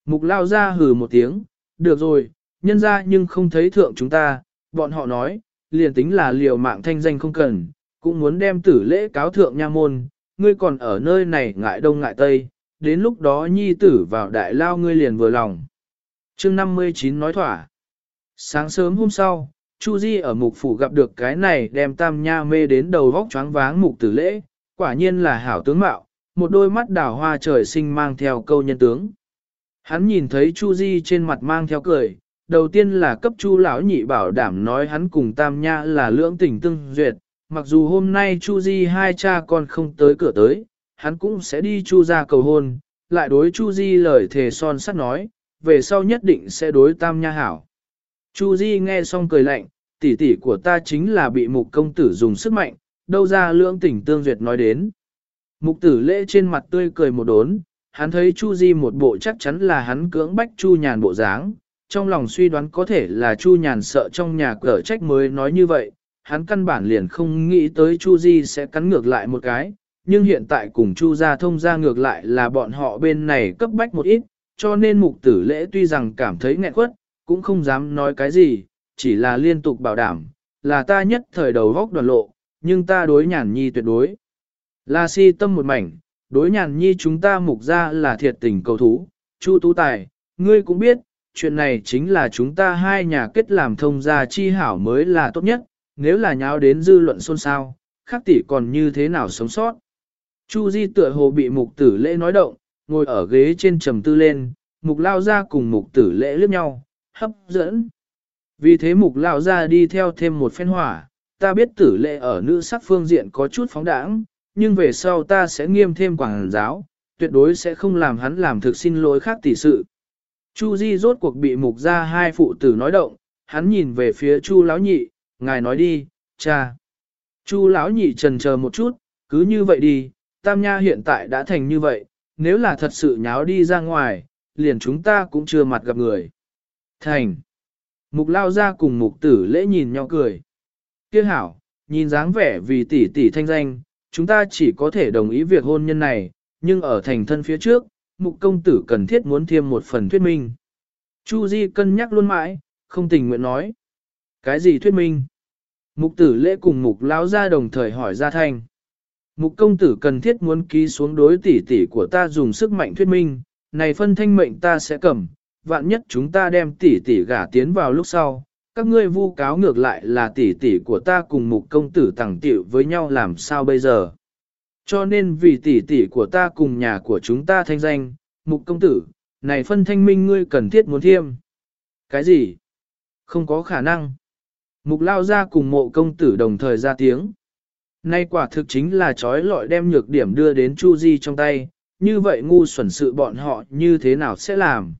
Mục lao ra hừ một tiếng, được rồi, nhân ra nhưng không thấy thượng chúng ta, bọn họ nói, liền tính là liều mạng thanh danh không cần, cũng muốn đem tử lễ cáo thượng nha môn, ngươi còn ở nơi này ngại đông ngại tây, đến lúc đó nhi tử vào đại lao ngươi liền vừa lòng chương 59 nói thỏa. Sáng sớm hôm sau, Chu Di ở mục phủ gặp được cái này đem tam nha mê đến đầu vóc choáng váng mục tử lễ, quả nhiên là hảo tướng mạo, một đôi mắt đào hoa trời sinh mang theo câu nhân tướng. Hắn nhìn thấy Chu Di trên mặt mang theo cười, đầu tiên là cấp Chu lão nhị bảo đảm nói hắn cùng Tam Nha là lưỡng tình tương duyệt, mặc dù hôm nay Chu Di hai cha con không tới cửa tới, hắn cũng sẽ đi Chu gia cầu hôn, lại đối Chu Di lời thề son sắt nói, về sau nhất định sẽ đối Tam Nha hảo. Chu Di nghe xong cười lạnh, tỷ tỷ của ta chính là bị mục công tử dùng sức mạnh, đâu ra lưỡng tình tương duyệt nói đến. Mục tử lễ trên mặt tươi cười một đốn, hắn thấy Chu Di một bộ chắc chắn là hắn cưỡng bách Chu Nhàn bộ dáng, trong lòng suy đoán có thể là Chu Nhàn sợ trong nhà cỡ trách mới nói như vậy, hắn căn bản liền không nghĩ tới Chu Di sẽ cắn ngược lại một cái, nhưng hiện tại cùng Chu gia thông gia ngược lại là bọn họ bên này cấp bách một ít, cho nên mục tử lễ tuy rằng cảm thấy nghẹn quất, cũng không dám nói cái gì, chỉ là liên tục bảo đảm, là ta nhất thời đầu góc đoàn lộ, nhưng ta đối nhàn nhi tuyệt đối. Là si tâm một mảnh, đối nhàn nhi chúng ta mục ra là thiệt tình cầu thú, Chu Tú Tài, ngươi cũng biết, chuyện này chính là chúng ta hai nhà kết làm thông gia chi hảo mới là tốt nhất, nếu là nháo đến dư luận xôn xao, khắc tỷ còn như thế nào sống sót. Chu Di tựa hồ bị mục tử lễ nói động, ngồi ở ghế trên trầm tư lên, mục lao ra cùng mục tử lễ liếc nhau, hấp dẫn. Vì thế mục lao ra đi theo thêm một phen hỏa, ta biết tử lễ ở nữ sắc phương diện có chút phóng đãng, nhưng về sau ta sẽ nghiêm thêm quảng giáo, tuyệt đối sẽ không làm hắn làm thực xin lỗi khác tỷ sự. Chu Di rốt cuộc bị mục ra hai phụ tử nói động, hắn nhìn về phía Chu lão nhị, ngài nói đi, cha. Chu lão nhị trần chờ một chút, cứ như vậy đi, Tam Nha hiện tại đã thành như vậy, nếu là thật sự nháo đi ra ngoài, liền chúng ta cũng chưa mặt gặp người. Thành. Mục lao ra cùng mục tử lễ nhìn nhau cười. Kiếc hảo, nhìn dáng vẻ vì tỷ tỷ thanh danh, chúng ta chỉ có thể đồng ý việc hôn nhân này, nhưng ở thành thân phía trước, mục công tử cần thiết muốn thêm một phần thuyết minh. Chu Di cân nhắc luôn mãi, không tình nguyện nói. Cái gì thuyết minh? Mục tử lễ cùng mục lão ra đồng thời hỏi ra thanh. Mục công tử cần thiết muốn ký xuống đối tỷ tỷ của ta dùng sức mạnh thuyết minh, này phân thanh mệnh ta sẽ cầm, vạn nhất chúng ta đem tỷ tỷ gả tiến vào lúc sau, các ngươi vu cáo ngược lại là tỷ tỷ của ta cùng mục công tử tàng tiểu với nhau làm sao bây giờ. Cho nên vì tỷ tỷ của ta cùng nhà của chúng ta thanh danh, mục công tử, này phân thanh minh ngươi cần thiết muốn thiêm. Cái gì? Không có khả năng. Mục lao ra cùng mộ công tử đồng thời ra tiếng. Nay quả thực chính là trói lọi đem nhược điểm đưa đến Chu Di trong tay, như vậy ngu xuẩn sự bọn họ như thế nào sẽ làm?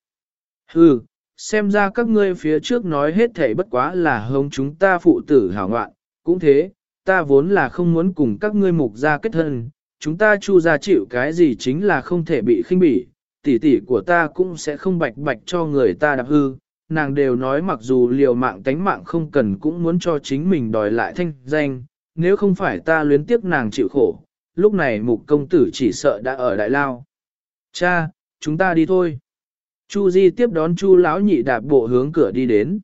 Hừ, xem ra các ngươi phía trước nói hết thảy bất quá là hông chúng ta phụ tử hảo ngoạn, cũng thế, ta vốn là không muốn cùng các ngươi mục gia kết thân, chúng ta chu gia chịu cái gì chính là không thể bị khinh bỉ, tỷ tỷ của ta cũng sẽ không bạch bạch cho người ta đạp hư, nàng đều nói mặc dù liều mạng tánh mạng không cần cũng muốn cho chính mình đòi lại thanh danh, nếu không phải ta luyến tiếc nàng chịu khổ, lúc này mục công tử chỉ sợ đã ở đại lao. Cha, chúng ta đi thôi. Chu Di tiếp đón Chu lão nhị đạp bộ hướng cửa đi đến.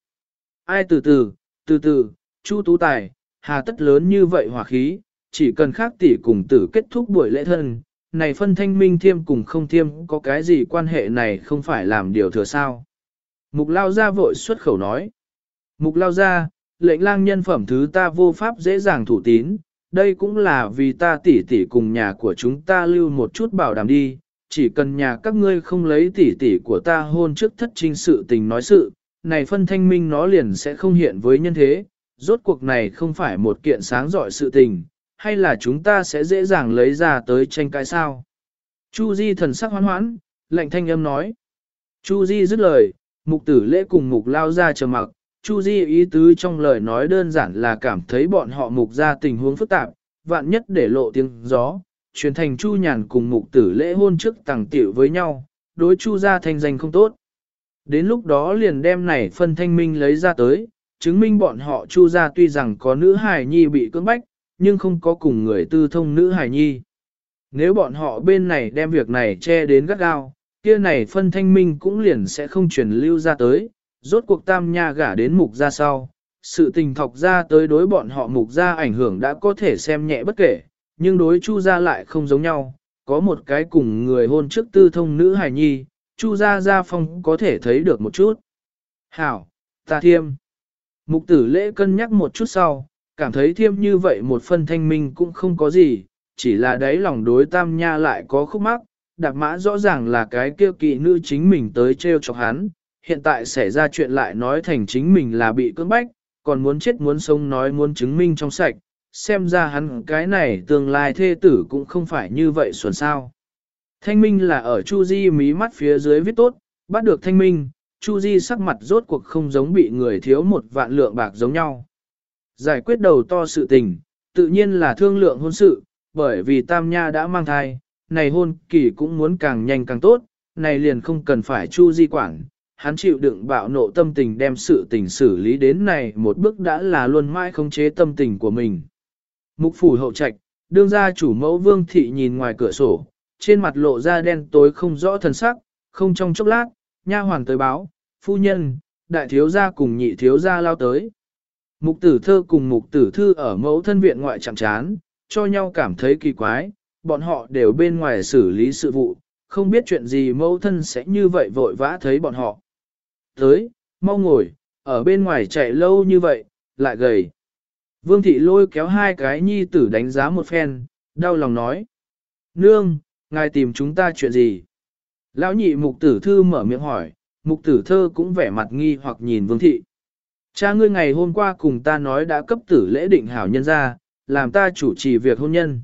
Ai từ từ, từ từ, Chu Tú Tài, hà tất lớn như vậy hỏa khí, chỉ cần khác tỷ cùng tử kết thúc buổi lễ thân, này phân thanh minh thiêm cùng không thiêm có cái gì quan hệ này không phải làm điều thừa sao. Mục lao gia vội xuất khẩu nói. Mục lao gia lệnh lang nhân phẩm thứ ta vô pháp dễ dàng thủ tín, đây cũng là vì ta tỷ tỷ cùng nhà của chúng ta lưu một chút bảo đảm đi, chỉ cần nhà các ngươi không lấy tỷ tỷ của ta hôn trước thất trinh sự tình nói sự, này phân thanh minh nó liền sẽ không hiện với nhân thế, rốt cuộc này không phải một kiện sáng giỏi sự tình, hay là chúng ta sẽ dễ dàng lấy ra tới tranh cãi sao. Chu Di thần sắc hoan hoãn, lệnh thanh âm nói. Chu Di dứt lời, mục tử lễ cùng mục lao ra chờ mặc, Chu Di ý tứ trong lời nói đơn giản là cảm thấy bọn họ mục ra tình huống phức tạp, vạn nhất để lộ tiếng gió, truyền thành Chu Nhàn cùng mục tử lễ hôn trước tàng tiểu với nhau, đối Chu gia thanh danh không tốt. Đến lúc đó liền đem này phân thanh minh lấy ra tới, chứng minh bọn họ Chu gia tuy rằng có nữ hài nhi bị cưỡng bách, nhưng không có cùng người tư thông nữ hài nhi. Nếu bọn họ bên này đem việc này che đến gắt gao, kia này phân thanh minh cũng liền sẽ không truyền lưu ra tới, rốt cuộc tam nha gả đến mục ra sau. Sự tình thọc ra tới đối bọn họ mục ra ảnh hưởng đã có thể xem nhẹ bất kể, nhưng đối chu ra lại không giống nhau, có một cái cùng người hôn trước tư thông nữ hài nhi, chu ra ra phong có thể thấy được một chút. Hảo, ta thiêm. Mục tử lễ cân nhắc một chút sau, cảm thấy thiêm như vậy một phân thanh minh cũng không có gì, chỉ là đấy lòng đối tam nha lại có khúc mắc, đạp mã rõ ràng là cái kêu kỵ nữ chính mình tới treo chọc hắn, hiện tại xảy ra chuyện lại nói thành chính mình là bị cưỡng bách, còn muốn chết muốn sống nói muốn chứng minh trong sạch, xem ra hắn cái này tương lai thê tử cũng không phải như vậy xuẩn sao. Thanh minh là ở Chu Di mí mắt phía dưới viết tốt, bắt được thanh minh, Chu Di sắc mặt rốt cuộc không giống bị người thiếu một vạn lượng bạc giống nhau. Giải quyết đầu to sự tình, tự nhiên là thương lượng hôn sự, bởi vì Tam Nha đã mang thai, này hôn kỳ cũng muốn càng nhanh càng tốt, này liền không cần phải Chu Di quản, hắn chịu đựng bạo nộ tâm tình đem sự tình xử lý đến này một bước đã là luôn mãi khống chế tâm tình của mình. Mục phủ hậu trạch, đương gia chủ mẫu vương thị nhìn ngoài cửa sổ, trên mặt lộ ra đen tối không rõ thần sắc, không trong chốc lát, nha hoàng tới báo, phu nhân, đại thiếu gia cùng nhị thiếu gia lao tới. Mục tử thơ cùng mục tử thư ở mẫu thân viện ngoại chạm chán, cho nhau cảm thấy kỳ quái, bọn họ đều bên ngoài xử lý sự vụ, không biết chuyện gì mẫu thân sẽ như vậy vội vã thấy bọn họ. Tới, mau ngồi, ở bên ngoài chạy lâu như vậy, lại gầy. Vương thị lôi kéo hai cái nhi tử đánh giá một phen, đau lòng nói. Nương, ngài tìm chúng ta chuyện gì? Lão nhị mục tử thư mở miệng hỏi, mục tử thơ cũng vẻ mặt nghi hoặc nhìn vương thị. Cha ngươi ngày hôm qua cùng ta nói đã cấp tử lễ định hảo nhân ra, làm ta chủ trì việc hôn nhân.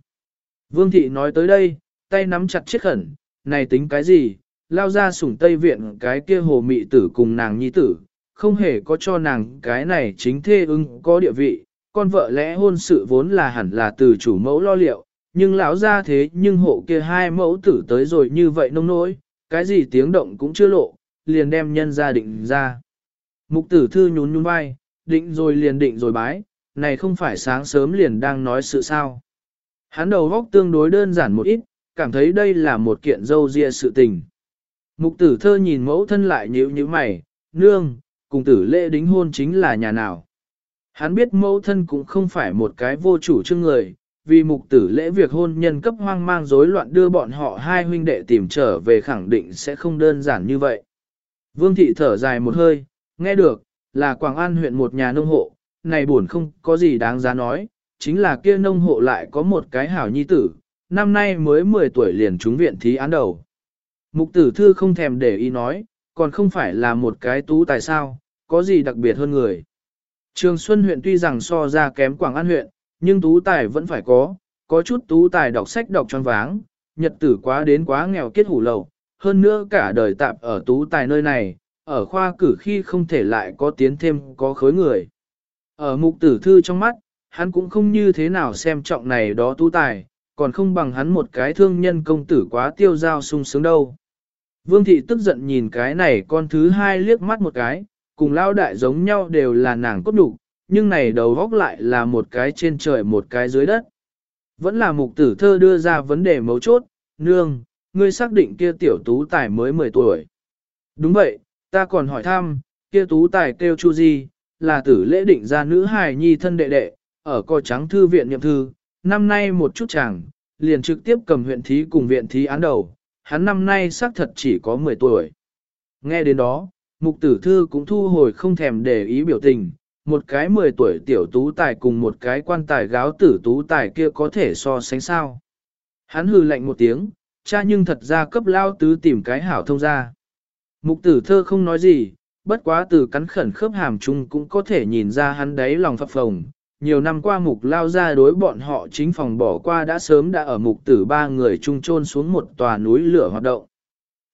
Vương thị nói tới đây, tay nắm chặt chiếc khẩn, này tính cái gì, lao ra sủng Tây Viện cái kia hồ mị tử cùng nàng nhi tử, không hề có cho nàng cái này chính thê ưng có địa vị, con vợ lẽ hôn sự vốn là hẳn là từ chủ mẫu lo liệu, nhưng lão ra thế nhưng hộ kia hai mẫu tử tới rồi như vậy nông nỗi, cái gì tiếng động cũng chưa lộ, liền đem nhân gia định ra. Mục tử thư nhún nhún vai, định rồi liền định rồi bái, này không phải sáng sớm liền đang nói sự sao. Hắn đầu góc tương đối đơn giản một ít, cảm thấy đây là một kiện dâu ria sự tình. Mục tử thơ nhìn mẫu thân lại nhíu như mày, nương, cùng tử lễ đính hôn chính là nhà nào. Hắn biết mẫu thân cũng không phải một cái vô chủ chương người, vì mục tử lễ việc hôn nhân cấp hoang mang rối loạn đưa bọn họ hai huynh đệ tìm trở về khẳng định sẽ không đơn giản như vậy. Vương thị thở dài một hơi, nghe được, là Quảng An huyện một nhà nông hộ, này buồn không có gì đáng giá nói, chính là kia nông hộ lại có một cái hảo nhi tử, năm nay mới 10 tuổi liền trúng viện thí án đầu. Mục tử thư không thèm để ý nói, còn không phải là một cái tú tài sao, có gì đặc biệt hơn người. Trường Xuân huyện tuy rằng so ra kém Quảng An huyện, nhưng tú tài vẫn phải có, có chút tú tài đọc sách đọc tròn váng, nhật tử quá đến quá nghèo kết hủ lầu, hơn nữa cả đời tạm ở tú tài nơi này, ở khoa cử khi không thể lại có tiến thêm có khối người. Ở mục tử thư trong mắt, hắn cũng không như thế nào xem trọng này đó tú tài, còn không bằng hắn một cái thương nhân công tử quá tiêu giao sung sướng đâu. Vương thị tức giận nhìn cái này con thứ hai liếc mắt một cái, cùng lao đại giống nhau đều là nàng cốt đủ, nhưng này đầu góc lại là một cái trên trời một cái dưới đất. Vẫn là mục tử thơ đưa ra vấn đề mấu chốt, nương, ngươi xác định kia tiểu tú tài mới 10 tuổi. Đúng vậy, ta còn hỏi thăm, kia tú tài kêu chu gì, là tử lễ định ra nữ hài nhi thân đệ đệ, ở coi trắng thư viện nhậm thư, năm nay một chút chẳng, liền trực tiếp cầm huyện thí cùng viện thí án đầu, hắn năm nay xác thật chỉ có 10 tuổi. Nghe đến đó, mục tử thư cũng thu hồi không thèm để ý biểu tình, một cái 10 tuổi tiểu tú tài cùng một cái quan tài gáo tử tú tài kia có thể so sánh sao. Hắn hừ lạnh một tiếng, cha nhưng thật ra cấp lao tứ tìm cái hảo thông ra. Mục tử thơ không nói gì, bất quá từ cắn khẩn khớp hàm chung cũng có thể nhìn ra hắn đấy lòng phập phồng. Nhiều năm qua mục lao ra đối bọn họ chính phòng bỏ qua đã sớm đã ở mục tử ba người chung chôn xuống một tòa núi lửa hoạt động.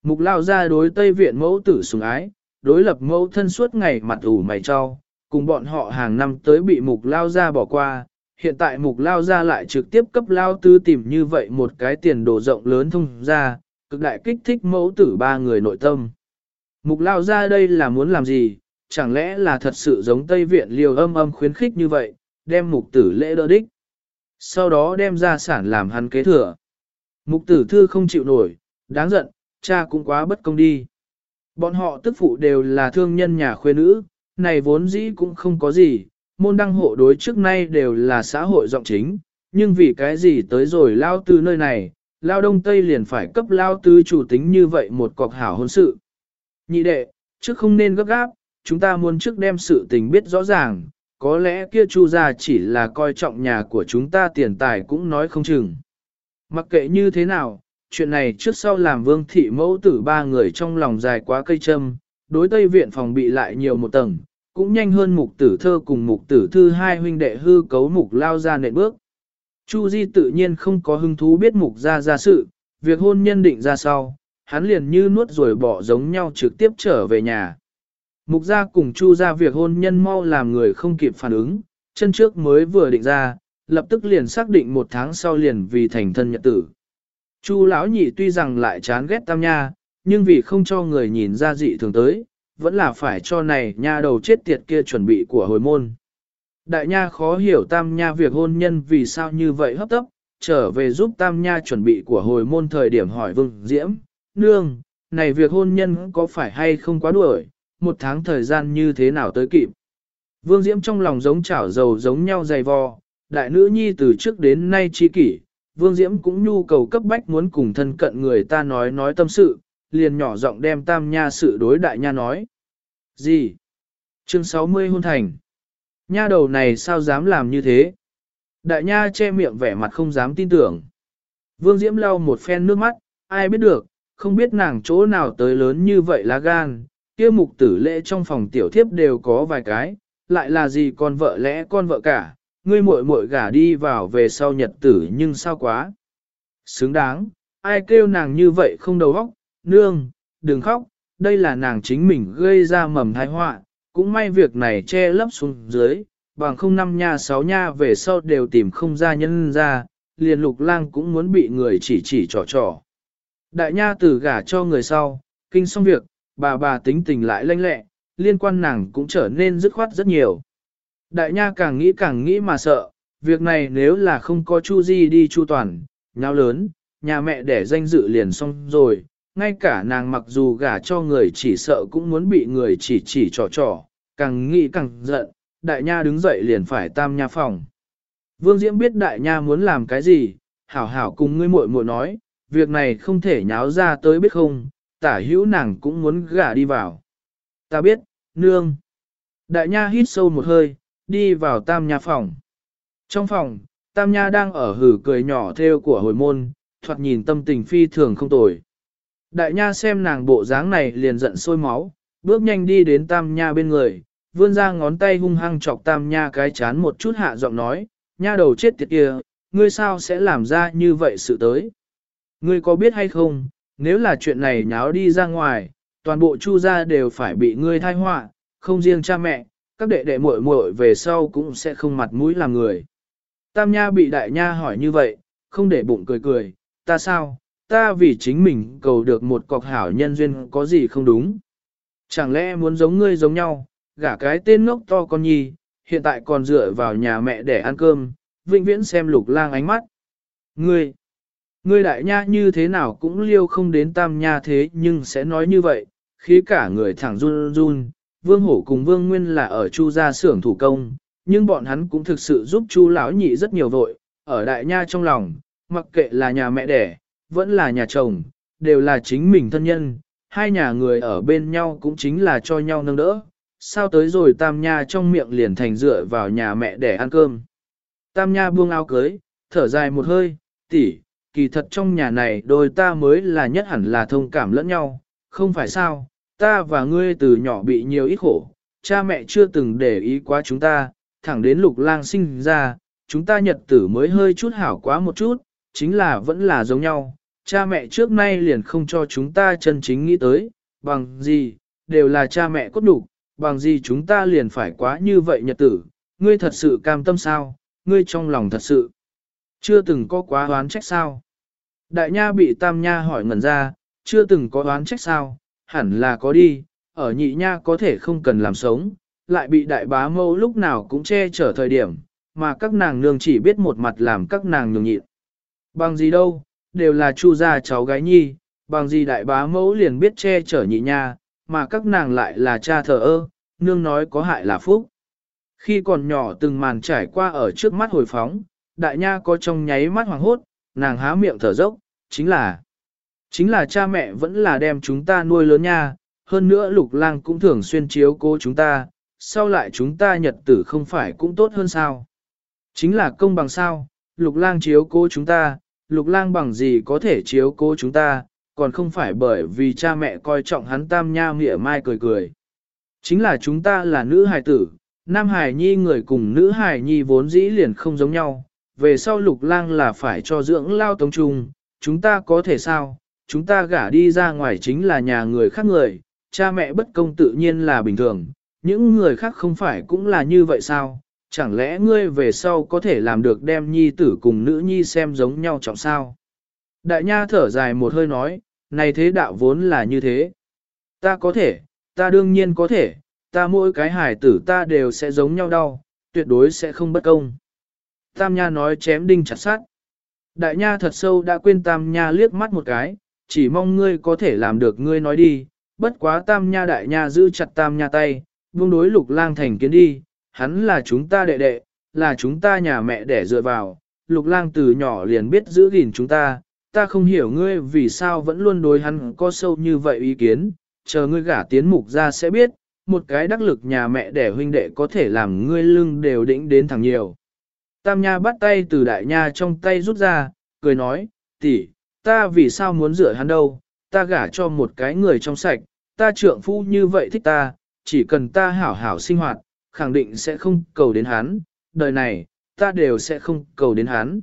Mục lao ra đối Tây Viện mẫu tử sùng ái, đối lập mẫu thân suốt ngày mặt ủ mày cho, cùng bọn họ hàng năm tới bị mục lao ra bỏ qua, hiện tại mục lao ra lại trực tiếp cấp lao tư tìm như vậy một cái tiền đồ rộng lớn thông ra, cực đại kích thích mẫu tử ba người nội tâm. Mục lao ra đây là muốn làm gì, chẳng lẽ là thật sự giống Tây Viện liều âm âm khuyến khích như vậy, đem mục tử lễ đỡ đích. Sau đó đem ra sản làm hắn kế thừa. Mục tử thư không chịu nổi, đáng giận, cha cũng quá bất công đi. Bọn họ tức phụ đều là thương nhân nhà khuê nữ, này vốn dĩ cũng không có gì, môn đăng hộ đối trước nay đều là xã hội rộng chính, nhưng vì cái gì tới rồi lao tư nơi này, lao đông tây liền phải cấp lao tư chủ tính như vậy một cọc hảo hôn sự. Nhị đệ, trước không nên gấp gáp, chúng ta muốn trước đem sự tình biết rõ ràng, có lẽ kia chu gia chỉ là coi trọng nhà của chúng ta tiền tài cũng nói không chừng. Mặc kệ như thế nào, chuyện này trước sau làm vương thị mẫu tử ba người trong lòng dài quá cây châm, đối tây viện phòng bị lại nhiều một tầng, cũng nhanh hơn mục tử thơ cùng mục tử thư hai huynh đệ hư cấu mục lao ra nệm bước. Chu Di tự nhiên không có hứng thú biết mục ra ra sự, việc hôn nhân định ra sau, hắn liền như nuốt rồi bỏ giống nhau trực tiếp trở về nhà. Mục gia cùng Chu ra việc hôn nhân mau làm người không kịp phản ứng, chân trước mới vừa định ra, lập tức liền xác định một tháng sau liền vì thành thân nhật tử. Chu lão nhị tuy rằng lại chán ghét tam nha, nhưng vì không cho người nhìn ra dị thường tới, vẫn là phải cho này nha đầu chết tiệt kia chuẩn bị của hồi môn. Đại nha khó hiểu tam nha việc hôn nhân vì sao như vậy hấp tấp, trở về giúp tam nha chuẩn bị của hồi môn thời điểm hỏi vương diễm, nương, này việc hôn nhân có phải hay không quá đuổi, một tháng thời gian như thế nào tới kịp. Vương diễm trong lòng giống chảo dầu giống nhau dày vò, đại nữ nhi từ trước đến nay chi kỷ, vương diễm cũng nhu cầu cấp bách muốn cùng thân cận người ta nói nói tâm sự, liền nhỏ giọng đem tam nha sự đối đại nha nói. Gì? Chương 60 hôn thành. Nha đầu này sao dám làm như thế? Đại nha che miệng vẻ mặt không dám tin tưởng. Vương Diễm lau một phen nước mắt, ai biết được, không biết nàng chỗ nào tới lớn như vậy lá gan, kia mục tử lễ trong phòng tiểu thiếp đều có vài cái, lại là gì con vợ lẽ con vợ cả, ngươi muội muội gả đi vào về sau nhật tử nhưng sao quá. Xứng đáng, ai kêu nàng như vậy không đầu óc, nương, đừng khóc, đây là nàng chính mình gây ra mầm thái họa, cũng may việc này che lấp xuống dưới, bằng không năm nha sáu nha về sau đều tìm không ra nhân ra, liền lục lang cũng muốn bị người chỉ chỉ trò trò. Đại nha tử gả cho người sau, kinh xong việc, bà bà tính tình lại lanh lẹ, liên quan nàng cũng trở nên dứt khoát rất nhiều. Đại nha càng nghĩ càng nghĩ mà sợ, việc này nếu là không có Chu Di đi Chu Toàn, nhau lớn, nhà mẹ đẻ danh dự liền xong rồi, ngay cả nàng mặc dù gả cho người chỉ sợ cũng muốn bị người chỉ chỉ trò trò, càng nghĩ càng giận, đại nha đứng dậy liền phải tam nha phòng. Vương Diễm biết đại nha muốn làm cái gì, hảo hảo cùng ngươi muội muội nói, việc này không thể nháo ra tới biết không, tả hữu nàng cũng muốn gả đi vào. Ta biết, nương. Đại nha hít sâu một hơi, đi vào tam nha phòng. Trong phòng, tam nha đang ở hử cười nhỏ theo của hồi môn, thoạt nhìn tâm tình phi thường không tồi. Đại nha xem nàng bộ dáng này liền giận sôi máu, bước nhanh đi đến tam nha bên người, vươn ra ngón tay hung hăng chọc tam nha cái chán một chút hạ giọng nói, nha đầu chết tiệt kia, ngươi sao sẽ làm ra như vậy sự tới. Ngươi có biết hay không, nếu là chuyện này nháo đi ra ngoài, toàn bộ chu gia đều phải bị ngươi thai họa, không riêng cha mẹ, các đệ đệ muội muội về sau cũng sẽ không mặt mũi làm người. Tam nha bị đại nha hỏi như vậy, không để bụng cười cười, ta sao, ta vì chính mình cầu được một cọc hảo nhân duyên có gì không đúng. Chẳng lẽ muốn giống ngươi giống nhau, gả cái tên ngốc to con nhi, hiện tại còn dựa vào nhà mẹ để ăn cơm, vĩnh viễn xem lục lang ánh mắt. Ngươi, ngươi đại nha như thế nào cũng liêu không đến tam nha thế nhưng sẽ nói như vậy, khi cả người thẳng run run, vương hổ cùng vương nguyên là ở chu gia xưởng thủ công, nhưng bọn hắn cũng thực sự giúp chu lão nhị rất nhiều vội, ở đại nha trong lòng, mặc kệ là nhà mẹ đẻ, vẫn là nhà chồng, đều là chính mình thân nhân, hai nhà người ở bên nhau cũng chính là cho nhau nâng đỡ. Sao tới rồi Tam Nha trong miệng liền thành dựa vào nhà mẹ để ăn cơm. Tam Nha buông áo cưới, thở dài một hơi, tỷ, kỳ thật trong nhà này đôi ta mới là nhất hẳn là thông cảm lẫn nhau, không phải sao, ta và ngươi từ nhỏ bị nhiều ít khổ, cha mẹ chưa từng để ý quá chúng ta, thẳng đến lục lang sinh ra, chúng ta nhật tử mới hơi chút hảo quá một chút, chính là vẫn là giống nhau, cha mẹ trước nay liền không cho chúng ta chân chính nghĩ tới, bằng gì, đều là cha mẹ cốt đủ, bằng gì chúng ta liền phải quá như vậy nhật tử, ngươi thật sự cam tâm sao, ngươi trong lòng thật sự, chưa từng có quá oán trách sao. Đại nha bị tam nha hỏi ngẩn ra, chưa từng có oán trách sao, hẳn là có đi, ở nhị nha có thể không cần làm sống, lại bị đại bá mâu lúc nào cũng che chở thời điểm, mà các nàng nương chỉ biết một mặt làm các nàng nhường nhịn. Bằng gì đâu, đều là chu gia cháu gái nhi, bằng gì đại bá mẫu liền biết che chở nhị nha, mà các nàng lại là cha thờ ơ, nương nói có hại là phúc. Khi còn nhỏ từng màn trải qua ở trước mắt hồi phóng, đại nha có trong nháy mắt hoàng hốt, nàng há miệng thở dốc, chính là, chính là cha mẹ vẫn là đem chúng ta nuôi lớn nha, hơn nữa lục lang cũng thường xuyên chiếu cố chúng ta, sau lại chúng ta nhật tử không phải cũng tốt hơn sao. Chính là công bằng sao, lục lang chiếu cố chúng ta, lục lang bằng gì có thể chiếu cố chúng ta, còn không phải bởi vì cha mẹ coi trọng hắn tam nha mỉa mai cười cười. Chính là chúng ta là nữ hài tử, nam hài nhi người cùng nữ hài nhi vốn dĩ liền không giống nhau, về sau lục lang là phải cho dưỡng lao tống trung, chúng ta có thể sao, chúng ta gả đi ra ngoài chính là nhà người khác người, cha mẹ bất công tự nhiên là bình thường, những người khác không phải cũng là như vậy sao, chẳng lẽ ngươi về sau có thể làm được đem nhi tử cùng nữ nhi xem giống nhau trọng sao? Đại nha thở dài một hơi nói, này thế đạo vốn là như thế. Ta có thể, ta đương nhiên có thể, ta mỗi cái hài tử ta đều sẽ giống nhau đau, tuyệt đối sẽ không bất công. Tam nha nói chém đinh chặt sát. Đại nha thật sâu đã quên tam nha liếc mắt một cái, chỉ mong ngươi có thể làm được ngươi nói đi, bất quá tam nha đại nha giữ chặt tam nha tay, vương đối lục lang thành kiến đi, hắn là chúng ta đệ đệ, là chúng ta nhà mẹ để dựa vào, lục lang từ nhỏ liền biết giữ gìn chúng ta, ta không hiểu ngươi vì sao vẫn luôn đối hắn có sâu như vậy ý kiến, chờ ngươi gả tiến mục ra sẽ biết, một cái đắc lực nhà mẹ đẻ huynh đệ có thể làm ngươi lưng đều đĩnh đến thằng nhiều. Tam Nha bắt tay từ đại nha trong tay rút ra, cười nói, tỷ, ta vì sao muốn rửa hắn đâu, ta gả cho một cái người trong sạch, ta trượng phu như vậy thích ta, chỉ cần ta hảo hảo sinh hoạt, khẳng định sẽ không cầu đến hắn, đời này, ta đều sẽ không cầu đến hắn.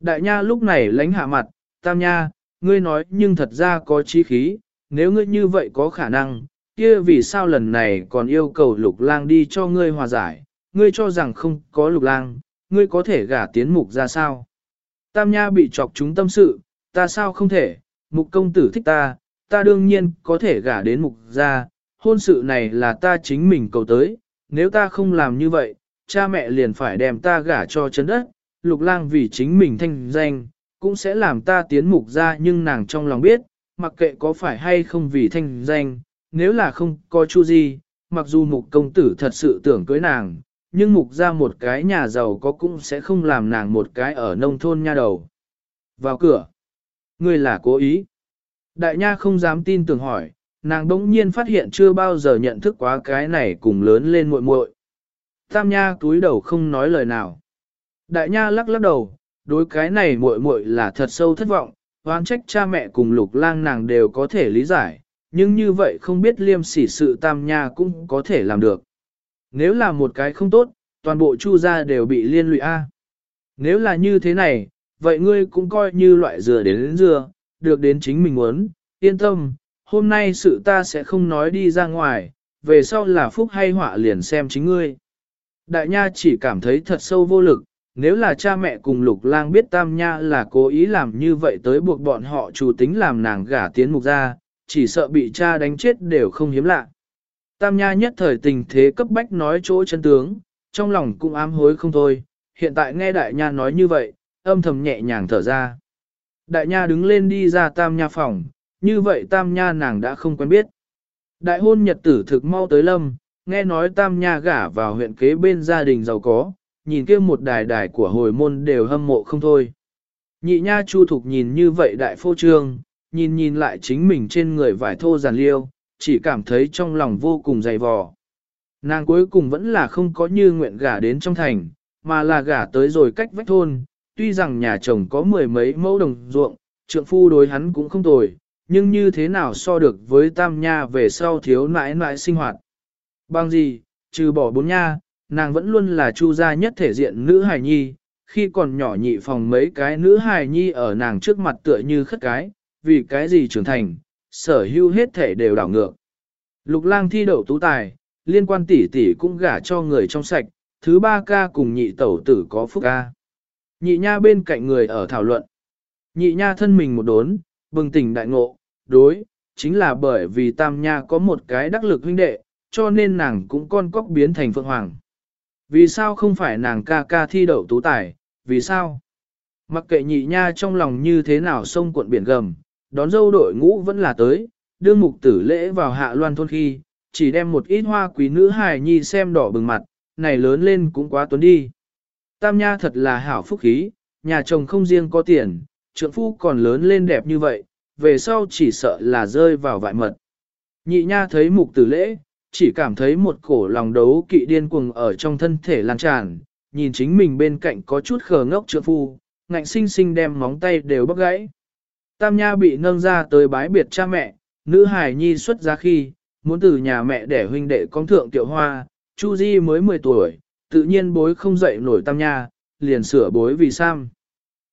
Đại nha lúc này lánh hạ mặt, tam nha, ngươi nói nhưng thật ra có chí khí, nếu ngươi như vậy có khả năng, kia vì sao lần này còn yêu cầu lục lang đi cho ngươi hòa giải, ngươi cho rằng không có lục lang, ngươi có thể gả tiến mục ra sao? Tam Nha bị chọc chúng tâm sự, ta sao không thể, mục công tử thích ta, ta đương nhiên có thể gả đến mục ra, hôn sự này là ta chính mình cầu tới, nếu ta không làm như vậy, cha mẹ liền phải đem ta gả cho chấn đất, lục lang vì chính mình thanh danh, cũng sẽ làm ta tiến mục ra nhưng nàng trong lòng biết, mặc kệ có phải hay không vì thanh danh, nếu là không có chu gì, mặc dù mục công tử thật sự tưởng cưới nàng, nhưng mục ra một cái nhà giàu có cũng sẽ không làm nàng một cái ở nông thôn nha đầu. Vào cửa. Ngươi là cố ý. Đại nha không dám tin tưởng hỏi, nàng đống nhiên phát hiện chưa bao giờ nhận thức quá cái này cùng lớn lên muội muội. Tam nha túi đầu không nói lời nào. Đại nha lắc lắc đầu, đối cái này muội muội là thật sâu thất vọng, oán trách cha mẹ cùng lục lang nàng đều có thể lý giải, nhưng như vậy không biết liêm sỉ sự tam nha cũng có thể làm được. Nếu là một cái không tốt, toàn bộ chu gia đều bị liên lụy A. Nếu là như thế này, vậy ngươi cũng coi như loại dừa đến, đến dừa, được đến chính mình muốn, yên tâm, hôm nay sự ta sẽ không nói đi ra ngoài, về sau là phúc hay họa liền xem chính ngươi. Đại nha chỉ cảm thấy thật sâu vô lực, nếu là cha mẹ cùng lục lang biết tam nha là cố ý làm như vậy tới buộc bọn họ chủ tính làm nàng gả tiến mục ra, chỉ sợ bị cha đánh chết đều không hiếm lạ. Tam nha nhất thời tình thế cấp bách nói chỗ chân tướng, trong lòng cũng ám hối không thôi, hiện tại nghe đại nha nói như vậy, âm thầm nhẹ nhàng thở ra. Đại nha đứng lên đi ra tam nha phòng, như vậy tam nha nàng đã không quen biết. Đại hôn nhật tử thực mau tới lâm, nghe nói tam nha gả vào huyện kế bên gia đình giàu có, nhìn kia một đài đài của hồi môn đều hâm mộ không thôi. Nhị nha chu thục nhìn như vậy đại phô trương, nhìn nhìn lại chính mình trên người vải thô giàn liêu, chỉ cảm thấy trong lòng vô cùng dày vò. Nàng cuối cùng vẫn là không có như nguyện gả đến trong thành, mà là gả tới rồi cách vách thôn, tuy rằng nhà chồng có mười mấy mẫu đồng ruộng, trượng phu đối hắn cũng không tồi, nhưng như thế nào so được với tam nha về sau thiếu nãi nãi sinh hoạt. Bằng gì, trừ bỏ bốn nha, nàng vẫn luôn là chu gia nhất thể diện nữ hài nhi, khi còn nhỏ nhị phòng mấy cái nữ hài nhi ở nàng trước mặt tựa như khất cái, vì cái gì trưởng thành, sở hữu hết thể đều đảo ngược. Lục lang thi đậu tú tài, liên quan tỷ tỷ cũng gả cho người trong sạch, thứ ba ca cùng nhị tẩu tử có phúc ca. Nhị nha bên cạnh người ở thảo luận. Nhị nha thân mình một đốn, bừng tỉnh đại ngộ, đối, chính là bởi vì tam nha có một cái đắc lực huynh đệ, cho nên nàng cũng con cóc biến thành phượng hoàng. Vì sao không phải nàng ca ca thi đậu tú tài, vì sao? Mặc kệ nhị nha trong lòng như thế nào sông cuộn biển gầm, đón dâu đội ngũ vẫn là tới, đưa mục tử lễ vào hạ loan thôn khi, chỉ đem một ít hoa quý nữ hài nhi xem đỏ bừng mặt, này lớn lên cũng quá tuấn đi. Tam nha thật là hảo phúc khí, nhà chồng không riêng có tiền, trượng phu còn lớn lên đẹp như vậy, về sau chỉ sợ là rơi vào vại mật. Nhị nha thấy mục tử lễ, chỉ cảm thấy một cổ lòng đấu kỵ điên cuồng ở trong thân thể lan tràn, nhìn chính mình bên cạnh có chút khờ ngốc trượng phu, ngạnh sinh sinh đem móng tay đều bóc gãy. Tam Nha bị nâng ra tới bái biệt cha mẹ, nữ hài nhi xuất ra khi, muốn từ nhà mẹ để huynh đệ con thượng tiểu hoa, Chu Di mới 10 tuổi, tự nhiên bối không dậy nổi Tam Nha, liền sửa bối vì Sam.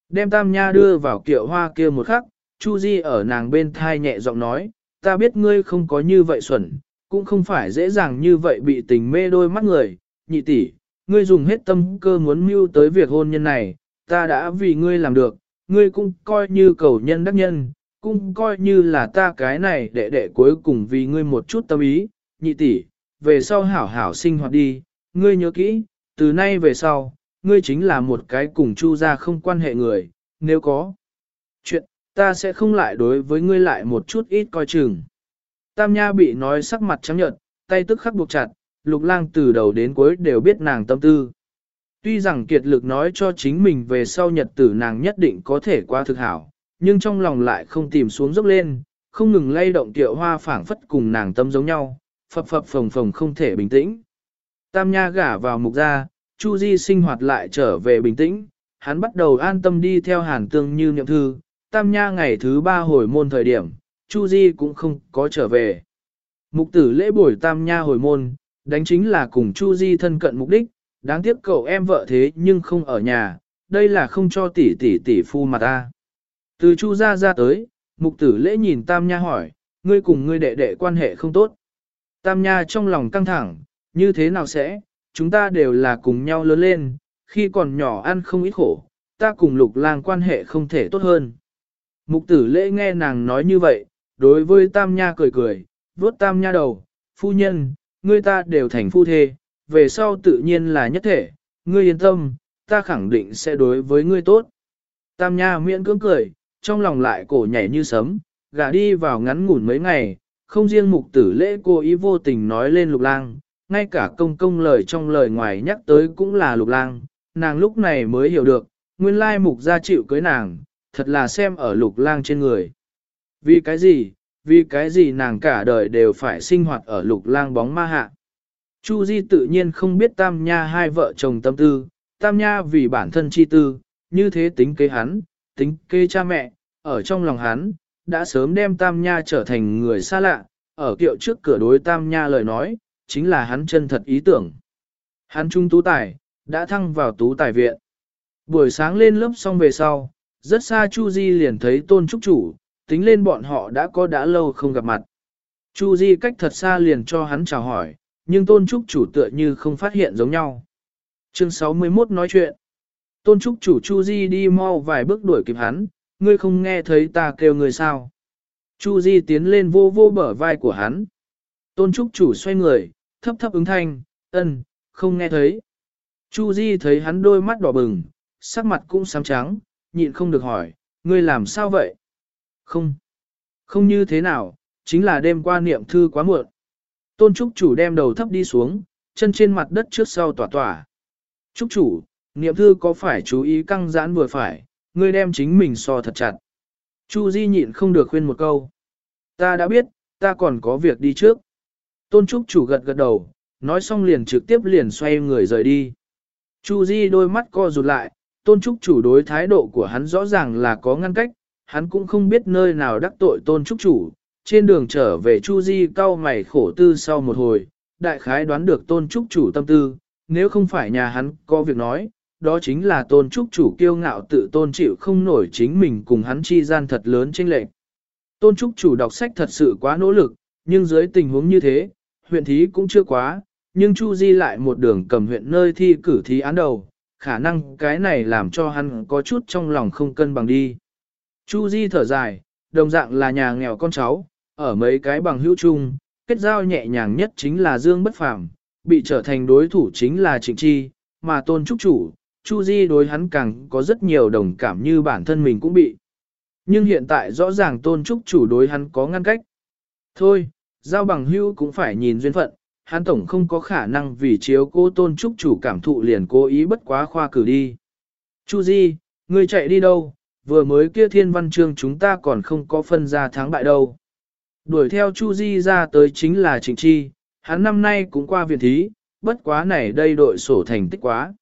Đem Tam Nha đưa vào kiệu hoa kia một khắc, Chu Di ở nàng bên thai nhẹ giọng nói, ta biết ngươi không có như vậy xuẩn, cũng không phải dễ dàng như vậy bị tình mê đôi mắt người, nhị tỷ, ngươi dùng hết tâm cơ muốn mưu tới việc hôn nhân này, ta đã vì ngươi làm được, ngươi cũng coi như cầu nhân đắc nhân, cũng coi như là ta cái này đệ đệ cuối cùng vì ngươi một chút tâm ý, nhị tỷ, về sau hảo hảo sinh hoạt đi, ngươi nhớ kỹ, từ nay về sau, ngươi chính là một cái cùng chu gia không quan hệ người, nếu có chuyện, ta sẽ không lại đối với ngươi lại một chút ít coi chừng. Tam Nha bị nói sắc mặt trắng nhợt, tay tức khắc buộc chặt, lục lang từ đầu đến cuối đều biết nàng tâm tư. Tuy rằng kiệt lực nói cho chính mình về sau nhật tử nàng nhất định có thể qua thực hảo, nhưng trong lòng lại không tìm xuống dốc lên, không ngừng lay động tiệu hoa phảng phất cùng nàng tâm giống nhau, phập phập phồng phồng không thể bình tĩnh. Tam Nha gả vào mục gia, Chu Di sinh hoạt lại trở về bình tĩnh, hắn bắt đầu an tâm đi theo hàn tương như niệm thư, Tam Nha ngày thứ ba hồi môn thời điểm, Chu Di cũng không có trở về. Mục tử lễ buổi Tam Nha hồi môn, đánh chính là cùng Chu Di thân cận mục đích, đáng tiếc cậu em vợ thế nhưng không ở nhà, đây là không cho tỷ tỷ tỷ phu mà ta. Từ Chu gia ra tới, mục tử lễ nhìn Tam Nha hỏi, ngươi cùng ngươi đệ đệ quan hệ không tốt. Tam Nha trong lòng căng thẳng, như thế nào sẽ, chúng ta đều là cùng nhau lớn lên, khi còn nhỏ ăn không ít khổ, ta cùng lục lang quan hệ không thể tốt hơn. Mục tử lễ nghe nàng nói như vậy, đối với Tam Nha cười cười, vuốt Tam Nha đầu, phu nhân, ngươi ta đều thành phu thê, về sau tự nhiên là nhất thể, ngươi yên tâm, ta khẳng định sẽ đối với ngươi tốt. Tam Nha miễn cưỡng cười, trong lòng lại cổ nhảy như sấm, gả đi vào ngắn ngủn mấy ngày, không riêng mục tử lễ cô ý vô tình nói lên lục lang, ngay cả công công lời trong lời ngoài nhắc tới cũng là lục lang, nàng lúc này mới hiểu được, nguyên lai mục gia chịu cưới nàng, thật là xem ở lục lang trên người. Vì cái gì, vì cái gì nàng cả đời đều phải sinh hoạt ở lục lang bóng ma hạ. Chu Di tự nhiên không biết Tam Nha hai vợ chồng tâm tư, Tam Nha vì bản thân chi tư, như thế tính kế hắn, tính kế cha mẹ, ở trong lòng hắn, đã sớm đem Tam Nha trở thành người xa lạ, ở kiệu trước cửa đối Tam Nha lời nói, chính là hắn chân thật ý tưởng. Hắn trung tú tài, đã thăng vào tú tài viện. Buổi sáng lên lớp xong về sau, rất xa Chu Di liền thấy tôn trúc chủ, tính lên bọn họ đã có đã lâu không gặp mặt. Chu Di cách thật xa liền cho hắn chào hỏi, nhưng tôn trúc chủ tựa như không phát hiện giống nhau. Chương 61 nói chuyện. Tôn trúc chủ Chu Di đi mau vài bước đuổi kịp hắn, ngươi không nghe thấy ta kêu người sao. Chu Di tiến lên vô vô bờ vai của hắn. Tôn trúc chủ xoay người, thấp thấp ứng thanh, ân, không nghe thấy. Chu Di thấy hắn đôi mắt đỏ bừng, sắc mặt cũng xám trắng, nhịn không được hỏi, ngươi làm sao vậy? Không, không như thế nào, chính là đêm qua niệm thư quá muộn. Tôn Trúc chủ đem đầu thấp đi xuống, chân trên mặt đất trước sau tỏa tỏa. Trúc chủ, niệm thư có phải chú ý căng giãn vừa phải, ngươi đem chính mình so thật chặt. Chu Di nhịn không được khuyên một câu. Ta đã biết, ta còn có việc đi trước. Tôn Trúc chủ gật gật đầu, nói xong liền trực tiếp liền xoay người rời đi. Chu Di đôi mắt co rụt lại, Tôn Trúc chủ đối thái độ của hắn rõ ràng là có ngăn cách, hắn cũng không biết nơi nào đắc tội Tôn Trúc chủ. Trên đường trở về Chu Di cau mày khổ tư sau một hồi, đại khái đoán được Tôn Trúc chủ tâm tư, nếu không phải nhà hắn có việc nói, đó chính là Tôn Trúc chủ kiêu ngạo tự tôn chịu không nổi chính mình cùng hắn chi gian thật lớn trên lệch. Tôn Trúc chủ đọc sách thật sự quá nỗ lực, nhưng dưới tình huống như thế, huyện thí cũng chưa quá, nhưng Chu Di lại một đường cầm huyện nơi thi cử thí án đầu, khả năng cái này làm cho hắn có chút trong lòng không cân bằng đi. Chu Di thở dài, đồng dạng là nhà nghèo con cháu, ở mấy cái bằng hữu chung, kết giao nhẹ nhàng nhất chính là Dương Bất Phàm, bị trở thành đối thủ chính là Trịnh Chi, mà Tôn Trúc Chủ, Chu Di đối hắn càng có rất nhiều đồng cảm như bản thân mình cũng bị. Nhưng hiện tại rõ ràng Tôn Trúc Chủ đối hắn có ngăn cách. Thôi, giao bằng hữu cũng phải nhìn duyên phận, hắn tổng không có khả năng vì chiếu cô tôn trúc chủ cảm thụ liền cố ý bất quá khoa cử đi. Chu Di, ngươi chạy đi đâu, vừa mới kia thiên văn chương chúng ta còn không có phân ra thắng bại đâu. Đuổi theo Chu Di ra tới chính là Trịnh Chi, hắn năm nay cũng qua viện thí, bất quá này đây đội sổ thành tích quá.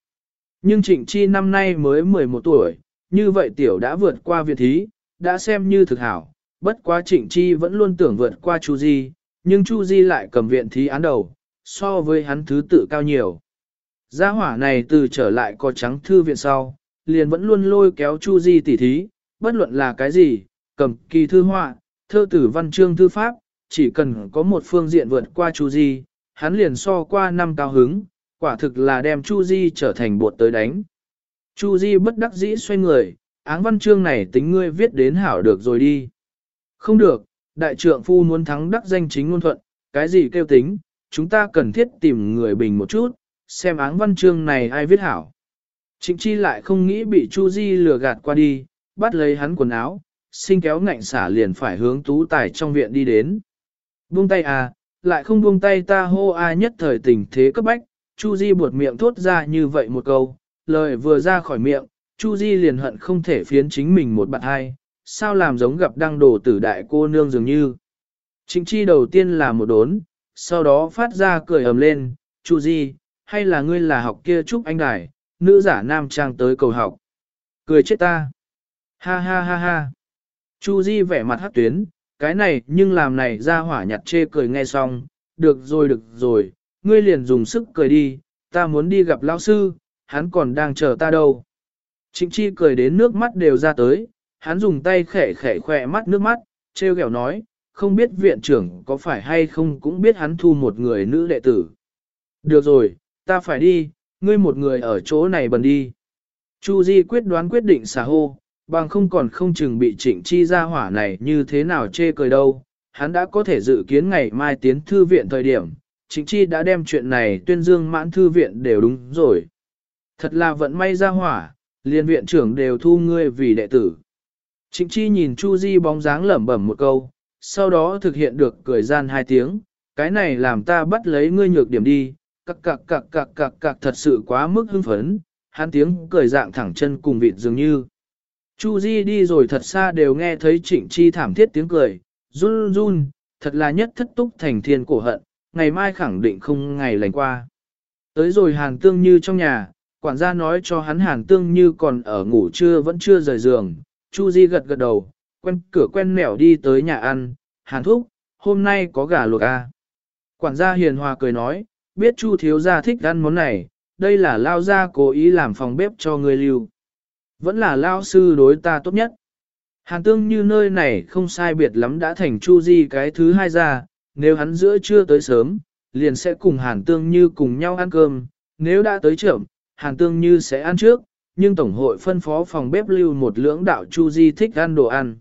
Nhưng Trịnh Chi năm nay mới 11 tuổi, như vậy tiểu đã vượt qua viện thí, đã xem như thực hảo, bất quá Trịnh Chi vẫn luôn tưởng vượt qua Chu Di, nhưng Chu Di lại cầm viện thí án đầu, so với hắn thứ tự cao nhiều. Gia hỏa này từ trở lại có trắng thư viện sau, liền vẫn luôn lôi kéo Chu Di tỉ thí, bất luận là cái gì, cầm kỳ thư họa, thơ tử văn chương thư pháp, chỉ cần có một phương diện vượt qua Chu Di, hắn liền so qua năm cao hứng, quả thực là đem Chu Di trở thành bột tới đánh. Chu Di bất đắc dĩ xoay người, áng văn chương này tính ngươi viết đến hảo được rồi đi. Không được, đại trượng phu muốn thắng đắc danh chính ngôn thuận, cái gì kêu tính, chúng ta cần thiết tìm người bình một chút, xem áng văn chương này ai viết hảo. Trịnh chi lại không nghĩ bị Chu Di lừa gạt qua đi, bắt lấy hắn quần áo, sinh kéo ngạnh xả liền phải hướng tú tài trong viện đi đến. Buông tay à, lại không buông tay ta hô ai nhất thời tình thế cấp bách, Chu Di buột miệng thốt ra như vậy một câu, lời vừa ra khỏi miệng, Chu Di liền hận không thể phiến chính mình một bạn hai, sao làm giống gặp đăng đồ tử đại cô nương dường như. Trịnh chi đầu tiên là một đốn, sau đó phát ra cười ầm lên, Chu Di, hay là ngươi là học kia chúc anh đài, nữ giả nam trang tới cầu học. Cười chết ta. Ha ha ha ha. Chu Di vẻ mặt hắc tuyến, cái này nhưng làm này ra hỏa nhặt chê cười nghe xong, được rồi được rồi, ngươi liền dùng sức cười đi, ta muốn đi gặp lão sư, hắn còn đang chờ ta đâu. Trịnh chi cười đến nước mắt đều ra tới, hắn dùng tay khẽ khẽ khỏe mắt nước mắt, treo kẹo nói, không biết viện trưởng có phải hay không cũng biết hắn thu một người nữ đệ tử. Được rồi, ta phải đi, ngươi một người ở chỗ này bần đi. Chu Di quyết đoán quyết định xả hô, bằng không còn không chừng bị trịnh chi ra hỏa này như thế nào chê cười đâu. Hắn đã có thể dự kiến ngày mai tiến thư viện thời điểm, trịnh chi đã đem chuyện này tuyên dương mãn thư viện đều đúng rồi. Thật là vận may ra hỏa, liên viện trưởng đều thu ngươi vì đệ tử. Trịnh chi nhìn Chu Di bóng dáng lẩm bẩm một câu, sau đó thực hiện được cười gian hai tiếng, cái này làm ta bắt lấy ngươi nhược điểm đi, cặc cặc cặc cặc cặc cặc thật sự quá mức hưng phấn, hắn tiếng cười dạng thẳng chân cùng vịt dường như. Chu Di đi rồi thật xa đều nghe thấy trịnh chi thảm thiết tiếng cười, run run, thật là nhất thất túc thành thiên cổ hận, ngày mai khẳng định không ngày lành qua. Tới rồi hàn tương như trong nhà, quản gia nói cho hắn hàn tương như còn ở ngủ trưa vẫn chưa rời giường, Chu Di gật gật đầu, quen cửa quen mẻo đi tới nhà ăn, hàn thúc, hôm nay có gà luộc à. Quản gia hiền hòa cười nói, biết Chu thiếu gia thích ăn món này, đây là lao gia cố ý làm phòng bếp cho người lưu. Vẫn là lao sư đối ta tốt nhất. Hàn tương như nơi này không sai biệt lắm đã thành Chu Di cái thứ hai ra, nếu hắn giữa trưa tới sớm, liền sẽ cùng Hàn tương như cùng nhau ăn cơm, nếu đã tới chậm, Hàn tương như sẽ ăn trước, nhưng Tổng hội phân phó phòng bếp lưu một lưỡng đạo Chu Di thích ăn đồ ăn.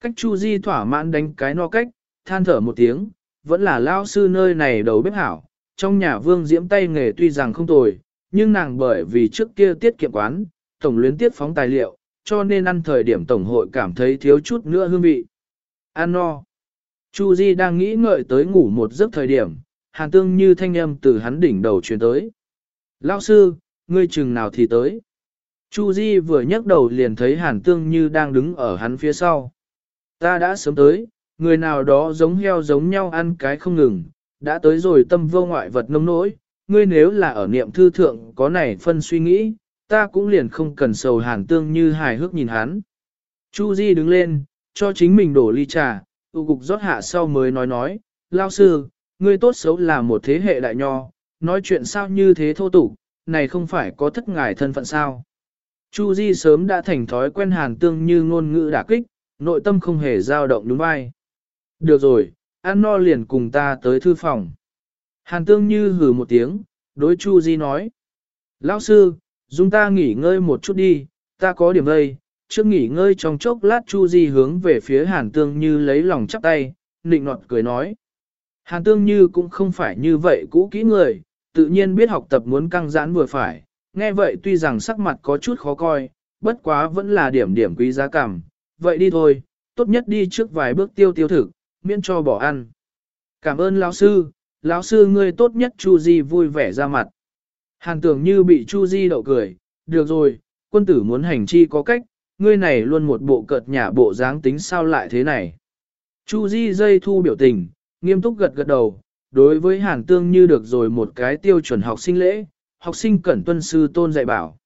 Cách Chu Di thỏa mãn đánh cái no cách, than thở một tiếng, vẫn là lao sư nơi này đầu bếp hảo, trong nhà vương diễm tay nghề tuy rằng không tồi, nhưng nàng bởi vì trước kia tiết kiệm quán, tổng luyến tiết phóng tài liệu, cho nên ăn thời điểm tổng hội cảm thấy thiếu chút nữa hương vị. Ăn no. Chu Di đang nghĩ ngợi tới ngủ một giấc thời điểm, hàn tương như thanh âm từ hắn đỉnh đầu truyền tới. Lão sư, ngươi chừng nào thì tới. Chu Di vừa nhấc đầu liền thấy hàn tương như đang đứng ở hắn phía sau. Ta đã sớm tới, người nào đó giống heo giống nhau ăn cái không ngừng, đã tới rồi tâm vô ngoại vật nông nỗi, ngươi nếu là ở niệm thư thượng có này phân suy nghĩ, ta cũng liền không cần sầu hàn tương như hài hước nhìn hắn. Chu Di đứng lên, cho chính mình đổ ly trà, tụ cục rót hạ sau mới nói nói, lao sư, ngươi tốt xấu là một thế hệ đại nho, nói chuyện sao như thế thô tục, này không phải có thất ngài thân phận sao. Chu Di sớm đã thành thói quen hàn tương như ngôn ngữ đả kích, nội tâm không hề dao động đúng vai. Được rồi, ăn no liền cùng ta tới thư phòng. Hàn tương như hừ một tiếng, đối Chu Di nói. Lão sư, Dung ta nghỉ ngơi một chút đi, ta có điểm đây. Trước nghỉ ngơi trong chốc lát Chu Di hướng về phía Hàn tương như lấy lòng chắp tay, nịnh nọt cười nói. Hàn tương như cũng không phải như vậy cũ kỹ người, tự nhiên biết học tập muốn căng giãn vừa phải. Nghe vậy tuy rằng sắc mặt có chút khó coi, bất quá vẫn là điểm điểm quý giá cảm. Vậy đi thôi, tốt nhất đi trước vài bước tiêu tiêu thực, miễn cho bỏ ăn. Cảm ơn lão sư, lão sư ngươi tốt nhất Chu Di vui vẻ ra mặt. Hàn tưởng như bị Chu Di đậu cười, được rồi, quân tử muốn hành chi có cách, ngươi này luôn một bộ cợt nhả bộ dáng tính sao lại thế này. Chu Di dây thu biểu tình, nghiêm túc gật gật đầu, đối với Hàn Tương như được rồi một cái tiêu chuẩn học sinh lễ, học sinh cẩn tuân sư tôn dạy bảo.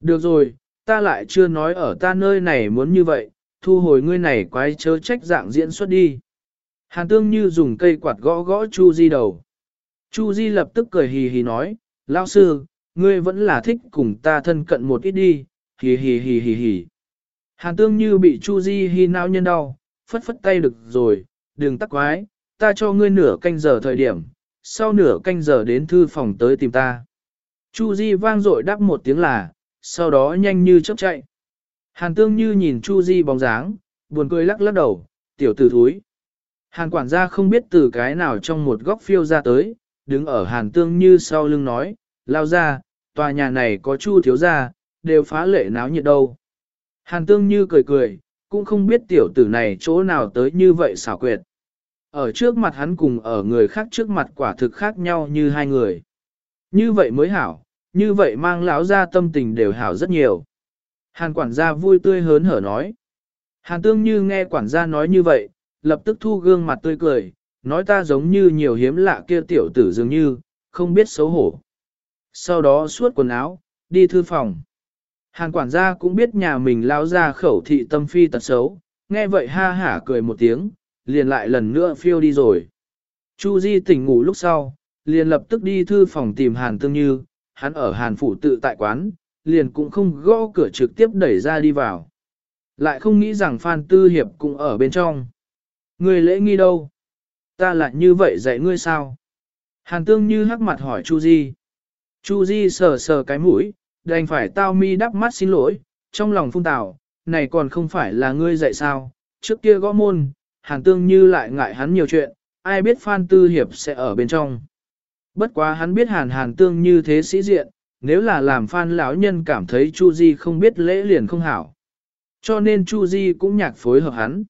Được rồi, ta lại chưa nói ở ta nơi này muốn như vậy, thu hồi ngươi này quái chớ trách dạng diễn xuất đi. Hàn tương như dùng cây quạt gõ gõ Chu Di đầu. Chu Di lập tức cười hì hì nói, lão sư, ngươi vẫn là thích cùng ta thân cận một ít đi, hì hì hì hì hì. Hàn tương như bị Chu Di hi nao nhân đau, phất phất tay được rồi, đừng tắc quái, ta cho ngươi nửa canh giờ thời điểm, sau nửa canh giờ đến thư phòng tới tìm ta. Chu Di vang dội đáp một tiếng là, sau đó nhanh như chớp chạy. Hàn tương như nhìn Chu Di bóng dáng, buồn cười lắc lắc đầu, tiểu tử thúi. Hàn quản gia không biết từ cái nào trong một góc phiêu ra tới, đứng ở hàn tương như sau lưng nói, lao ra, tòa nhà này có chu thiếu gia, đều phá lệ náo nhiệt đâu. Hàn tương như cười cười, cũng không biết tiểu tử này chỗ nào tới như vậy xảo quyệt. Ở trước mặt hắn cùng ở người khác trước mặt quả thực khác nhau như hai người. Như vậy mới hảo, như vậy mang lão ra tâm tình đều hảo rất nhiều. Hàn quản gia vui tươi hớn hở nói. Hàn tương như nghe quản gia nói như vậy, lập tức thu gương mặt tươi cười, nói ta giống như nhiều hiếm lạ kia tiểu tử dường như, không biết xấu hổ. Sau đó suốt quần áo, đi thư phòng. Hàn quản gia cũng biết nhà mình lao ra khẩu thị tâm phi tật xấu, nghe vậy ha hả cười một tiếng, liền lại lần nữa phiêu đi rồi. Chu Di tỉnh ngủ lúc sau, liền lập tức đi thư phòng tìm Hàn Tương Như, hắn ở Hàn Phủ tự tại quán, liền cũng không gõ cửa trực tiếp đẩy ra đi vào. Lại không nghĩ rằng Phan Tư Hiệp cũng ở bên trong. người lễ nghi đâu? Ta lại như vậy dạy ngươi sao? Hàn tương như hắc mặt hỏi Chu Di. Chu Di sờ sờ cái mũi, đành phải tao mi đắp mắt xin lỗi, trong lòng phung tào, này còn không phải là ngươi dạy sao, trước kia gõ môn, hàn tương như lại ngại hắn nhiều chuyện, ai biết Phan Tư Hiệp sẽ ở bên trong. Bất quá hắn biết hàn hàn tương như thế sĩ diện, nếu là làm Phan lão nhân cảm thấy Chu Di không biết lễ liền không hảo. Cho nên Chu Di cũng nhạc phối hợp hắn.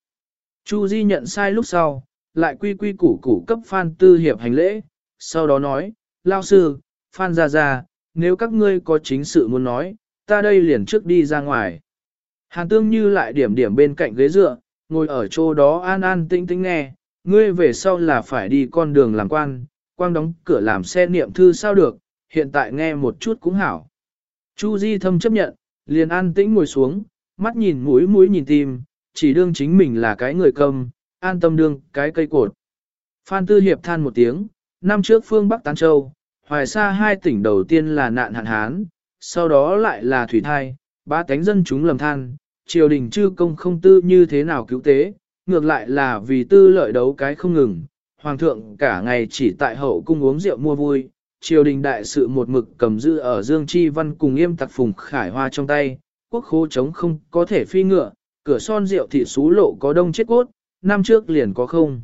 Chu Di nhận sai lúc sau, lại quy quy củ củ cấp Phan Tư Hiệp hành lễ, sau đó nói, Lao sư, Phan ra ra, nếu các ngươi có chính sự muốn nói, ta đây liền trước đi ra ngoài. Hàn tương như lại điểm điểm bên cạnh ghế dựa, ngồi ở chỗ đó an an tĩnh tĩnh nghe, ngươi về sau là phải đi con đường làm quan, quang đóng cửa làm xe niệm thư sao được, hiện tại nghe một chút cũng hảo. Chu Di thâm chấp nhận, liền an tĩnh ngồi xuống, mắt nhìn mũi mũi nhìn tim, chỉ đương chính mình là cái người cầm, an tâm đương cái cây cột. Phan Tư Hiệp than một tiếng, năm trước phương Bắc Tán Châu, hoài xa hai tỉnh đầu tiên là nạn hạn hán, sau đó lại là thủy thai, ba tánh dân chúng lầm than, triều đình chư công không tư như thế nào cứu tế, ngược lại là vì tư lợi đấu cái không ngừng, hoàng thượng cả ngày chỉ tại hậu cung uống rượu mua vui, triều đình đại sự một mực cầm giữ ở Dương Chi Văn cùng yêm tặc phùng khải hoa trong tay, quốc khố chống không có thể phi ngựa, cửa son rượu thị xú lộ có đông chết cốt, năm trước liền có không.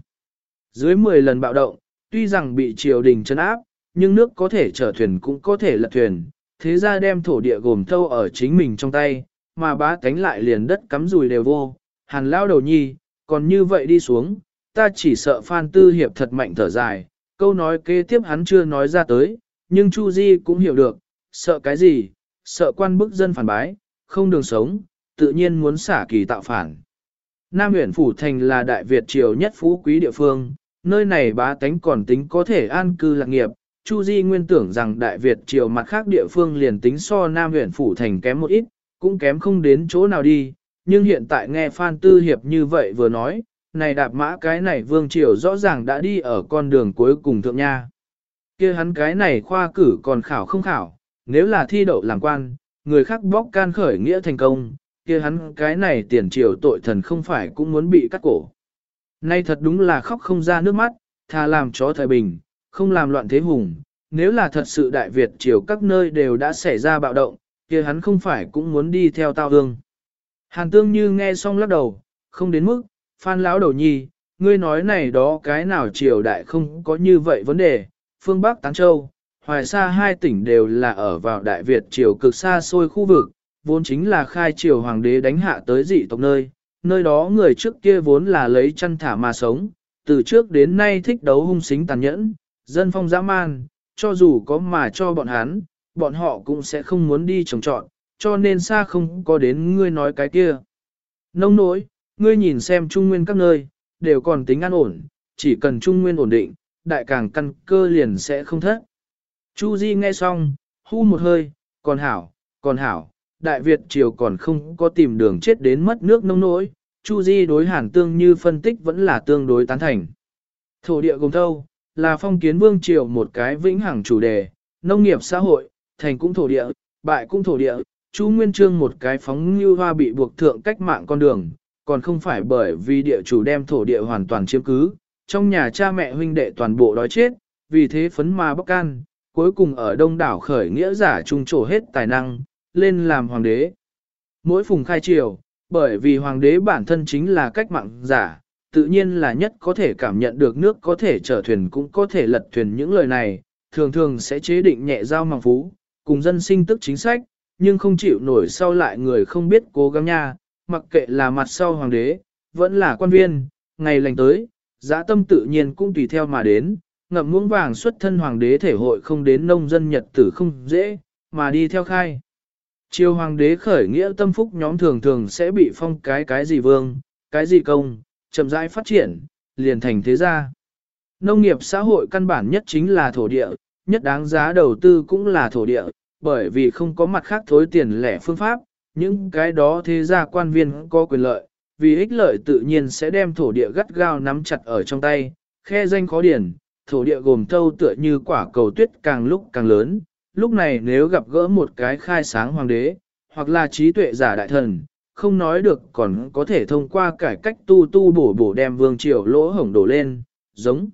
Dưới 10 lần bạo động, tuy rằng bị triều đình chấn áp, nhưng nước có thể chở thuyền cũng có thể lật thuyền, thế ra đem thổ địa gồm thâu ở chính mình trong tay, mà bá tánh lại liền đất cắm rùi đều vô, hàn lao đầu nhi, còn như vậy đi xuống, ta chỉ sợ Phan Tư Hiệp thật mạnh thở dài, câu nói kế tiếp hắn chưa nói ra tới, nhưng Chu Di cũng hiểu được, sợ cái gì, sợ quan bức dân phản bái, không đường sống, tự nhiên muốn xả kỳ tạo phản. Nam huyện Phủ Thành là Đại Việt triều nhất phú quý địa phương, nơi này bá tánh còn tính có thể an cư lạc nghiệp. Chu Di nguyên tưởng rằng Đại Việt triều mặt khác địa phương liền tính so Nam huyện Phủ Thành kém một ít, cũng kém không đến chỗ nào đi, nhưng hiện tại nghe Phan Tư Hiệp như vậy vừa nói, này đạp mã cái này vương triều rõ ràng đã đi ở con đường cuối cùng thượng nha. kia hắn cái này khoa cử còn khảo không khảo, nếu là thi đậu làm quan, người khác bóc can khởi nghĩa thành công, kia hắn cái này tiền triều tội thần không phải cũng muốn bị cắt cổ. Nay thật đúng là khóc không ra nước mắt, thà làm chó thời bình, không làm loạn thế hùng, nếu là thật sự Đại Việt triều các nơi đều đã xảy ra bạo động, kia hắn không phải cũng muốn đi theo tao hương. Hàn tương như nghe xong lắc đầu, không đến mức, phan lão đầu nhi, ngươi nói này đó cái nào triều đại không có như vậy vấn đề, phương Bắc Tán Châu, Hoài xa hai tỉnh đều là ở vào Đại Việt triều cực xa xôi khu vực, vốn chính là khai triều hoàng đế đánh hạ tới dị tộc nơi, nơi đó người trước kia vốn là lấy chăn thả mà sống, từ trước đến nay thích đấu hung xính tàn nhẫn, dân phong dã man, cho dù có mà cho bọn hắn, bọn họ cũng sẽ không muốn đi trồng trọn, cho nên xa không có đến ngươi nói cái kia. Nông nỗi, ngươi nhìn xem trung nguyên các nơi, đều còn tính an ổn, chỉ cần trung nguyên ổn định, đại càng căn cơ liền sẽ không thất. Chu Di nghe xong, hu một hơi, còn hảo, còn hảo, Đại Việt triều còn không có tìm đường chết đến mất nước nông nỗi, Chu Di đối hàn tương như phân tích vẫn là tương đối tán thành. Thổ địa gồm thâu, là phong kiến vương triều một cái vĩnh hằng chủ đề, nông nghiệp xã hội, thành cũng thổ địa, bại cũng thổ địa, Chu Nguyên Trương một cái phóng như hoa bị buộc thượng cách mạng con đường, còn không phải bởi vì địa chủ đem thổ địa hoàn toàn chiếm cứ, trong nhà cha mẹ huynh đệ toàn bộ đói chết, vì thế phấn ma bóc can, cuối cùng ở đông đảo khởi nghĩa giả trung trổ hết tài năng, lên làm hoàng đế. Mỗi phùng khai triều, bởi vì hoàng đế bản thân chính là cách mạng giả, tự nhiên là nhất có thể cảm nhận được nước có thể chở thuyền cũng có thể lật thuyền những lời này, thường thường sẽ chế định nhẹ giao mang phú, cùng dân sinh tức chính sách, nhưng không chịu nổi sau lại người không biết cố gắng nha, mặc kệ là mặt sau hoàng đế, vẫn là quan viên, ngày lành tới, giã tâm tự nhiên cũng tùy theo mà đến, ngậm muỗng vàng xuất thân hoàng đế thể hội không đến nông dân nhật tử không dễ, mà đi theo khai. Triều hoàng đế khởi nghĩa tâm phúc nhóm thường thường sẽ bị phong cái cái gì vương, cái gì công, chậm rãi phát triển, liền thành thế gia. Nông nghiệp xã hội căn bản nhất chính là thổ địa, nhất đáng giá đầu tư cũng là thổ địa, bởi vì không có mặt khác thối tiền lẻ phương pháp, những cái đó thế gia quan viên có quyền lợi, vì ích lợi tự nhiên sẽ đem thổ địa gắt gao nắm chặt ở trong tay, khe danh khó điển, thổ địa gồm thâu tựa như quả cầu tuyết càng lúc càng lớn, lúc này nếu gặp gỡ một cái khai sáng hoàng đế, hoặc là trí tuệ giả đại thần, không nói được còn có thể thông qua cải cách tu tu bổ bổ đem vương triều lỗ hổng đổ lên, giống.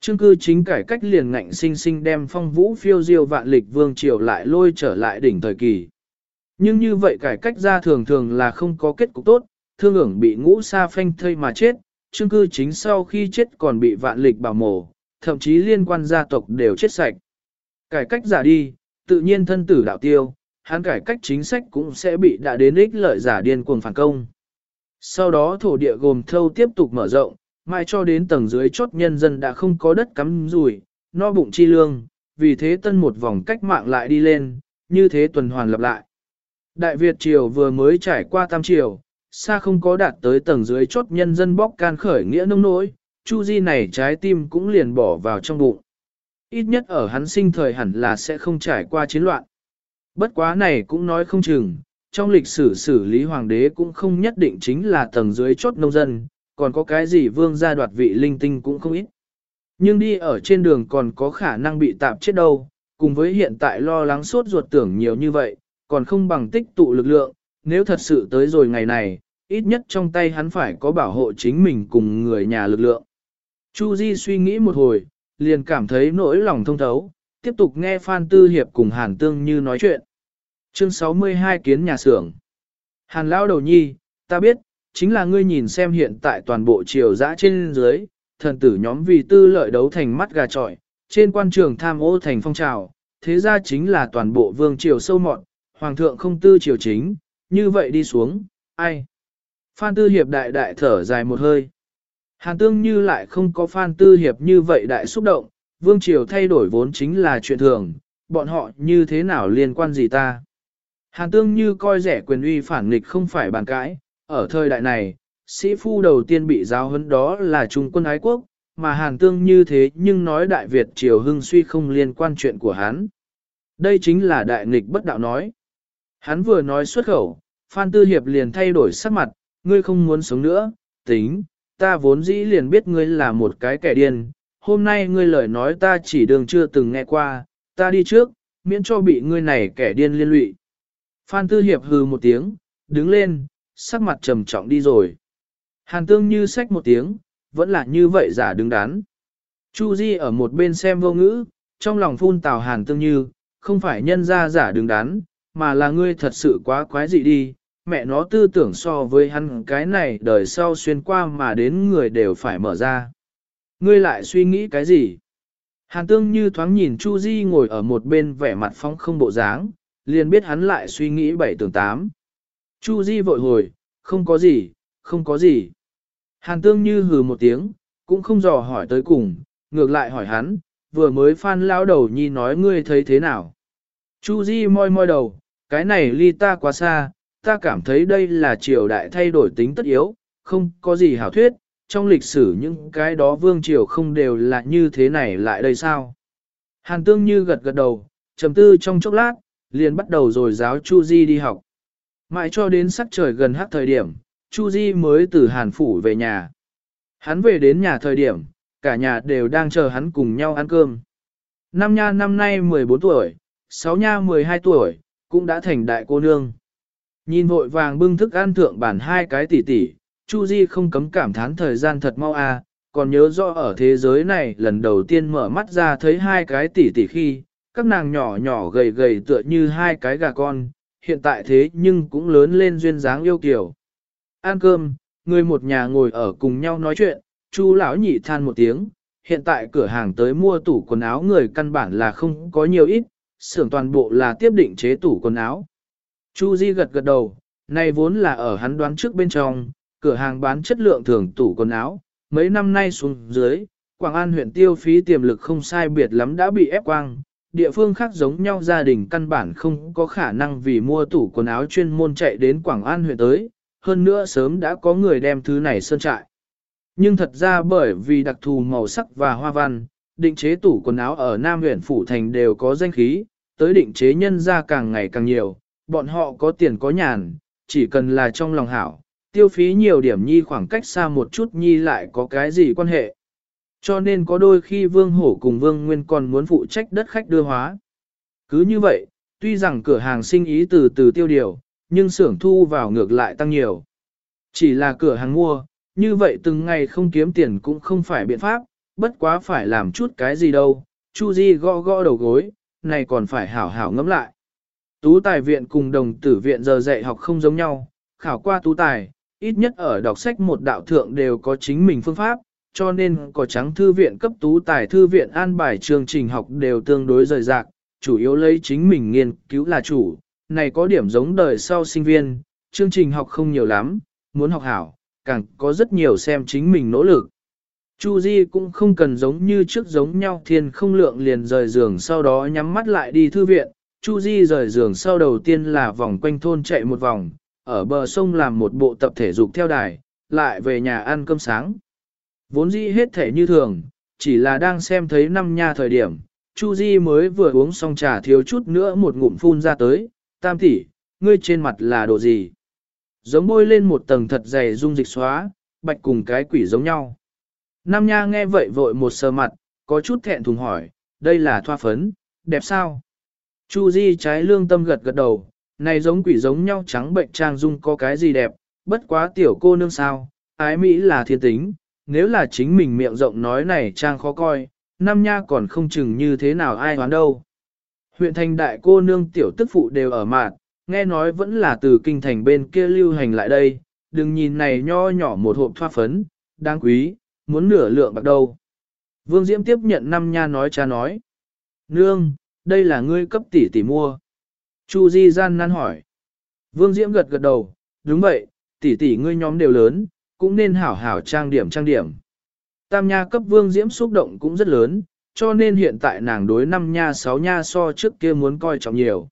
Trương cư chính cải cách liền ngạnh sinh sinh đem phong vũ phiêu diêu vạn lịch vương triều lại lôi trở lại đỉnh thời kỳ. Nhưng như vậy cải cách ra thường thường là không có kết cục tốt, thương ưởng bị ngũ sa phanh thây mà chết, trương cư chính sau khi chết còn bị vạn lịch bảo mổ, thậm chí liên quan gia tộc đều chết sạch. Cải cách giả đi, tự nhiên thân tử đạo tiêu, hắn cải cách chính sách cũng sẽ bị đã đến ích lợi giả điên cuồng phản công. Sau đó thổ địa gồm thâu tiếp tục mở rộng, mai cho đến tầng dưới chốt nhân dân đã không có đất cắm rủi, no bụng chi lương, vì thế tân một vòng cách mạng lại đi lên, như thế tuần hoàn lặp lại. Đại Việt Triều vừa mới trải qua tam triều, xa không có đạt tới tầng dưới chốt nhân dân bóc can khởi nghĩa nông nỗi, Chu Di này trái tim cũng liền bỏ vào trong bụng. Ít nhất ở hắn sinh thời hẳn là sẽ không trải qua chiến loạn. Bất quá này cũng nói không chừng, trong lịch sử xử lý hoàng đế cũng không nhất định chính là tầng dưới chốt nông dân, còn có cái gì vương gia đoạt vị linh tinh cũng không ít. Nhưng đi ở trên đường còn có khả năng bị tạp chết đâu, cùng với hiện tại lo lắng suốt ruột tưởng nhiều như vậy, còn không bằng tích tụ lực lượng, nếu thật sự tới rồi ngày này, ít nhất trong tay hắn phải có bảo hộ chính mình cùng người nhà lực lượng. Chu Di suy nghĩ một hồi, liền cảm thấy nỗi lòng thông thấu, tiếp tục nghe Phan Tư Hiệp cùng Hàn Tương Như nói chuyện. Chương 62 Kiến Nhà xưởng Hàn Lão Đầu Nhi, ta biết, chính là ngươi nhìn xem hiện tại toàn bộ triều dã trên dưới, thần tử nhóm vì tư lợi đấu thành mắt gà trọi, trên quan trường tham ô thành phong trào, thế ra chính là toàn bộ vương triều sâu mọn, hoàng thượng không tư triều chính, như vậy đi xuống, ai? Phan Tư Hiệp đại đại thở dài một hơi. Hàn tương như lại không có Phan Tư Hiệp như vậy đại xúc động, vương triều thay đổi vốn chính là chuyện thường, bọn họ như thế nào liên quan gì ta? Hàn tương như coi rẻ quyền uy phản nghịch không phải bàn cãi, ở thời đại này, sĩ phu đầu tiên bị giáo huấn đó là trung quân ái quốc, mà hàn tương như thế nhưng nói đại Việt triều hưng suy không liên quan chuyện của hắn. Đây chính là đại nghịch bất đạo nói. Hắn vừa nói xuất khẩu, Phan Tư Hiệp liền thay đổi sắc mặt, ngươi không muốn sống nữa, tính, ta vốn dĩ liền biết ngươi là một cái kẻ điên, hôm nay ngươi lời nói ta chỉ đường chưa từng nghe qua, ta đi trước, miễn cho bị ngươi này kẻ điên liên lụy. Phan Tư Hiệp hừ một tiếng, đứng lên, sắc mặt trầm trọng đi rồi. Hàn tương như sách một tiếng, vẫn là như vậy giả đứng đắn. Chu Di ở một bên xem vô ngữ, trong lòng phun tào hàn tương như, không phải nhân ra giả đứng đắn, mà là ngươi thật sự quá quái dị đi, mẹ nó tư tưởng so với hắn cái này đời sau xuyên qua mà đến người đều phải mở ra. Ngươi lại suy nghĩ cái gì? Hàn tương như thoáng nhìn Chu Di ngồi ở một bên vẻ mặt phong không bộ dáng, liền biết hắn lại suy nghĩ bảy tường tám. Chu Di vội hồi, không có gì, không có gì. Hàn tương như hừ một tiếng, cũng không dò hỏi tới cùng, ngược lại hỏi hắn, vừa mới phan lão đầu nhi nói ngươi thấy thế nào. Chu Di moi moi đầu, cái này ly ta quá xa, ta cảm thấy đây là triều đại thay đổi tính tất yếu, không có gì hảo thuyết, trong lịch sử những cái đó vương triều không đều là như thế này lại đây sao. Hàn tương như gật gật đầu, trầm tư trong chốc lát, liền bắt đầu rồi giáo Chu Di đi học. Mãi cho đến sắc trời gần hát thời điểm, Chu Di mới từ Hàn Phủ về nhà. Hắn về đến nhà thời điểm, cả nhà đều đang chờ hắn cùng nhau ăn cơm. Năm nha năm nay 14 tuổi, sáu nha 12 tuổi, cũng đã thành đại cô nương. Nhìn vội vàng bưng thức ăn thượng bản hai cái tỷ tỷ, Chu Di không cấm cảm thán thời gian thật mau à, còn nhớ rõ ở thế giới này lần đầu tiên mở mắt ra thấy hai cái tỷ tỷ khi, các nàng nhỏ nhỏ gầy gầy tựa như hai cái gà con, hiện tại thế nhưng cũng lớn lên duyên dáng yêu kiều. Ăn cơm, người một nhà ngồi ở cùng nhau nói chuyện, Chu lão nhị than một tiếng, hiện tại cửa hàng tới mua tủ quần áo người căn bản là không có nhiều ít, xưởng toàn bộ là tiếp định chế tủ quần áo. Chu Di gật gật đầu, này vốn là ở hắn đoán trước bên trong, cửa hàng bán chất lượng thường tủ quần áo, mấy năm nay xuống dưới, Quảng An huyện tiêu phí tiềm lực không sai biệt lắm đã bị ép quang, địa phương khác giống nhau gia đình căn bản không có khả năng vì mua tủ quần áo chuyên môn chạy đến Quảng An huyện tới, hơn nữa sớm đã có người đem thứ này sơn trại. Nhưng thật ra bởi vì đặc thù màu sắc và hoa văn, định chế tủ quần áo ở Nam huyện Phủ Thành đều có danh khí, tới định chế nhân ra càng ngày càng nhiều, bọn họ có tiền có nhàn, chỉ cần là trong lòng hảo, tiêu phí nhiều điểm nhi khoảng cách xa một chút nhi lại có cái gì quan hệ. Cho nên có đôi khi Vương Hổ cùng Vương Nguyên còn muốn phụ trách đất khách đưa hóa. Cứ như vậy, tuy rằng cửa hàng sinh ý từ từ tiêu điều, nhưng xưởng thu vào ngược lại tăng nhiều. Chỉ là cửa hàng mua, như vậy từng ngày không kiếm tiền cũng không phải biện pháp, bất quá phải làm chút cái gì đâu. Chu Di gõ gõ đầu gối, này còn phải hảo hảo ngẫm lại. Tú tài viện cùng đồng tử viện giờ dạy học không giống nhau, khảo qua tú tài, ít nhất ở đọc sách một đạo thượng đều có chính mình phương pháp, cho nên có trắng thư viện cấp tú tài thư viện an bài chương trình học đều tương đối rời rạc, chủ yếu lấy chính mình nghiên cứu là chủ, này có điểm giống đời sau sinh viên, chương trình học không nhiều lắm, muốn học hảo, càng có rất nhiều xem chính mình nỗ lực. Chu Di cũng không cần giống như trước giống nhau thiên không lượng liền rời giường sau đó nhắm mắt lại đi thư viện. Chu Di rời giường sau đầu tiên là vòng quanh thôn chạy một vòng, ở bờ sông làm một bộ tập thể dục theo đài, lại về nhà ăn cơm sáng. Vốn dĩ hết thể như thường, chỉ là đang xem thấy năm nha thời điểm, Chu Di mới vừa uống xong trà thiếu chút nữa một ngụm phun ra tới, tam tỷ, ngươi trên mặt là đồ gì? Giống bôi lên một tầng thật dày dung dịch xóa, bạch cùng cái quỷ giống nhau. Nam Nha nghe vậy vội một sờ mặt, có chút thẹn thùng hỏi, đây là thoa phấn, đẹp sao? Chu Di trái lương tâm gật gật đầu, này giống quỷ giống nhau trắng bệnh trang dung có cái gì đẹp, bất quá tiểu cô nương sao, ái Mỹ là thiên tính, nếu là chính mình miệng rộng nói này trang khó coi, Nam Nha còn không chừng như thế nào ai hoán đâu. Huyện thành đại cô nương tiểu tức phụ đều ở mạng, nghe nói vẫn là từ kinh thành bên kia lưu hành lại đây, đừng nhìn này nho nhỏ một hộp thoa phấn, đáng quý, muốn nửa lượng bạc đâu. Vương Diễm tiếp nhận năm nha nói cha nói. Nương, đây là ngươi cấp tỷ tỷ mua. Chu Di gian nan hỏi. Vương Diễm gật gật đầu, đúng vậy, tỷ tỷ ngươi nhóm đều lớn, cũng nên hảo hảo trang điểm trang điểm. Tam nha cấp Vương Diễm xúc động cũng rất lớn, cho nên hiện tại nàng đối năm nha sáu nha so trước kia muốn coi trọng nhiều.